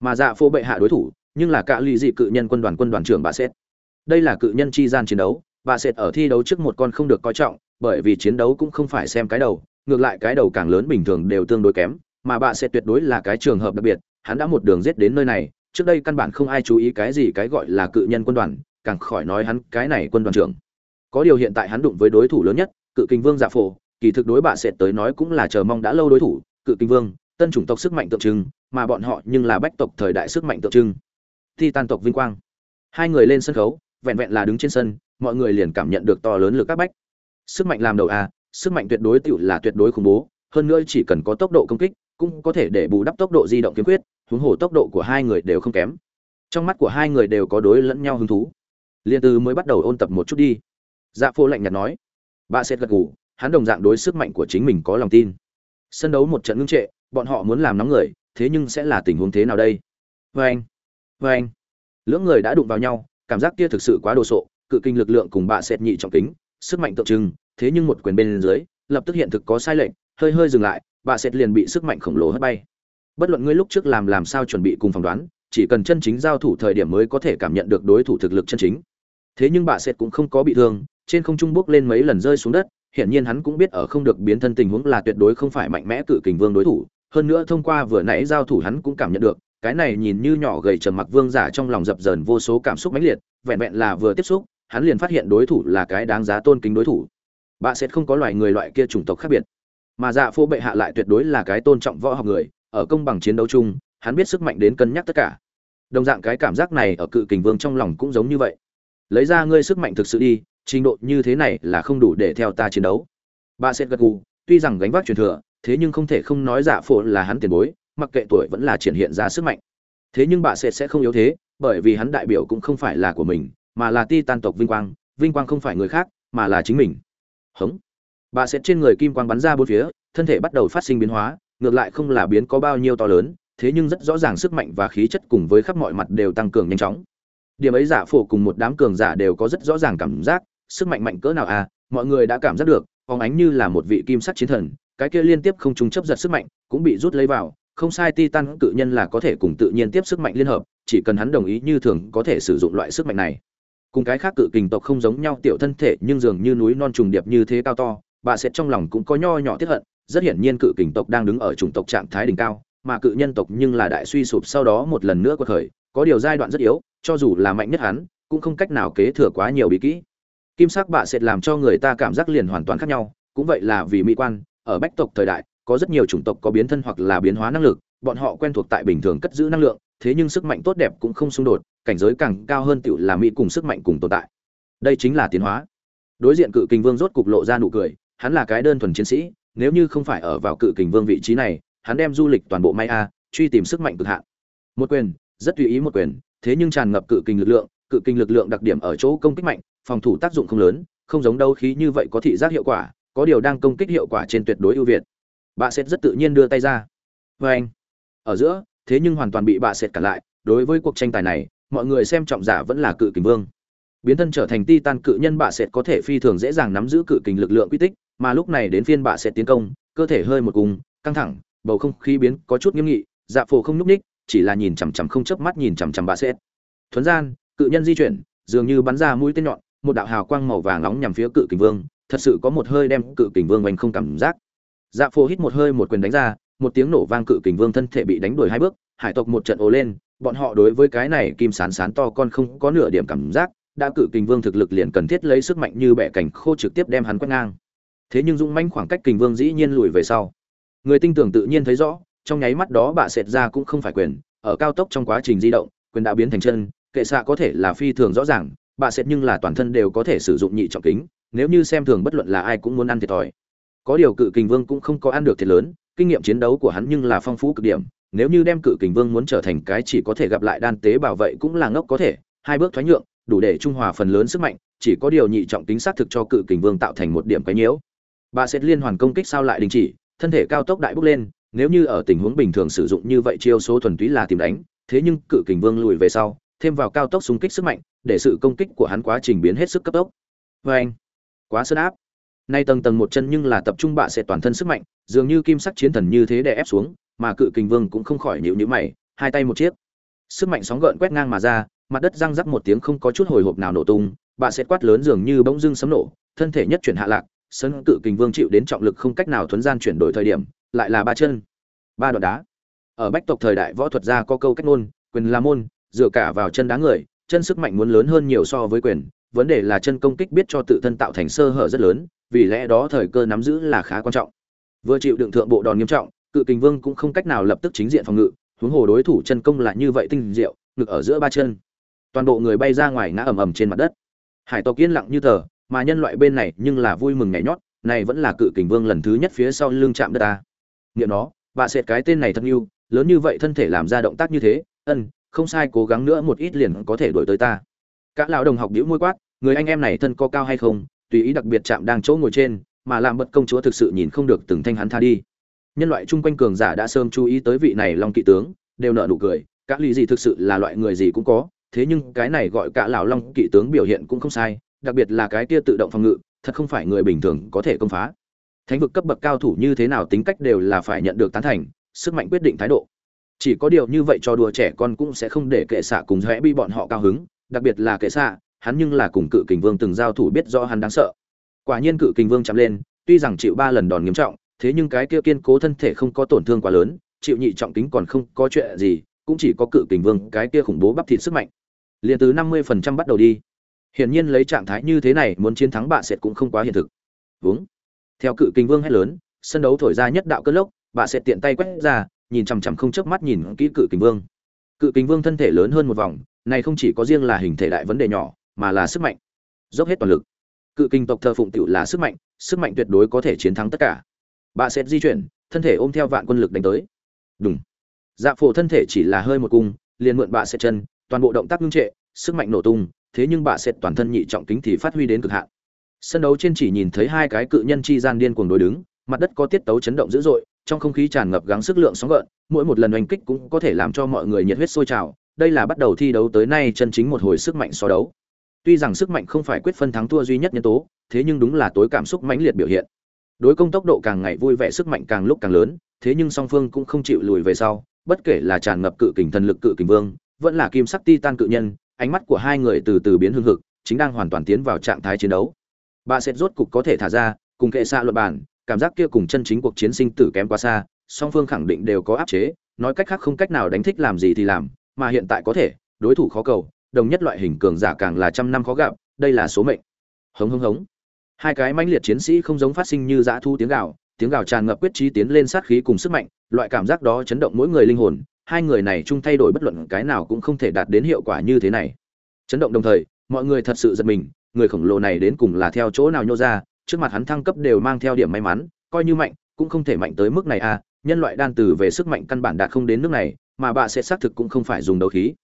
Mà dạ phổ bệ hạ đối thủ nhưng là cả lì dị cự nhân quân đoàn quân đoàn trưởng bà sét đây là cự nhân chi gian chiến đấu, bà sét ở thi đấu trước một con không được coi trọng, bởi vì chiến đấu cũng không phải xem cái đầu, ngược lại cái đầu càng lớn bình thường đều tương đối kém, mà bà sẽ tuyệt đối là cái trường hợp đặc biệt, hắn đã một đường giết đến nơi này, trước đây căn bản không ai chú ý cái gì cái gọi là cự nhân quân đoàn, càng khỏi nói hắn cái này quân đoàn trưởng. Có điều hiện tại hắn đụng với đối thủ lớn nhất, cự kinh vương dạ phổ, kỳ thực đối bà sẽ tới nói cũng là chờ mong đã lâu đối thủ, cự kinh vương, tân chủng tộc sức mạnh tượng trưng, mà bọn họ nhưng là bách tộc thời đại sức mạnh tượng trưng thi tan tộc vinh quang. Hai người lên sân khấu, vẹn vẹn là đứng trên sân, mọi người liền cảm nhận được to lớn lực các bách. Sức mạnh làm đầu a sức mạnh tuyệt đối tựu là tuyệt đối khủng bố, hơn nữa chỉ cần có tốc độ công kích, cũng có thể để bù đắp tốc độ di động kiếm quyết, huống hồ tốc độ của hai người đều không kém. Trong mắt của hai người đều có đối lẫn nhau hứng thú. Liên tư mới bắt đầu ôn tập một chút đi. Dạ phô lạnh nhạt nói. Bà sẽ gật gù, hắn đồng dạng đối sức mạnh của chính mình có lòng tin. Sân đấu một trận ngưng trệ, bọn họ muốn làm nóng người, thế nhưng sẽ là tình huống thế nào đây? Vê anh vê anh, lưỡng người đã đụng vào nhau, cảm giác kia thực sự quá đồ sộ, cự kinh lực lượng cùng bạ sệt nhị trọng kính, sức mạnh tượng trưng, thế nhưng một quyền bên dưới, lập tức hiện thực có sai lệch, hơi hơi dừng lại, bạ sệt liền bị sức mạnh khổng lồ hất bay. Bất luận ngươi lúc trước làm làm sao chuẩn bị cùng phỏng đoán, chỉ cần chân chính giao thủ thời điểm mới có thể cảm nhận được đối thủ thực lực chân chính. Thế nhưng bạ sệt cũng không có bị thương, trên không trung bước lên mấy lần rơi xuống đất, hiển nhiên hắn cũng biết ở không được biến thân tình huống là tuyệt đối không phải mạnh mẽ cự kình vương đối thủ, hơn nữa thông qua vừa nãy giao thủ hắn cũng cảm nhận được cái này nhìn như nhỏ gầy trầm mặc vương giả trong lòng dập dờn vô số cảm xúc mãnh liệt, vẹn vẹn là vừa tiếp xúc, hắn liền phát hiện đối thủ là cái đáng giá tôn kính đối thủ. Bạ sẽ không có loài người loại kia chủng tộc khác biệt. Mà dạ phô bệ hạ lại tuyệt đối là cái tôn trọng võ học người, ở công bằng chiến đấu chung, hắn biết sức mạnh đến cân nhắc tất cả. Đồng dạng cái cảm giác này ở cự kình vương trong lòng cũng giống như vậy. Lấy ra ngươi sức mạnh thực sự đi, trình độ như thế này là không đủ để theo ta chiến đấu. Bạ sẽ gật gù, tuy rằng gánh vác truyền thừa, thế nhưng không thể không nói dạ phô là hắn tiền bối mặc kệ tuổi vẫn là triển hiện ra sức mạnh. Thế nhưng bà sẽ sẽ không yếu thế, bởi vì hắn đại biểu cũng không phải là của mình, mà là ti tan tộc vinh quang vinh quang không phải người khác, mà là chính mình. Hống. Bà sẽ trên người kim quang bắn ra bốn phía, thân thể bắt đầu phát sinh biến hóa, ngược lại không là biến có bao nhiêu to lớn, thế nhưng rất rõ ràng sức mạnh và khí chất cùng với khắp mọi mặt đều tăng cường nhanh chóng. Điểm ấy giả phổ cùng một đám cường giả đều có rất rõ ràng cảm giác, sức mạnh mạnh cỡ nào à mọi người đã cảm giác được, phóng ánh như là một vị kim sắt chiến thần, cái kia liên tiếp không trùng chấp giật sức mạnh cũng bị rút lấy vào không sai, titan cự nhân là có thể cùng tự nhiên tiếp sức mạnh liên hợp, chỉ cần hắn đồng ý như thường có thể sử dụng loại sức mạnh này. Cùng cái khác cự kình tộc không giống nhau, tiểu thân thể nhưng dường như núi non trùng điệp như thế cao to, bà sẽ trong lòng cũng có nho nhỏ tiếp hận, rất hiển nhiên cự kình tộc đang đứng ở chủng tộc trạng thái đỉnh cao, mà cự nhân tộc nhưng là đại suy sụp sau đó một lần nữa quật khởi, có điều giai đoạn rất yếu, cho dù là mạnh nhất hắn, cũng không cách nào kế thừa quá nhiều bí kỹ. Kim sắc bạ sẽ làm cho người ta cảm giác liền hoàn toàn khác nhau, cũng vậy là vì mỹ quan, ở bách tộc thời đại có rất nhiều chủng tộc có biến thân hoặc là biến hóa năng lực bọn họ quen thuộc tại bình thường cất giữ năng lượng thế nhưng sức mạnh tốt đẹp cũng không xung đột cảnh giới càng cao hơn tiểu là mỹ cùng sức mạnh cùng tồn tại. Đây chính là tiến hóa. Đối diện cự kình vương rốt cục lộ ra nụ cười hắn là cái đơn thuần chiến sĩ nếu như không phải ở vào cự kình vương vị trí này hắn đem du lịch toàn bộ Maya, truy tìm sức mạnh cực hạn. Một quyền rất tùy ý một quyền thế nhưng tràn ngập cự kình lực lượng cự kình lực lượng đặc điểm ở chỗ công kích mạnh phòng thủ tác dụng không lớn không giống đấu khí như vậy có thị giác hiệu quả có điều đang công kích hiệu quả trên tuyệt đối ưu việt bà sẽ rất tự nhiên đưa tay ra. Vê anh, ở giữa, thế nhưng hoàn toàn bị bà sệt cản lại. Đối với cuộc tranh tài này, mọi người xem trọng giả vẫn là cự kình vương. Biến thân trở thành titan cự nhân bà sệt có thể phi thường dễ dàng nắm giữ cự kình lực lượng quy tích, mà lúc này đến phiên bà sệt tiến công, cơ thể hơi một cùng, căng thẳng, bầu không khí biến có chút nghiêm nghị dạ phổ không nhúc ních chỉ là nhìn chằm chằm không chớp mắt nhìn chằm chằm bà sệt. Thuấn gian, cự nhân di chuyển, dường như bắn ra mũi tên nhọn, một đạo hào quang màu vàng nóng nhằm phía cự kình vương, thật sự có một hơi đem cự kình vương oanh không cảm giác dạ phô hít một hơi một quyền đánh ra, một tiếng nổ vang cự kình vương thân thể bị đánh đuổi hai bước, hải tộc một trận ồ lên, bọn họ đối với cái này kim sán sán to con không có nửa điểm cảm giác, đã cự kình vương thực lực liền cần thiết lấy sức mạnh như bẻ cảnh khô trực tiếp đem hắn quét ngang. Thế nhưng dũng manh khoảng cách kình vương dĩ nhiên lùi về sau. Người tinh tưởng tự nhiên thấy rõ, trong nháy mắt đó bà sệt ra cũng không phải quyền, ở cao tốc trong quá trình di động, quyền đã biến thành chân, kệ xạ có thể là phi thường rõ ràng bà sệt nhưng là toàn thân đều có thể sử dụng nhị trọng kính, nếu như xem thường bất luận là ai cũng muốn ăn thiệt thòi có điều cự kình vương cũng không có ăn được thiệt lớn, kinh nghiệm chiến đấu của hắn nhưng là phong phú cực điểm, nếu như đem cự kình vương muốn trở thành cái chỉ có thể gặp lại đan tế bảo vệ cũng là ngốc có thể, hai bước thoái nhượng, đủ để trung hòa phần lớn sức mạnh, chỉ có điều nhị trọng tính xác thực cho cự kình vương tạo thành một điểm cái nhiễu. Bà sẽ liên hoàn công kích sao lại đình chỉ, thân thể cao tốc đại bước lên, nếu như ở tình huống bình thường sử dụng như vậy chiêu số thuần túy là tìm đánh, thế nhưng cự kình vương lùi về sau, thêm vào cao tốc xung kích sức mạnh, để sự công kích của hắn quá trình biến hết sức cấp tốc. Vê anh quá sơn áp nay tầng tầng một chân nhưng là tập trung bạ sẽ toàn thân sức mạnh, dường như kim sắc chiến thần như thế để ép xuống, mà cự kình vương cũng không khỏi nhịu nhữ mày, hai tay một chiếc. Sức mạnh sóng gợn quét ngang mà ra, mặt đất răng rắc một tiếng không có chút hồi hộp nào nổ tung, bạ sẽ quát lớn dường như bỗng dưng sấm nổ, thân thể nhất chuyển hạ lạc, sân cự kình vương chịu đến trọng lực không cách nào thuấn gian chuyển đổi thời điểm, lại là ba chân, ba đoạn đá. Ở bách tộc thời đại võ thuật gia có câu cách ngôn, quyền là môn, dựa cả vào chân đá người, chân sức mạnh muốn lớn hơn nhiều so với quyền vấn đề là chân công kích biết cho tự thân tạo thành sơ hở rất lớn, vì lẽ đó thời cơ nắm giữ là khá quan trọng. Vừa chịu đựng thượng bộ đòn nghiêm trọng, cự kình vương cũng không cách nào lập tức chính diện phòng ngự, huống hồ đối thủ chân công là như vậy tinh diệu, ngực ở giữa ba chân. Toàn bộ người bay ra ngoài ngã ầm ầm trên mặt đất. Hải tộc yên lặng như tờ, mà nhân loại bên này nhưng là vui mừng nhảy nhót, này vẫn là cự kình vương lần thứ nhất phía sau lưng chạm đất ta. Nghiệm nó, bà sệt cái tên này thật yêu, lớn như vậy thân thể làm ra động tác như thế, ân, không sai, cố gắng nữa một ít liền có thể đuổi tới ta. Cả lão đồng học bĩu môi quát, người anh em này thân có cao hay không, tùy ý đặc biệt chạm đang chỗ ngồi trên, mà làm bật công chúa thực sự nhìn không được từng thanh hắn tha đi. Nhân loại chung quanh cường giả đã sớm chú ý tới vị này long kỵ tướng, đều nở nụ cười các lý gì thực sự là loại người gì cũng có, thế nhưng cái này gọi cả lão long kỵ tướng biểu hiện cũng không sai, đặc biệt là cái kia tự động phòng ngự, thật không phải người bình thường có thể công phá. Thánh vực cấp bậc cao thủ như thế nào tính cách đều là phải nhận được tán thành, sức mạnh quyết định thái độ. Chỉ có điều như vậy cho đùa trẻ con cũng sẽ không để kệ xạ cùng rẽ bi bọn họ cao hứng đặc biệt là kệ xạ, hắn nhưng là cùng cự kình vương từng giao thủ biết rõ hắn đáng sợ. Quả nhiên cự kình vương chạm lên, tuy rằng chịu ba lần đòn nghiêm trọng, thế nhưng cái kia kiên cố thân thể không có tổn thương quá lớn, chịu nhị trọng kính còn không có chuyện gì, cũng chỉ có cự kình vương cái kia khủng bố bắp thịt sức mạnh. Liền từ năm mươi phần trăm bắt đầu đi. Hiển nhiên lấy trạng thái như thế này muốn chiến thắng bạ sệt cũng không quá hiện thực. Vướng theo cự kình vương hét lớn, sân đấu thổi ra nhất đạo cơn lốc, bạ sệt tiện tay quét ra, nhìn chằm chằm không chớp mắt nhìn kỹ cự kình vương. Cự kình vương thân thể lớn hơn một vòng này không chỉ có riêng là hình thể đại vấn đề nhỏ, mà là sức mạnh. Dốc hết toàn lực. Cự kinh tộc thờ phụng tựu là sức mạnh sức mạnh tuyệt đối có thể chiến thắng tất cả. Bà sẽ di chuyển, thân thể ôm theo vạn quân lực đánh tới. Đúng dạ phổ thân thể chỉ là hơi một cung, liền mượn bà sẽ chân, toàn bộ động tác ngưng trệ, sức mạnh nổ tung, thế nhưng bà sẽ toàn thân nhị trọng kính thì phát huy đến cực hạn. Sân đấu trên chỉ nhìn thấy hai cái cự nhân chi gian điên cuồng đối đứng, mặt đất có tiết tấu chấn động dữ dội, trong không khí tràn ngập gắng sức lượng sóng gợn, mỗi một lần oanh kích cũng có thể làm cho mọi người nhiệt huyết sôi trào đây là bắt đầu thi đấu tới nay chân chính một hồi sức mạnh so đấu Tuy rằng sức mạnh không phải quyết phân thắng thua duy nhất nhân tố, thế nhưng đúng là tối cảm xúc mãnh liệt biểu hiện. Đối công tốc độ càng ngày vui vẻ sức mạnh càng lúc càng lớn, thế nhưng song phương cũng không chịu lùi về sau, bất kể là tràn ngập cự kình thần lực cự kình vương, vẫn là kim sắc titan cự nhân, ánh mắt của hai người từ từ biến hưng hực, chính đang hoàn toàn tiến vào trạng thái chiến đấu. Ba sẽ rốt cục có thể thả ra, cùng kệ xa luận bản, cảm giác kia cùng chân chính cuộc chiến sinh tử kém quá xa, song phương khẳng định đều có áp chế, nói cách khác không cách nào đánh thích làm gì thì làm, mà hiện tại có thể, đối thủ khó cầu, đồng nhất loại hình cường giả càng là trăm năm khó gặp, đây là số mệnh. Hống hống hống. Hai cái mãnh liệt chiến sĩ không giống phát sinh như dã thu tiếng gào, tiếng gào tràn ngập quyết chí tiến lên sát khí cùng sức mạnh, loại cảm giác đó chấn động mỗi người linh hồn, hai người này chung thay đổi bất luận cái nào cũng không thể đạt đến hiệu quả như thế này. Chấn động đồng thời, mọi người thật sự giật mình, người khổng lồ này đến cùng là theo chỗ nào nhô ra, trước mặt hắn thăng cấp đều mang theo điểm may mắn, coi như mạnh, cũng không thể mạnh tới mức này à, nhân loại đan từ về sức mạnh căn bản đạt không đến nước này, mà bà sẽ xác thực cũng không phải dùng đấu khí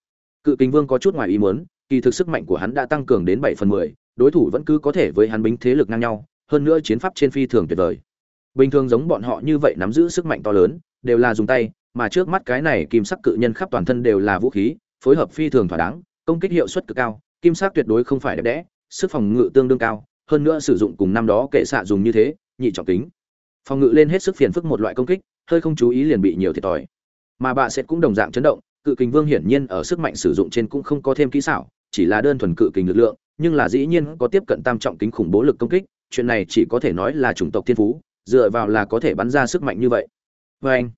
cự kính vương có chút ngoài ý muốn kỳ thực sức mạnh của hắn đã tăng cường đến bảy phần mười đối thủ vẫn cứ có thể với hắn bính thế lực ngang nhau hơn nữa chiến pháp trên phi thường tuyệt vời bình thường giống bọn họ như vậy nắm giữ sức mạnh to lớn đều là dùng tay mà trước mắt cái này kim sắc cự nhân khắp toàn thân đều là vũ khí phối hợp phi thường thỏa đáng công kích hiệu suất cực cao kim sắc tuyệt đối không phải đẹp đẽ sức phòng ngự tương đương cao hơn nữa sử dụng cùng năm đó kệ xạ dùng như thế nhị trọng tính. phòng ngự lên hết sức phiền phức một loại công kích hơi không chú ý liền bị nhiều thiệt thòi. Mà bà sẽ cũng đồng dạng chấn động, cự kình vương hiển nhiên ở sức mạnh sử dụng trên cũng không có thêm kỹ xảo, chỉ là đơn thuần cự kình lực lượng, nhưng là dĩ nhiên có tiếp cận tam trọng kính khủng bố lực công kích, chuyện này chỉ có thể nói là chủng tộc thiên phú, dựa vào là có thể bắn ra sức mạnh như vậy. Vê anh,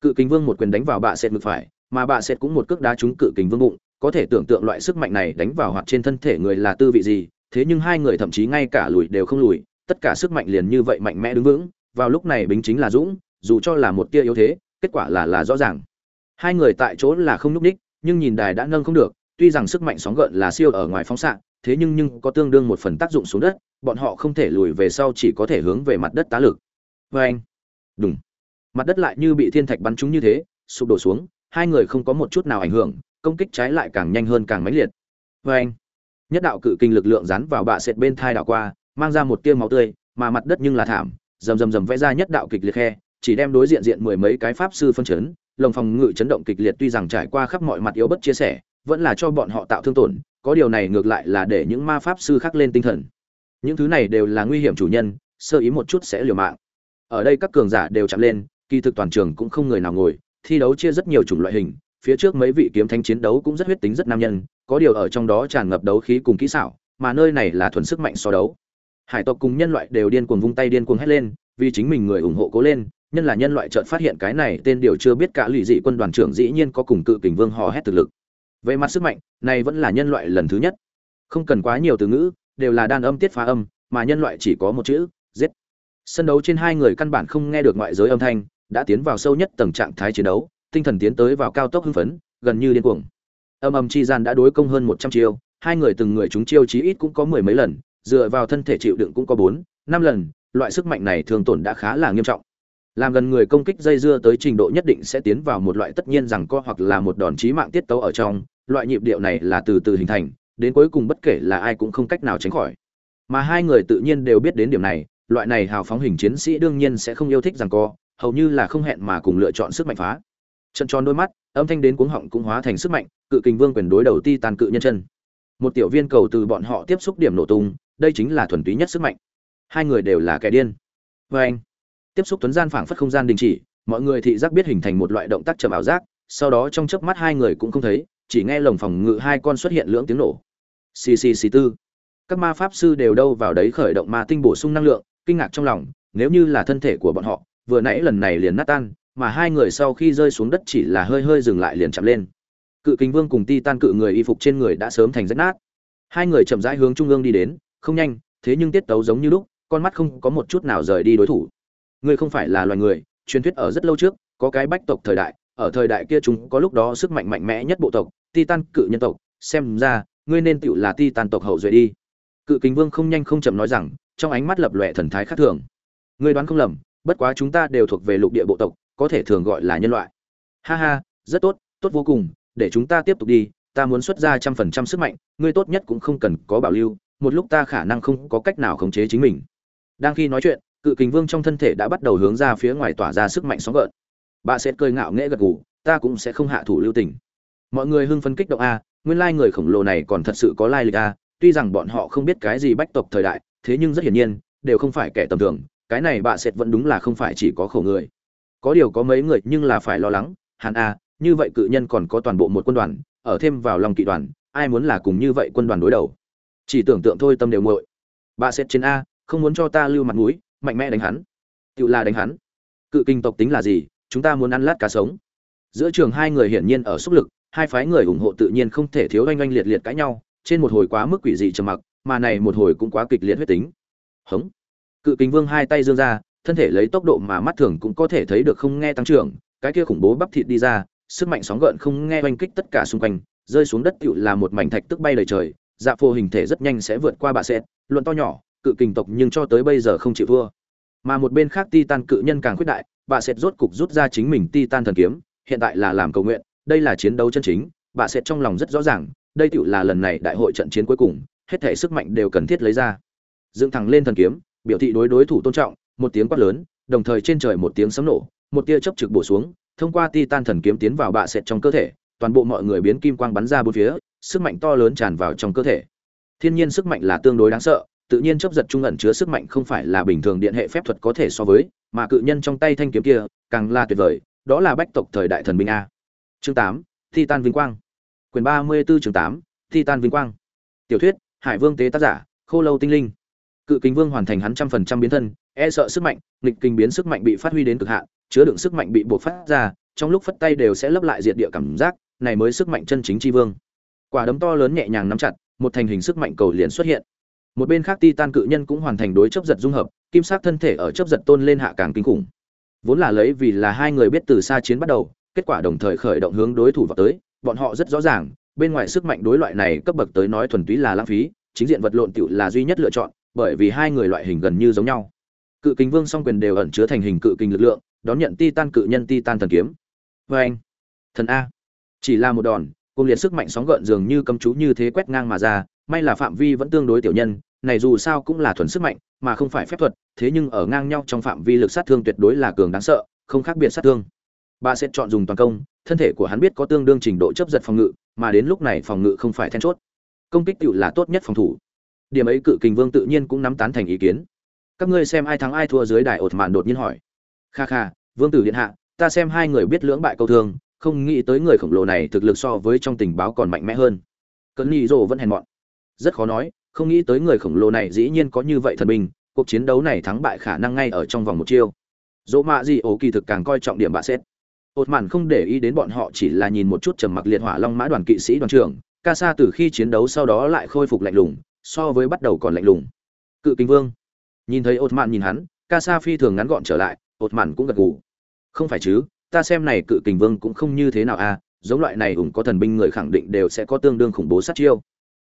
cự kình vương một quyền đánh vào bạ sệt ngực phải, mà bạ sệt cũng một cước đá trúng cự kình vương bụng, có thể tưởng tượng loại sức mạnh này đánh vào hoặc trên thân thể người là tư vị gì, thế nhưng hai người thậm chí ngay cả lùi đều không lùi, tất cả sức mạnh liền như vậy mạnh mẽ đứng vững, vào lúc này bính chính là dũng dù cho là một tia yếu thế, kết quả là là rõ ràng. Hai người tại chỗ là không núp đích nhưng nhìn đài đã nâng không được, tuy rằng sức mạnh sóng gợn là siêu ở ngoài phóng xạ, thế nhưng nhưng có tương đương một phần tác dụng xuống đất, bọn họ không thể lùi về sau chỉ có thể hướng về mặt đất tá lực. Vê anh đúng mặt đất lại như bị thiên thạch bắn trúng như thế, sụp đổ xuống, hai người không có một chút nào ảnh hưởng, công kích trái lại càng nhanh hơn càng mãnh liệt. Vê anh, nhất đạo cự kinh lực lượng dán vào bạ sệt bên thai đảo qua, mang ra một tia máu tươi, mà mặt đất nhưng là thảm, rầm rầm rầm vẽ ra nhất đạo kịch liệt khe chỉ đem đối diện diện mười mấy cái pháp sư phân chấn, lồng phòng ngự chấn động kịch liệt tuy rằng trải qua khắp mọi mặt yếu bất chia sẻ, vẫn là cho bọn họ tạo thương tổn, có điều này ngược lại là để những ma pháp sư khác lên tinh thần. Những thứ này đều là nguy hiểm chủ nhân, sơ ý một chút sẽ liều mạng. Ở đây các cường giả đều chạm lên, kỳ thực toàn trường cũng không người nào ngồi, thi đấu chia rất nhiều chủng loại hình, phía trước mấy vị kiếm thánh chiến đấu cũng rất huyết tính rất nam nhân, có điều ở trong đó tràn ngập đấu khí cùng kỹ xảo, mà nơi này là thuần sức mạnh so đấu. Hải tộc cùng nhân loại đều điên cuồng vung tay điên cuồng hét lên, vì chính mình người ủng hộ cố lên nhân là nhân loại chợt phát hiện cái này tên điều chưa biết cả lụy dị quân đoàn trưởng dĩ nhiên có cùng cự kình vương hò hét thực lực. Về mặt sức mạnh, này vẫn là nhân loại lần thứ nhất. Không cần quá nhiều từ ngữ, đều là đan âm tiết phá âm, mà nhân loại chỉ có một chữ, giết. Sân đấu trên hai người căn bản không nghe được ngoại giới âm thanh, đã tiến vào sâu nhất tầng trạng thái chiến đấu, tinh thần tiến tới vào cao tốc hưng phấn, gần như điên cuồng. Âm âm chi gian đã đối công hơn một trăm chiêu, hai người từng người chúng chiêu chí ít cũng có mười mấy lần, dựa vào thân thể chịu đựng cũng có bốn, năm lần, loại sức mạnh này thường tổn đã khá là nghiêm trọng làm gần người công kích dây dưa tới trình độ nhất định sẽ tiến vào một loại tất nhiên rằng co hoặc là một đòn chí mạng tiết tấu ở trong, loại nhịp điệu này là từ từ hình thành, đến cuối cùng bất kể là ai cũng không cách nào tránh khỏi. Mà hai người tự nhiên đều biết đến điểm này, loại này hào phóng hình chiến sĩ đương nhiên sẽ không yêu thích rằng co, hầu như là không hẹn mà cùng lựa chọn sức mạnh phá. Trận tròn đôi mắt, âm thanh đến cuống họng cũng hóa thành sức mạnh, cự kình vương quyền đối đầu ti tàn cự nhân chân. Một tiểu viên cầu từ bọn họ tiếp xúc điểm nổ tung, đây chính là thuần túy nhất sức mạnh. Hai người đều là kẻ điên. Vê anh tiếp xúc tuấn gian phảng phất không gian đình chỉ, mọi người thị giác biết hình thành một loại động tác chậm ảo giác, sau đó trong chớp mắt hai người cũng không thấy, chỉ nghe lồng phòng ngự hai con xuất hiện lưỡng tiếng nổ. Ccc tư. Các ma pháp sư đều đâu vào đấy khởi động ma tinh bổ sung năng lượng, kinh ngạc trong lòng, nếu như là thân thể của bọn họ, vừa nãy lần này liền nát tan, mà hai người sau khi rơi xuống đất chỉ là hơi hơi dừng lại liền chạm lên. Cự kính vương cùng ti tan cự người y phục trên người đã sớm thành rách nát. Hai người chậm rãi hướng trung ương đi đến, không nhanh, thế nhưng tiết tấu giống như lúc, con mắt không có một chút nào rời đi đối thủ ngươi không phải là loài người, truyền thuyết ở rất lâu trước, có cái bách tộc thời đại, ở thời đại kia chúng có lúc đó sức mạnh mạnh mẽ nhất bộ tộc, titan cự nhân tộc. Xem ra, ngươi nên tựu là titan tộc hậu duệ đi. Cự kính vương không nhanh không chậm nói rằng, trong ánh mắt lập lòe thần thái khác thường. Ngươi đoán không lầm, bất quá chúng ta đều thuộc về lục địa bộ tộc, có thể thường gọi là nhân loại. Ha ha, rất tốt tốt vô cùng, để chúng ta tiếp tục đi, ta muốn xuất ra trăm phần trăm sức mạnh, ngươi tốt nhất cũng không cần có bảo lưu, một lúc ta khả năng không có cách nào khống chế chính mình. Đang khi nói chuyện cự kình vương trong thân thể đã bắt đầu hướng ra phía ngoài tỏa ra sức mạnh sóng gợn. Bà sẽ cười ngạo nghễ gật gù, ta cũng sẽ không hạ thủ lưu tình. Mọi người hưng phấn kích động a, nguyên lai người khổng lồ này còn thật sự có lai lịch a, tuy rằng bọn họ không biết cái gì bách tộc thời đại, thế nhưng rất hiển nhiên, đều không phải kẻ tầm thường, cái này bà sẽ vẫn đúng là không phải chỉ có khổ người. Có điều có mấy người nhưng là phải lo lắng hàn a, như vậy cự nhân còn có toàn bộ một quân đoàn, ở thêm vào lòng kỵ đoàn, ai muốn là cùng như vậy quân đoàn đối đầu? Chỉ tưởng tượng thôi tâm đều nguội bà sẽ trên a, không muốn cho ta lưu mặt mũi mạnh mẽ đánh hắn. Tự là đánh hắn. Cự kinh tộc tính là gì? Chúng ta muốn ăn lát cá sống. Giữa trường hai người hiển nhiên ở xúc lực, hai phái người ủng hộ tự nhiên không thể thiếu oanh oanh liệt liệt cãi nhau, trên một hồi quá mức quỷ dị trầm mặc, mà này một hồi cũng quá kịch liệt huyết tính. Hống. Cự kinh vương hai tay dương ra, thân thể lấy tốc độ mà mắt thường cũng có thể thấy được không nghe tăng trưởng, cái kia khủng bố bắp thịt đi ra, sức mạnh sóng gợn không nghe oanh kích tất cả xung quanh, rơi xuống đất tựu là một mảnh thạch tức bay lời trời dạ phô hình thể rất nhanh sẽ vượt qua bà sẽ luận to nhỏ cự kình tộc nhưng cho tới bây giờ không chịu thua. Mà một bên khác titan cự nhân càng khuyết đại, bà sẽ rốt cục rút ra chính mình titan thần kiếm, hiện tại là làm cầu nguyện, đây là chiến đấu chân chính, bà sẽ trong lòng rất rõ ràng, đây tựu là lần này đại hội trận chiến cuối cùng, hết thể sức mạnh đều cần thiết lấy ra. Dựng thẳng lên thần kiếm, biểu thị đối đối thủ tôn trọng, một tiếng quát lớn, đồng thời trên trời một tiếng sấm nổ, một tia chớp trực bổ xuống, thông qua titan thần kiếm tiến vào bạ sẽ trong cơ thể, toàn bộ mọi người biến kim quang bắn ra bốn phía, sức mạnh to lớn tràn vào trong cơ thể. Thiên nhiên sức mạnh là tương đối đáng sợ tự nhiên chấp giật trung ẩn chứa sức mạnh không phải là bình thường điện hệ phép thuật có thể so với, mà cự nhân trong tay thanh kiếm kia, càng là tuyệt vời, đó là bách tộc thời đại thần binh a. Chương tám, titan vinh quang. Quyền ba mươi 34 chương tám, titan vinh quang. Tiểu thuyết, hải vương tế tác giả, khô lâu tinh linh. Cự Kình vương hoàn thành hắn trăm phần trăm biến thân e sợ sức mạnh, nghịch kinh biến sức mạnh bị phát huy đến cực hạn, chứa đựng sức mạnh bị buộc phát ra, trong lúc phất tay đều sẽ lấp lại diệt địa cảm giác, này mới sức mạnh chân chính chi vương. Quả đấm to lớn nhẹ nhàng nắm chặt, một thành hình sức mạnh cầu liền xuất hiện một bên khác titan cự nhân cũng hoàn thành đối chấp giật dung hợp, kim sắc thân thể ở chấp giật tôn lên hạ càng kinh khủng. Vốn là lấy vì là hai người biết từ xa chiến bắt đầu, kết quả đồng thời khởi động hướng đối thủ vào tới, bọn họ rất rõ ràng, bên ngoài sức mạnh đối loại này cấp bậc tới nói thuần túy là lãng phí, chính diện vật lộn tựu là duy nhất lựa chọn, bởi vì hai người loại hình gần như giống nhau. Cự kính vương song quyền đều ẩn chứa thành hình cự kinh lực lượng, đón nhận titan cự nhân titan thần kiếm. Vê anh, thần a. Chỉ là một đòn, cùng liệt sức mạnh sóng gợn dường như cầm chú như thế quét ngang mà ra may là phạm vi vẫn tương đối tiểu nhân, này dù sao cũng là thuần sức mạnh, mà không phải phép thuật, thế nhưng ở ngang nhau trong phạm vi lực sát thương tuyệt đối là cường đáng sợ, không khác biệt sát thương. Bà sẽ chọn dùng toàn công, thân thể của hắn biết có tương đương trình độ chấp giật phòng ngự, mà đến lúc này phòng ngự không phải then chốt. Công kích tựu là tốt nhất phòng thủ. Điểm ấy cự kình vương tự nhiên cũng nắm tán thành ý kiến. Các ngươi xem ai thắng ai thua dưới đài ột mạn đột nhiên hỏi. Kha kha, vương tử điện hạ, ta xem hai người biết lưỡng bại câu thương, không nghĩ tới người khổng lồ này thực lực so với trong tình báo còn mạnh mẽ hơn. Cơn nhị rồ vẫn hèn mọn rất khó nói, không nghĩ tới người khổng lồ này dĩ nhiên có như vậy thần binh, cuộc chiến đấu này thắng bại khả năng ngay ở trong vòng một chiêu. Dỗ mạ gì ổ kỳ thực càng coi trọng điểm bạ xét. Ột mạn không để ý đến bọn họ chỉ là nhìn một chút trầm mặc liệt hỏa long mã đoàn kỵ sĩ đoàn trưởng, ca sa từ khi chiến đấu sau đó lại khôi phục lạnh lùng, so với bắt đầu còn lạnh lùng. Cự kinh vương. Nhìn thấy ột mạn nhìn hắn, ca sa phi thường ngắn gọn trở lại, ột mạn cũng gật gù. Không phải chứ, ta xem này cự kình vương cũng không như thế nào à giống loại này ủng có thần binh người khẳng định đều sẽ có tương đương khủng bố sát chiêu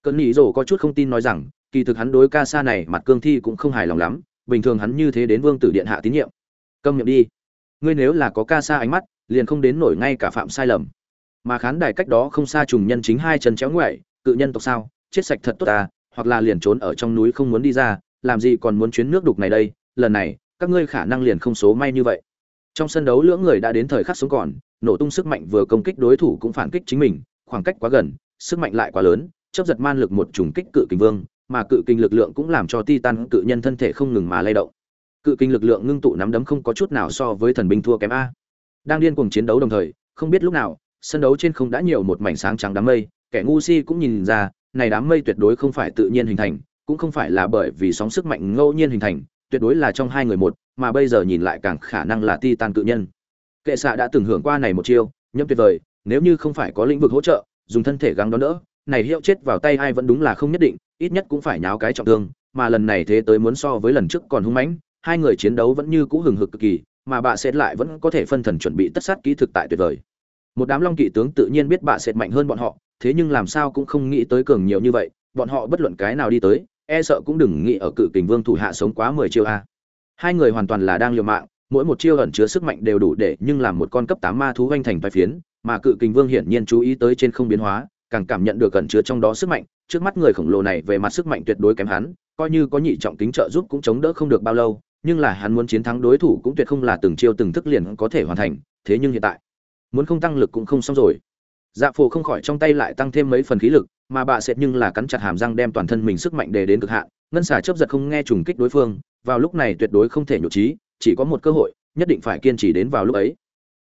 cơn nhị rồ có chút không tin nói rằng, kỳ thực hắn đối ca sa này mặt cương thi cũng không hài lòng lắm, bình thường hắn như thế đến vương tử điện hạ tín nhiệm. Câm miệng đi. Ngươi nếu là có ca sa ánh mắt, liền không đến nổi ngay cả phạm sai lầm. Mà khán đài cách đó không xa trùng nhân chính hai chân chéo ngoại cự nhân tộc sao, chết sạch thật tốt ta, hoặc là liền trốn ở trong núi không muốn đi ra, làm gì còn muốn chuyến nước đục này đây, lần này, các ngươi khả năng liền không số may như vậy. Trong sân đấu lưỡng người đã đến thời khắc sống còn, nổ tung sức mạnh vừa công kích đối thủ cũng phản kích chính mình, khoảng cách quá gần, sức mạnh lại quá lớn chấp giật man lực một trùng kích cự kình vương, mà cự kình lực lượng cũng làm cho titan cự nhân thân thể không ngừng mà lay động. Cự kình lực lượng ngưng tụ nắm đấm không có chút nào so với thần binh thua kém a. Đang điên cuồng chiến đấu đồng thời, không biết lúc nào, sân đấu trên không đã nhiều một mảnh sáng trắng đám mây, kẻ ngu si cũng nhìn ra, này đám mây tuyệt đối không phải tự nhiên hình thành, cũng không phải là bởi vì sóng sức mạnh ngẫu nhiên hình thành, tuyệt đối là trong hai người một, mà bây giờ nhìn lại càng khả năng là titan cự nhân. Kệ xạ đã từng hưởng qua này một chiêu nhâm tuyệt vời, nếu như không phải có lĩnh vực hỗ trợ, dùng thân thể gắng đón đỡ này hiệu chết vào tay ai vẫn đúng là không nhất định, ít nhất cũng phải nháo cái trọng thương, mà lần này thế tới muốn so với lần trước còn hung mãnh, hai người chiến đấu vẫn như cũ hừng hực cực kỳ, mà bà sẽ lại vẫn có thể phân thần chuẩn bị tất sát kỹ thực tại tuyệt vời. Một đám long kỵ tướng tự nhiên biết bà sẽ mạnh hơn bọn họ, thế nhưng làm sao cũng không nghĩ tới cường nhiều như vậy, bọn họ bất luận cái nào đi tới e sợ cũng đừng nghĩ ở cự kình vương thủ hạ sống quá mười chiêu a. Hai người hoàn toàn là đang liều mạng, mỗi một chiêu ẩn chứa sức mạnh đều đủ để nhưng làm một con cấp tám ma thú hoành thành vai phiến, mà cự kình vương hiển nhiên chú ý tới trên không biến hóa càng cảm nhận được gần chứa trong đó sức mạnh, trước mắt người khổng lồ này về mặt sức mạnh tuyệt đối kém hắn, coi như có nhị trọng kính trợ giúp cũng chống đỡ không được bao lâu, nhưng là hắn muốn chiến thắng đối thủ cũng tuyệt không là từng chiêu từng thức liền có thể hoàn thành, thế nhưng hiện tại, muốn không tăng lực cũng không xong rồi. Dạ phổ không khỏi trong tay lại tăng thêm mấy phần khí lực, mà bà sệt nhưng là cắn chặt hàm răng đem toàn thân mình sức mạnh để đến cực hạn, ngân xà chớp giật không nghe trùng kích đối phương, vào lúc này tuyệt đối không thể nhụ chí chỉ có một cơ hội, nhất định phải kiên trì đến vào lúc ấy.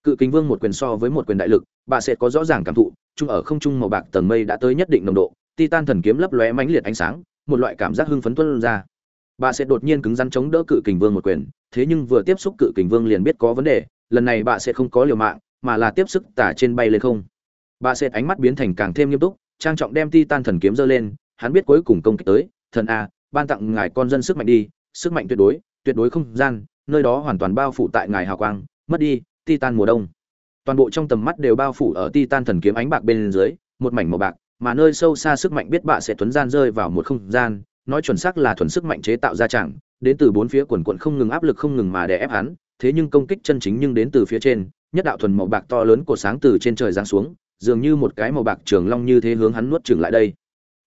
Cự kính vương một quyền so với một quyền đại lực bà sệt có rõ ràng cảm thụ chung ở không trung màu bạc tầng mây đã tới nhất định nồng độ, titan thần kiếm lấp lóe mãnh liệt ánh sáng, một loại cảm giác hưng phấn tuôn ra. Bà sẽ đột nhiên cứng rắn chống đỡ cự kình vương một quyền, thế nhưng vừa tiếp xúc cự kình vương liền biết có vấn đề, lần này bà sẽ không có liều mạng, mà là tiếp sức tả trên bay lên không. Bà sẽ ánh mắt biến thành càng thêm nghiêm túc, trang trọng đem titan thần kiếm giơ lên, hắn biết cuối cùng công kích tới, thần a, ban tặng ngài con dân sức mạnh đi, sức mạnh tuyệt đối tuyệt đối không gian, nơi đó hoàn toàn bao phủ tại ngài hào quang, mất đi, titan mùa đông toàn bộ trong tầm mắt đều bao phủ ở titan thần kiếm ánh bạc bên dưới, một mảnh màu bạc, mà nơi sâu xa sức mạnh biết bạ sẽ tuấn gian rơi vào một không gian, nói chuẩn xác là thuần sức mạnh chế tạo ra chẳng, đến từ bốn phía quần quận không ngừng áp lực không ngừng mà đè ép hắn, thế nhưng công kích chân chính nhưng đến từ phía trên, nhất đạo thuần màu bạc to lớn của sáng từ trên trời giáng xuống, dường như một cái màu bạc trường long như thế hướng hắn nuốt chửng lại đây.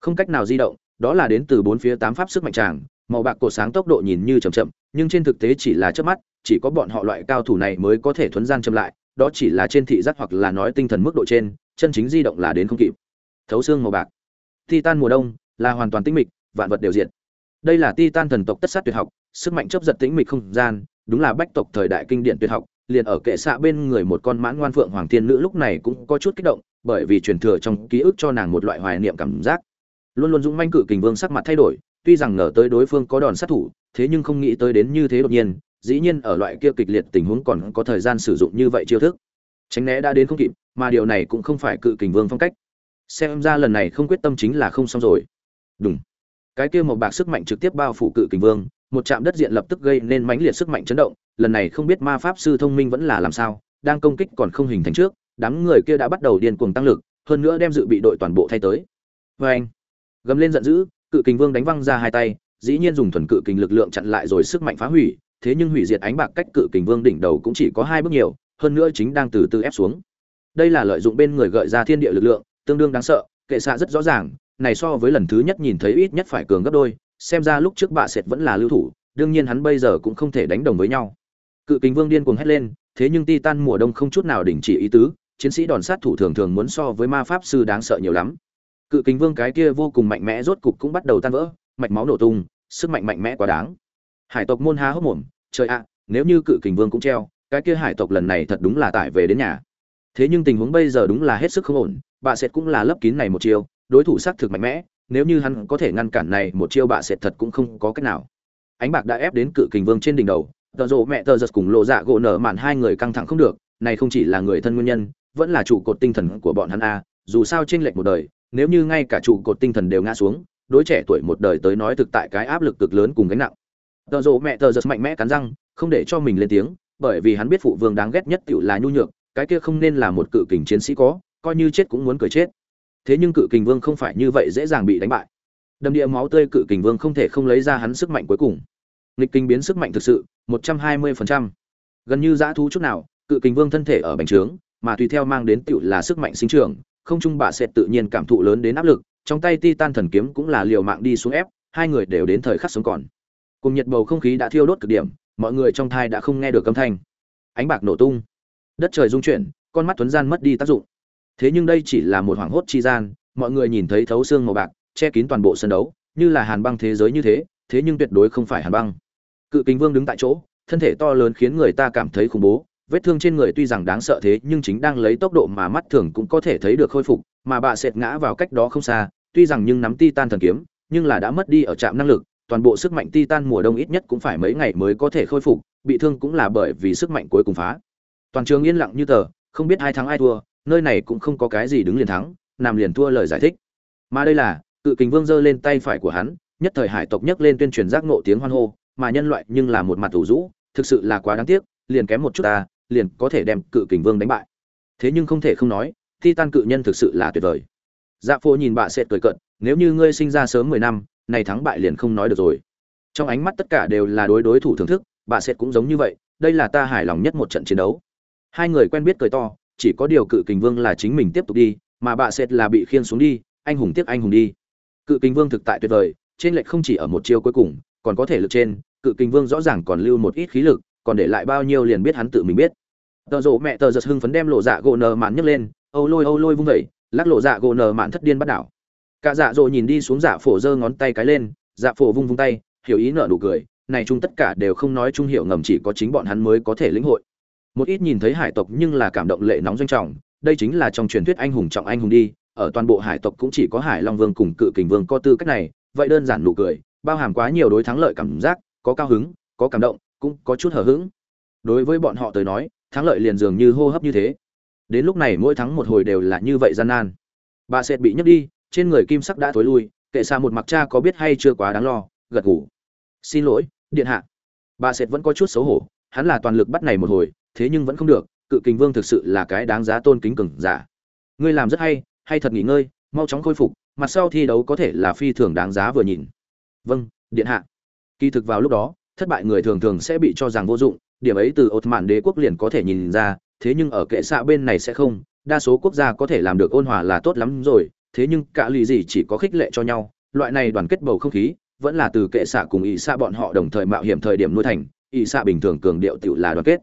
Không cách nào di động, đó là đến từ bốn phía tám pháp sức mạnh tràng màu bạc cổ sáng tốc độ nhìn như chậm chậm, nhưng trên thực tế chỉ là chớp mắt, chỉ có bọn họ loại cao thủ này mới có thể thuấn gian chậm lại đó chỉ là trên thị giác hoặc là nói tinh thần mức độ trên, chân chính di động là đến không kịp. Thấu xương màu bạc. Titan mùa đông, là hoàn toàn tĩnh mịch, vạn vật đều diện đây là titan thần tộc tất sát tuyệt học, sức mạnh chấp giật tĩnh mịch không gian, đúng là bách tộc thời đại kinh điển tuyệt học, liền ở kệ xạ bên người một con mãn ngoan phượng hoàng thiên nữ lúc này cũng có chút kích động, bởi vì truyền thừa trong ký ức cho nàng một loại hoài niệm cảm giác. Luôn luôn dũng manh cự kình vương sắc mặt thay đổi, tuy rằng ngờ tới đối phương có đòn sát thủ, thế nhưng không nghĩ tới đến như thế đột nhiên dĩ nhiên ở loại kia kịch liệt tình huống còn có thời gian sử dụng như vậy chiêu thức. Tránh né đã đến không kịp, mà điều này cũng không phải cự kình vương phong cách. Xem ra lần này không quyết tâm chính là không xong rồi. Đúng cái kia một bạc sức mạnh trực tiếp bao phủ cự kình vương, một chạm đất diện lập tức gây nên mãnh liệt sức mạnh chấn động, lần này không biết ma pháp sư thông minh vẫn là làm sao, đang công kích còn không hình thành trước, đám người kia đã bắt đầu điên cuồng tăng lực, hơn nữa đem dự bị đội toàn bộ thay tới. Vê anh, gầm lên giận dữ, cự kình vương đánh văng ra hai tay, dĩ nhiên dùng thuần cự kình lực lượng chặn lại rồi sức mạnh phá hủy thế nhưng hủy diệt ánh bạc cách cự kình vương đỉnh đầu cũng chỉ có hai bước nhiều, hơn nữa chính đang từ từ ép xuống. Đây là lợi dụng bên người gợi ra thiên địa lực lượng, tương đương đáng sợ, kệ xạ rất rõ ràng, này so với lần thứ nhất nhìn thấy ít nhất phải cường gấp đôi, xem ra lúc trước bạ sệt vẫn là lưu thủ, đương nhiên hắn bây giờ cũng không thể đánh đồng với nhau. Cự kình vương điên cuồng hét lên, thế nhưng titan mùa đông không chút nào đình chỉ ý tứ, chiến sĩ đòn sát thủ thường thường muốn so với ma pháp sư đáng sợ nhiều lắm. Cự kình vương cái kia vô cùng mạnh mẽ rốt cục cũng bắt đầu tan vỡ, mạch máu nổ tung, sức mạnh mạnh mẽ quá đáng hải tộc môn há hốc mồm, trời ạ, nếu như cự kình vương cũng treo, cái kia hải tộc lần này thật đúng là tải về đến nhà. Thế nhưng tình huống bây giờ đúng là hết sức không ổn bà sệt cũng là lấp kín này một chiêu, đối thủ xác thực mạnh mẽ, nếu như hắn có thể ngăn cản này một chiêu bà sệt thật cũng không có cách nào. Ánh bạc đã ép đến cự kình vương trên đỉnh đầu, tờ rộ mẹ tờ giật cùng lộ dạ gỗ nở mạn hai người căng thẳng không được, này không chỉ là người thân nguyên nhân, vẫn là trụ cột tinh thần của bọn hắn a, dù sao trên lệch một đời, nếu như ngay cả trụ cột tinh thần đều ngã xuống, đối trẻ tuổi một đời tới nói thực tại cái áp lực cực lớn cùng gánh nặng tờ rộ mẹ tờ giật mạnh mẽ cắn răng, không để cho mình lên tiếng, bởi vì hắn biết phụ vương đáng ghét nhất tựu là nhu nhược, cái kia không nên là một cự kình chiến sĩ có, coi như chết cũng muốn cười chết. Thế nhưng cự kình vương không phải như vậy dễ dàng bị đánh bại. Đầm địa máu tươi cự kình vương không thể không lấy ra hắn sức mạnh cuối cùng. Nghịch kinh biến sức mạnh thực sự 120%. gần như dã thú chút nào, cự kình vương thân thể ở bành trướng, mà tùy theo mang đến tựu là sức mạnh sinh trưởng, không trung bà sệt tự nhiên cảm thụ lớn đến áp lực, trong tay titan thần kiếm cũng là liều mạng đi xuống ép, hai người đều đến thời khắc sống còn cùng nhiệt bầu không khí đã thiêu đốt cực điểm, mọi người trong thai đã không nghe được âm thanh. Ánh bạc nổ tung. Đất trời rung chuyển, con mắt tuấn gian mất đi tác dụng. Thế nhưng đây chỉ là một hoảng hốt chi gian, mọi người nhìn thấy thấu xương màu bạc, che kín toàn bộ sân đấu, như là hàn băng thế giới như thế thế nhưng tuyệt đối không phải hàn băng. Cự kính vương đứng tại chỗ, thân thể to lớn khiến người ta cảm thấy khủng bố, vết thương trên người tuy rằng đáng sợ thế nhưng chính đang lấy tốc độ mà mắt thường cũng có thể thấy được khôi phục, mà bà sệt ngã vào cách đó không xa, tuy rằng nhưng nắm titan thần kiếm, nhưng là đã mất đi ở trạm năng lực toàn bộ sức mạnh titan mùa đông ít nhất cũng phải mấy ngày mới có thể khôi phục, bị thương cũng là bởi vì sức mạnh cuối cùng phá. Toàn trường yên lặng như tờ, không biết ai thắng ai thua, nơi này cũng không có cái gì đứng liền thắng nằm liền thua lời giải thích. Mà đây là cự kình vương giơ lên tay phải của hắn, nhất thời hải tộc nhấc lên tuyên truyền giác nộ tiếng hoan hô, mà nhân loại nhưng là một mặt ủ rũ, thực sự là quá đáng tiếc, liền kém một chút ta, liền có thể đem cự kình vương đánh bại. Thế nhưng không thể không nói, titan cự nhân thực sự là tuyệt vời. Dạ phô nhìn bà sệt cười cận nếu như ngươi sinh ra sớm mười năm này thắng bại liền không nói được rồi. Trong ánh mắt tất cả đều là đối đối thủ thưởng thức, bà sệt cũng giống như vậy, đây là ta hài lòng nhất một trận chiến đấu. Hai người quen biết cười to, chỉ có điều cự kình vương là chính mình tiếp tục đi, mà bà sệt là bị khiên xuống đi, anh hùng tiếp anh hùng đi. Cự kình vương thực tại tuyệt vời, trên lệch không chỉ ở một chiêu cuối cùng, còn có thể lực trên, cự kình vương rõ ràng còn lưu một ít khí lực, còn để lại bao nhiêu liền biết hắn tự mình biết. Tờ rộ mẹ tờ giật hưng phấn đem lộ dạ gỗ nờ mạn nhấc lên, âu lôi âu lôi vung vẩy lắc lộ dạ gỗ nờ mạn thất điên bắt đảo cả dạ dỗ nhìn đi xuống dạ phổ giơ ngón tay cái lên dạ phổ vung vung tay, hiểu ý nở nụ cười. Này chung tất cả đều không nói chung hiểu ngầm chỉ có chính bọn hắn mới có thể lĩnh hội. Một ít nhìn thấy hải tộc nhưng là cảm động lệ nóng doanh trọng. Đây chính là trong truyền thuyết anh hùng trọng anh hùng đi. Ở toàn bộ hải tộc cũng chỉ có hải long vương cùng cự kình vương có tư cách này. Vậy đơn giản nụ cười, bao hàm quá nhiều đối thắng lợi cảm giác, có cao hứng, có cảm động, cũng có chút hờ hững. Đối với bọn họ tới nói, thắng lợi liền dường như hô hấp như thế. Đến lúc này mỗi thắng một hồi đều là như vậy gian nan. Bà sệt bị nhấc đi trên người kim sắc đã thối lui, kệ xa một mặc cha có biết hay chưa quá đáng lo, gật ngủ xin lỗi, điện hạ. Bà sệt vẫn có chút xấu hổ, hắn là toàn lực bắt này một hồi, thế nhưng vẫn không được, cự kình vương thực sự là cái đáng giá tôn kính cừng giả. Ngươi làm rất hay hay thật nghỉ ngơi, mau chóng khôi phục, mặt sau thi đấu có thể là phi thường đáng giá vừa nhìn. Vâng điện hạ. Kỳ thực vào lúc đó, thất bại người thường thường sẽ bị cho rằng vô dụng, điểm ấy từ ột mạn đế quốc liền có thể nhìn ra, thế nhưng ở kệ xạ bên này sẽ không, đa số quốc gia có thể làm được ôn hòa là tốt lắm rồi thế nhưng cả lì gì chỉ có khích lệ cho nhau, loại này đoàn kết bầu không khí, vẫn là từ kệ xạ cùng ỵ xạ bọn họ đồng thời mạo hiểm thời điểm nuôi thành ỵ xạ bình thường cường điệu tự là đoàn kết.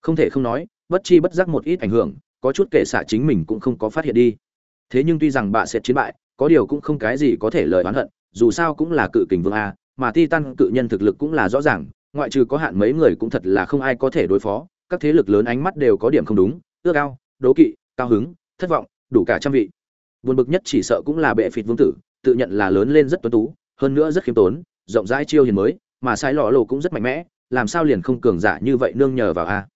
Không thể không nói, bất chi bất giác một ít ảnh hưởng, có chút kệ xạ chính mình cũng không có phát hiện đi. Thế nhưng tuy rằng bạ sẽ chiến bại, có điều cũng không cái gì có thể lời oán hận, dù sao cũng là cự kình vương a, mà titan cự nhân thực lực cũng là rõ ràng, ngoại trừ có hạn mấy người cũng thật là không ai có thể đối phó, các thế lực lớn ánh mắt đều có điểm không đúng, ước ao, đố kỵ, cao hứng, thất vọng, đủ cả trăm vị buồn bực nhất chỉ sợ cũng là bệ phịt vương tử, tự nhận là lớn lên rất tuấn tú, hơn nữa rất khiêm tốn, rộng rãi chiêu hiền mới, mà sai lọ lộ cũng rất mạnh mẽ, làm sao liền không cường giả như vậy nương nhờ vào a?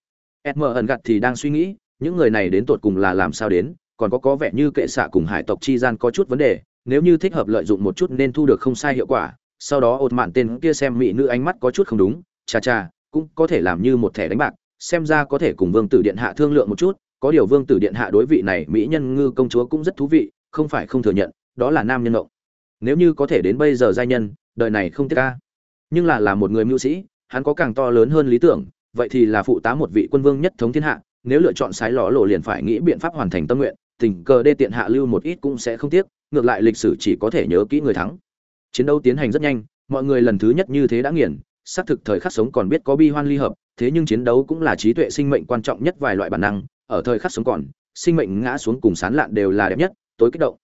Sm ẩn gặt thì đang suy nghĩ, những người này đến tột cùng là làm sao đến, còn có có vẻ như kệ xạ cùng hải tộc chi gian có chút vấn đề, nếu như thích hợp lợi dụng một chút nên thu được không sai hiệu quả, sau đó ột mạn tên kia xem mỹ nữ ánh mắt có chút không đúng cha cha cũng có thể làm như một thẻ đánh bạc, xem ra có thể cùng vương tử điện hạ thương lượng một chút, có điều vương tử điện hạ đối vị này mỹ nhân ngư công chúa cũng rất thú vị không phải không thừa nhận, đó là nam nhân ngộng. Nếu như có thể đến bây giờ giai nhân, đời này không tiếc ca. Nhưng là là một người mưu sĩ, hắn có càng to lớn hơn lý tưởng, vậy thì là phụ tá một vị quân vương nhất thống thiên hạ, nếu lựa chọn sái ló lộ liền phải nghĩ biện pháp hoàn thành tâm nguyện, tình cờ đê tiện hạ lưu một ít cũng sẽ không tiếc, ngược lại lịch sử chỉ có thể nhớ kỹ người thắng. Chiến đấu tiến hành rất nhanh, mọi người lần thứ nhất như thế đã nghiền, xác thực thời khắc sống còn biết có bi hoan ly hợp, thế nhưng chiến đấu cũng là trí tuệ sinh mệnh quan trọng nhất vài loại bản năng, ở thời khắc sống còn, sinh mệnh ngã xuống cùng sán lạn đều là đẹp nhất tối kích động.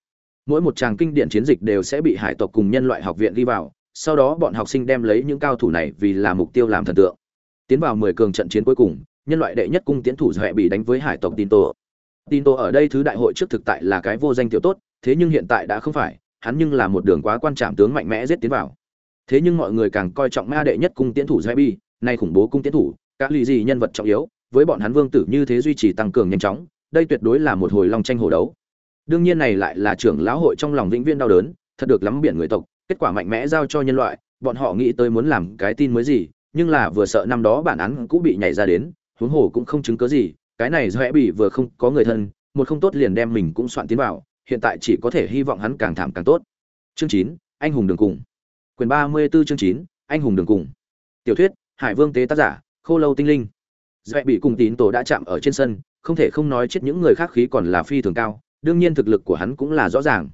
Mỗi một tràng kinh điển chiến dịch đều sẽ bị hải tộc cùng nhân loại học viện ghi vào, sau đó bọn học sinh đem lấy những cao thủ này vì là mục tiêu làm thần tượng. Tiến vào mười cường trận chiến cuối cùng, nhân loại đệ nhất cung tiến thủ dọa bị đánh với hải tộc tin tổ tin tổ ở đây thứ đại hội trước thực tại là cái vô danh tiểu tốt, thế nhưng hiện tại đã không phải, hắn nhưng là một đường quá quan trọng tướng mạnh mẽ giết tiến vào. Thế nhưng mọi người càng coi trọng ma đệ nhất cung tiến thủ dọa bị, nay khủng bố cung tiến thủ các lì gì nhân vật trọng yếu, với bọn hắn vương tử như thế duy trì tăng cường nhanh chóng, đây tuyệt đối là một hồi long tranh hổ đấu đương nhiên này lại là trưởng lão hội trong lòng vĩnh viên đau đớn, thật được lắm biển người tộc, kết quả mạnh mẽ giao cho nhân loại, bọn họ nghĩ tới muốn làm cái tin mới gì, nhưng là vừa sợ năm đó bản án cũng bị nhảy ra đến, huống hồ cũng không chứng cớ gì, cái này do bị vừa không có người thân, một không tốt liền đem mình cũng soạn tiến vào, hiện tại chỉ có thể hy vọng hắn càng thảm càng tốt. Chương chín, anh hùng đường cùng. Quyền ba mươi 34 chương chín, anh hùng đường cùng. Tiểu thuyết, hải vương tế tác giả, khô lâu tinh linh. Dạy bị cùng tín tổ đã chạm ở trên sân, không thể không nói chết những người khác khí còn là phi thường cao đương nhiên thực lực của hắn cũng là rõ ràng.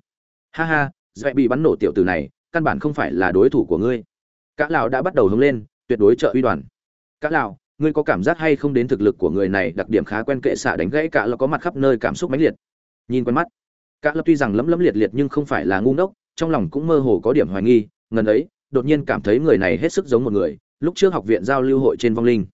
Ha ha dễ bị bắn nổ tiểu tử này, căn bản không phải là đối thủ của ngươi. Cả lão đã bắt đầu hướng lên, tuyệt đối trợ uy đoàn. Cả lão, ngươi có cảm giác hay không đến thực lực của người này đặc điểm khá quen kệ xạ đánh gãy cả là có mặt khắp nơi cảm xúc mãnh liệt. Nhìn quen mắt cả Lão tuy rằng lấm lấm liệt liệt nhưng không phải là ngu ngốc, trong lòng cũng mơ hồ có điểm hoài nghi, ngần ấy, đột nhiên cảm thấy người này hết sức giống một người, lúc trước học viện giao lưu hội trên vong linh.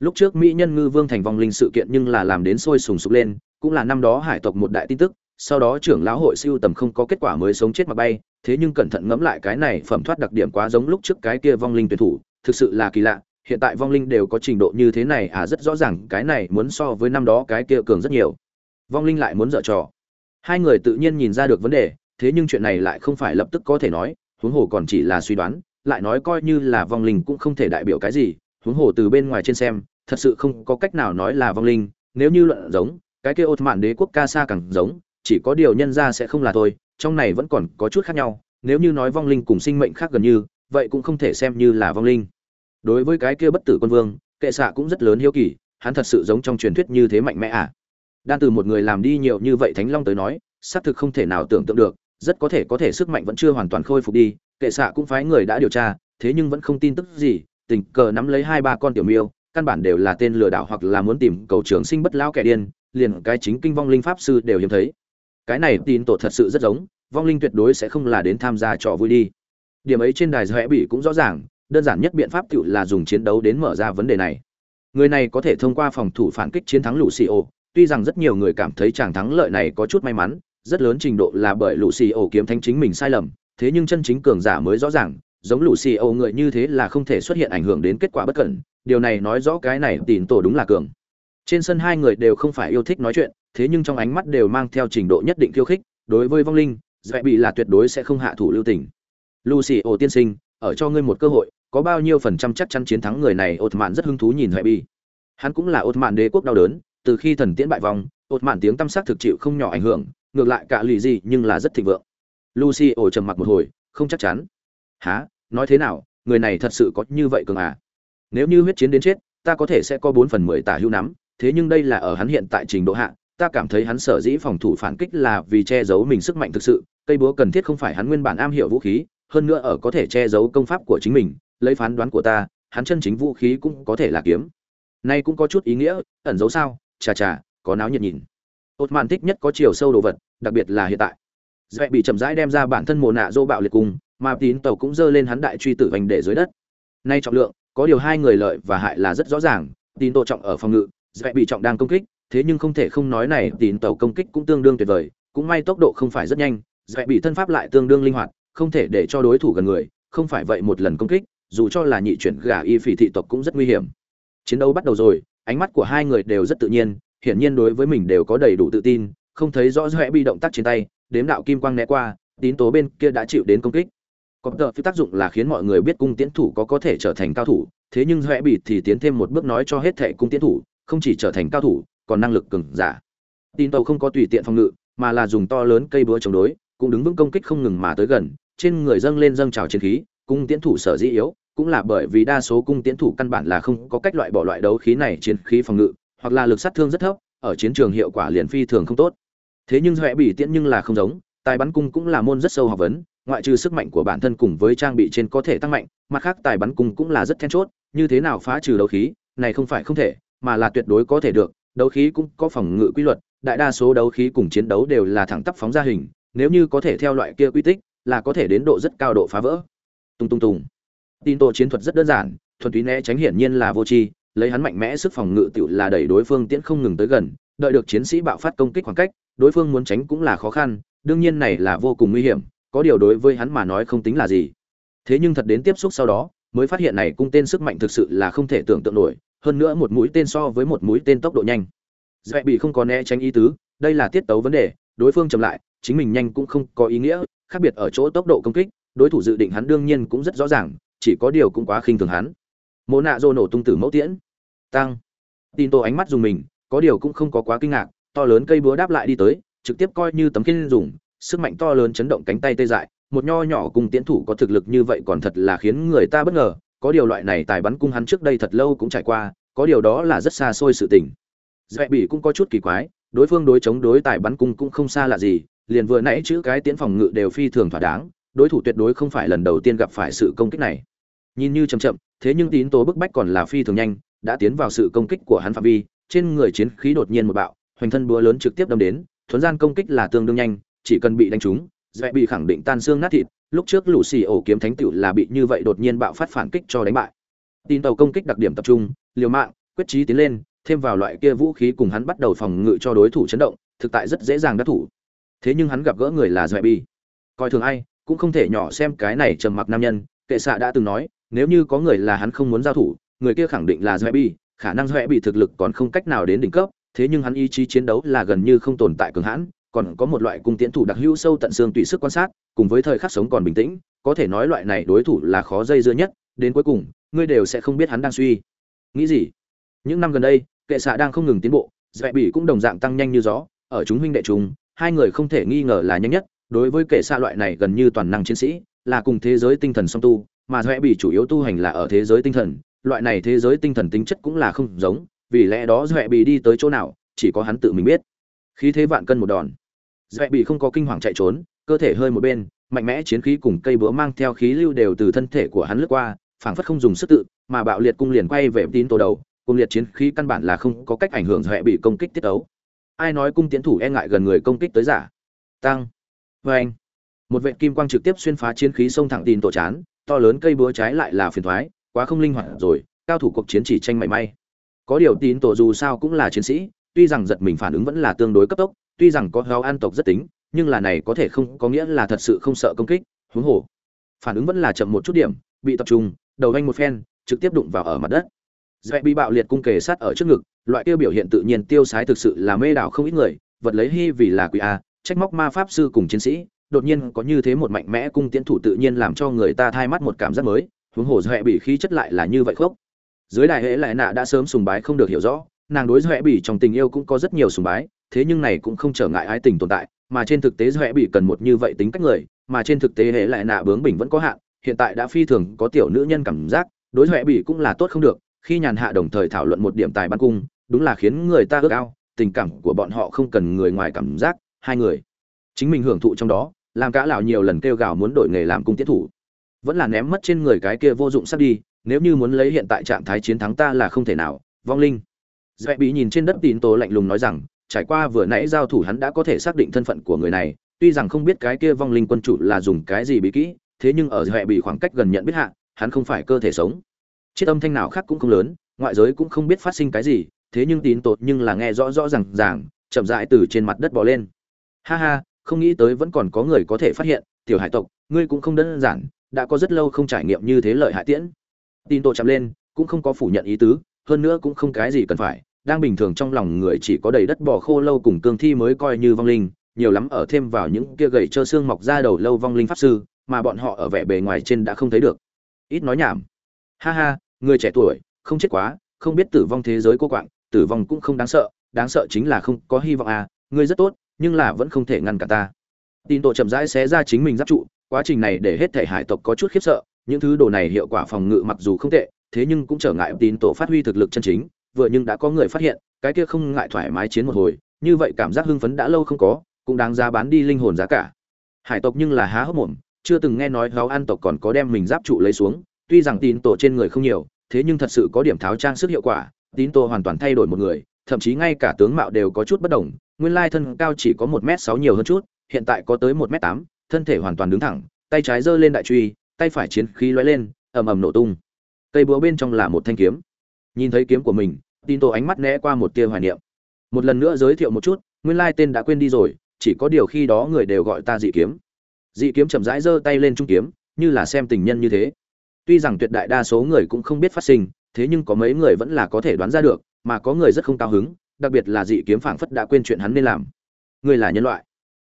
Lúc trước mỹ nhân ngư vương thành vong linh sự kiện nhưng là làm đến sôi sùng sục lên, cũng là năm đó hải tộc một đại tin tức sau đó trưởng lão hội siêu tầm không có kết quả mới sống chết mà bay, thế nhưng cẩn thận ngẫm lại cái này phẩm thoát đặc điểm quá giống lúc trước cái kia vong linh tuyển thủ, thực sự là kỳ lạ, hiện tại vong linh đều có trình độ như thế này à rất rõ ràng cái này muốn so với năm đó cái kia cường rất nhiều. Vong linh lại muốn dở trò. Hai người tự nhiên nhìn ra được vấn đề, thế nhưng chuyện này lại không phải lập tức có thể nói, huống hồ còn chỉ là suy đoán, lại nói coi như là vong linh cũng không thể đại biểu cái gì, huống hồ từ bên ngoài trên xem, thật sự không có cách nào nói là vong linh, nếu như luận giống, cái kia ột mạn đế quốc ca sa càng giống chỉ có điều nhân ra sẽ không là thôi trong này vẫn còn có chút khác nhau, nếu như nói vong linh cùng sinh mệnh khác gần như, vậy cũng không thể xem như là vong linh. Đối với cái kia bất tử quân vương, kệ xạ cũng rất lớn hiếu kỳ, hắn thật sự giống trong truyền thuyết như thế mạnh mẽ à? Đan từ một người làm đi nhiều như vậy thánh long tới nói, xác thực không thể nào tưởng tượng được, rất có thể có thể sức mạnh vẫn chưa hoàn toàn khôi phục đi, kệ xạ cũng phái người đã điều tra, thế nhưng vẫn không tin tức gì, tình cờ nắm lấy hai ba con tiểu miêu, căn bản đều là tên lừa đảo hoặc là muốn tìm cầu trường sinh bất lão kẻ điên, liền cái chính kinh vong linh pháp sư đều hiếm thấy cái này tin tổ thật sự rất giống, vong linh tuyệt đối sẽ không là đến tham gia trò vui đi. Điểm ấy trên đài dõe bị cũng rõ ràng, đơn giản nhất biện pháp cựu là dùng chiến đấu đến mở ra vấn đề này. Người này có thể thông qua phòng thủ phản kích chiến thắng lũ xì ô tuy rằng rất nhiều người cảm thấy chàng thắng lợi này có chút may mắn, rất lớn trình độ là bởi lũ xì ô kiếm thánh chính mình sai lầm, thế nhưng chân chính cường giả mới rõ ràng, giống lũ xì ô người như thế là không thể xuất hiện ảnh hưởng đến kết quả bất cẩn, điều này nói rõ cái này tín tổ đúng là cường. Trên sân hai người đều không phải yêu thích nói chuyện thế nhưng trong ánh mắt đều mang theo trình độ nhất định khiêu khích, đối với vong linh, dễ bị là tuyệt đối sẽ không hạ thủ lưu tình. Lucy, ô tiên sinh, ở cho ngươi một cơ hội, có bao nhiêu phần trăm chắc chắn chiến thắng người này ột mạn rất hứng thú nhìn huệ bi. Hắn cũng là ột mạn đế quốc đau đớn, từ khi thần tiễn bại vòng ột mạn tiếng tăm sắc thực chịu không nhỏ ảnh hưởng, ngược lại cả lì gì nhưng là rất thịnh vượng. Lucy ổ trầm mặc một hồi, không chắc chắn. Há nói thế nào, người này thật sự có như vậy cường à? Nếu như huyết chiến đến chết, ta có thể sẽ có bốn phần mười tả hưu nắm, thế nhưng đây là ở hắn hiện tại trình độ hạ ta cảm thấy hắn sở dĩ phòng thủ phản kích là vì che giấu mình sức mạnh thực sự, cây búa cần thiết không phải hắn nguyên bản am hiểu vũ khí, hơn nữa ở có thể che giấu công pháp của chính mình, lấy phán đoán của ta, hắn chân chính vũ khí cũng có thể là kiếm. Nay cũng có chút ý nghĩa, ẩn giấu sao? Chà chà, có náo nhiệt nhìn. Ột mạn thích nhất có chiều sâu đồ vật, đặc biệt là hiện tại. Dễ bị chậm rãi đem ra bản thân mồ nạ dô bạo liệt cùng, mà tín tàu cũng giơ lên hắn đại truy tử vành để dưới đất. Nay trọng lượng, có điều hai người lợi và hại là rất rõ ràng, tín tổ trọng ở phòng ngự dễ bị trọng đang công kích thế nhưng không thể không nói này, tín tàu công kích cũng tương đương tuyệt vời, cũng may tốc độ không phải rất nhanh, dạy bị thân pháp lại tương đương linh hoạt, không thể để cho đối thủ gần người, không phải vậy một lần công kích, dù cho là nhị chuyển gà y phỉ thị tộc cũng rất nguy hiểm. Chiến đấu bắt đầu rồi, ánh mắt của hai người đều rất tự nhiên, hiển nhiên đối với mình đều có đầy đủ tự tin, không thấy rõ rẽ bị động tác trên tay, đếm đạo kim quang né qua, tín tố bên kia đã chịu đến công kích. Có tờ phi tác dụng là khiến mọi người biết cung tiến thủ có có thể trở thành cao thủ, thế nhưng rẽ bị thì tiến thêm một bước nói cho hết thệ cung tiến thủ, không chỉ trở thành cao thủ còn năng lực cường giả. Tin tàu không có tùy tiện phòng ngự, mà là dùng to lớn cây búa chống đối, cũng đứng vững công kích không ngừng mà tới gần, trên người dâng lên dâng trào chiến khí, cung tiến thủ sở dĩ yếu, cũng là bởi vì đa số cung tiến thủ căn bản là không có cách loại bỏ loại đấu khí này chiến khí phòng ngự, hoặc là lực sát thương rất thấp, ở chiến trường hiệu quả liền phi thường không tốt. Thế nhưng huệ bị tiễn nhưng là không giống, tài bắn cung cũng là môn rất sâu học vấn, ngoại trừ sức mạnh của bản thân cùng với trang bị trên có thể tăng mạnh, mặt khác tài bắn cung cũng là rất then chốt, như thế nào phá trừ đấu khí, này không phải không thể, mà là tuyệt đối có thể được đấu khí cũng có phòng ngự quy luật, đại đa số đấu khí cùng chiến đấu đều là thẳng tắp phóng ra hình, nếu như có thể theo loại kia quy tích, là có thể đến độ rất cao độ phá vỡ. Tung tung tung tin tổ chiến thuật rất đơn giản, thuần túy né tránh hiển nhiên là vô tri, lấy hắn mạnh mẽ sức phòng ngự tiểu là đẩy đối phương tiến không ngừng tới gần, đợi được chiến sĩ bạo phát công kích khoảng cách, đối phương muốn tránh cũng là khó khăn, đương nhiên này là vô cùng nguy hiểm, có điều đối với hắn mà nói không tính là gì. Thế nhưng thật đến tiếp xúc sau đó, mới phát hiện này cung tên sức mạnh thực sự là không thể tưởng tượng nổi hơn nữa một mũi tên so với một mũi tên tốc độ nhanh. Dễ bị không có né tránh ý tứ, đây là tiết tấu vấn đề, đối phương chậm lại, chính mình nhanh cũng không có ý nghĩa, khác biệt ở chỗ tốc độ công kích, đối thủ dự định hắn đương nhiên cũng rất rõ ràng, chỉ có điều cũng quá khinh thường hắn. Mô nạ dô nổ tung tử mẫu tiễn. Tăng tin tô ánh mắt dùng mình, có điều cũng không có quá kinh ngạc, to lớn cây búa đáp lại đi tới, trực tiếp coi như tấm kiên dùng, sức mạnh to lớn chấn động cánh tay tê dại, một nho nhỏ cùng tiễn thủ có thực lực như vậy còn thật là khiến người ta bất ngờ có điều loại này tài bắn cung hắn trước đây thật lâu cũng trải qua, có điều đó là rất xa xôi sự tình. Dễ bị cũng có chút kỳ quái, đối phương đối chống đối tài bắn cung cũng không xa lạ gì, liền vừa nãy chữ cái tiến phòng ngự đều phi thường thỏa đáng, đối thủ tuyệt đối không phải lần đầu tiên gặp phải sự công kích này. Nhìn như chậm chậm, thế nhưng tín tố bức bách còn là phi thường nhanh, đã tiến vào sự công kích của hắn phạm vi, trên người chiến khí đột nhiên một bạo, hoành thân búa lớn trực tiếp đâm đến, thuấn gian công kích là tương đương nhanh, chỉ cần bị đánh trúng dễ bị khẳng định tan xương nát thịt lúc trước lũ xì ổ kiếm thánh tựu là bị như vậy đột nhiên bạo phát phản kích cho đánh bại tin tàu công kích đặc điểm tập trung, liều mạng, quyết trí tiến lên, thêm vào loại kia vũ khí cùng hắn bắt đầu phòng ngự cho đối thủ chấn động, thực tại rất dễ dàng đắc thủ thế nhưng hắn gặp gỡ người là dễ Bi. coi thường ai, cũng không thể nhỏ xem cái này trầm mặc nam nhân, kệ xạ đã từng nói, nếu như có người là hắn không muốn giao thủ, người kia khẳng định là dễ Bi. khả năng dễ bị thực lực còn không cách nào đến đỉnh cấp, thế nhưng hắn ý chí chiến đấu là gần như không tồn tại cường hãn còn có một loại cung tiễn thủ đặc hữu sâu tận xương tùy sức quan sát, cùng với thời khắc sống còn bình tĩnh, có thể nói loại này đối thủ là khó dây dưa nhất, đến cuối cùng, ngươi đều sẽ không biết hắn đang suy. Nghĩ gì? Những năm gần đây, kệ xạ đang không ngừng tiến bộ dễ bị cũng đồng dạng tăng nhanh như gió, ở chúng huynh đệ chúng, hai người không thể nghi ngờ là nhanh nhất, đối với kệ xạ loại này gần như toàn năng chiến sĩ, là cùng thế giới tinh thần song tu, mà dễ bị chủ yếu tu hành là ở thế giới tinh thần, loại này thế giới tinh thần tính chất cũng là không giống, vì lẽ đó dễ bị đi tới chỗ nào, chỉ có hắn tự mình biết khí thế vạn cân một đòn. Dễ bị không có kinh hoàng chạy trốn, cơ thể hơi một bên, mạnh mẽ chiến khí cùng cây búa mang theo khí lưu đều từ thân thể của hắn lướt qua, phảng phất không dùng sức tự, mà bạo liệt cung liền quay về tín tổ đầu cung liệt chiến khí căn bản là không có cách ảnh hưởng dễ bị công kích tiết ấu ai nói cung tiến thủ e ngại gần người công kích tới giả? Tăng. Vê anh. Một vệ kim quang trực tiếp xuyên phá chiến khí xông thẳng tin tổ chán, to lớn cây búa trái lại là phiền thoái, quá không linh hoạt rồi, cao thủ cuộc chiến chỉ tranh mảy may. Có điều tín tổ dù sao cũng là chiến sĩ tuy rằng giật mình phản ứng vẫn là tương đối cấp tốc, tuy rằng có héo an tộc rất tính, nhưng là này có thể không có nghĩa là thật sự không sợ công kích, huống hồ. Phản ứng vẫn là chậm một chút điểm, bị tập trung, đầu anh một phen, trực tiếp đụng vào ở mặt đất. Dễ bị bạo liệt cung kề sát ở trước ngực, loại tiêu biểu hiện tự nhiên tiêu sái thực sự là mê đảo không ít người, vật lấy hy vì là quỷ a, trách móc ma pháp sư cùng chiến sĩ, đột nhiên có như thế một mạnh mẽ cung tiến thủ tự nhiên làm cho người ta thay mắt một cảm giác mới, huống hồ dễ bị khí chất lại là như vậy khốc. Dưới đại hệ lại nạ đã sớm sùng bái không được hiểu rõ nàng đối Doẹ Bỉ trong tình yêu cũng có rất nhiều sùng bái, thế nhưng này cũng không trở ngại ái tình tồn tại, mà trên thực tế Doẹ Bỉ cần một như vậy tính cách người, mà trên thực tế hệ lại nạ bướng bỉnh vẫn có hạn, hiện tại đã phi thường có tiểu nữ nhân cảm giác, đối Doẹ Bỉ cũng là tốt không được, khi nhàn hạ đồng thời thảo luận một điểm tài ban cung, đúng là khiến người ta ước ao, tình cảm của bọn họ không cần người ngoài cảm giác, hai người chính mình hưởng thụ trong đó, làm cả lão nhiều lần kêu gào muốn đổi nghề làm cung tiết thủ. Vẫn là ném mất trên người cái kia vô dụng sắp đi, nếu như muốn lấy hiện tại trạng thái chiến thắng ta là không thể nào, vong linh dạy bị nhìn trên đất tín tổ lạnh lùng nói rằng, trải qua vừa nãy giao thủ hắn đã có thể xác định thân phận của người này, tuy rằng không biết cái kia vong linh quân chủ là dùng cái gì bí kỹ, thế nhưng ở dạy bị khoảng cách gần nhận biết hạ, hắn không phải cơ thể sống. Chiếc âm thanh nào khác cũng không lớn, ngoại giới cũng không biết phát sinh cái gì, thế nhưng tín tột nhưng là nghe rõ rõ ràng ràng, chậm rãi từ trên mặt đất bò lên. Ha ha, không nghĩ tới vẫn còn có người có thể phát hiện, tiểu hải tộc, ngươi cũng không đơn giản, đã có rất lâu không trải nghiệm như thế lợi hại tiễn. Tin tổ chạm lên, cũng không có phủ nhận ý tứ, hơn nữa cũng không cái gì cần phải đang bình thường trong lòng người chỉ có đầy đất bò khô lâu cùng cương thi mới coi như vong linh, nhiều lắm ở thêm vào những kia gầy trơ xương mọc ra đầu lâu vong linh pháp sư, mà bọn họ ở vẻ bề ngoài trên đã không thấy được. Ít nói nhảm. Ha ha, người trẻ tuổi, không chết quá, không biết tử vong thế giới cô quạng, tử vong cũng không đáng sợ đáng sợ chính là không có hy vọng à ngươi rất tốt, nhưng là vẫn không thể ngăn cả ta. Tin tổ chậm rãi xé ra chính mình giáp trụ, quá trình này để hết thể hải tộc có chút khiếp sợ, những thứ đồ này hiệu quả phòng ngự mặc dù không tệ, thế nhưng cũng trở ngại tin tổ phát huy thực lực chân chính vừa nhưng đã có người phát hiện, cái kia không ngại thoải mái chiến một hồi, như vậy cảm giác hưng phấn đã lâu không có, cũng đáng giá bán đi linh hồn giá cả. Hải tộc nhưng là há hốc mồm, chưa từng nghe nói gáo an tộc còn có đem mình giáp trụ lấy xuống, tuy rằng tín tổ trên người không nhiều, thế nhưng thật sự có điểm tháo trang sức hiệu quả, tín tổ hoàn toàn thay đổi một người, thậm chí ngay cả tướng mạo đều có chút bất đồng, nguyên lai thân cao chỉ có một m sáu nhiều hơn chút, hiện tại có tới một m tám, thân thể hoàn toàn đứng thẳng, tay trái giơ lên đại truy, tay phải chiến khí lóe lên, ầm ầm nổ tung. Cây búa bên trong là một thanh kiếm nhìn thấy kiếm của mình tin tổ ánh mắt né qua một tia hoài niệm. Một lần nữa giới thiệu một chút, nguyên lai tên đã quên đi rồi, chỉ có điều khi đó người đều gọi ta dị kiếm. Dị kiếm chậm rãi giơ tay lên trung kiếm, như là xem tình nhân như thế. Tuy rằng tuyệt đại đa số người cũng không biết phát sinh, thế nhưng có mấy người vẫn là có thể đoán ra được, mà có người rất không cao hứng, đặc biệt là dị kiếm phảng phất đã quên chuyện hắn nên làm. Người là nhân loại.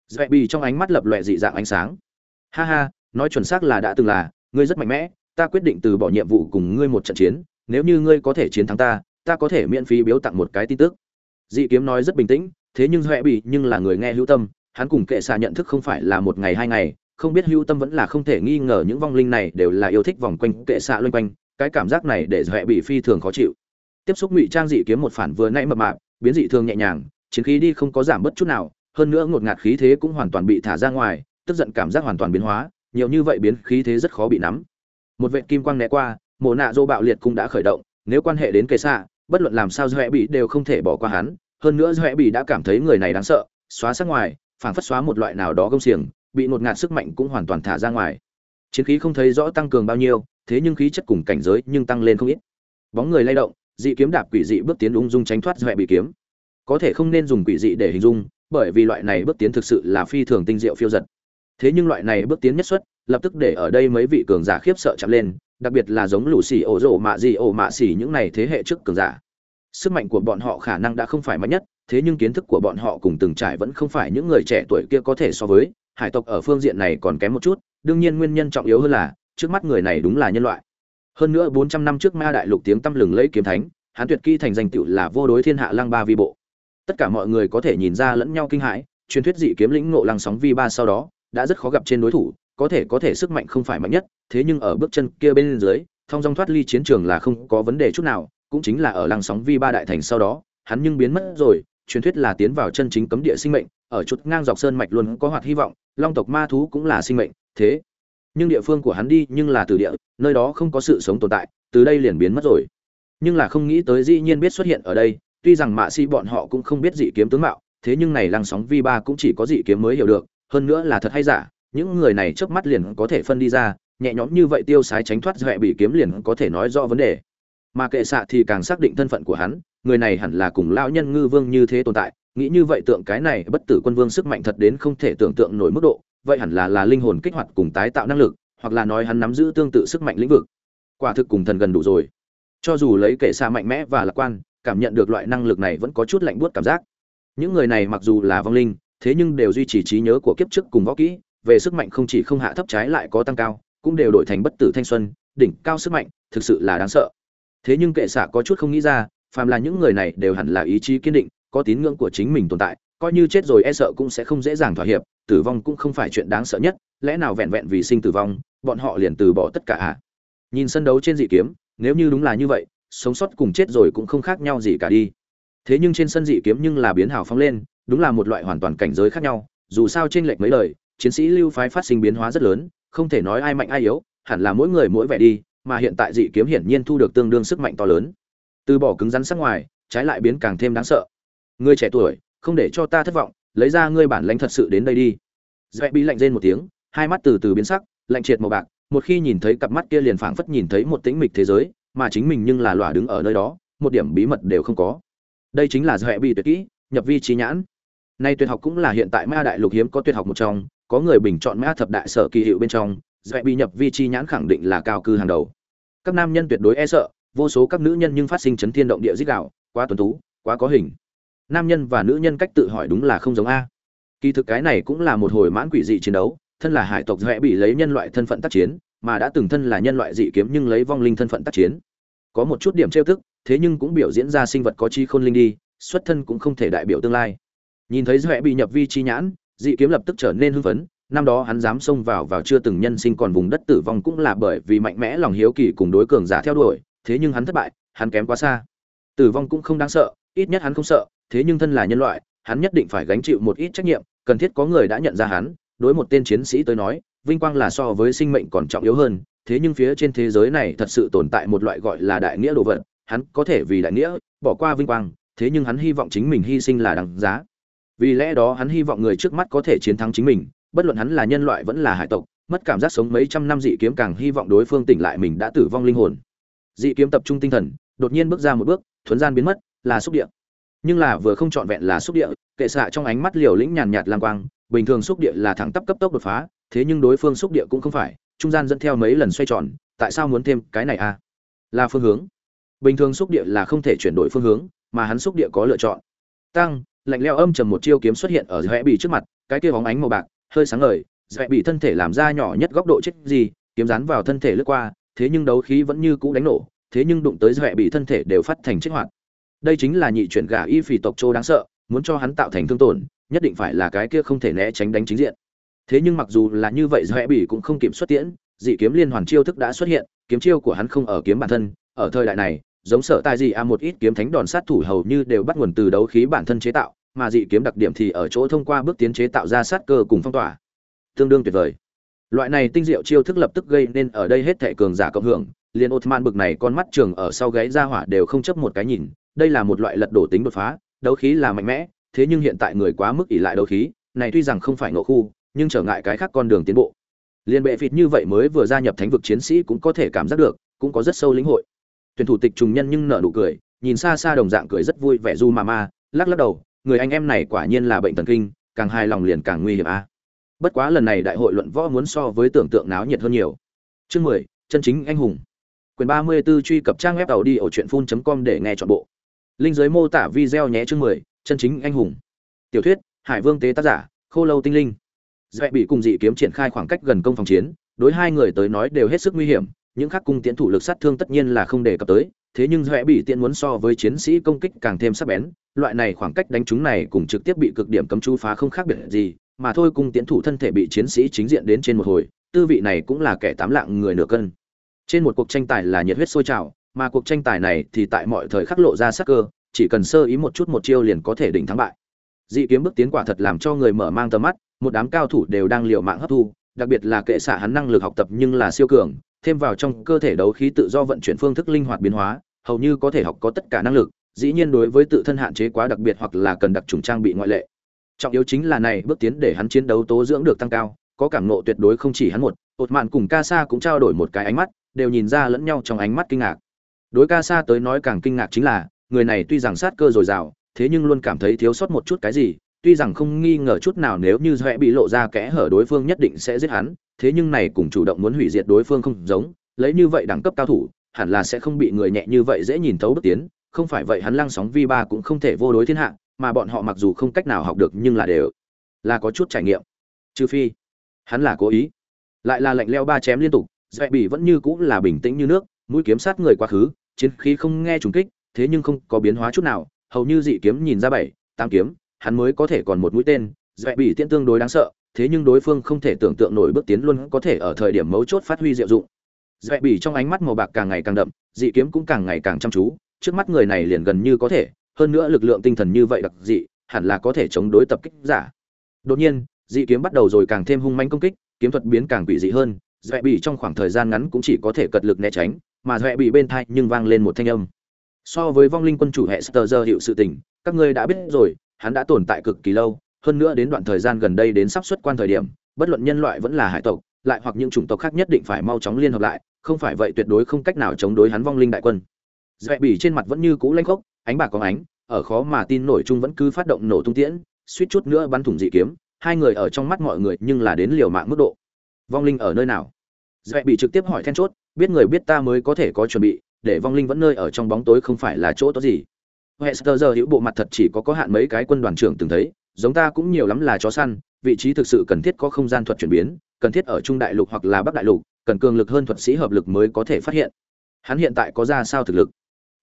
Dạy bì trong ánh mắt lập lòe dị dạng ánh sáng. Ha ha, nói chuẩn xác là đã từng là, ngươi rất mạnh mẽ, ta quyết định từ bỏ nhiệm vụ cùng ngươi một trận chiến nếu như ngươi có thể chiến thắng ta ta có thể miễn phí biếu tặng một cái tin tức. Dị kiếm nói rất bình tĩnh, thế nhưng huệ bị nhưng là người nghe hữu tâm, hắn cùng kệ xạ nhận thức không phải là một ngày hai ngày, không biết hữu tâm vẫn là không thể nghi ngờ những vong linh này đều là yêu thích vòng quanh kệ xạ loanh quanh, cái cảm giác này để huệ bị phi thường khó chịu. Tiếp xúc ngụy trang dị kiếm một phản vừa nãy mập mạp, biến dị thường nhẹ nhàng, chiến khí đi không có giảm bất chút nào, hơn nữa ngột ngạt khí thế cũng hoàn toàn bị thả ra ngoài, tức giận cảm giác hoàn toàn biến hóa, nhiều như vậy biến khí thế rất khó bị nắm. Một vệ kim quang né qua Mộ nạ dô bạo liệt cũng đã khởi động, nếu quan hệ đến kệ xạ bất luận làm sao doẹ bị đều không thể bỏ qua hắn. Hơn nữa doẹ bị đã cảm thấy người này đáng sợ, xóa sắc ngoài, phảng phất xóa một loại nào đó gông xiềng, bị ngột ngạt sức mạnh cũng hoàn toàn thả ra ngoài. Chiến khí không thấy rõ tăng cường bao nhiêu, thế nhưng khí chất cùng cảnh giới nhưng tăng lên không ít. Bóng người lay động, dị kiếm đạp quỷ dị bước tiến ung dung tránh thoát doẹ bị kiếm. Có thể không nên dùng quỷ dị để hình dung, bởi vì loại này bước tiến thực sự là phi thường tinh diệu phiêu giật. Thế nhưng loại này bước tiến nhất xuất, lập tức để ở đây mấy vị cường giả khiếp sợ chạm lên đặc biệt là giống lũ xì ổ rộ mạ gì ổ mạ xì những này thế hệ trước cường giả. Sức mạnh của bọn họ khả năng đã không phải mạnh nhất, thế nhưng kiến thức của bọn họ cùng từng trải vẫn không phải những người trẻ tuổi kia có thể so với. Hải tộc ở phương diện này còn kém một chút, đương nhiên nguyên nhân trọng yếu hơn là, trước mắt người này đúng là nhân loại. Hơn nữa bốn trăm năm trước ma đại lục tiếng tăm lừng lẫy kiếm thánh hán tuyệt kỹ thành danh tựu là vô đối thiên hạ lăng ba vi bộ. Tất cả mọi người có thể nhìn ra lẫn nhau kinh hãi, truyền thuyết dị kiếm lĩnh ngộ lăng sóng vi ba sau đó, đã rất khó gặp trên đối thủ có thể có thể sức mạnh không phải mạnh nhất, thế nhưng ở bước chân kia bên dưới thông dong thoát ly chiến trường là không có vấn đề chút nào, cũng chính là ở lăng sóng vi ba đại thành sau đó, hắn nhưng biến mất rồi, truyền thuyết là tiến vào chân chính cấm địa sinh mệnh, ở chút ngang dọc sơn mạch luôn có hoạt hy vọng, long tộc ma thú cũng là sinh mệnh, thế. Nhưng địa phương của hắn đi, nhưng là từ địa, nơi đó không có sự sống tồn tại, từ đây liền biến mất rồi. Nhưng là không nghĩ tới dĩ nhiên biết xuất hiện ở đây, tuy rằng mạ si bọn họ cũng không biết dị kiếm tướng mạo, thế nhưng này lăng sóng vi ba cũng chỉ có dị kiếm mới hiểu được, hơn nữa là thật hay giả những người này trước mắt liền có thể phân đi ra, nhẹ nhõm như vậy tiêu sái tránh thoát dọa bị kiếm liền có thể nói rõ vấn đề. Mà kệ xạ thì càng xác định thân phận của hắn, người này hẳn là cùng lão nhân ngư vương như thế tồn tại, nghĩ như vậy tượng cái này bất tử quân vương sức mạnh thật đến không thể tưởng tượng nổi mức độ, vậy hẳn là là linh hồn kích hoạt cùng tái tạo năng lực, hoặc là nói hắn nắm giữ tương tự sức mạnh lĩnh vực. Quả thực cùng thần gần đủ rồi. Cho dù lấy kệ xạ mạnh mẽ và lạc quan, cảm nhận được loại năng lực này vẫn có chút lạnh buốt cảm giác. Những người này mặc dù là vong linh, thế nhưng đều duy trì trí nhớ của kiếp trước cùng võ kỹ về sức mạnh không chỉ không hạ thấp trái lại có tăng cao, cũng đều đổi thành bất tử thanh xuân, đỉnh cao sức mạnh, thực sự là đáng sợ. Thế nhưng kệ xạ có chút không nghĩ ra, phàm là những người này đều hẳn là ý chí kiên định, có tín ngưỡng của chính mình tồn tại, coi như chết rồi e sợ cũng sẽ không dễ dàng thỏa hiệp, tử vong cũng không phải chuyện đáng sợ nhất, lẽ nào vẹn vẹn vì sinh tử vong, bọn họ liền từ bỏ tất cả à? Nhìn sân đấu trên dị kiếm, nếu như đúng là như vậy, sống sót cùng chết rồi cũng không khác nhau gì cả đi. Thế nhưng trên sân dị kiếm nhưng là biến hào phóng lên, đúng là một loại hoàn toàn cảnh giới khác nhau, dù sao trên lệch mấy lời chiến sĩ lưu phái phát sinh biến hóa rất lớn, không thể nói ai mạnh ai yếu, hẳn là mỗi người mỗi vẻ đi, mà hiện tại dị kiếm hiển nhiên thu được tương đương sức mạnh to lớn. Từ bỏ cứng rắn sắc ngoài, trái lại biến càng thêm đáng sợ. Người trẻ tuổi, không để cho ta thất vọng, lấy ra ngươi bản lãnh thật sự đến đây đi. Dễ bị lạnh rên một tiếng, hai mắt từ từ biến sắc, lạnh triệt màu bạc, một khi nhìn thấy cặp mắt kia liền phảng phất nhìn thấy một tĩnh mịch thế giới, mà chính mình nhưng là lòa đứng ở nơi đó, một điểm bí mật đều không có. Đây chính là dễ bị tuyệt kỹ, nhập vi trí nhãn. Nay tuyệt học cũng là hiện tại ma đại lục hiếm có tuyệt học một trong có người bình chọn mã thập đại sở kỳ hiệu bên trong, dễ bị nhập vi chi nhãn khẳng định là cao cư hàng đầu. Các nam nhân tuyệt đối e sợ, vô số các nữ nhân nhưng phát sinh chấn thiên động địa dích đạo quá tuấn tú, quá có hình. Nam nhân và nữ nhân cách tự hỏi đúng là không giống a. Kỳ thực cái này cũng là một hồi mãn quỷ dị chiến đấu, thân là hải tộc dễ bị lấy nhân loại thân phận tác chiến, mà đã từng thân là nhân loại dị kiếm nhưng lấy vong linh thân phận tác chiến. Có một chút điểm trêu tức, thế nhưng cũng biểu diễn ra sinh vật có chi khôn linh đi, xuất thân cũng không thể đại biểu tương lai. Nhìn thấy dễ bị nhập vi chi nhãn dị kiếm lập tức trở nên hưng phấn, năm đó hắn dám xông vào vào chưa từng nhân sinh còn vùng đất tử vong cũng là bởi vì mạnh mẽ lòng hiếu kỳ cùng đối cường giả theo đuổi, thế nhưng hắn thất bại, hắn kém quá xa. Tử vong cũng không đáng sợ, ít nhất hắn không sợ, thế nhưng thân là nhân loại, hắn nhất định phải gánh chịu một ít trách nhiệm, cần thiết có người đã nhận ra hắn, đối một tên chiến sĩ tới nói, vinh quang là so với sinh mệnh còn trọng yếu hơn, thế nhưng phía trên thế giới này thật sự tồn tại một loại gọi là đại nghĩa đồ vật, hắn có thể vì đại nghĩa bỏ qua vinh quang, thế nhưng hắn hy vọng chính mình hy sinh là đằng giá vì lẽ đó hắn hy vọng người trước mắt có thể chiến thắng chính mình, bất luận hắn là nhân loại vẫn là hải tộc, mất cảm giác sống mấy trăm năm dị kiếm càng hy vọng đối phương tỉnh lại mình đã tử vong linh hồn. Dị kiếm tập trung tinh thần, đột nhiên bước ra một bước, thuấn gian biến mất, là xúc địa. Nhưng là vừa không trọn vẹn là xúc địa, kệ xạ trong ánh mắt liều lĩnh nhàn nhạt lang quang, bình thường xúc địa là thẳng tắp cấp tốc đột phá, thế nhưng đối phương xúc địa cũng không phải, trung gian dẫn theo mấy lần xoay tròn, tại sao muốn thêm cái này à? Là phương hướng. Bình thường xúc địa là không thể chuyển đổi phương hướng, mà hắn xúc địa có lựa chọn. Tăng lạnh leo âm trầm một chiêu kiếm xuất hiện ở rẽ bị trước mặt, cái kia bóng ánh màu bạc, hơi sáng ngời rẽ bị thân thể làm ra nhỏ nhất góc độ chết gì, kiếm rán vào thân thể lướt qua, thế nhưng đấu khí vẫn như cũ đánh nổ, thế nhưng đụng tới rẽ bị thân thể đều phát thành chết hoạt. Đây chính là nhị chuyển gà y phì tộc châu đáng sợ, muốn cho hắn tạo thành thương tổn, nhất định phải là cái kia không thể né tránh đánh chính diện. Thế nhưng mặc dù là như vậy rẽ bị cũng không kiểm xuất tiễn, dị kiếm liên hoàn chiêu thức đã xuất hiện, kiếm chiêu của hắn không ở kiếm bản thân, ở thời đại này giống sở tài gì a một ít kiếm thánh đòn sát thủ hầu như đều bắt nguồn từ đấu khí bản thân chế tạo, mà dị kiếm đặc điểm thì ở chỗ thông qua bước tiến chế tạo ra sát cơ cùng phong tỏa. Tương đương tuyệt vời. Loại này tinh diệu chiêu thức lập tức gây nên ở đây hết thệ cường giả cộng hưởng, liền Ottoman bực này con mắt trường ở sau gáy ra hỏa đều không chấp một cái nhìn, đây là một loại lật đổ tính đột phá, đấu khí là mạnh mẽ, thế nhưng hiện tại người quá mức ỷ lại đấu khí, này tuy rằng không phải ngộ khu, nhưng trở ngại cái khác con đường tiến bộ. Liên bệ phịt như vậy mới vừa gia nhập thánh vực chiến sĩ cũng có thể cảm giác được, cũng có rất sâu lĩnh hội tuyển thủ tịch trùng nhân nhưng nở nụ cười, nhìn xa xa đồng dạng cười rất vui vẻ du mà ma, lắc lắc đầu, người anh em này quả nhiên là bệnh thần kinh, càng hài lòng liền càng nguy hiểm a. Bất quá lần này đại hội luận võ muốn so với tưởng tượng náo nhiệt hơn nhiều. Chương mười, chân chính anh hùng. Quyền ba mươi 34 truy cập trang web tàu đi ở truyện phun com để nghe chọn bộ. Linh giới mô tả video nhé chương mười, chân chính anh hùng. Tiểu thuyết, hải vương tế tác giả, khô lâu tinh linh. Dễ bị cùng dị kiếm triển khai khoảng cách gần công phòng chiến, đối hai người tới nói đều hết sức nguy hiểm những khắc cung tiễn thủ lực sát thương tất nhiên là không đề cập tới, thế nhưng dễ bị tiễn muốn so với chiến sĩ công kích càng thêm sắc bén, loại này khoảng cách đánh chúng này cùng trực tiếp bị cực điểm cấm chú phá không khác biệt gì, mà thôi cung tiễn thủ thân thể bị chiến sĩ chính diện đến trên một hồi, tư vị này cũng là kẻ tám lạng người nửa cân. Trên một cuộc tranh tài là nhiệt huyết sôi trào, mà cuộc tranh tài này thì tại mọi thời khắc lộ ra sắc cơ, chỉ cần sơ ý một chút một chiêu liền có thể đỉnh thắng bại. Dị kiếm bước tiến quả thật làm cho người mở mang tầm mắt, một đám cao thủ đều đang liều mạng hấp thu đặc biệt là kệ xạ hắn năng lực học tập nhưng là siêu cường, thêm vào trong cơ thể đấu khí tự do vận chuyển phương thức linh hoạt biến hóa, hầu như có thể học có tất cả năng lực, dĩ nhiên đối với tự thân hạn chế quá đặc biệt hoặc là cần đặc trùng trang bị ngoại lệ. Trọng yếu chính là này, bước tiến để hắn chiến đấu tố dưỡng được tăng cao, có cảm ngộ tuyệt đối không chỉ hắn một Tột mạn cùng ca sa cũng trao đổi một cái ánh mắt, đều nhìn ra lẫn nhau trong ánh mắt kinh ngạc. Đối ca sa tới nói càng kinh ngạc chính là, người này tuy rằng sát cơ dồi dào, thế nhưng luôn cảm thấy thiếu sót một chút cái gì tuy rằng không nghi ngờ chút nào nếu như Doẹ bị lộ ra kẽ hở đối phương nhất định sẽ giết hắn, thế nhưng này cùng chủ động muốn hủy diệt đối phương không giống, lấy như vậy đẳng cấp cao thủ, hẳn là sẽ không bị người nhẹ như vậy dễ nhìn thấu bước tiến, không phải vậy hắn lăng sóng vi ba cũng không thể vô đối thiên hạ, mà bọn họ mặc dù không cách nào học được nhưng là đều là có chút trải nghiệm. Trừ phi, hắn là cố ý. Lại là lạnh leo ba chém liên tục, Doẹ bị vẫn như cũng là bình tĩnh như nước, mũi kiếm sát người quá khứ, chiến khí không nghe trùng kích, thế nhưng không có biến hóa chút nào, hầu như dị kiếm nhìn ra bảy, tam kiếm, hắn mới có thể còn một mũi tên dạy bị tiễn tương đối đáng sợ, thế nhưng đối phương không thể tưởng tượng nổi bước tiến luôn có thể ở thời điểm mấu chốt phát huy diệu dụng. Dạy bị trong ánh mắt màu bạc càng ngày càng đậm, dị kiếm cũng càng ngày càng chăm chú, trước mắt người này liền gần như có thể, hơn nữa lực lượng tinh thần như vậy đặc dị, hẳn là có thể chống đối tập kích giả. Đột nhiên, dị kiếm bắt đầu rồi càng thêm hung manh công kích, kiếm thuật biến càng quỷ dị hơn dọa bị trong khoảng thời gian ngắn cũng chỉ có thể cật lực né tránh, mà dọa bị bên thai nhưng vang lên một thanh âm. So với vong linh quân chủ hệ sờ giờ hiệu sự tình, các ngươi đã biết rồi hắn đã tồn tại cực kỳ lâu, hơn nữa đến đoạn thời gian gần đây đến sắp xuất quan thời điểm, bất luận nhân loại vẫn là hải tộc, lại hoặc những chủng tộc khác nhất định phải mau chóng liên hợp lại, không phải vậy tuyệt đối không cách nào chống đối hắn vong linh đại quân. Dụệ bỉ trên mặt vẫn như cũ lãnh khốc, ánh bạc có ánh, ở khó mà tin nổi chung vẫn cứ phát động nổ tung tiễn, suýt chút nữa bắn thủng dị kiếm, hai người ở trong mắt mọi người nhưng là đến liều mạng mức độ. Vong linh ở nơi nào? Dụệ Bỉ trực tiếp hỏi then chốt, biết người biết ta mới có thể có chuẩn bị, để vong linh vẫn nơi ở trong bóng tối không phải là chỗ tốt gì. Hester giờ hữu bộ mặt thật chỉ có có hạn mấy cái quân đoàn trưởng từng thấy, giống ta cũng nhiều lắm là chó săn, vị trí thực sự cần thiết có không gian thuật chuyển biến, cần thiết ở trung đại lục hoặc là bắc đại lục, cần cường lực hơn thuật sĩ hợp lực mới có thể phát hiện. Hắn hiện tại có ra sao thực lực?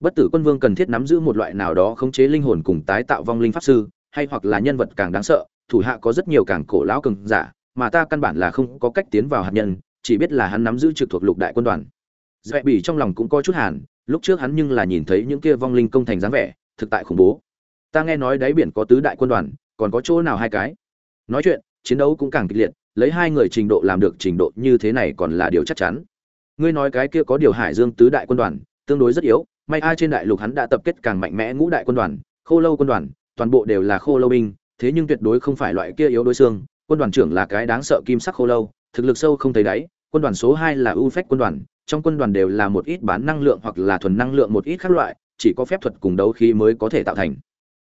Bất tử quân vương cần thiết nắm giữ một loại nào đó khống chế linh hồn cùng tái tạo vong linh pháp sư, hay hoặc là nhân vật càng đáng sợ, thủ hạ có rất nhiều càng cổ lão cường giả, mà ta căn bản là không có cách tiến vào hạt nhân, chỉ biết là hắn nắm giữ trực thuộc lục đại quân đoàn. Dẹp bỉ trong lòng cũng có chút hàn, lúc trước hắn nhưng là nhìn thấy những kia vong linh công thành dáng vẻ, thực tại khủng bố. Ta nghe nói đáy biển có tứ đại quân đoàn, còn có chỗ nào hai cái? Nói chuyện, chiến đấu cũng càng kịch liệt, lấy hai người trình độ làm được trình độ như thế này còn là điều chắc chắn. Ngươi nói cái kia có điều Hải Dương tứ đại quân đoàn, tương đối rất yếu, may ai trên đại lục hắn đã tập kết càng mạnh mẽ ngũ đại quân đoàn, Khô Lâu quân đoàn, toàn bộ đều là Khô Lâu binh, thế nhưng tuyệt đối không phải loại kia yếu đối xương, quân đoàn trưởng là cái đáng sợ kim sắc Khô Lâu, thực lực sâu không thấy đáy, quân đoàn số hai là U Phách quân đoàn, trong quân đoàn đều là một ít bán năng lượng hoặc là thuần năng lượng một ít khác loại, chỉ có phép thuật cùng đấu khí mới có thể tạo thành.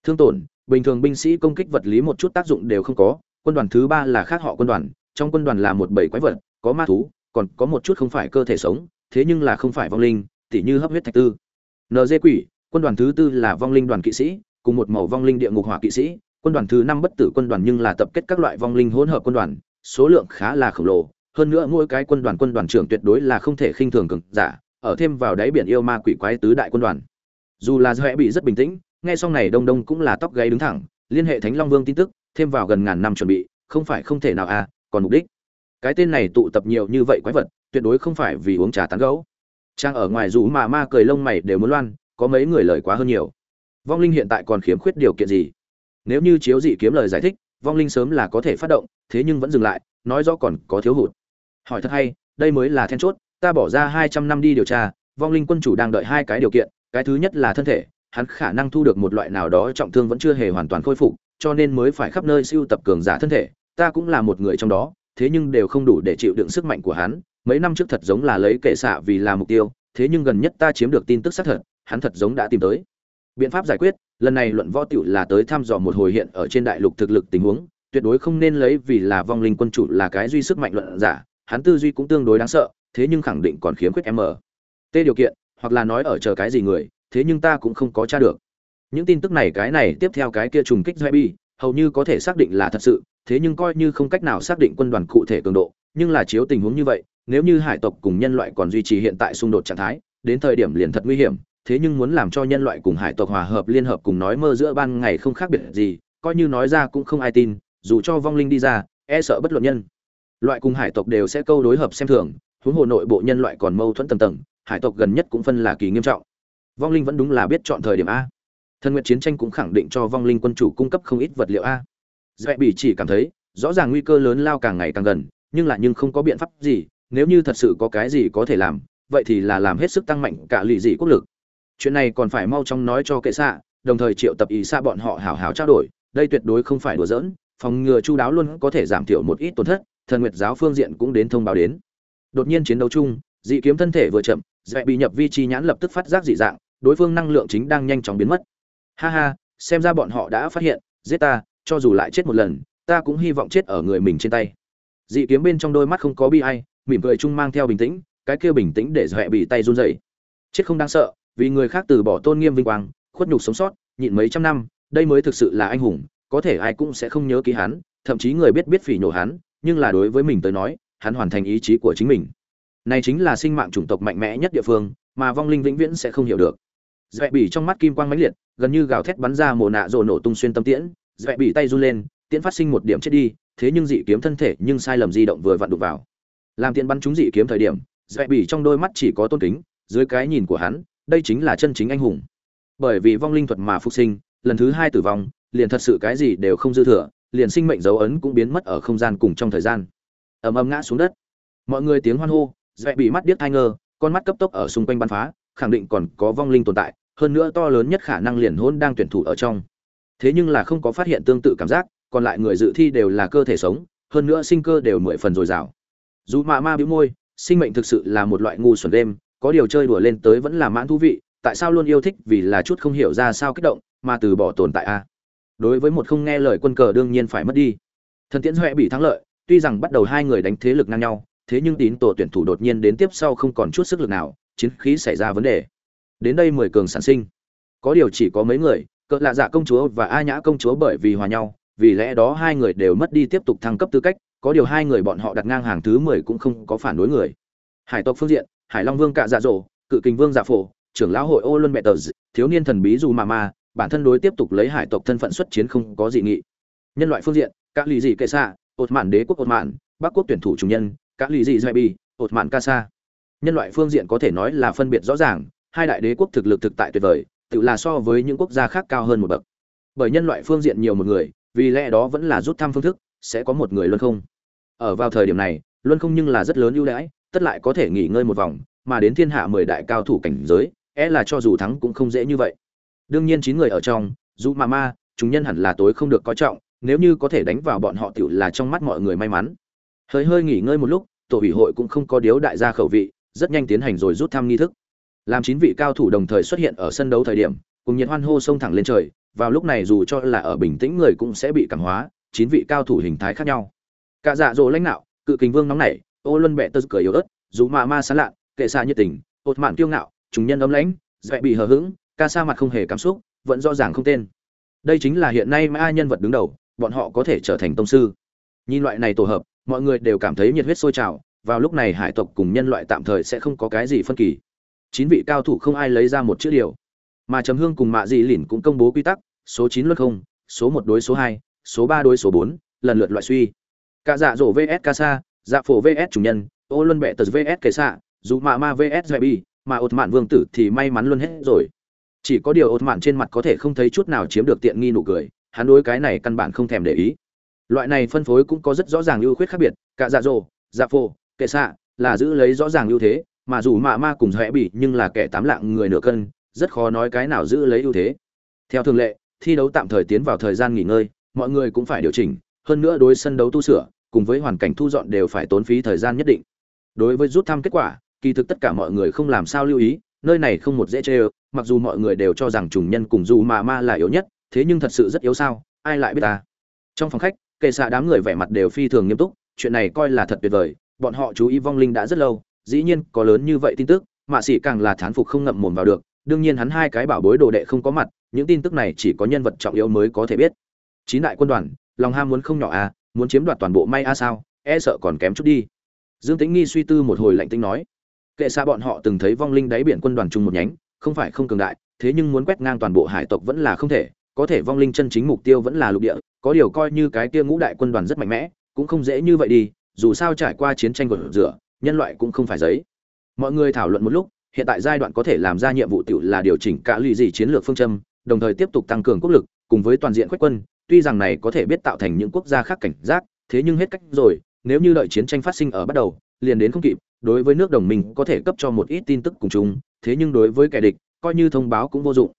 Thương tổn, bình thường binh sĩ công kích vật lý một chút tác dụng đều không có, quân đoàn thứ ba là khác họ quân đoàn, trong quân đoàn là một bầy quái vật, có ma thú, còn có một chút không phải cơ thể sống, thế nhưng là không phải vong linh, tỉ như hấp huyết thạch tư. NG quỷ, quân đoàn thứ tư là vong linh đoàn kỵ sĩ, cùng một màu vong linh địa ngục hỏa kỵ sĩ, quân đoàn thứ năm bất tử quân đoàn nhưng là tập kết các loại vong linh hỗn hợp quân đoàn, số lượng khá là khổng lồ, hơn nữa mỗi cái quân đoàn quân đoàn trưởng tuyệt đối là không thể khinh thường cường giả, ở thêm vào đáy biển yêu ma quỷ quái tứ đại quân đoàn. Dù là Dõe bị rất bình tĩnh, nghe xong này Đông Đông cũng là tóc gáy đứng thẳng, liên hệ Thánh Long Vương tin tức, thêm vào gần ngàn năm chuẩn bị, không phải không thể nào à, còn mục đích. Cái tên này tụ tập nhiều như vậy quái vật, tuyệt đối không phải vì uống trà tán gẫu. Trang ở ngoài dù mà ma cười lông mày đều muốn loan, có mấy người lời quá hơn nhiều. Vong linh hiện tại còn khiếm khuyết điều kiện gì? Nếu như chiếu dị kiếm lời giải thích, vong linh sớm là có thể phát động, thế nhưng vẫn dừng lại, nói rõ còn có thiếu hụt hỏi thật hay đây mới là then chốt ta bỏ ra hai trăm năm đi điều tra vong linh quân chủ đang đợi hai cái điều kiện cái thứ nhất là thân thể, hắn khả năng thu được một loại nào đó trọng thương vẫn chưa hề hoàn toàn khôi phục, cho nên mới phải khắp nơi siêu tập cường giả thân thể. Ta cũng là một người trong đó, thế nhưng đều không đủ để chịu đựng sức mạnh của hắn. Mấy năm trước thật giống là lấy kệ xạ vì là mục tiêu, thế nhưng gần nhất ta chiếm được tin tức xác thật, hắn thật giống đã tìm tới. Biện pháp giải quyết, lần này luận võ tiểu là tới thăm dò một hồi hiện ở trên đại lục thực lực tình huống, tuyệt đối không nên lấy vì là vong linh quân chủ là cái duy sức mạnh luận giả, hắn tư duy cũng tương đối đáng sợ, thế nhưng khẳng định còn khiếm khuyết m t điều kiện hoặc là nói ở chờ cái gì người, thế nhưng ta cũng không có tra được. Những tin tức này, cái này tiếp theo cái kia trùng kích doanh bi, hầu như có thể xác định là thật sự, thế nhưng coi như không cách nào xác định quân đoàn cụ thể cường độ, nhưng là chiếu tình huống như vậy, nếu như hải tộc cùng nhân loại còn duy trì hiện tại xung đột trạng thái, đến thời điểm liền thật nguy hiểm, thế nhưng muốn làm cho nhân loại cùng hải tộc hòa hợp liên hợp cùng nói mơ giữa ban ngày không khác biệt gì, coi như nói ra cũng không ai tin, dù cho vong linh đi ra e sợ bất luận nhân. Loại cùng hải tộc đều sẽ câu đối hợp xem thường, huống hồ nội bộ nhân loại còn mâu thuẫn tầng tầng hải tộc gần nhất cũng phân là kỳ nghiêm trọng. Vong linh vẫn đúng là biết chọn thời điểm a. Thân nguyện chiến tranh cũng khẳng định cho vong linh quân chủ cung cấp không ít vật liệu a. Dễ bị chỉ cảm thấy, rõ ràng nguy cơ lớn lao càng ngày càng gần, nhưng lại nhưng không có biện pháp gì, nếu như thật sự có cái gì có thể làm, vậy thì là làm hết sức tăng mạnh cả lì dị quốc lực. Chuyện này còn phải mau chóng nói cho kệ xạ, đồng thời triệu tập ý xa bọn họ hào hào trao đổi, đây tuyệt đối không phải đùa giỡn, phòng ngừa chu đáo luôn có thể giảm thiểu một ít tổn thất, thần nguyệt giáo phương diện cũng đến thông báo đến. Đột nhiên chiến đấu chung, dị kiếm thân thể vừa chậm dạy bị nhập vi chi nhãn lập tức phát giác dị dạng, đối phương năng lượng chính đang nhanh chóng biến mất. Ha ha, xem ra bọn họ đã phát hiện, giết ta, cho dù lại chết một lần, ta cũng hy vọng chết ở người mình trên tay. Dị kiếm bên trong đôi mắt không có bi ai, mỉm cười chung mang theo bình tĩnh, cái kia bình tĩnh để dọa bị tay run rẩy. Chết không đáng sợ, vì người khác từ bỏ tôn nghiêm vinh quang, khuất nhục sống sót, nhịn mấy trăm năm, đây mới thực sự là anh hùng, có thể ai cũng sẽ không nhớ ký hắn, thậm chí người biết biết phỉ nhổ hắn, nhưng là đối với mình tới nói, hắn hoàn thành ý chí của chính mình này chính là sinh mạng chủng tộc mạnh mẽ nhất địa phương, mà vong linh vĩnh viễn sẽ không hiểu được. Dụệ bỉ trong mắt kim quang mãnh liệt, gần như gào thét bắn ra mồ nạ rồ nổ tung xuyên tâm tiễn. Dụệ bỉ tay run lên, tiễn phát sinh một điểm chết đi, thế nhưng dị kiếm thân thể nhưng sai lầm di động vừa vặn đụng vào. Làm tiễn bắn trúng dị kiếm thời điểm Dụệ bỉ trong đôi mắt chỉ có tôn kính, dưới cái nhìn của hắn, đây chính là chân chính anh hùng. Bởi vì vong linh thuật mà phục sinh, lần thứ hai tử vong, liền thật sự cái gì đều không dư thừa, liền sinh mệnh dấu ấn cũng biến mất ở không gian cùng trong thời gian. Ầm ầm ngã xuống đất. Mọi người tiếng hoan hô dễ bị mắt điếc thai ngơ, con mắt cấp tốc ở xung quanh bắn phá, khẳng định còn có vong linh tồn tại, hơn nữa to lớn nhất khả năng liền hôn đang tuyển thủ ở trong. Thế nhưng là không có phát hiện tương tự cảm giác, còn lại người dự thi đều là cơ thể sống, hơn nữa sinh cơ đều mười phần dồi dào. Dù mạ ma bĩu môi, sinh mệnh thực sự là một loại ngu xuẩn đêm, có điều chơi đùa lên tới vẫn là mãn thú vị, tại sao luôn yêu thích vì là chút không hiểu ra sao kích động, mà từ bỏ tồn tại a? Đối với một không nghe lời quân cờ đương nhiên phải mất đi. Thần tiễn huệ bị thắng lợi, tuy rằng bắt đầu hai người đánh thế lực ngang nhau thế nhưng tín tổ tuyển thủ đột nhiên đến tiếp sau không còn chút sức lực nào, chiến khí xảy ra vấn đề. Đến đây mười cường sản sinh. Có điều chỉ có mấy người, cỡ lạ dạ công chúa và a nhã công chúa bởi vì hòa nhau, vì lẽ đó hai người đều mất đi tiếp tục thăng cấp tư cách, có điều hai người bọn họ đặt ngang hàng thứ mười cũng không có phản đối người. Hải tộc phương diện, hải long vương cạ dạ dỗ, cự kình vương dạ phổ, trưởng lão hội ô luân mẹ tờ thiếu niên thần bí dù mà mà bản thân đối tiếp tục lấy hải tộc thân phận xuất chiến không có dị nghị. Nhân loại phương diện các lì dị kệ xạ ột mạn đế quốc ột mạn, bắc quốc tuyển thủ chủ nhân Cả lì dị dạy bi ột mạn ca sa. Nhân loại phương diện có thể nói là phân biệt rõ ràng, hai đại đế quốc thực lực thực tại tuyệt vời, tự là so với những quốc gia khác cao hơn một bậc. Bởi nhân loại phương diện nhiều một người, vì lẽ đó vẫn là rút thăm phương thức, sẽ có một người luân không. Ở vào thời điểm này, luân không nhưng là rất lớn ưu đãi, tất lại có thể nghỉ ngơi một vòng, mà đến thiên hạ mười đại cao thủ cảnh giới é là cho dù thắng cũng không dễ như vậy. Đương nhiên chín người ở trong, dù mà ma, chúng nhân hẳn là tối không được coi trọng, nếu như có thể đánh vào bọn họ tiểu là trong mắt mọi người may mắn hơi hơi nghỉ ngơi một lúc, tổ ủy hội cũng không có điếu đại gia khẩu vị, rất nhanh tiến hành rồi rút thăm nghi thức. Làm chín vị cao thủ đồng thời xuất hiện ở sân đấu thời điểm, cùng nhiệt hoan hô sông thẳng lên trời, vào lúc này dù cho là ở bình tĩnh người cũng sẽ bị cảm hóa, chín vị cao thủ hình thái khác nhau. Cả dạ dỗ lãnh đạo cự kình vương nóng nảy, ô luân bẹ tơ cười yếu ớt, dù mạ ma sán lạ kệ xa nhiệt tình hột mạn kiêu ngạo, chúng nhân ấm lãnh, dễ bị hờ hững, ca sa mặt không hề cảm xúc, vẫn rõ ràng không tên. Đây chính là hiện nay mai nhân vật đứng đầu, bọn họ có thể trở thành tông sư. Nhìn loại này tổ hợp mọi người đều cảm thấy nhiệt huyết sôi trào vào lúc này hải tộc cùng nhân loại tạm thời sẽ không có cái gì phân kỳ. Chín vị cao thủ không ai lấy ra một chữ điều. Mà trầm hương cùng mạ dị lỉn cũng công bố quy tắc số chín luật không số một đối số hai số ba đối số bốn lần lượt loại suy. Cả dạ dỗ vs ca sa, dạ phổ vs chủ nhân ô luân bệ tờ vs kệ xạ dù mạ ma vs dạy bi mà ột mạn vương tử thì may mắn luôn hết rồi. Chỉ có điều ột mạn trên mặt có thể không thấy chút nào chiếm được tiện nghi nụ cười hắn đối cái này căn bản không thèm để ý loại này phân phối cũng có rất rõ ràng ưu khuyết khác biệt, cả dạ dỗ dạ phô kệ xạ là giữ lấy rõ ràng ưu thế, mà dù mạ ma cùng rẽ bị nhưng là kẻ tám lạng người nửa cân, rất khó nói cái nào giữ lấy ưu thế. Theo thường lệ, thi đấu tạm thời tiến vào thời gian nghỉ ngơi, mọi người cũng phải điều chỉnh, hơn nữa đối sân đấu tu sửa, cùng với hoàn cảnh thu dọn đều phải tốn phí thời gian nhất định. Đối với rút thăm kết quả, kỳ thực tất cả mọi người không làm sao lưu ý, nơi này không một dễ chơi mặc dù mọi người đều cho rằng trùng nhân cùng dù mà ma là yếu nhất, thế nhưng thật sự rất yếu sao, ai lại biết ta? Trong phòng khách kệ xạ đám người vẻ mặt đều phi thường nghiêm túc, chuyện này coi là thật tuyệt vời, bọn họ chú ý vong linh đã rất lâu, dĩ nhiên có lớn như vậy tin tức, mạ sĩ càng là thán phục không ngậm mồm vào được, đương nhiên hắn hai cái bảo bối đồ đệ không có mặt, những tin tức này chỉ có nhân vật trọng yếu mới có thể biết. Chín đại quân đoàn, lòng ham muốn không nhỏ à muốn chiếm đoạt toàn bộ may a à sao e sợ còn kém chút đi. Dương tĩnh nghi suy tư một hồi lạnh tinh nói, kệ xa bọn họ từng thấy vong linh đáy biển quân đoàn chung một nhánh, không phải không cường đại, thế nhưng muốn quét ngang toàn bộ hải tộc vẫn là không thể có thể vong linh chân chính mục tiêu vẫn là lục địa, có điều coi như cái kia ngũ đại quân đoàn rất mạnh mẽ, cũng không dễ như vậy đi, dù sao trải qua chiến tranh gột rửa, nhân loại cũng không phải giấy. Mọi người thảo luận một lúc, hiện tại giai đoạn có thể làm ra nhiệm vụ tiểu là điều chỉnh cả lụy gì chiến lược phương châm, đồng thời tiếp tục tăng cường quốc lực, cùng với toàn diện quách quân, tuy rằng này có thể biết tạo thành những quốc gia khác cảnh giác, thế nhưng hết cách rồi, nếu như đợi chiến tranh phát sinh ở bắt đầu, liền đến không kịp, đối với nước đồng minh có thể cấp cho một ít tin tức cùng chúng, thế nhưng đối với kẻ địch, coi như thông báo cũng vô dụng.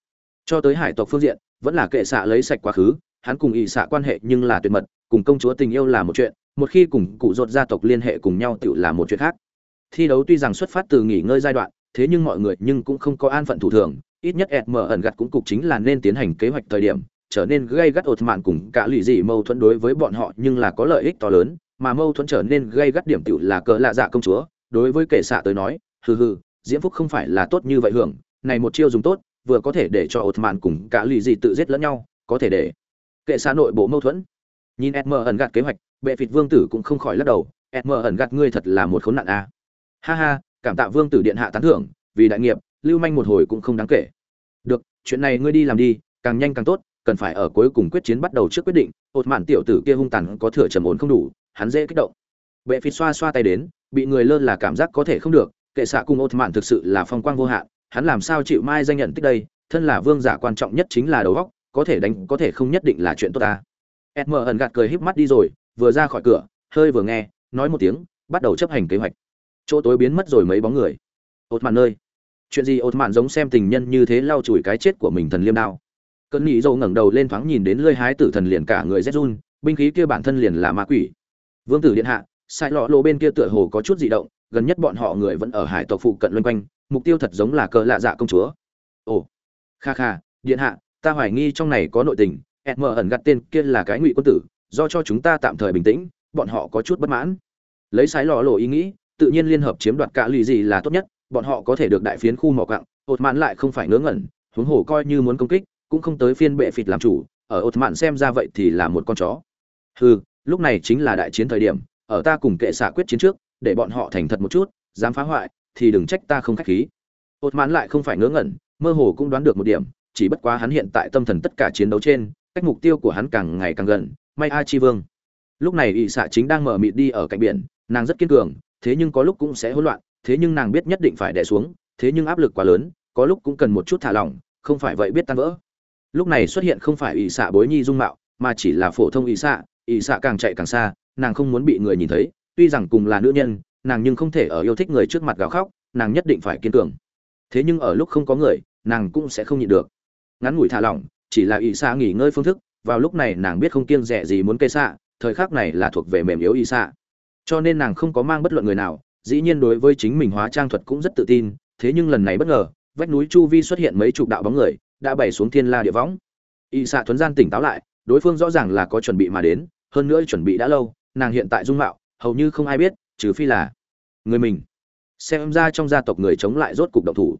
Cho tới hải tộc phương diện vẫn là kệ xạ lấy sạch quá khứ, hắn cùng ỵ xạ quan hệ nhưng là tuyệt mật, cùng công chúa tình yêu là một chuyện, một khi cùng cụ dột gia tộc liên hệ cùng nhau tự là một chuyện khác. Thi đấu tuy rằng xuất phát từ nghỉ ngơi giai đoạn, thế nhưng mọi người nhưng cũng không có an phận thủ thường, ít nhất ẹt mở ẩn gặt cũng cục chính là nên tiến hành kế hoạch thời điểm, trở nên gây gắt ột mạn cùng cả lụy dị mâu thuẫn đối với bọn họ nhưng là có lợi ích to lớn, mà mâu thuẫn trở nên gây gắt điểm tựu là cỡ lạ dạ công chúa, đối với kệ xạ tới nói, hừ hừ, diễm phúc không phải là tốt như vậy hưởng, này một chiêu dùng tốt vừa có thể để cho ột mạn cùng cả lì gì tự giết lẫn nhau, có thể để kệ xa nội bộ mâu thuẫn. Nhìn ẹt mờ ẩn gạt kế hoạch, bệ phịt vương tử cũng không khỏi lắc đầu ẹt mờ ẩn gạt ngươi thật là một khốn nạn a. Ha ha, cảm tạ vương tử điện hạ tán thưởng, vì đại nghiệp, lưu manh một hồi cũng không đáng kể. Được, chuyện này ngươi đi làm đi, càng nhanh càng tốt, cần phải ở cuối cùng quyết chiến bắt đầu trước quyết định. Ột mạn tiểu tử kia hung tàn có thừa trầm ổn không đủ, hắn dễ kích động. Bệ phịt xoa xoa tay đến, bị người lơ là cảm giác có thể không được, kệ xạ cùng ột mạn thực sự là phong quang vô hạn hắn làm sao chịu mai danh nhận tích đây, thân là vương giả quan trọng nhất chính là đầu góc có thể đánh, có thể không nhất định là chuyện tốt ta. Sm ẩn gạt cười híp mắt đi rồi, vừa ra khỏi cửa, hơi vừa nghe, nói một tiếng, bắt đầu chấp hành kế hoạch. Chỗ tối biến mất rồi mấy bóng người. Ột mạn nơi chuyện gì ột mạn giống xem tình nhân như thế lau chùi cái chết của mình thần liêm đao. Cơn nhị dâu ngẩng đầu lên thoáng nhìn đến lơi hái tử thần liền cả người rét run, binh khí kia bản thân liền là ma quỷ. Vương tử điện hạ, sai lọ lô bên kia tựa hồ có chút dị động, gần nhất bọn họ người vẫn ở hải tộc phụ cận loanh quanh mục tiêu thật giống là cờ lạ dạ công chúa. Ồ, kha kha, điện hạ, ta hoài nghi trong này có nội tình. Sm ẩn gặt tên kia là cái ngụy quân tử, do cho chúng ta tạm thời bình tĩnh, bọn họ có chút bất mãn. Lấy sái lò lộ ý nghĩ, tự nhiên liên hợp chiếm đoạt cả lì gì là tốt nhất, bọn họ có thể được đại phiến khu mỏ cặng ột mạn lại không phải ngớ ngẩn, huống hồ coi như muốn công kích, cũng không tới phiên bệ phịt làm chủ. Ở ột mạn xem ra vậy thì là một con chó. Hừ, lúc này chính là đại chiến thời điểm, ở ta cùng kệ xạ quyết chiến trước, để bọn họ thành thật một chút, dám phá hoại thì đừng trách ta không khách khí. Ột mạn lại không phải ngớ ngẩn, mơ hồ cũng đoán được một điểm, chỉ bất quá hắn hiện tại tâm thần tất cả chiến đấu trên, cách mục tiêu của hắn càng ngày càng gần may a chi vương. Lúc này ỵ xạ chính đang mở mịt đi ở cạnh biển, nàng rất kiên cường, thế nhưng có lúc cũng sẽ hỗn loạn, thế nhưng nàng biết nhất định phải đè xuống, thế nhưng áp lực quá lớn, có lúc cũng cần một chút thả lỏng, không phải vậy biết tan vỡ. Lúc này xuất hiện không phải ỵ xạ bối nhi dung mạo, mà chỉ là phổ thông ỵ xạ ỵ xạ càng chạy càng xa, nàng không muốn bị người nhìn thấy, tuy rằng cùng là nữ nhân nàng nhưng không thể ở yêu thích người trước mặt gào khóc, nàng nhất định phải kiên cường. Thế nhưng ở lúc không có người, nàng cũng sẽ không nhịn được. Ngắn ngủi thả lỏng, chỉ là ỵ xạ nghỉ ngơi phương thức, vào lúc này nàng biết không kiêng rẻ gì muốn cây xạ, thời khắc này là thuộc về mềm yếu ỵ xạ cho nên nàng không có mang bất luận người nào, dĩ nhiên đối với chính mình hóa trang thuật cũng rất tự tin, thế nhưng lần này bất ngờ, vách núi chu vi xuất hiện mấy chục đạo bóng người, đã bày xuống thiên la địa võng. Ỵ xạ thuấn gian tỉnh táo lại, đối phương rõ ràng là có chuẩn bị mà đến, hơn nữa chuẩn bị đã lâu, nàng hiện tại dung mạo, hầu như không ai biết trừ phi là người mình. Xem ra trong gia tộc người chống lại rốt cục động thủ.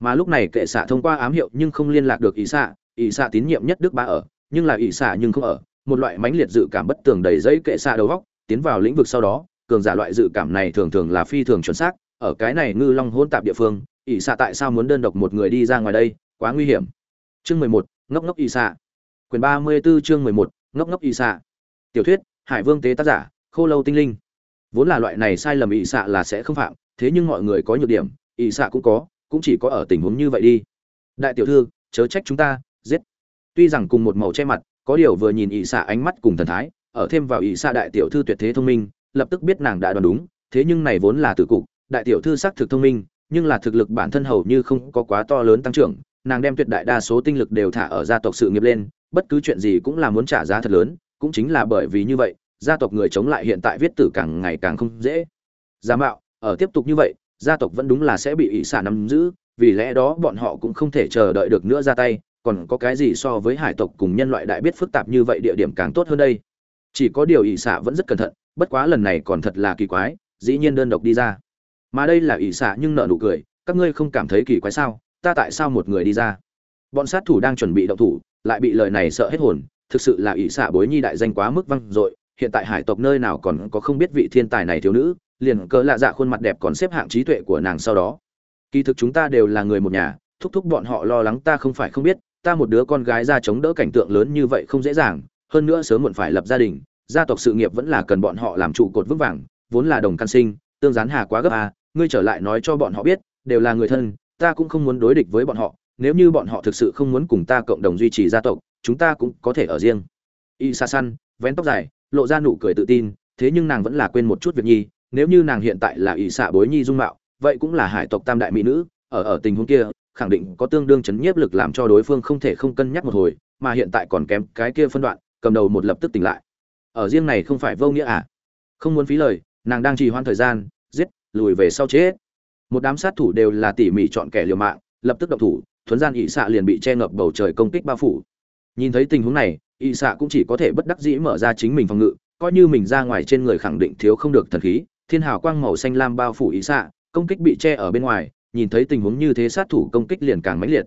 Mà lúc này kệ xạ thông qua ám hiệu nhưng không liên lạc được ỷ xạ ỷ xạ tín nhiệm nhất đức ba ở, nhưng là ỷ xạ nhưng không ở. Một loại mãnh liệt dự cảm bất tường đầy giấy kệ xạ đầu góc, tiến vào lĩnh vực sau đó, cường giả loại dự cảm này thường thường là phi thường chuẩn xác. Ở cái này ngư long hôn tạp địa phương, ỷ xạ tại sao muốn đơn độc một người đi ra ngoài đây? Quá nguy hiểm. Chương mười một, ngốc ngốc ỷ xạ. Quyền ba mươi 34 chương mười một, ngốc ngốc ỷ xạ. Tiểu thuyết, hải vương tế tác giả, khô lâu tinh linh vốn là loại này sai lầm ỵ xạ là sẽ không phạm, thế nhưng mọi người có nhược điểm ỵ xạ cũng có, cũng chỉ có ở tình huống như vậy đi. Đại tiểu thư, chớ trách chúng ta, giết. Tuy rằng cùng một màu che mặt, có điều vừa nhìn ỵ xạ ánh mắt cùng thần thái, ở thêm vào ỵ xạ đại tiểu thư tuyệt thế thông minh, lập tức biết nàng đã đoán đúng, thế nhưng này vốn là tử cục, đại tiểu thư xác thực thông minh, nhưng là thực lực bản thân hầu như không có quá to lớn tăng trưởng, nàng đem tuyệt đại đa số tinh lực đều thả ở gia tộc sự nghiệp lên, bất cứ chuyện gì cũng là muốn trả giá thật lớn, cũng chính là bởi vì như vậy gia tộc người chống lại hiện tại viết tử càng ngày càng không dễ. Giả mạo, ở tiếp tục như vậy, gia tộc vẫn đúng là sẽ bị ỷ xả nắm giữ, vì lẽ đó bọn họ cũng không thể chờ đợi được nữa ra tay, còn có cái gì so với hải tộc cùng nhân loại đại biết phức tạp như vậy địa điểm càng tốt hơn đây? Chỉ có điều ỷ xả vẫn rất cẩn thận, bất quá lần này còn thật là kỳ quái, dĩ nhiên đơn độc đi ra. Mà đây là ỷ xả nhưng nợ nụ cười, các ngươi không cảm thấy kỳ quái sao? Ta tại sao một người đi ra? Bọn sát thủ đang chuẩn bị động thủ, lại bị lời này sợ hết hồn, thực sự là ỷ xả bối nhi đại danh quá mức văng dội hiện tại hải tộc nơi nào còn có không biết vị thiên tài này thiếu nữ, liền cỡ lạ dạ khuôn mặt đẹp còn xếp hạng trí tuệ của nàng sau đó. Kỳ thực chúng ta đều là người một nhà, thúc thúc bọn họ lo lắng ta không phải không biết, ta một đứa con gái ra chống đỡ cảnh tượng lớn như vậy không dễ dàng, hơn nữa sớm muộn phải lập gia đình, gia tộc sự nghiệp vẫn là cần bọn họ làm trụ cột vững vàng, vốn là đồng căn sinh, tương gián hà quá gấp à ngươi trở lại nói cho bọn họ biết, đều là người thân, ta cũng không muốn đối địch với bọn họ, nếu như bọn họ thực sự không muốn cùng ta cộng đồng duy trì gia tộc, chúng ta cũng có thể ở riêng. Y sa săn vén tóc dài lộ ra nụ cười tự tin, thế nhưng nàng vẫn là quên một chút việc nhi, nếu như nàng hiện tại là ỷ xạ bối nhi dung mạo, vậy cũng là hải tộc tam đại mỹ nữ, ở ở tình huống kia, khẳng định có tương đương chấn nhiếp lực làm cho đối phương không thể không cân nhắc một hồi, mà hiện tại còn kém cái kia phân đoạn, cầm đầu một lập tức tỉnh lại. Ở riêng này không phải vô nghĩa à? Không muốn phí lời, nàng đang trì hoãn thời gian, giết, lùi về sau chết. Một đám sát thủ đều là tỉ mỉ chọn kẻ liều mạng, lập tức động thủ, thuấn gian ỵ xạ liền bị che ngập bầu trời công kích bao phủ. Nhìn thấy tình huống này Y xạ cũng chỉ có thể bất đắc dĩ mở ra chính mình phòng ngự, coi như mình ra ngoài trên người khẳng định thiếu không được thần khí, thiên hào quang màu xanh lam bao phủ Y xạ, công kích bị che ở bên ngoài, nhìn thấy tình huống như thế sát thủ công kích liền càng mãnh liệt.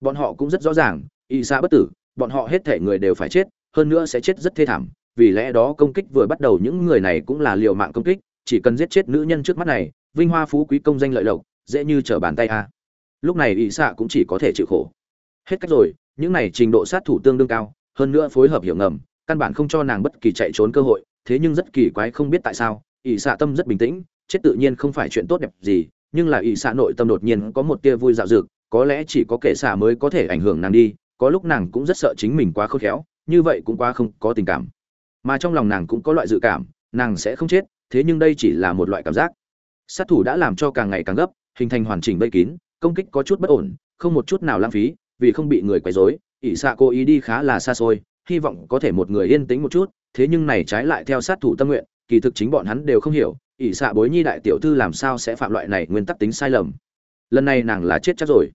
Bọn họ cũng rất rõ ràng, Y xạ bất tử, bọn họ hết thể người đều phải chết, hơn nữa sẽ chết rất thê thảm, vì lẽ đó công kích vừa bắt đầu những người này cũng là liều mạng công kích, chỉ cần giết chết nữ nhân trước mắt này, vinh hoa phú quý công danh lợi lộc, dễ như trở bàn tay a. Lúc này ý xạ cũng chỉ có thể chịu khổ. Hết cách rồi, những này trình độ sát thủ tương đương cao hơn nữa phối hợp hiểu ngầm, căn bản không cho nàng bất kỳ chạy trốn cơ hội, thế nhưng rất kỳ quái không biết tại sao, ỷ xạ tâm rất bình tĩnh, chết tự nhiên không phải chuyện tốt đẹp gì, nhưng là ỷ xạ nội tâm đột nhiên có một tia vui dạo dực, có lẽ chỉ có kẻ xạ mới có thể ảnh hưởng nàng đi, có lúc nàng cũng rất sợ chính mình quá khôn khéo, như vậy cũng quá không có tình cảm. Mà trong lòng nàng cũng có loại dự cảm, nàng sẽ không chết, thế nhưng đây chỉ là một loại cảm giác. Sát thủ đã làm cho càng ngày càng gấp, hình thành hoàn chỉnh vây kín, công kích có chút bất ổn, không một chút nào lãng phí, vì không bị người quấy rối ỷ xạ cố ý đi khá là xa xôi, hy vọng có thể một người yên tĩnh một chút, thế nhưng này trái lại theo sát thủ tâm nguyện, kỳ thực chính bọn hắn đều không hiểu ỷ xạ bối nhi đại tiểu thư làm sao sẽ phạm loại này nguyên tắc tính sai lầm. Lần này nàng là chết chắc rồi.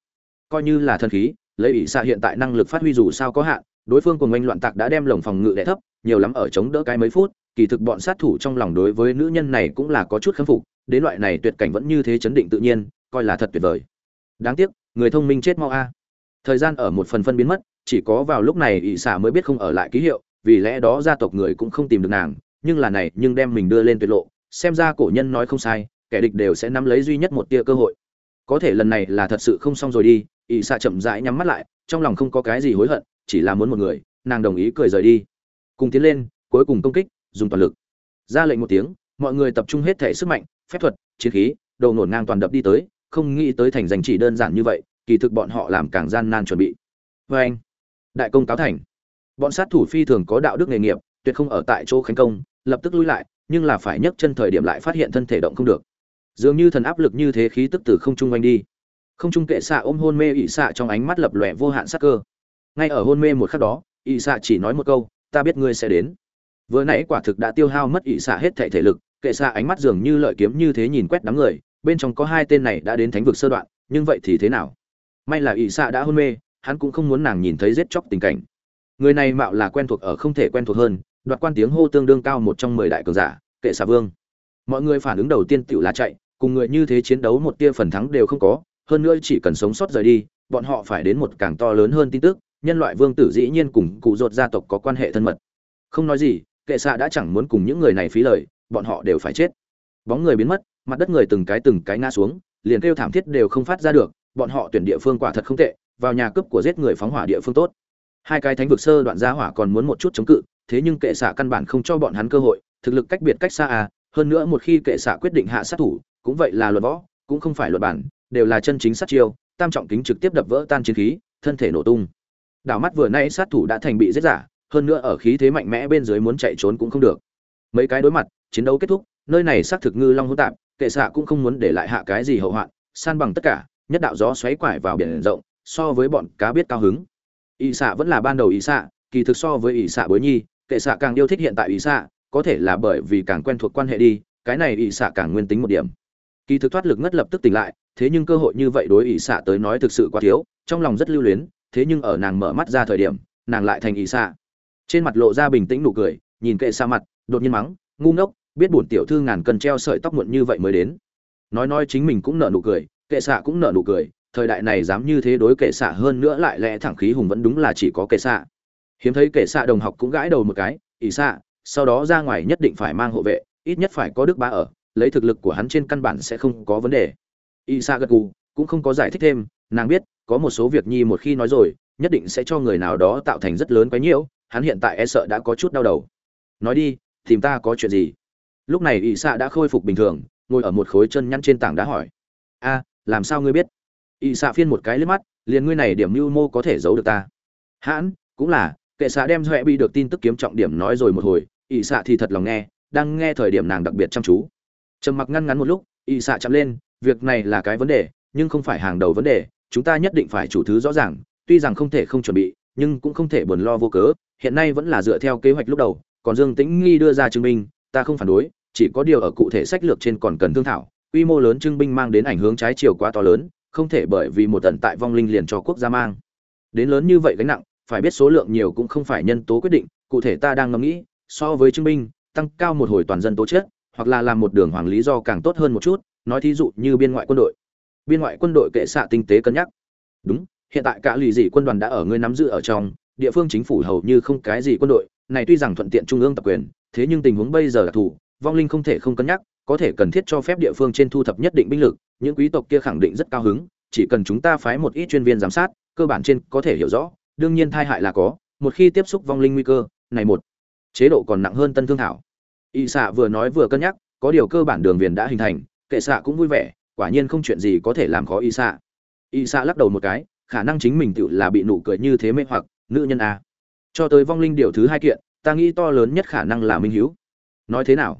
Coi như là thần khí, lấy ỷ xạ hiện tại năng lực phát huy dù sao có hạn, đối phương cùng anh loạn tạc đã đem lồng phòng ngự đẻ thấp, nhiều lắm ở chống đỡ cái mấy phút, kỳ thực bọn sát thủ trong lòng đối với nữ nhân này cũng là có chút khâm phục, đến loại này tuyệt cảnh vẫn như thế chấn định tự nhiên, coi là thật tuyệt vời. Đáng tiếc, người thông minh chết mau a. Thời gian ở một phần phân biến mất chỉ có vào lúc này ỷ xạ mới biết không ở lại ký hiệu, vì lẽ đó gia tộc người cũng không tìm được nàng, nhưng là này, nhưng đem mình đưa lên tuyệt lộ, xem ra cổ nhân nói không sai, kẻ địch đều sẽ nắm lấy duy nhất một tia cơ hội. Có thể lần này là thật sự không xong rồi đi, ỷ xạ chậm rãi nhắm mắt lại, trong lòng không có cái gì hối hận, chỉ là muốn một người, nàng đồng ý cười rời đi. Cùng tiến lên, cuối cùng công kích, dùng toàn lực. Ra lệnh một tiếng, mọi người tập trung hết thể sức mạnh, phép thuật, chiến khí đầu nổn ngang toàn đập đi tới, không nghĩ tới thành danh chỉ đơn giản như vậy, kỳ thực bọn họ làm càng gian nan chuẩn bị. Vê anh đại công cáo thành. Bọn sát thủ phi thường có đạo đức nghề nghiệp, tuyệt không ở tại chỗ khánh công, lập tức lui lại, nhưng là phải nhấc chân thời điểm lại phát hiện thân thể động không được. Dường như thần áp lực như thế khí tức từ không trung quanh đi. Không trung kệ xạ ôm hôn mê ỵ xạ trong ánh mắt lập lòe vô hạn sắc cơ. Ngay ở hôn mê một khắc đó ỵ xạ chỉ nói một câu, ta biết ngươi sẽ đến. Vừa nãy quả thực đã tiêu hao mất ỵ xạ hết thể thể lực, kệ xạ ánh mắt dường như lợi kiếm như thế nhìn quét đám người, bên trong có hai tên này đã đến thánh vực sơ đoạn, nhưng vậy thì thế nào? May là ỵ xạ đã hôn mê hắn cũng không muốn nàng nhìn thấy giết chóc tình cảnh. Người này mạo là quen thuộc ở không thể quen thuộc hơn, đoạt quan tiếng hô tương đương cao một trong mười đại cường giả, kệ xà vương. Mọi người phản ứng đầu tiên tựu là chạy, cùng người như thế chiến đấu một tia phần thắng đều không có, hơn nữa chỉ cần sống sót rời đi, bọn họ phải đến một càng to lớn hơn tin tức, nhân loại vương tử dĩ nhiên cùng cụ ruột gia tộc có quan hệ thân mật. Không nói gì, kệ xạ đã chẳng muốn cùng những người này phí lời, bọn họ đều phải chết. Bóng người biến mất, mặt đất người từng cái từng cái ngã xuống, liền kêu thảm thiết đều không phát ra được, bọn họ tuyển địa phương quả thật không tệ vào nhà cướp của giết người phóng hỏa địa phương tốt. Hai cái thánh vực sơ đoạn gia hỏa còn muốn một chút chống cự, thế nhưng kệ xạ căn bản không cho bọn hắn cơ hội, thực lực cách biệt cách xa à hơn nữa một khi kệ xạ quyết định hạ sát thủ, cũng vậy là luật võ, cũng không phải luật bản, đều là chân chính sát chiêu, tam trọng kính trực tiếp đập vỡ tan chiến khí, thân thể nổ tung. Đảo mắt vừa nay sát thủ đã thành bị giết giả, hơn nữa ở khí thế mạnh mẽ bên dưới muốn chạy trốn cũng không được. Mấy cái đối mặt, chiến đấu kết thúc, nơi này xác thực ngư long hỗn tạp, kệ xạ cũng không muốn để lại hạ cái gì hậu hoạn, san bằng tất cả, nhất đạo gió xoáy quải vào biển rộng so với bọn cá biết cao hứng. Ỵ xạ vẫn là ban đầu ỵ xạ kỳ thực so với ỵ xạ bối nhi, kệ xạ càng yêu thích hiện tại ỵ xạ có thể là bởi vì càng quen thuộc quan hệ đi, cái này ỵ xạ càng nguyên tính một điểm. Kỳ thực thoát lực ngất lập tức tỉnh lại, thế nhưng cơ hội như vậy đối ỵ xạ tới nói thực sự quá thiếu, trong lòng rất lưu luyến, thế nhưng ở nàng mở mắt ra thời điểm, nàng lại thành ỵ xạ trên mặt lộ ra bình tĩnh nụ cười, nhìn kệ xa mặt, đột nhiên mắng, ngu ngốc, biết bổn tiểu thư ngàn cần treo sợi tóc muộn như vậy mới đến. Nói nói chính mình cũng nợ nụ cười, kệ xạ cũng nợ nụ cười thời đại này dám như thế đối kệ xạ hơn nữa lại lẽ thẳng khí hùng vẫn đúng là chỉ có kệ xạ. Hiếm thấy kệ xạ đồng học cũng gãi đầu một cái, ỷ xạ, sau đó ra ngoài nhất định phải mang hộ vệ, ít nhất phải có đức ba ở, lấy thực lực của hắn trên căn bản sẽ không có vấn đề. Ỷ xạ gật gù, cũng không có giải thích thêm, nàng biết, có một số việc nhi một khi nói rồi, nhất định sẽ cho người nào đó tạo thành rất lớn quái nhiễu, hắn hiện tại e sợ đã có chút đau đầu. Nói đi, tìm ta có chuyện gì? Lúc này ỷ xạ đã khôi phục bình thường, ngồi ở một khối chân nhăn trên tảng đá hỏi. A, làm sao ngươi biết? Y xạ phiên một cái lên mắt, liền ngươi này điểm mưu mô có thể giấu được ta. Hãn, cũng là, kệ xạ đem huệ bị được tin tức kiếm trọng điểm nói rồi một hồi Y xạ thì thật lòng nghe, đang nghe thời điểm nàng đặc biệt chăm chú. Trầm mặc ngăn ngắn một lúc Y xạ chậm lên, việc này là cái vấn đề, nhưng không phải hàng đầu vấn đề, chúng ta nhất định phải chủ thứ rõ ràng, tuy rằng không thể không chuẩn bị, nhưng cũng không thể buồn lo vô cớ, hiện nay vẫn là dựa theo kế hoạch lúc đầu, còn dương tĩnh nghi đưa ra chứng minh, ta không phản đối, chỉ có điều ở cụ thể sách lược trên còn cần thương thảo, quy mô lớn trưng binh mang đến ảnh hướng trái chiều quá to lớn không thể bởi vì một tận tại vong linh liền cho quốc gia mang. Đến lớn như vậy gánh nặng, phải biết số lượng nhiều cũng không phải nhân tố quyết định, cụ thể ta đang ngẫm nghĩ, so với chứng minh, tăng cao một hồi toàn dân tố chết hoặc là làm một đường hoàng lý do càng tốt hơn một chút, nói thí dụ như biên ngoại quân đội. Biên ngoại quân đội kệ xạ tinh tế cân nhắc. Đúng, hiện tại cả lì dị quân đoàn đã ở ngươi nắm giữ ở trong, địa phương chính phủ hầu như không cái gì quân đội, này tuy rằng thuận tiện trung ương tập quyền, thế nhưng tình huống bây giờ là thủ, vong linh không thể không cân nhắc có thể cần thiết cho phép địa phương trên thu thập nhất định binh lực, những quý tộc kia khẳng định rất cao hứng, chỉ cần chúng ta phái một ít chuyên viên giám sát, cơ bản trên có thể hiểu rõ, đương nhiên thai hại là có, một khi tiếp xúc vong linh nguy cơ, này một chế độ còn nặng hơn tân thương thảo. Y xạ vừa nói vừa cân nhắc, có điều cơ bản đường viền đã hình thành, kệ xạ cũng vui vẻ, quả nhiên không chuyện gì có thể làm khó y xạ y xạ lắc đầu một cái, khả năng chính mình tự là bị nụ cười như thế mê hoặc, nữ nhân a cho tới vong linh điều thứ hai kiện, ta nghĩ to lớn nhất khả năng là minh hữu nói thế nào?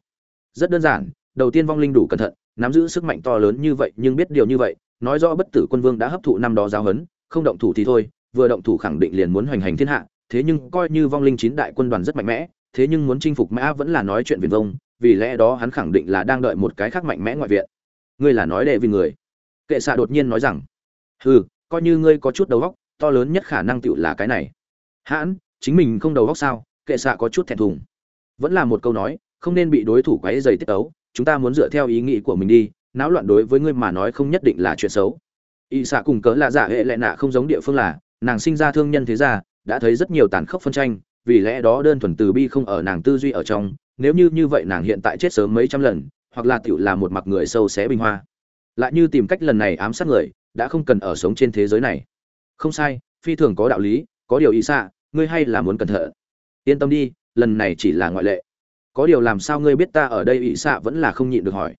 Rất đơn giản đầu tiên vong linh đủ cẩn thận, nắm giữ sức mạnh to lớn như vậy, nhưng biết điều như vậy, nói rõ bất tử quân vương đã hấp thụ năm đó giáo huấn, không động thủ thì thôi, vừa động thủ khẳng định liền muốn hoành hành thiên hạ, thế nhưng coi như vong linh chín đại quân đoàn rất mạnh mẽ, thế nhưng muốn chinh phục mã vẫn là nói chuyện viền vông, vì lẽ đó hắn khẳng định là đang đợi một cái khác mạnh mẽ ngoại viện. Ngươi là nói đệ vì người. Kệ xạ đột nhiên nói rằng ừ coi như ngươi có chút đầu góc to lớn nhất khả năng tựu là cái này. Hãn, chính mình không đầu góc sao? Kệ xạ có chút thẹn thùng. Vẫn là một câu nói, không nên bị đối thủ quấy dày tiết ấu chúng ta muốn dựa theo ý nghĩ của mình đi, náo loạn đối với ngươi mà nói không nhất định là chuyện xấu. Y xạ cùng cớ là giả dạ hệ lệ nạ không giống địa phương là, nàng sinh ra thương nhân thế gia, đã thấy rất nhiều tàn khốc phân tranh, vì lẽ đó đơn thuần từ bi không ở nàng tư duy ở trong, nếu như như vậy nàng hiện tại chết sớm mấy trăm lần, hoặc là tiểu là một mặc người sâu xé bình hoa. Lại như tìm cách lần này ám sát người, đã không cần ở sống trên thế giới này. Không sai, phi thường có đạo lý, có điều y xạ, ngươi hay là muốn cẩn thận. Yên tâm đi, lần này chỉ là ngoại lệ có điều làm sao ngươi biết ta ở đây ỵ xạ vẫn là không nhịn được hỏi.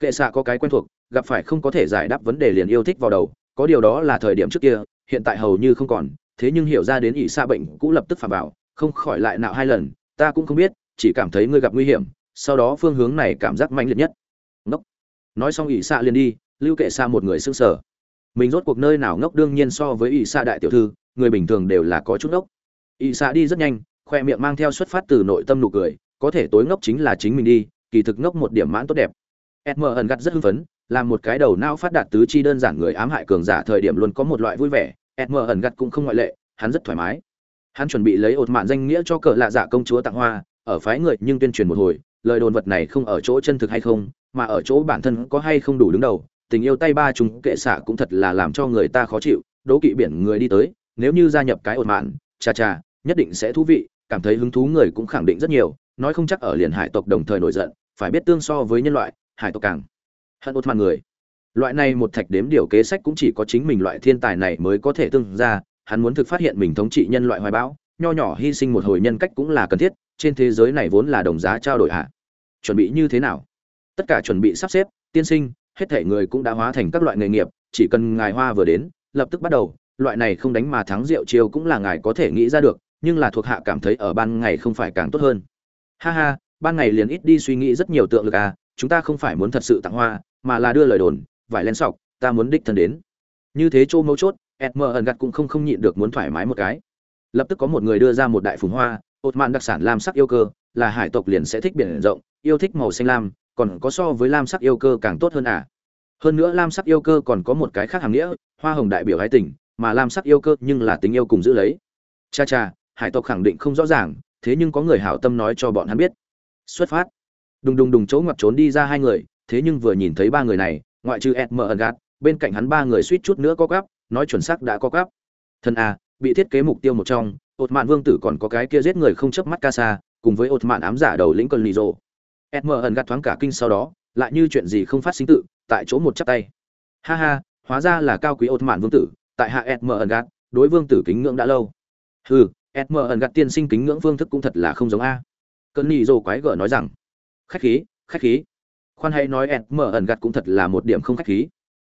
Kệ xạ có cái quen thuộc, gặp phải không có thể giải đáp vấn đề liền yêu thích vào đầu, có điều đó là thời điểm trước kia, hiện tại hầu như không còn, thế nhưng hiểu ra đến ỵ xạ bệnh cũ lập tức phà vào, không khỏi lại nạo hai lần, ta cũng không biết, chỉ cảm thấy ngươi gặp nguy hiểm, sau đó phương hướng này cảm giác mạnh liệt nhất. Ngốc. Nói xong ỵ xạ liền đi, lưu kệ xa một người sững sờ. Mình rốt cuộc nơi nào ngốc đương nhiên so với ỵ xạ đại tiểu thư, người bình thường đều là có chút ngốc. Ỵ xạ đi rất nhanh, khoe miệng mang theo xuất phát từ nội tâm nụ cười có thể tối ngốc chính là chính mình đi kỳ thực ngốc một điểm mãn tốt đẹp Edm ẩn gặt rất hưng phấn, làm một cái đầu não phát đạt tứ chi đơn giản người ám hại cường giả thời điểm luôn có một loại vui vẻ, Edm ẩn gặt cũng không ngoại lệ, hắn rất thoải mái. Hắn chuẩn bị lấy ột mạn danh nghĩa cho cờ lạ giả công chúa tặng hoa, ở phái người nhưng tuyên truyền một hồi, lời đồn vật này không ở chỗ chân thực hay không, mà ở chỗ bản thân có hay không đủ đứng đầu. Tình yêu tay ba chúng kệ xạ cũng thật là làm cho người ta khó chịu, đố kỵ biển người đi tới, nếu như gia nhập cái ột mạn, cha cha, nhất định sẽ thú vị, cảm thấy hứng thú người cũng khẳng định rất nhiều, nói không chắc ở liền hải tộc đồng thời nổi giận, phải biết tương so với nhân loại, hải tộc càng hận ột màn người. Loại này một thạch đếm điều kế sách cũng chỉ có chính mình loại thiên tài này mới có thể tương ra hắn muốn thực phát hiện mình thống trị nhân loại hoài bão nho nhỏ hy sinh một hồi nhân cách cũng là cần thiết trên thế giới này vốn là đồng giá trao đổi hạ. Chuẩn bị như thế nào? Tất cả chuẩn bị sắp xếp tiên sinh hết thể người cũng đã hóa thành các loại nghề nghiệp chỉ cần ngài hoa vừa đến lập tức bắt đầu. Loại này không đánh mà thắng rượu chiêu cũng là ngài có thể nghĩ ra được nhưng là thuộc hạ cảm thấy ở ban ngày không phải càng tốt hơn ha ha, ban ngày liền ít đi suy nghĩ rất nhiều tượng lực à chúng ta không phải muốn thật sự tặng hoa, mà là đưa lời đồn, vải len sọc, ta muốn đích thân đến. Như thế chỗ mấu chốt edm ẩn gặt cũng không không nhịn được muốn thoải mái một cái. Lập tức có một người đưa ra một đại phùng hoa ột mạn đặc sản lam sắc yêu cơ, là hải tộc liền sẽ thích biển rộng, yêu thích màu xanh lam, còn có so với lam sắc yêu cơ càng tốt hơn à. Hơn nữa lam sắc yêu cơ còn có một cái khác hàm nghĩa, hoa hồng đại biểu hai tỉnh mà lam sắc yêu cơ nhưng là tình yêu cùng giữ lấy. Cha cha, hải tộc khẳng định không rõ ràng thế nhưng có người hảo tâm nói cho bọn hắn biết. Xuất phát. Đùng đùng đùng chỗ ngoặt trốn đi ra hai người, thế nhưng vừa nhìn thấy ba người này, ngoại trừ ed mờ ẩn gạt, bên cạnh hắn ba người suýt chút nữa có gắp nói chuẩn xác đã có gắp thân a à, bị thiết kế mục tiêu một trong, ột mạn vương tử còn có cái kia giết người không chớp mắt ca xa cùng với ột mạn ám giả đầu lĩnh cơn lì rộ ed mờ ẩn gạt thoáng cả kinh sau đó, lại như chuyện gì không phát sinh tự, tại chỗ một chắp tay. Ha ha, hóa ra là cao quý ột mạn vương tử, tại hạ ed mờ ẩn gạt, đối vương tử kính ngưỡng đã lâu. Hừ ed mờ ẩn gạt tiên sinh kính ngưỡng phương thức cũng thật là không giống a. Cơn nhị rồ quái gở nói rằng, khách khí khách khí. Khoan hay nói ed ẩn gặt cũng thật là một điểm không khách khí.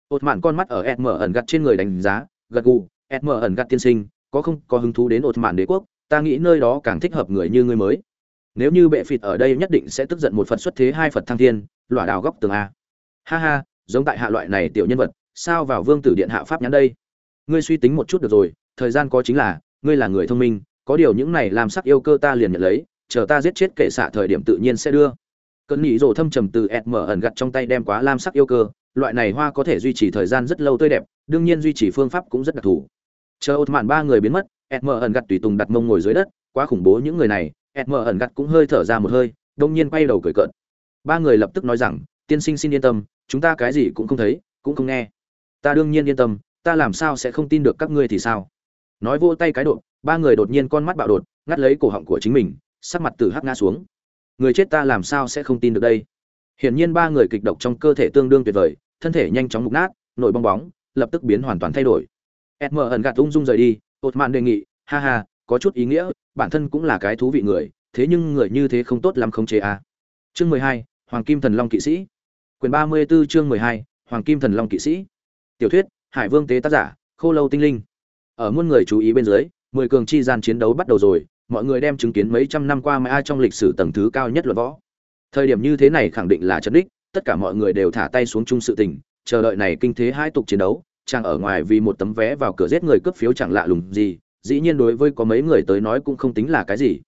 Ột mạn con mắt ở ed ẩn gặt trên người đánh giá, gật gù ed ẩn gặt tiên sinh, có không có hứng thú đến ột mạn đế quốc? Ta nghĩ nơi đó càng thích hợp người như ngươi mới. Nếu như bệ phịt ở đây nhất định sẽ tức giận một phật xuất thế hai phật thăng thiên, lỏa đào góc tường a. Ha ha, giống tại hạ loại này tiểu nhân vật, sao vào vương tử điện hạ pháp nhãn đây? Ngươi suy tính một chút được rồi, thời gian có chính là, ngươi là người thông minh có điều những này làm sắc yêu cơ ta liền nhận lấy, chờ ta giết chết kệ xạ thời điểm tự nhiên sẽ đưa. Cơn nhị rồ thâm trầm từ ẹt mở ẩn gặt trong tay đem quá lam sắc yêu cơ, loại này hoa có thể duy trì thời gian rất lâu tươi đẹp, đương nhiên duy trì phương pháp cũng rất đặc thù. Chờ ột mạn ba người biến mất, ẹt mở ẩn gặt tùy tùng đặt mông ngồi dưới đất, quá khủng bố những người này, ẹt mở ẩn gặt cũng hơi thở ra một hơi, đông nhiên quay đầu cười cợt. Ba người lập tức nói rằng, tiên sinh xin yên tâm, chúng ta cái gì cũng không thấy, cũng không nghe. Ta đương nhiên yên tâm, ta làm sao sẽ không tin được các ngươi thì sao? Nói vô tay cái độ ba người đột nhiên con mắt bạo đột, ngắt lấy cổ họng của chính mình, sắc mặt từ hắc ngã xuống. Người chết ta làm sao sẽ không tin được đây? Hiển nhiên ba người kịch độc trong cơ thể tương đương tuyệt vời, thân thể nhanh chóng mục nát nổi bong bóng, lập tức biến hoàn toàn thay đổi. Edm ẩn gạt ung dung rời đi ột mạn đề nghị, ha ha, có chút ý nghĩa, bản thân cũng là cái thú vị người, thế nhưng người như thế không tốt lắm không chế à. chương mười hai, hoàng kim thần long kỵ sĩ. Quyền ba mươi 34 chương mười hai, hoàng kim thần long kỵ sĩ. Tiểu thuyết, hải vương tế tác giả, khô lâu tinh linh ở muôn người chú ý bên dưới, mười cường chi gian chiến đấu bắt đầu rồi, mọi người đem chứng kiến mấy trăm năm qua mai trong lịch sử tầng thứ cao nhất luận võ. Thời điểm như thế này khẳng định là chấn đích, tất cả mọi người đều thả tay xuống chung sự tình, chờ đợi này kinh thế hai tục chiến đấu, chàng ở ngoài vì một tấm vé vào cửa giết người cướp phiếu chẳng lạ lùng gì, dĩ nhiên đối với có mấy người tới nói cũng không tính là cái gì.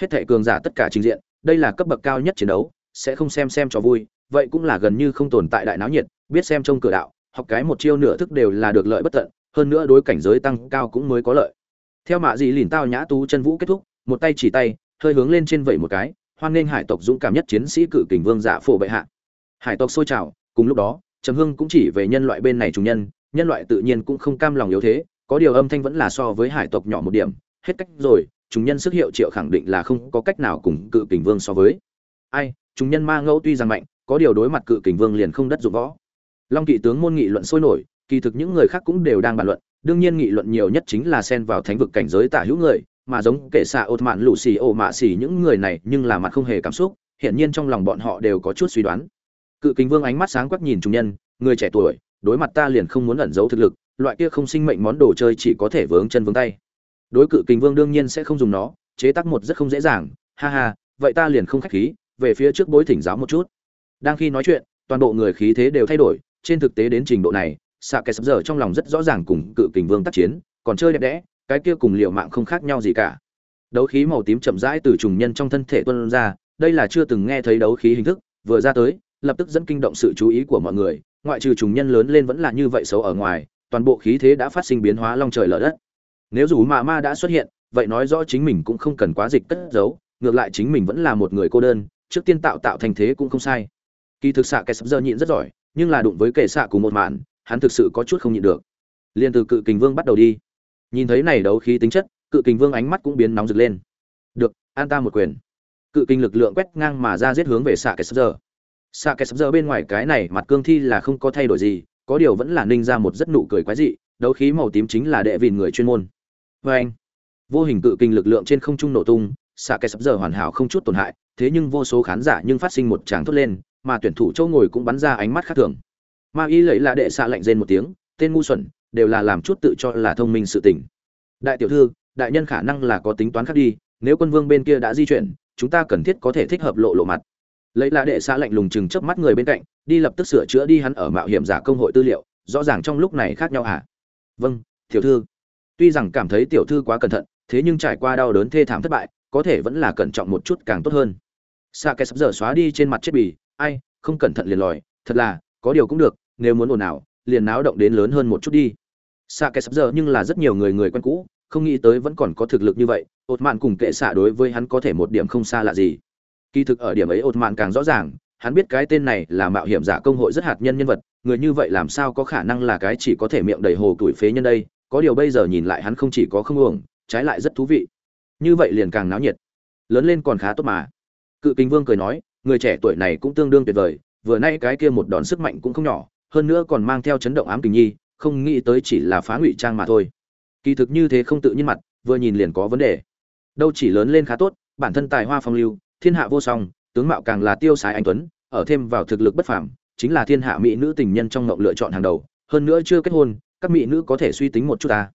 Hết thệ cường giả tất cả trình diện, đây là cấp bậc cao nhất chiến đấu, sẽ không xem xem cho vui, vậy cũng là gần như không tồn tại đại náo nhiệt, biết xem trong cửa đạo, học cái một chiêu nửa thức đều là được lợi bất tận hơn nữa đối cảnh giới tăng cao cũng mới có lợi. Theo mạ dị lìn tao nhã tú chân vũ kết thúc, một tay chỉ tay, hơi hướng lên trên vẩy một cái, hoan nghênh hải tộc dũng cảm nhất chiến sĩ cự kình vương giả phổ bệ hạ. Hải tộc sôi trào, cùng lúc đó, trầm hương cũng chỉ về nhân loại bên này chủ nhân nhân loại tự nhiên cũng không cam lòng yếu thế, có điều âm thanh vẫn là so với hải tộc nhỏ một điểm, hết cách rồi chúng nhân sức hiệu triệu khẳng định là không có cách nào cùng cự kình vương so với. Ai chúng nhân ma ngẫu tuy rằng mạnh, có điều đối mặt cự kình vương liền không đất dụng võ. Long kỵ tướng môn nghị luận sôi nổi kỳ thực những người khác cũng đều đang bàn luận, đương nhiên nghị luận nhiều nhất chính là xen vào thánh vực cảnh giới tả hữu người, mà giống kể xạ ột mạn lũ xì ổ mạ xì những người này nhưng là mặt không hề cảm xúc, hiển nhiên trong lòng bọn họ đều có chút suy đoán. Cự kính vương ánh mắt sáng quắc nhìn chúng nhân, người trẻ tuổi, đối mặt ta liền không muốn ẩn giấu thực lực, loại kia không sinh mệnh món đồ chơi chỉ có thể vướng chân vướng tay. Đối cự kính vương đương nhiên sẽ không dùng nó, chế tác một rất không dễ dàng, ha ha, vậy ta liền không khách khí, về phía trước bối thỉnh giáo một chút. Đang khi nói chuyện, toàn bộ người khí thế đều thay đổi, trên thực tế đến trình độ này xạ kẻ sập giờ trong lòng rất rõ ràng cùng cự kình vương tác chiến, còn chơi đẹp đẽ, cái kia cùng liệu mạng không khác nhau gì cả. Đấu khí màu tím chậm rãi từ trùng nhân trong thân thể tuân ra, đây là chưa từng nghe thấy đấu khí hình thức, vừa ra tới, lập tức dẫn kinh động sự chú ý của mọi người, ngoại trừ trùng nhân lớn lên vẫn là như vậy xấu ở ngoài, toàn bộ khí thế đã phát sinh biến hóa long trời lở đất. Nếu dù mạ ma đã xuất hiện, vậy nói rõ chính mình cũng không cần quá dịch cất giấu, ngược lại chính mình vẫn là một người cô đơn, trước tiên tạo tạo thành thế cũng không sai. Kỳ thực xạ kẻ sập giờ nhịn rất giỏi, nhưng là đụng với kẻ xạ cùng một màn hắn thực sự có chút không nhịn được. Liền từ cự kình vương bắt đầu đi. Nhìn thấy này đấu khí tính chất, cự kình vương ánh mắt cũng biến nóng rực lên. Được, an ta một quyền. Cự kình lực lượng quét ngang mà ra giết hướng về xạ kẻ sắp giờ. Xạ kẻ sắp giờ bên ngoài cái này mặt cương thi là không có thay đổi gì, có điều vẫn là ninh ra một rất nụ cười quái dị, đấu khí màu tím chính là đệ vìn người chuyên môn. Vê anh, vô hình cự kình lực lượng trên không trung nổ tung xạ kẻ sắp giờ hoàn hảo không chút tổn hại, thế nhưng vô số khán giả nhưng phát sinh một tràng thốt lên, mà tuyển thủ châu ngồi cũng bắn ra ánh mắt khác thường ma y lấy là đệ xạ lạnh rên một tiếng, tên ngu xuẩn, đều là làm chút tự cho là thông minh sự tình. Đại tiểu thư, đại nhân khả năng là có tính toán khác đi, nếu quân vương bên kia đã di chuyển, chúng ta cần thiết có thể thích hợp lộ lộ mặt. Lấy là đệ xạ lạnh lùng chừng chớp mắt người bên cạnh, đi lập tức sửa chữa đi hắn ở mạo hiểm giả công hội tư liệu, rõ ràng trong lúc này khác nhau hả? Vâng tiểu thư. Tuy rằng cảm thấy tiểu thư quá cẩn thận, thế nhưng trải qua đau đớn thê thảm thất bại, có thể vẫn là cẩn trọng một chút càng tốt hơn. Sa kẻ sắp giờ xóa đi trên mặt chết bì, ai, không cẩn thận liền lòi, thật là, có điều cũng được nếu muốn ồn ào, liền náo động đến lớn hơn một chút đi. Xạ kẻ sắp giờ nhưng là rất nhiều người người quen cũ, không nghĩ tới vẫn còn có thực lực như vậy ột mạn cùng kệ xạ đối với hắn có thể một điểm không xa lạ gì. Kỳ thực ở điểm ấy ột mạn càng rõ ràng, hắn biết cái tên này là mạo hiểm giả công hội rất hạt nhân nhân vật, người như vậy làm sao có khả năng là cái chỉ có thể miệng đầy hồ tuổi phế nhân đây, có điều bây giờ nhìn lại hắn không chỉ có không uổng, trái lại rất thú vị. Như vậy liền càng náo nhiệt. Lớn lên còn khá tốt mà. Cự kính vương cười nói, người trẻ tuổi này cũng tương đương tuyệt vời, vừa nay cái kia một đòn sức mạnh cũng không nhỏ hơn nữa còn mang theo chấn động ám kình nhi, không nghĩ tới chỉ là phá ngụy trang mà thôi. Kỳ thực như thế không tự nhiên mặt, vừa nhìn liền có vấn đề. Đâu chỉ lớn lên khá tốt, bản thân tài hoa phong lưu, thiên hạ vô song, tướng mạo càng là tiêu sái anh tuấn, ở thêm vào thực lực bất phàm, chính là thiên hạ mỹ nữ tình nhân trong ngộng lựa chọn hàng đầu, hơn nữa chưa kết hôn, các mỹ nữ có thể suy tính một chút ta.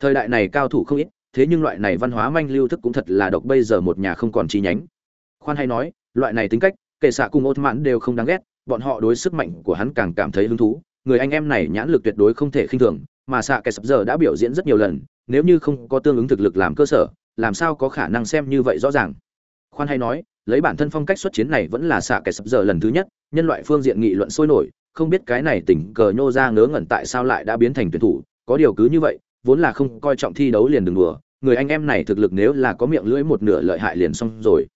Thời đại này cao thủ không ít, thế nhưng loại này văn hóa manh lưu thức cũng thật là độc, bây giờ một nhà không còn chi nhánh. Khoan hay nói, loại này tính cách, kể xạ cùng ốt mãn đều không đáng ghét bọn họ đối sức mạnh của hắn càng cảm thấy hứng thú. Người anh em này nhãn lực tuyệt đối không thể khinh thường, mà xạ kẻ sập giờ đã biểu diễn rất nhiều lần, nếu như không có tương ứng thực lực làm cơ sở, làm sao có khả năng xem như vậy rõ ràng? Khoan hay nói, lấy bản thân phong cách xuất chiến này vẫn là xạ kẻ sập giờ lần thứ nhất, nhân loại phương diện nghị luận sôi nổi, không biết cái này tỉnh cờ nhô ra ngớ ngẩn tại sao lại đã biến thành tuyển thủ, có điều cứ như vậy, vốn là không coi trọng thi đấu liền đừng đùa, người anh em này thực lực nếu là có miệng lưỡi một nửa lợi hại liền xong rồi.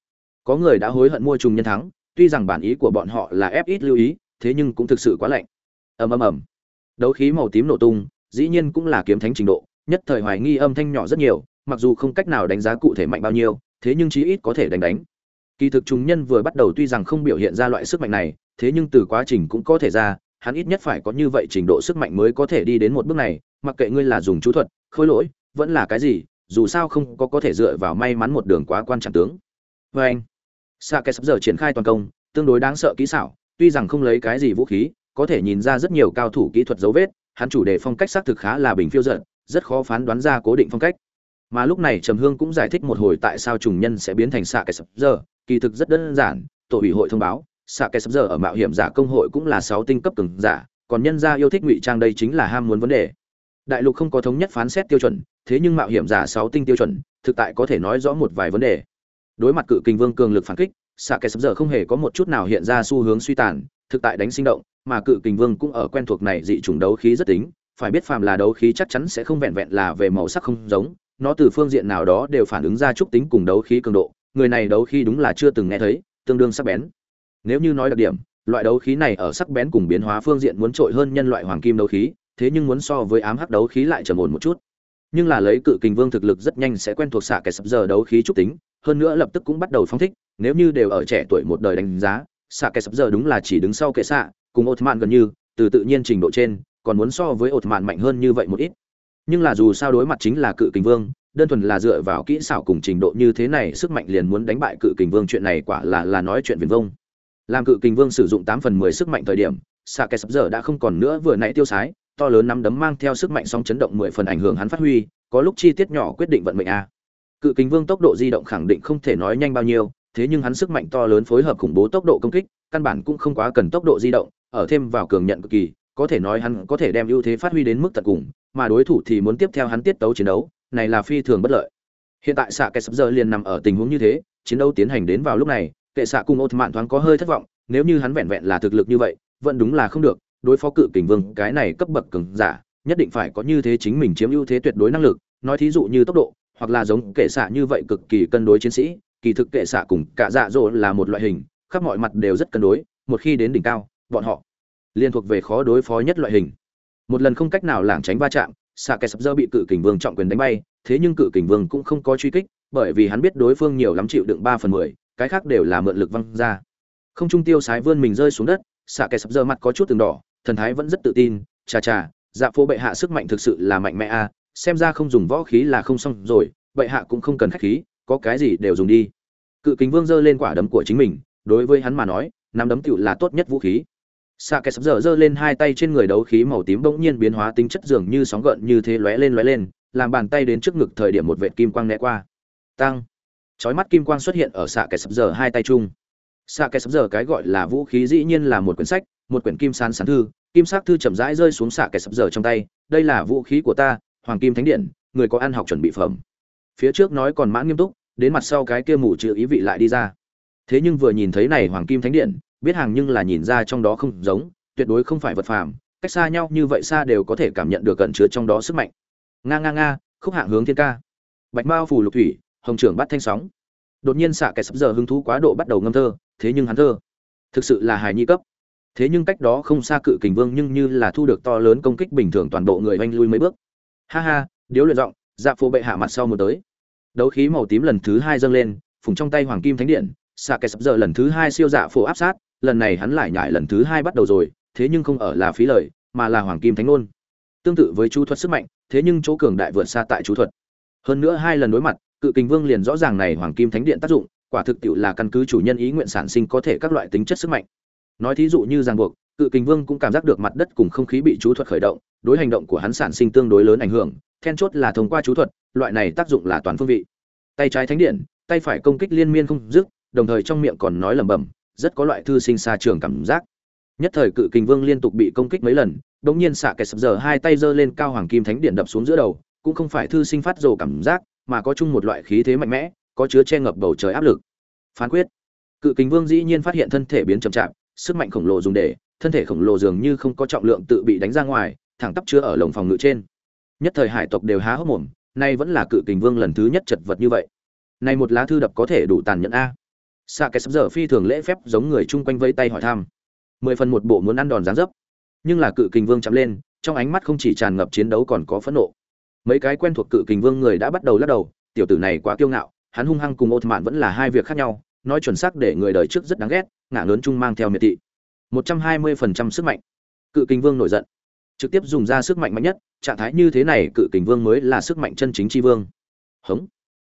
Có người đã hối hận mua trùng nhân thắng tuy rằng bản ý của bọn họ là ép ít lưu ý, thế nhưng cũng thực sự quá lạnh. Ầm ầm ầm. Đấu khí màu tím nổ tung, dĩ nhiên cũng là kiếm thánh trình độ, nhất thời hoài nghi âm thanh nhỏ rất nhiều, mặc dù không cách nào đánh giá cụ thể mạnh bao nhiêu, thế nhưng chí ít có thể đánh đánh. Kỳ thực chúng nhân vừa bắt đầu tuy rằng không biểu hiện ra loại sức mạnh này, thế nhưng từ quá trình cũng có thể ra, hắn ít nhất phải có như vậy trình độ sức mạnh mới có thể đi đến một bước này, mặc kệ ngươi là dùng chú thuật, khôi lỗi, vẫn là cái gì, dù sao không có có thể dựa vào may mắn một đường quá quan trọng tướng. Và vâng. anh xạ Kẻ sắp giờ triển khai toàn công, tương đối đáng sợ kỹ xảo, tuy rằng không lấy cái gì vũ khí, có thể nhìn ra rất nhiều cao thủ kỹ thuật dấu vết, hắn chủ đề phong cách xác thực khá là bình phiêu giận, rất khó phán đoán ra cố định phong cách. mà lúc này trầm hương cũng giải thích một hồi tại sao trùng nhân sẽ biến thành xạ kẻ sập giờ kỳ thực rất đơn giản tổ ủy hội thông báo xạ kẻ sập giờ ở mạo hiểm giả công hội cũng là sáu tinh cấp cường giả còn nhân gia yêu thích ngụy trang đây chính là ham muốn vấn đề đại lục không có thống nhất phán xét tiêu chuẩn thế nhưng mạo hiểm giả sáu tinh tiêu chuẩn thực tại có thể nói rõ một vài vấn đề đối mặt cự kình vương cường lực phản kích xạ kẻ sập giờ không hề có một chút nào hiện ra xu hướng suy tàn, thực tại đánh sinh động, mà cự kình vương cũng ở quen thuộc này dị chủng đấu khí rất tính, phải biết phàm là đấu khí chắc chắn sẽ không vẹn vẹn là về màu sắc không giống, nó từ phương diện nào đó đều phản ứng ra trúc tính cùng đấu khí cường độ, người này đấu khí đúng là chưa từng nghe thấy, tương đương sắc bén. Nếu như nói đặc điểm, loại đấu khí này ở sắc bén cùng biến hóa phương diện muốn trội hơn nhân loại hoàng kim đấu khí, thế nhưng muốn so với ám hắc đấu khí lại trầm ổn một chút. Nhưng là lấy cự kình vương thực lực rất nhanh sẽ quen thuộc xạ kẻ sập giờ đấu khí trúc tính hơn nữa lập tức cũng bắt đầu phóng thích, nếu như đều ở trẻ tuổi một đời đánh giá, xạ kẻ sập giờ đúng là chỉ đứng sau kệ xạ, cùng ột mạn gần như, từ tự nhiên trình độ trên, còn muốn so với ột mạn mạnh hơn như vậy một ít. Nhưng là dù sao đối mặt chính là cự kình vương, đơn thuần là dựa vào kỹ xảo cùng trình độ như thế này, sức mạnh liền muốn đánh bại cự kình vương chuyện này quả là là nói chuyện viền vông. Làm cự kình vương sử dụng tám phần mười sức mạnh thời điểm, xạ kẻ sập giờ đã không còn nữa vừa nãy tiêu sái, to lớn nắm đấm mang theo sức mạnh song chấn động mười phần ảnh hưởng hắn phát huy, có lúc chi tiết nhỏ quyết định vận mệnh a cự kình vương tốc độ di động khẳng định không thể nói nhanh bao nhiêu, thế nhưng hắn sức mạnh to lớn phối hợp khủng bố tốc độ công kích, căn bản cũng không quá cần tốc độ di động, ở thêm vào cường nhận cực kỳ, có thể nói hắn có thể đem ưu thế phát huy đến mức tận cùng, mà đối thủ thì muốn tiếp theo hắn tiết tấu chiến đấu, này là phi thường bất lợi. Hiện tại xạ kẻ sập giờ liền nằm ở tình huống như thế, chiến đấu tiến hành đến vào lúc này, kệ xạ cùng ô mạn thoáng có hơi thất vọng, nếu như hắn vẹn vẹn là thực lực như vậy, vẫn đúng là không được, đối phó cự kình vương, cái này cấp bậc cường giả, nhất định phải có như thế chính mình chiếm ưu thế tuyệt đối năng lực, nói thí dụ như tốc độ hoặc là giống kệ xạ như vậy cực kỳ cân đối chiến sĩ, kỳ thực kệ xạ cùng cả dạ dỗ là một loại hình, khắp mọi mặt đều rất cân đối, một khi đến đỉnh cao, bọn họ liên thuộc về khó đối phó nhất loại hình. Một lần không cách nào lảng tránh va chạm, xạ kẻ sập dơ bị cự kình vương trọng quyền đánh bay, thế nhưng cự kình vương cũng không có truy kích, bởi vì hắn biết đối phương nhiều lắm chịu đựng ba phần mười, cái khác đều là mượn lực văng ra. Không trung tiêu sái vươn mình rơi xuống đất, xạ kẻ sập dơ mặt có chút từng đỏ, thần thái vẫn rất tự tin, chà chà dạ phố bệ hạ sức mạnh thực sự là mạnh mẽ a xem ra không dùng võ khí là không xong rồi, vậy hạ cũng không cần khách khí, có cái gì đều dùng đi. Cự kính vương giơ lên quả đấm của chính mình, đối với hắn mà nói, nắm đấm tựu là tốt nhất vũ khí. Xạ kẻ sắp giờ giơ lên hai tay trên người đấu khí màu tím bỗng nhiên biến hóa tính chất dường như sóng gợn như thế lóe lên lóe lên, làm bàn tay đến trước ngực thời điểm một vệt kim quang né qua. Tăng. Chói mắt kim quang xuất hiện ở xạ kẻ sắp giờ hai tay chung. Xạ kẻ sắp giờ cái gọi là vũ khí dĩ nhiên là một quyển sách, một quyển kim sán sán thư, kim sắc thư chậm rãi rơi xuống xạ kẻ sắp giờ trong tay. Đây là vũ khí của ta hoàng kim thánh điện, người có ăn học chuẩn bị phẩm. Phía trước nói còn mãn nghiêm túc, đến mặt sau cái kia mù chữ ý vị lại đi ra. Thế nhưng vừa nhìn thấy này hoàng kim thánh điện, biết hàng nhưng là nhìn ra trong đó không giống, tuyệt đối không phải vật phàm, cách xa nhau như vậy xa đều có thể cảm nhận được cẩn chứa trong đó sức mạnh. Nga nga nga, khúc hạng hướng thiên ca. Bạch mao phù lục thủy, hồng trưởng bắt thanh sóng. Đột nhiên xạ kẻ sắp giờ hứng thú quá độ bắt đầu ngâm thơ, thế nhưng hắn thơ, thực sự là hài nhi cấp. Thế nhưng cách đó không xa cự kình vương nhưng như là thu được to lớn công kích bình thường toàn bộ người oanh lui mấy bước ha ha, điếu luyện giọng dạ phố bệ hạ mặt sau một tới. Đấu khí màu tím lần thứ hai dâng lên, phùng trong tay hoàng kim thánh điện, xạ kẻ sập giờ lần thứ hai siêu dạ phố áp sát, lần này hắn lại nhải lần thứ hai bắt đầu rồi, thế nhưng không ở là phí lời, mà là hoàng kim thánh ngôn. Tương tự với chú thuật sức mạnh, thế nhưng chỗ cường đại vượt xa tại chú thuật. Hơn nữa hai lần đối mặt, cự kình vương liền rõ ràng này hoàng kim thánh điện tác dụng, quả thực tiệu là căn cứ chủ nhân ý nguyện sản sinh có thể các loại tính chất sức mạnh. Nói thí dụ như ràng buộc cự kình vương cũng cảm giác được mặt đất cùng không khí bị chú thuật khởi động, đối hành động của hắn sản sinh tương đối lớn ảnh hưởng, then chốt là thông qua chú thuật, loại này tác dụng là toàn phương vị. Tay trái thánh điện, tay phải công kích liên miên không dứt, đồng thời trong miệng còn nói lẩm bẩm, rất có loại thư sinh xa trường cảm giác. Nhất thời cự kình vương liên tục bị công kích mấy lần đống nhiên xạ kẻ sập giờ hai tay giơ lên cao hoàng kim thánh điện đập xuống giữa đầu, cũng không phải thư sinh phát rồ cảm giác, mà có chung một loại khí thế mạnh mẽ, có chứa che ngập bầu trời áp lực. Phán quyết. Cự kình vương dĩ nhiên phát hiện thân thể biến chậm chạp, sức mạnh khổng lồ dùng để thân thể khổng lồ dường như không có trọng lượng tự bị đánh ra ngoài, thẳng tắp chưa ở lồng phòng ngự trên. Nhất thời hải tộc đều há hốc mồm, nay vẫn là cự kình vương lần thứ nhất chật vật như vậy. Này một lá thư đập có thể đủ tàn nhẫn a. Xạ cái sắp giờ phi thường lễ phép giống người chung quanh vây tay hỏi thăm. Mười phần một bộ muốn ăn đòn gián dấp. Nhưng là cự kình vương chạm lên, trong ánh mắt không chỉ tràn ngập chiến đấu còn có phẫn nộ. Mấy cái quen thuộc cự kình vương người đã bắt đầu lắc đầu, tiểu tử này quá kiêu ngạo, hắn hung hăng cùng ột mạn vẫn là hai việc khác nhau, nói chuẩn xác để người đời trước rất đáng ghét, ngả lớn chung mang theo miệt thị một trăm hai mươi phần trăm sức mạnh. Cự kình vương nổi giận. Trực tiếp dùng ra sức mạnh mạnh nhất, trạng thái như thế này, cự kình vương mới là sức mạnh chân chính tri vương. Hống.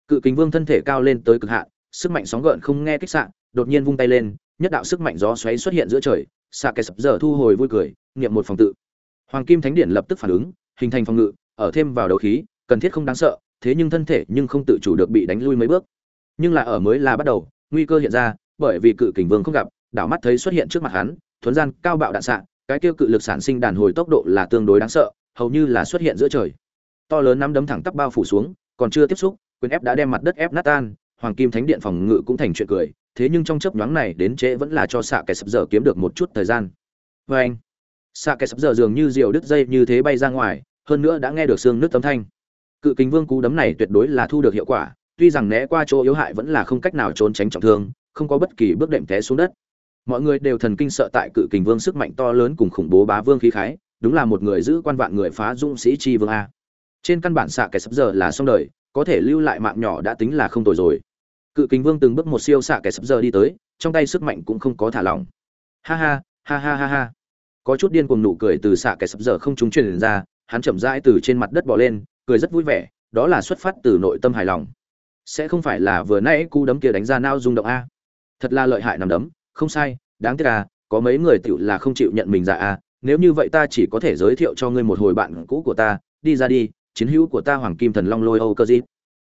Cự kình vương thân thể cao lên tới cực hạn, sức mạnh sóng gợn không nghe kích sạn đột nhiên vung tay lên, nhất đạo sức mạnh gió xoáy xuất hiện giữa trời, xạ kẻ sập giờ thu hồi vui cười, niệm một phòng tự. Hoàng kim thánh điện lập tức phản ứng, hình thành phòng ngự, ở thêm vào đấu khí, cần thiết không đáng sợ, thế nhưng thân thể nhưng không tự chủ được bị đánh lui mấy bước. Nhưng là ở mới là bắt đầu, nguy cơ hiện ra, bởi vì cự kình vương không gặp, đảo mắt thấy xuất hiện trước mặt hắn thuấn gian cao bạo đạn xạ, cái tiêu cự lực sản sinh đàn hồi tốc độ là tương đối đáng sợ, hầu như là xuất hiện giữa trời. To lớn nắm đấm thẳng tắp bao phủ xuống, còn chưa tiếp xúc, quyền ép đã đem mặt đất ép nát tan, hoàng kim thánh điện phòng ngự cũng thành chuyện cười, thế nhưng trong chớp nhoáng này đến trễ vẫn là cho xạ kẻ sập giờ kiếm được một chút thời gian. Vê anh xạ kẻ sập giờ dường như diều đứt dây như thế bay ra ngoài, hơn nữa đã nghe được xương nước tấm thanh. Cự kính vương cú đấm này tuyệt đối là thu được hiệu quả, tuy rằng né qua chỗ yếu hại vẫn là không cách nào trốn tránh trọng thương, không có bất kỳ bước đệm té xuống đất mọi người đều thần kinh sợ tại cự kình vương sức mạnh to lớn cùng khủng bố bá vương khí khái, đúng là một người giữ quan vạn người phá dũng sĩ chi vương a. Trên căn bản xạ kẻ sắp giờ là xong đời, có thể lưu lại mạng nhỏ đã tính là không tồi rồi. Cự kình vương từng bước một siêu xạ kẻ sắp giờ đi tới, trong tay sức mạnh cũng không có thả lỏng. Ha ha ha ha ha ha. Có chút điên cuồng nụ cười từ xạ kẻ sắp giờ không trúng truyền ra, hắn chậm rãi từ trên mặt đất bỏ lên, cười rất vui vẻ, đó là xuất phát từ nội tâm hài lòng. Sẽ không phải là vừa nãy cú đấm kia đánh ra nao rung động a. Thật là lợi hại nằm đấm không sai, đáng tiếc à có mấy người tựu là không chịu nhận mình dạ à nếu như vậy ta chỉ có thể giới thiệu cho ngươi một hồi bạn cũ của ta, đi ra đi, chiến hữu của ta hoàng kim thần long lôi âu cơ dịp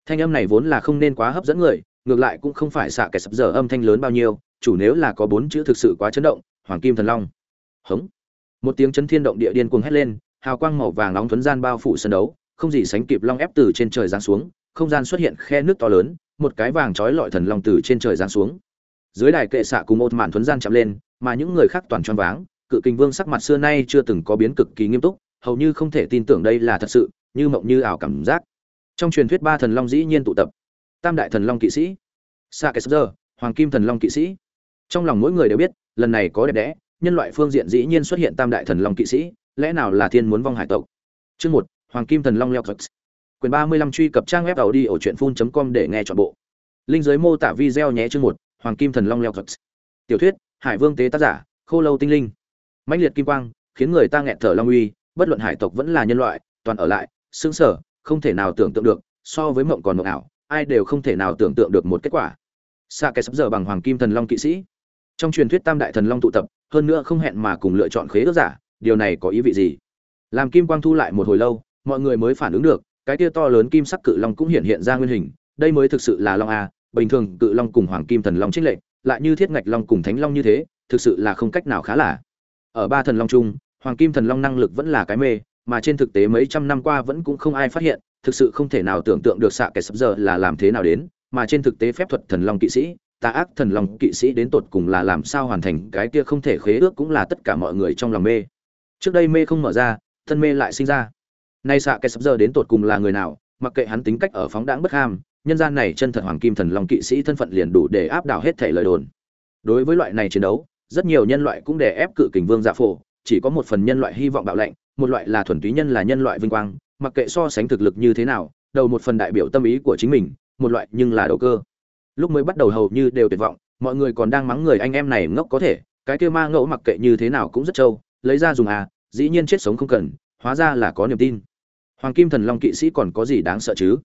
thanh âm này vốn là không nên quá hấp dẫn người, ngược lại cũng không phải xạ kẻ sập dở âm thanh lớn bao nhiêu, chủ nếu là có bốn chữ thực sự quá chấn động, hoàng kim thần long. Hống. Một tiếng chấn thiên động địa điên cuồng hét lên, hào quang màu vàng nóng thuấn gian bao phủ sân đấu, không gì sánh kịp long ép từ trên trời giáng xuống, không gian xuất hiện khe nước to lớn, một cái vàng trói lọi thần long từ trên trời giáng xuống dưới đài kệ xạ cùng một màn thuấn gian chạm lên, mà những người khác toàn choáng váng, cự kinh vương sắc mặt xưa nay chưa từng có biến cực kỳ nghiêm túc, hầu như không thể tin tưởng đây là thật sự, như mộng như ảo cảm giác. Trong truyền thuyết ba thần long dĩ nhiên tụ tập. Tam đại thần long kỵ sĩ. Sa cái giờ hoàng kim thần long kỵ sĩ. Trong lòng mỗi người đều biết, lần này có đẹp đẽ, nhân loại phương diện dĩ nhiên xuất hiện tam đại thần long kỵ sĩ, lẽ nào là thiên muốn vong hải tộc? Chương một, hoàng kim thần long leo quyền ba mươi lăm truy cập trang web tàu đi ở truyện phun com để nghe chọn bộ. Linh giới mô tả video nhé chương một hoàng kim thần long leo thật tiểu thuyết, hải vương tế tác giả, khô lâu tinh linh. Mãnh liệt kim quang, khiến người ta nghẹt thở long uy, bất luận hải tộc vẫn là nhân loại, toàn ở lại xứng sở không thể nào tưởng tượng được, so với mộng còn mộng ảo, ai đều không thể nào tưởng tượng được một kết quả. Xa cái sắp giờ bằng hoàng kim thần long kỵ sĩ. Trong truyền thuyết tam đại thần long tụ tập, hơn nữa không hẹn mà cùng lựa chọn khế ước giả, điều này có ý vị gì? Làm kim quang thu lại một hồi lâu, mọi người mới phản ứng được, cái tia to lớn kim sắc cự long cũng hiện hiện ra nguyên hình, đây mới thực sự là long a bình thường cự long cùng hoàng kim thần long trích lệnh lại như thiết ngạch long cùng thánh long như thế, thực sự là không cách nào khá là. Ở ba thần long chung, hoàng kim thần long năng lực vẫn là cái mê, mà trên thực tế mấy trăm năm qua vẫn cũng không ai phát hiện, thực sự không thể nào tưởng tượng được xạ kẻ sắp giờ là làm thế nào đến, mà trên thực tế phép thuật thần long kỵ sĩ, tà ác thần long kỵ sĩ đến tột cùng là làm sao hoàn thành, cái kia không thể khế ước cũng là tất cả mọi người trong lòng mê. Trước đây mê không mở ra, thân mê lại sinh ra. Nay xạ kẻ sắp giờ đến tột cùng là người nào, mặc kệ hắn tính cách ở phóng đãng bất ham nhân gian này chân thật hoàng kim thần long kỵ sĩ thân phận liền đủ để áp đảo hết thể lời đồn. Đối với loại này chiến đấu, rất nhiều nhân loại cũng để ép cự kình vương dạ phổ, chỉ có một phần nhân loại hy vọng bạo lệnh một loại là thuần túy nhân là nhân loại vinh quang, mặc kệ so sánh thực lực như thế nào, đầu một phần đại biểu tâm ý của chính mình, một loại nhưng là đầu cơ. Lúc mới bắt đầu hầu như đều tuyệt vọng, mọi người còn đang mắng người anh em này ngốc có thể, cái kia ma ngẫu mặc kệ như thế nào cũng rất trâu, lấy ra dùng à dĩ nhiên chết sống không cần, hóa ra là có niềm tin. Hoàng kim thần long kỵ sĩ còn có gì đáng sợ chứ?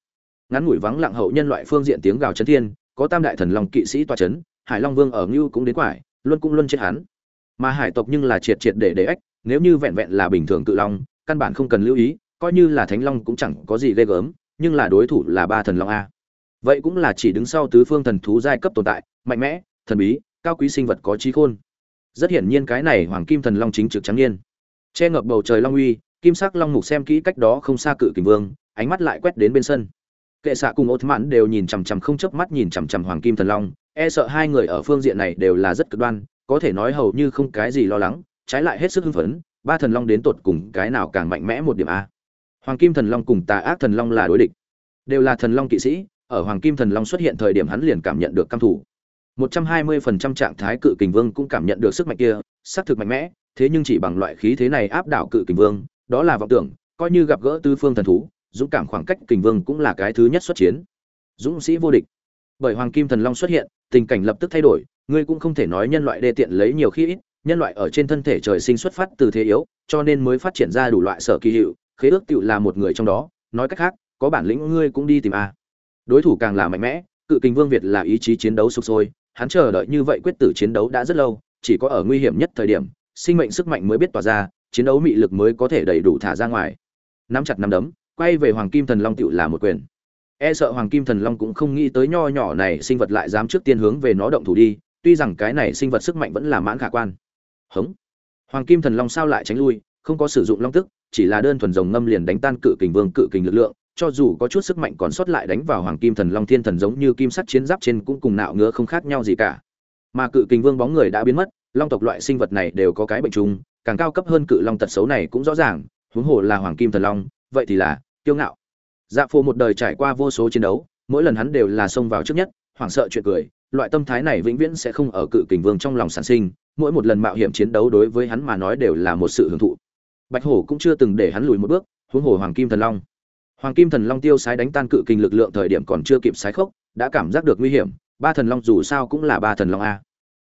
Ngắn ngủi vắng lặng hậu nhân loại phương diện tiếng gào chấn thiên, có tam đại thần long kỵ sĩ toa chấn, hải long vương ở ngưu cũng đến quải luôn cũng luôn chết hắn. Mà hải tộc nhưng là triệt triệt để để ếch nếu như vẹn vẹn là bình thường cự long, căn bản không cần lưu ý, coi như là thánh long cũng chẳng có gì ghê gớm, nhưng là đối thủ là ba thần long a. Vậy cũng là chỉ đứng sau tứ phương thần thú giai cấp tồn tại, mạnh mẽ, thần bí, cao quý sinh vật có trí khôn. Rất hiển nhiên cái này hoàng kim thần long chính trực trắng niên. Che ngập bầu trời long uy, kim sắc long mục xem kỹ cách đó không xa cự kình vương, ánh mắt lại quét đến bên sân kệ xạ cùng ột mãn đều nhìn chằm chằm không chớp mắt nhìn chằm chằm hoàng kim thần long e sợ hai người ở phương diện này đều là rất cực đoan, có thể nói hầu như không cái gì lo lắng, trái lại hết sức hưng phấn, ba thần long đến tột cùng cái nào càng mạnh mẽ một điểm a? Hoàng kim thần long cùng tà ác thần long là đối địch. Đều là thần long kỵ sĩ, ở hoàng kim thần long xuất hiện thời điểm hắn liền cảm nhận được căm thủ 120% trạng thái cự kình vương cũng cảm nhận được sức mạnh kia, xác thực mạnh mẽ, thế nhưng chỉ bằng loại khí thế này áp đảo cự kình vương, đó là vọng tưởng, coi như gặp gỡ tư phương thần thú dũng cảm khoảng cách kình vương cũng là cái thứ nhất xuất chiến. Dũng sĩ vô địch. Bởi hoàng kim thần long xuất hiện, tình cảnh lập tức thay đổi, ngươi cũng không thể nói nhân loại đê tiện lấy nhiều khi ít, nhân loại ở trên thân thể trời sinh xuất phát từ thế yếu, cho nên mới phát triển ra đủ loại sở kỳ hiệu, khế ước tựu là một người trong đó, nói cách khác, có bản lĩnh ngươi cũng đi tìm a. Đối thủ càng là mạnh mẽ, cự kình vương việt là ý chí chiến đấu sục sôi, hắn chờ đợi như vậy quyết tử chiến đấu đã rất lâu, chỉ có ở nguy hiểm nhất thời điểm, sinh mệnh sức mạnh mới biết tỏa ra, chiến đấu mị lực mới có thể đầy đủ thả ra ngoài. Nắm chặt nắm đấm quay về hoàng kim thần long tựu là một quyền. E sợ hoàng kim thần long cũng không nghĩ tới nho nhỏ này sinh vật lại dám trước tiên hướng về nó động thủ đi, tuy rằng cái này sinh vật sức mạnh vẫn là mãn khả quan. Hống. Hoàng kim thần long sao lại tránh lui, không có sử dụng long tức, chỉ là đơn thuần rồng ngâm liền đánh tan cự kình vương, cự kình lực lượng, cho dù có chút sức mạnh còn sót lại đánh vào hoàng kim thần long thiên thần giống như kim sắt chiến giáp trên cũng cùng nạo ngứa không khác nhau gì cả. Mà cự kình vương bóng người đã biến mất, long tộc loại sinh vật này đều có cái bệnh chung càng cao cấp hơn cự long tật xấu này cũng rõ ràng, huống hồ là hoàng kim thần long, vậy thì là kiêu ngạo. Dạ phô một đời trải qua vô số chiến đấu, mỗi lần hắn đều là xông vào trước nhất, hoảng sợ chuyện cười, loại tâm thái này vĩnh viễn sẽ không ở cự kình vương trong lòng sản sinh, mỗi một lần mạo hiểm chiến đấu đối với hắn mà nói đều là một sự hưởng thụ. Bạch hổ cũng chưa từng để hắn lùi một bước, huống hồ hoàng kim thần long. Hoàng kim thần long tiêu sái đánh tan cự kình lực lượng thời điểm còn chưa kịp sái khốc, đã cảm giác được nguy hiểm, ba thần long dù sao cũng là ba thần long a.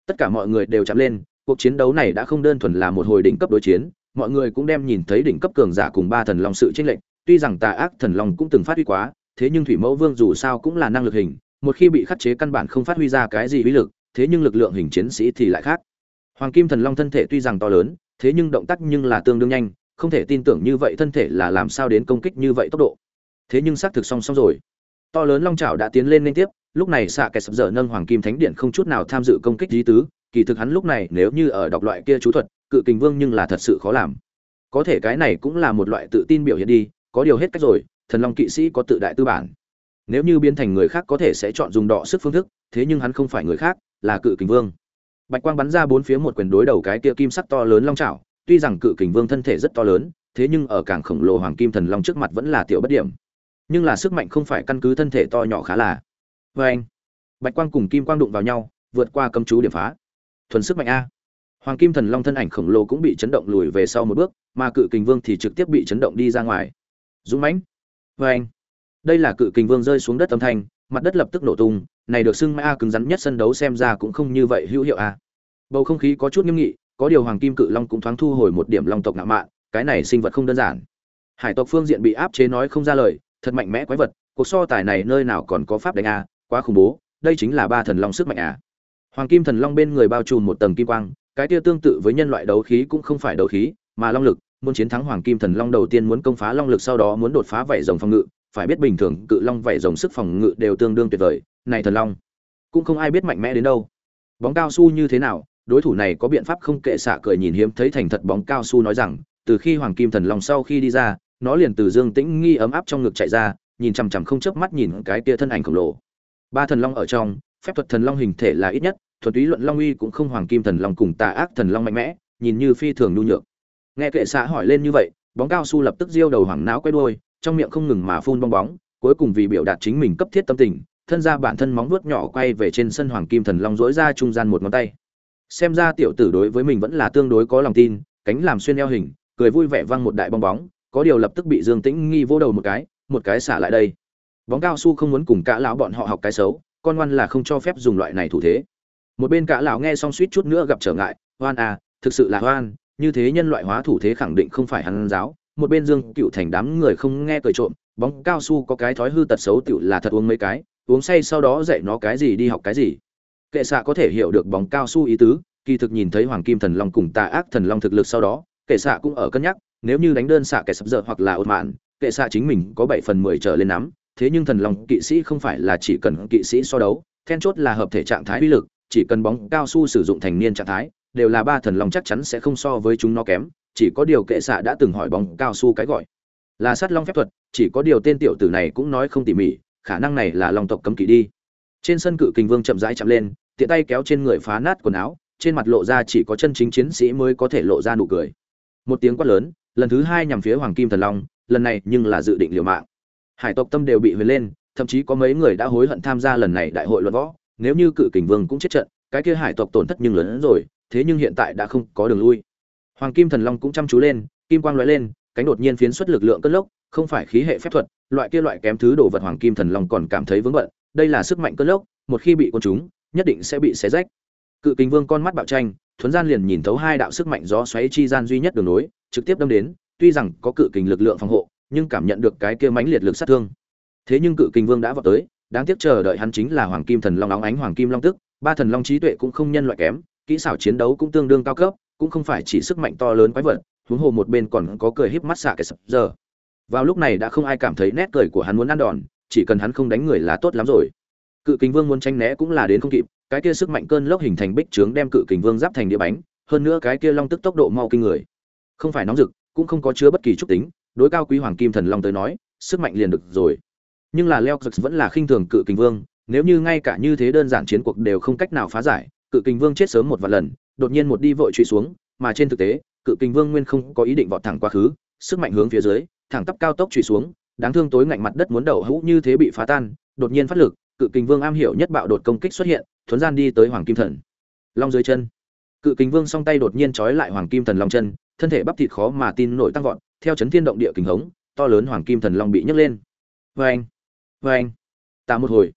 Tất cả mọi người đều chạm lên, cuộc chiến đấu này đã không đơn thuần là một hồi đỉnh cấp đối chiến, mọi người cũng đem nhìn thấy đỉnh cấp cường giả cùng ba thần long sự chênh lệch tuy rằng tà ác thần long cũng từng phát huy quá, thế nhưng thủy mẫu vương dù sao cũng là năng lực hình, một khi bị khắc chế căn bản không phát huy ra cái gì uy lực, thế nhưng lực lượng hình chiến sĩ thì lại khác. Hoàng kim thần long thân thể tuy rằng to lớn, thế nhưng động tác nhưng là tương đương nhanh, không thể tin tưởng như vậy thân thể là làm sao đến công kích như vậy tốc độ. Thế nhưng xác thực song song rồi. To lớn long chảo đã tiến lên liên tiếp, lúc này xạ kẻ sập dở nâng hoàng kim thánh điện không chút nào tham dự công kích lý tứ, kỳ thực hắn lúc này nếu như ở đọc loại kia chú thuật, cự kình vương nhưng là thật sự khó làm. Có thể cái này cũng là một loại tự tin biểu hiện đi có điều hết cách rồi, thần long kỵ sĩ có tự đại tư bản. Nếu như biến thành người khác có thể sẽ chọn dùng đọ sức phương thức, thế nhưng hắn không phải người khác, là cự kình vương. Bạch quang bắn ra bốn phía một quyền đối đầu cái kia kim sắc to lớn long trào tuy rằng cự kình vương thân thể rất to lớn, thế nhưng ở cảng khổng lồ hoàng kim thần long trước mặt vẫn là tiểu bất điểm. Nhưng là sức mạnh không phải căn cứ thân thể to nhỏ khá là. Vê anh, bạch quang cùng kim quang đụng vào nhau, vượt qua cấm chú điểm phá. Thuần sức mạnh a. Hoàng kim thần long thân ảnh khổng lồ cũng bị chấn động lùi về sau một bước, mà cự kình vương thì trực tiếp bị chấn động đi ra ngoài dũng mãnh. Vê anh. Đây là cự kình vương rơi xuống đất âm thanh, mặt đất lập tức nổ tung, này được xưng a cứng rắn nhất sân đấu xem ra cũng không như vậy hữu hiệu a bầu không khí có chút nghiêm nghị, có điều hoàng kim cự long cũng thoáng thu hồi một điểm long tộc ngạo mạn, cái này sinh vật không đơn giản. Hải tộc phương diện bị áp chế nói không ra lời, thật mạnh mẽ quái vật, cuộc so tài này nơi nào còn có pháp đánh a quá khủng bố, đây chính là ba thần long sức mạnh à. Hoàng kim thần long bên người bao trùm một tầng kim quang, cái kia tương tự với nhân loại đấu khí cũng không phải đấu khí, mà long lực muốn chiến thắng hoàng kim thần long đầu tiên muốn công phá long lực sau đó muốn đột phá vảy rồng phòng ngự. Phải biết bình thường cự long vảy rồng sức phòng ngự đều tương đương tuyệt vời. Này thần long, cũng không ai biết mạnh mẽ đến đâu. Bóng cao su như thế nào, đối thủ này có biện pháp không kệ xả cười nhìn hiếm thấy thành thật bóng cao su nói rằng, từ khi hoàng kim thần long sau khi đi ra, nó liền từ dương tĩnh nghi ấm áp trong ngực chạy ra, nhìn chằm chằm không chớp mắt nhìn cái tia thân ảnh khổng lồ. Ba thần long ở trong, phép thuật thần long hình thể là ít nhất, thuật túy luận long uy cũng không hoàng kim thần long cùng tà ác thần long mạnh mẽ, nhìn như phi thường nhu nhược nghe kệ xạ hỏi lên như vậy, bóng cao su lập tức diêu đầu hoàng não quay đuôi, trong miệng không ngừng mà phun bong bóng, cuối cùng vì biểu đạt chính mình cấp thiết tâm tình, thân ra bản thân móng vuốt nhỏ quay về trên sân hoàng kim thần long dỗi ra trung gian một ngón tay. Xem ra tiểu tử đối với mình vẫn là tương đối có lòng tin, cánh làm xuyên eo hình, cười vui vẻ văng một đại bong bóng, có điều lập tức bị dương tĩnh nghi vô đầu một cái một cái xả lại đây. Bóng cao su không muốn cùng cả lão bọn họ học cái xấu, con ngoan là không cho phép dùng loại này thủ thế. Một bên cả lão nghe xong suýt chút nữa gặp trở ngại, hoan à thực sự là hoan như thế nhân loại hóa thủ thế khẳng định không phải hắn giáo. Một bên dương cựu thành đám người không nghe cười trộm, bóng cao su có cái thói hư tật xấu tựu là thật uống mấy cái, uống say sau đó dạy nó cái gì đi học cái gì. Kệ xạ có thể hiểu được bóng cao su ý tứ, kỳ thực nhìn thấy hoàng kim thần long cùng tà ác thần long thực lực sau đó, kệ xạ cũng ở cân nhắc, nếu như đánh đơn xạ kẻ sập dở hoặc là ột mạn, kệ xạ chính mình có bảy phần mười trở lên nắm, thế nhưng thần long kỵ sĩ không phải là chỉ cần kỵ sĩ so đấu, then chốt là hợp thể trạng thái uy lực, chỉ cần bóng cao su sử dụng thành niên trạng thái đều là ba thần long chắc chắn sẽ không so với chúng nó kém, chỉ có điều kệ xạ đã từng hỏi bóng cao su cái gọi. Là sát long phép thuật, chỉ có điều tên tiểu tử này cũng nói không tỉ mỉ, khả năng này là long tộc cấm kỵ đi. Trên sân cự kình vương chậm rãi chậm lên, tiện tay kéo trên người phá nát quần áo, trên mặt lộ ra chỉ có chân chính chiến sĩ mới có thể lộ ra nụ cười. Một tiếng quát lớn, lần thứ hai nhằm phía hoàng kim thần long, lần này nhưng là dự định liều mạng. Hải tộc tâm đều bị huyền lên, thậm chí có mấy người đã hối hận tham gia lần này đại hội luận võ, nếu như cự kình vương cũng chết trận, cái kia hải tộc tổn thất nhưng lớn hơn rồi thế nhưng hiện tại đã không có đường lui. Hoàng kim thần long cũng chăm chú lên, kim quang lóe lên, cánh đột nhiên phiến xuất lực lượng cất lốc, không phải khí hệ phép thuật, loại kia loại kém thứ đồ vật hoàng kim thần long còn cảm thấy vướng bận, đây là sức mạnh cất lốc, một khi bị quân chúng nhất định sẽ bị xé rách. Cự kình vương con mắt bạo tranh, thuấn gian liền nhìn thấu hai đạo sức mạnh gió xoáy chi gian duy nhất đường nối, trực tiếp đâm đến, tuy rằng có cự kình lực lượng phòng hộ, nhưng cảm nhận được cái kia mãnh liệt lực sát thương. Thế nhưng cự kình vương đã vào tới, đáng tiếc chờ đợi hắn chính là hoàng kim thần long óng ánh hoàng kim long tức, ba thần long trí tuệ cũng không nhân loại kém kỹ xảo chiến đấu cũng tương đương cao cấp, cũng không phải chỉ sức mạnh to lớn quái vật, huống hồ một bên còn có cười híp mắt xạ cái sập giờ. Vào lúc này đã không ai cảm thấy nét cười của hắn muốn ăn đòn, chỉ cần hắn không đánh người là tốt lắm rồi. Cự kình vương muốn tránh né cũng là đến không kịp, cái kia sức mạnh cơn lốc hình thành bích trướng đem cự kình vương giáp thành đĩa bánh, hơn nữa cái kia long tức tốc độ mau kinh người. Không phải nóng rực, cũng không có chứa bất kỳ trúc tính, đối cao quý hoàng kim thần long tới nói, sức mạnh liền được rồi. Nhưng là leo vẫn là khinh thường cự kình vương, nếu như ngay cả như thế đơn giản chiến cuộc đều không cách nào phá giải cự kình vương chết sớm một vài lần, đột nhiên một đi vội truy xuống, mà trên thực tế, cự kình vương nguyên không có ý định vọt thẳng quá khứ, sức mạnh hướng phía dưới, thẳng tắp cao tốc truy xuống, đáng thương tối ngạnh mặt đất muốn đầu hũ như thế bị phá tan, đột nhiên phát lực, cự kình vương am hiểu nhất bạo đột công kích xuất hiện, thuấn gian đi tới hoàng kim thần. Long dưới chân. Cự kình vương song tay đột nhiên trói lại hoàng kim thần long chân, thân thể bắp thịt khó mà tin nổi tăng vọt, theo chấn thiên động địa kình hống, to lớn hoàng kim thần long bị nhấc lên. Vâng, vâng. Vê anh vê anh tạ một hồi.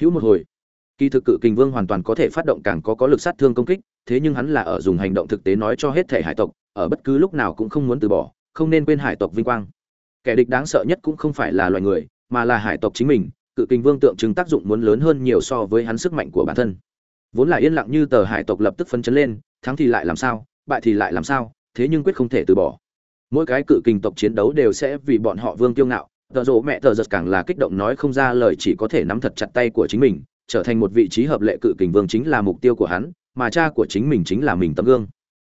Hữu một hồi kỳ thực cự kình vương hoàn toàn có thể phát động càng có có lực sát thương công kích, thế nhưng hắn là ở dùng hành động thực tế nói cho hết thể hải tộc, ở bất cứ lúc nào cũng không muốn từ bỏ, không nên quên hải tộc vinh quang. Kẻ địch đáng sợ nhất cũng không phải là loài người, mà là hải tộc chính mình, cự kình vương tượng trưng tác dụng muốn lớn hơn nhiều so với hắn sức mạnh của bản thân. Vốn là yên lặng như tờ hải tộc lập tức phấn chấn lên, thắng thì lại làm sao, bại thì lại làm sao, thế nhưng quyết không thể từ bỏ. Mỗi cái cự kình tộc chiến đấu đều sẽ vì bọn họ vương kiêu ngạo, tờ rộ mẹ tờ giật càng là kích động nói không ra lời chỉ có thể nắm thật chặt tay của chính mình trở thành một vị trí hợp lệ cự kình vương chính là mục tiêu của hắn, mà cha của chính mình chính là mình tấm gương.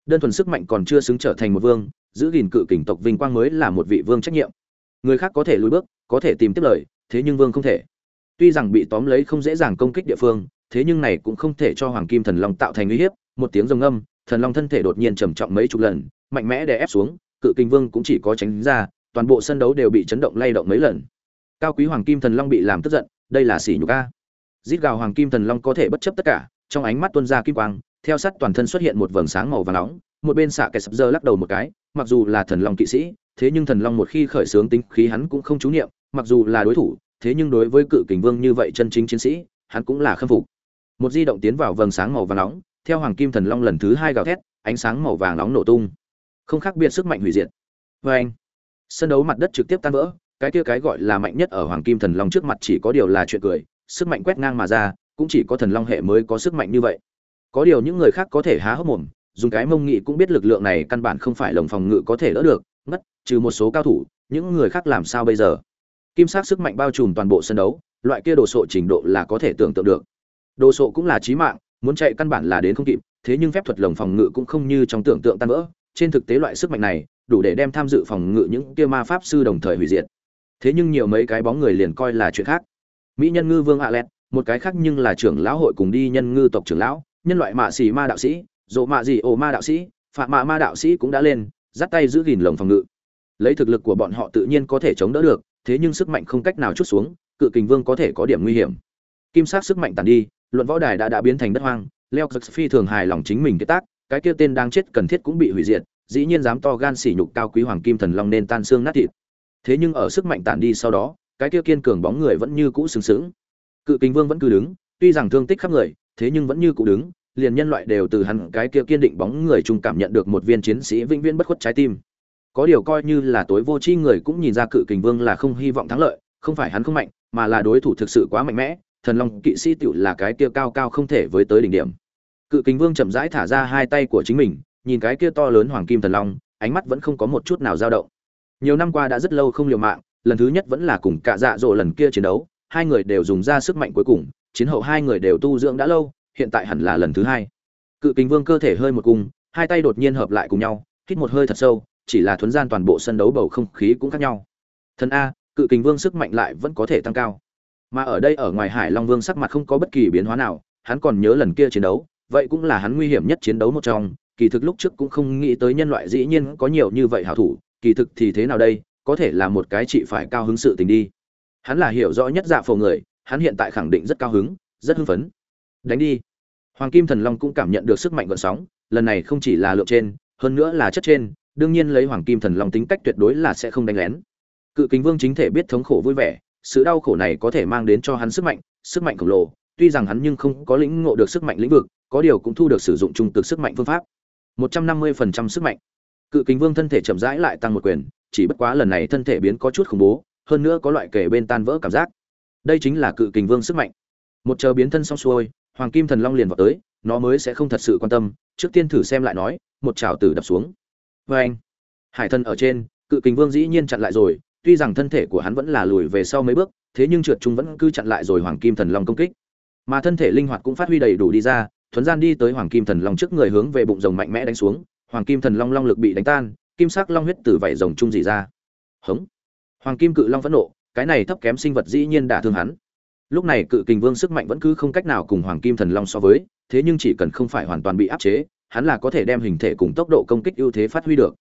Đơn thuần sức mạnh còn chưa xứng trở thành một vương, giữ gìn cự kình tộc vinh quang mới là một vị vương trách nhiệm. Người khác có thể lùi bước, có thể tìm tiếp lời, thế nhưng vương không thể. Tuy rằng bị tóm lấy không dễ dàng công kích địa phương, thế nhưng này cũng không thể cho hoàng kim thần long tạo thành uy hiếp, một tiếng rồng âm thần long thân thể đột nhiên trầm trọng mấy chục lần, mạnh mẽ đè ép xuống, cự kình vương cũng chỉ có tránh ra, toàn bộ sân đấu đều bị chấn động lay động mấy lần. Cao quý hoàng kim thần long bị làm tức giận, đây là sỉ nhục a rít gào hoàng kim thần long có thể bất chấp tất cả, trong ánh mắt tuôn ra kim quang, theo sát toàn thân xuất hiện một vầng sáng màu vàng nóng, một bên xạ kẻ sập dơ lắc đầu một cái, mặc dù là thần long kỵ sĩ, thế nhưng thần long một khi khởi xướng tính khí hắn cũng không chú niệm, mặc dù là đối thủ, thế nhưng đối với cự kình vương như vậy chân chính chiến sĩ, hắn cũng là khâm phục. Một di động tiến vào vầng sáng màu vàng nóng, theo hoàng kim thần long lần thứ hai gào thét, ánh sáng màu vàng nóng nổ tung. Không khác biệt sức mạnh hủy diệt. Vê anh, sân đấu mặt đất trực tiếp tan vỡ, cái kia cái gọi là mạnh nhất ở hoàng kim thần long trước mặt chỉ có điều là chuyện cười sức mạnh quét ngang mà ra, cũng chỉ có thần long hệ mới có sức mạnh như vậy. Có điều những người khác có thể há hốc mồm, dùng cái mông nghị cũng biết lực lượng này căn bản không phải lồng phòng ngự có thể đỡ được, ngất, trừ một số cao thủ, những người khác làm sao bây giờ? Kim sắc sức mạnh bao trùm toàn bộ sân đấu, loại kia đồ sộ trình độ là có thể tưởng tượng được. Đồ sộ cũng là chí mạng, muốn chạy căn bản là đến không kịp, thế nhưng phép thuật lồng phòng ngự cũng không như trong tưởng tượng tan vỡ. Trên thực tế loại sức mạnh này, đủ để đem tham dự phòng ngự những kia ma pháp sư đồng thời hủy diệt. Thế nhưng nhiều mấy cái bóng người liền coi là chuyện khác mỹ nhân ngư vương a lẹt, một cái khác nhưng là trưởng lão hội cùng đi nhân ngư tộc trưởng lão, nhân loại mạ xì ma đạo sĩ dộ mạ gì ồ ma đạo sĩ phạm mạ ma đạo sĩ cũng đã lên, dắt tay giữ gìn lồng phòng ngự. Lấy thực lực của bọn họ tự nhiên có thể chống đỡ được, thế nhưng sức mạnh không cách nào chút xuống, cự kình vương có thể có điểm nguy hiểm. Kim sát sức mạnh tàn đi, luận võ đài đã đã biến thành đất hoang, leo giật phi thường hài lòng chính mình cái tác, cái kia tên đang chết cần thiết cũng bị hủy diệt, dĩ nhiên dám to gan sỉ nhục cao quý hoàng kim thần long nên tan xương nát thịt. Thế nhưng ở sức mạnh tàn đi sau đó cái kia kiên cường bóng người vẫn như cũ sừng sững. Cự kình vương vẫn cứ đứng, tuy rằng thương tích khắp người, thế nhưng vẫn như cũ đứng, liền nhân loại đều từ hắn cái kia kiên định bóng người trung cảm nhận được một viên chiến sĩ vĩnh viễn bất khuất trái tim. Có điều coi như là tối vô tri người cũng nhìn ra cự kình vương là không hy vọng thắng lợi, không phải hắn không mạnh, mà là đối thủ thực sự quá mạnh mẽ, thần long kỵ sĩ tiểu là cái kia cao cao không thể với tới đỉnh điểm. Cự kình vương chậm rãi thả ra hai tay của chính mình, nhìn cái kia to lớn hoàng kim thần long, ánh mắt vẫn không có một chút nào dao động. Nhiều năm qua đã rất lâu không liều mạng lần thứ nhất vẫn là cùng cả dạ dỗ lần kia chiến đấu, hai người đều dùng ra sức mạnh cuối cùng, chiến hậu hai người đều tu dưỡng đã lâu, hiện tại hẳn là lần thứ hai. Cự kính vương cơ thể hơi một cung, hai tay đột nhiên hợp lại cùng nhau, hít một hơi thật sâu, chỉ là thuấn gian toàn bộ sân đấu bầu không khí cũng khác nhau. Thần a, cự kính vương sức mạnh lại vẫn có thể tăng cao. Mà ở đây ở ngoài hải long vương sắc mặt không có bất kỳ biến hóa nào, hắn còn nhớ lần kia chiến đấu, vậy cũng là hắn nguy hiểm nhất chiến đấu một trong, kỳ thực lúc trước cũng không nghĩ tới nhân loại dĩ nhiên có nhiều như vậy hảo thủ, kỳ thực thì thế nào đây có thể là một cái chị phải cao hứng sự tình đi. Hắn là hiểu rõ nhất dạ phổ người, hắn hiện tại khẳng định rất cao hứng, rất hưng phấn. Đánh đi. Hoàng kim thần long cũng cảm nhận được sức mạnh gợn sóng, lần này không chỉ là lượng trên, hơn nữa là chất trên, đương nhiên lấy hoàng kim thần long tính cách tuyệt đối là sẽ không đánh lén. Cự kính vương chính thể biết thống khổ vui vẻ, sự đau khổ này có thể mang đến cho hắn sức mạnh sức mạnh khổng lồ, tuy rằng hắn nhưng không có lĩnh ngộ được sức mạnh lĩnh vực, có điều cũng thu được sử dụng trung cực sức mạnh phương pháp. Một trăm năm mươi phần trăm sức mạnh. Cự kính vương thân thể chậm rãi lại tăng một quyền chỉ bất quá lần này thân thể biến có chút khủng bố, hơn nữa có loại kể bên tan vỡ cảm giác. Đây chính là cự kình vương sức mạnh. Một chờ biến thân xong xuôi, hoàng kim thần long liền vào tới, nó mới sẽ không thật sự quan tâm, trước tiên thử xem lại nói, một trào tử đập xuống. Vê anh hải thần ở trên, cự kình vương dĩ nhiên chặn lại rồi, tuy rằng thân thể của hắn vẫn là lùi về sau mấy bước, thế nhưng trượt trung vẫn cứ chặn lại rồi hoàng kim thần long công kích. Mà thân thể linh hoạt cũng phát huy đầy đủ đi ra, thuấn gian đi tới hoàng kim thần long trước người hướng về bụng rồng mạnh mẽ đánh xuống, hoàng kim thần long long lực bị đánh tan kim sắc long huyết từ vảy rồng trung gì ra. Hống. Hoàng kim cự long phẫn nộ, cái này thấp kém sinh vật dĩ nhiên đả thương hắn. Lúc này cự kình vương sức mạnh vẫn cứ không cách nào cùng hoàng kim thần long so với, thế nhưng chỉ cần không phải hoàn toàn bị áp chế, hắn là có thể đem hình thể cùng tốc độ công kích ưu thế phát huy được.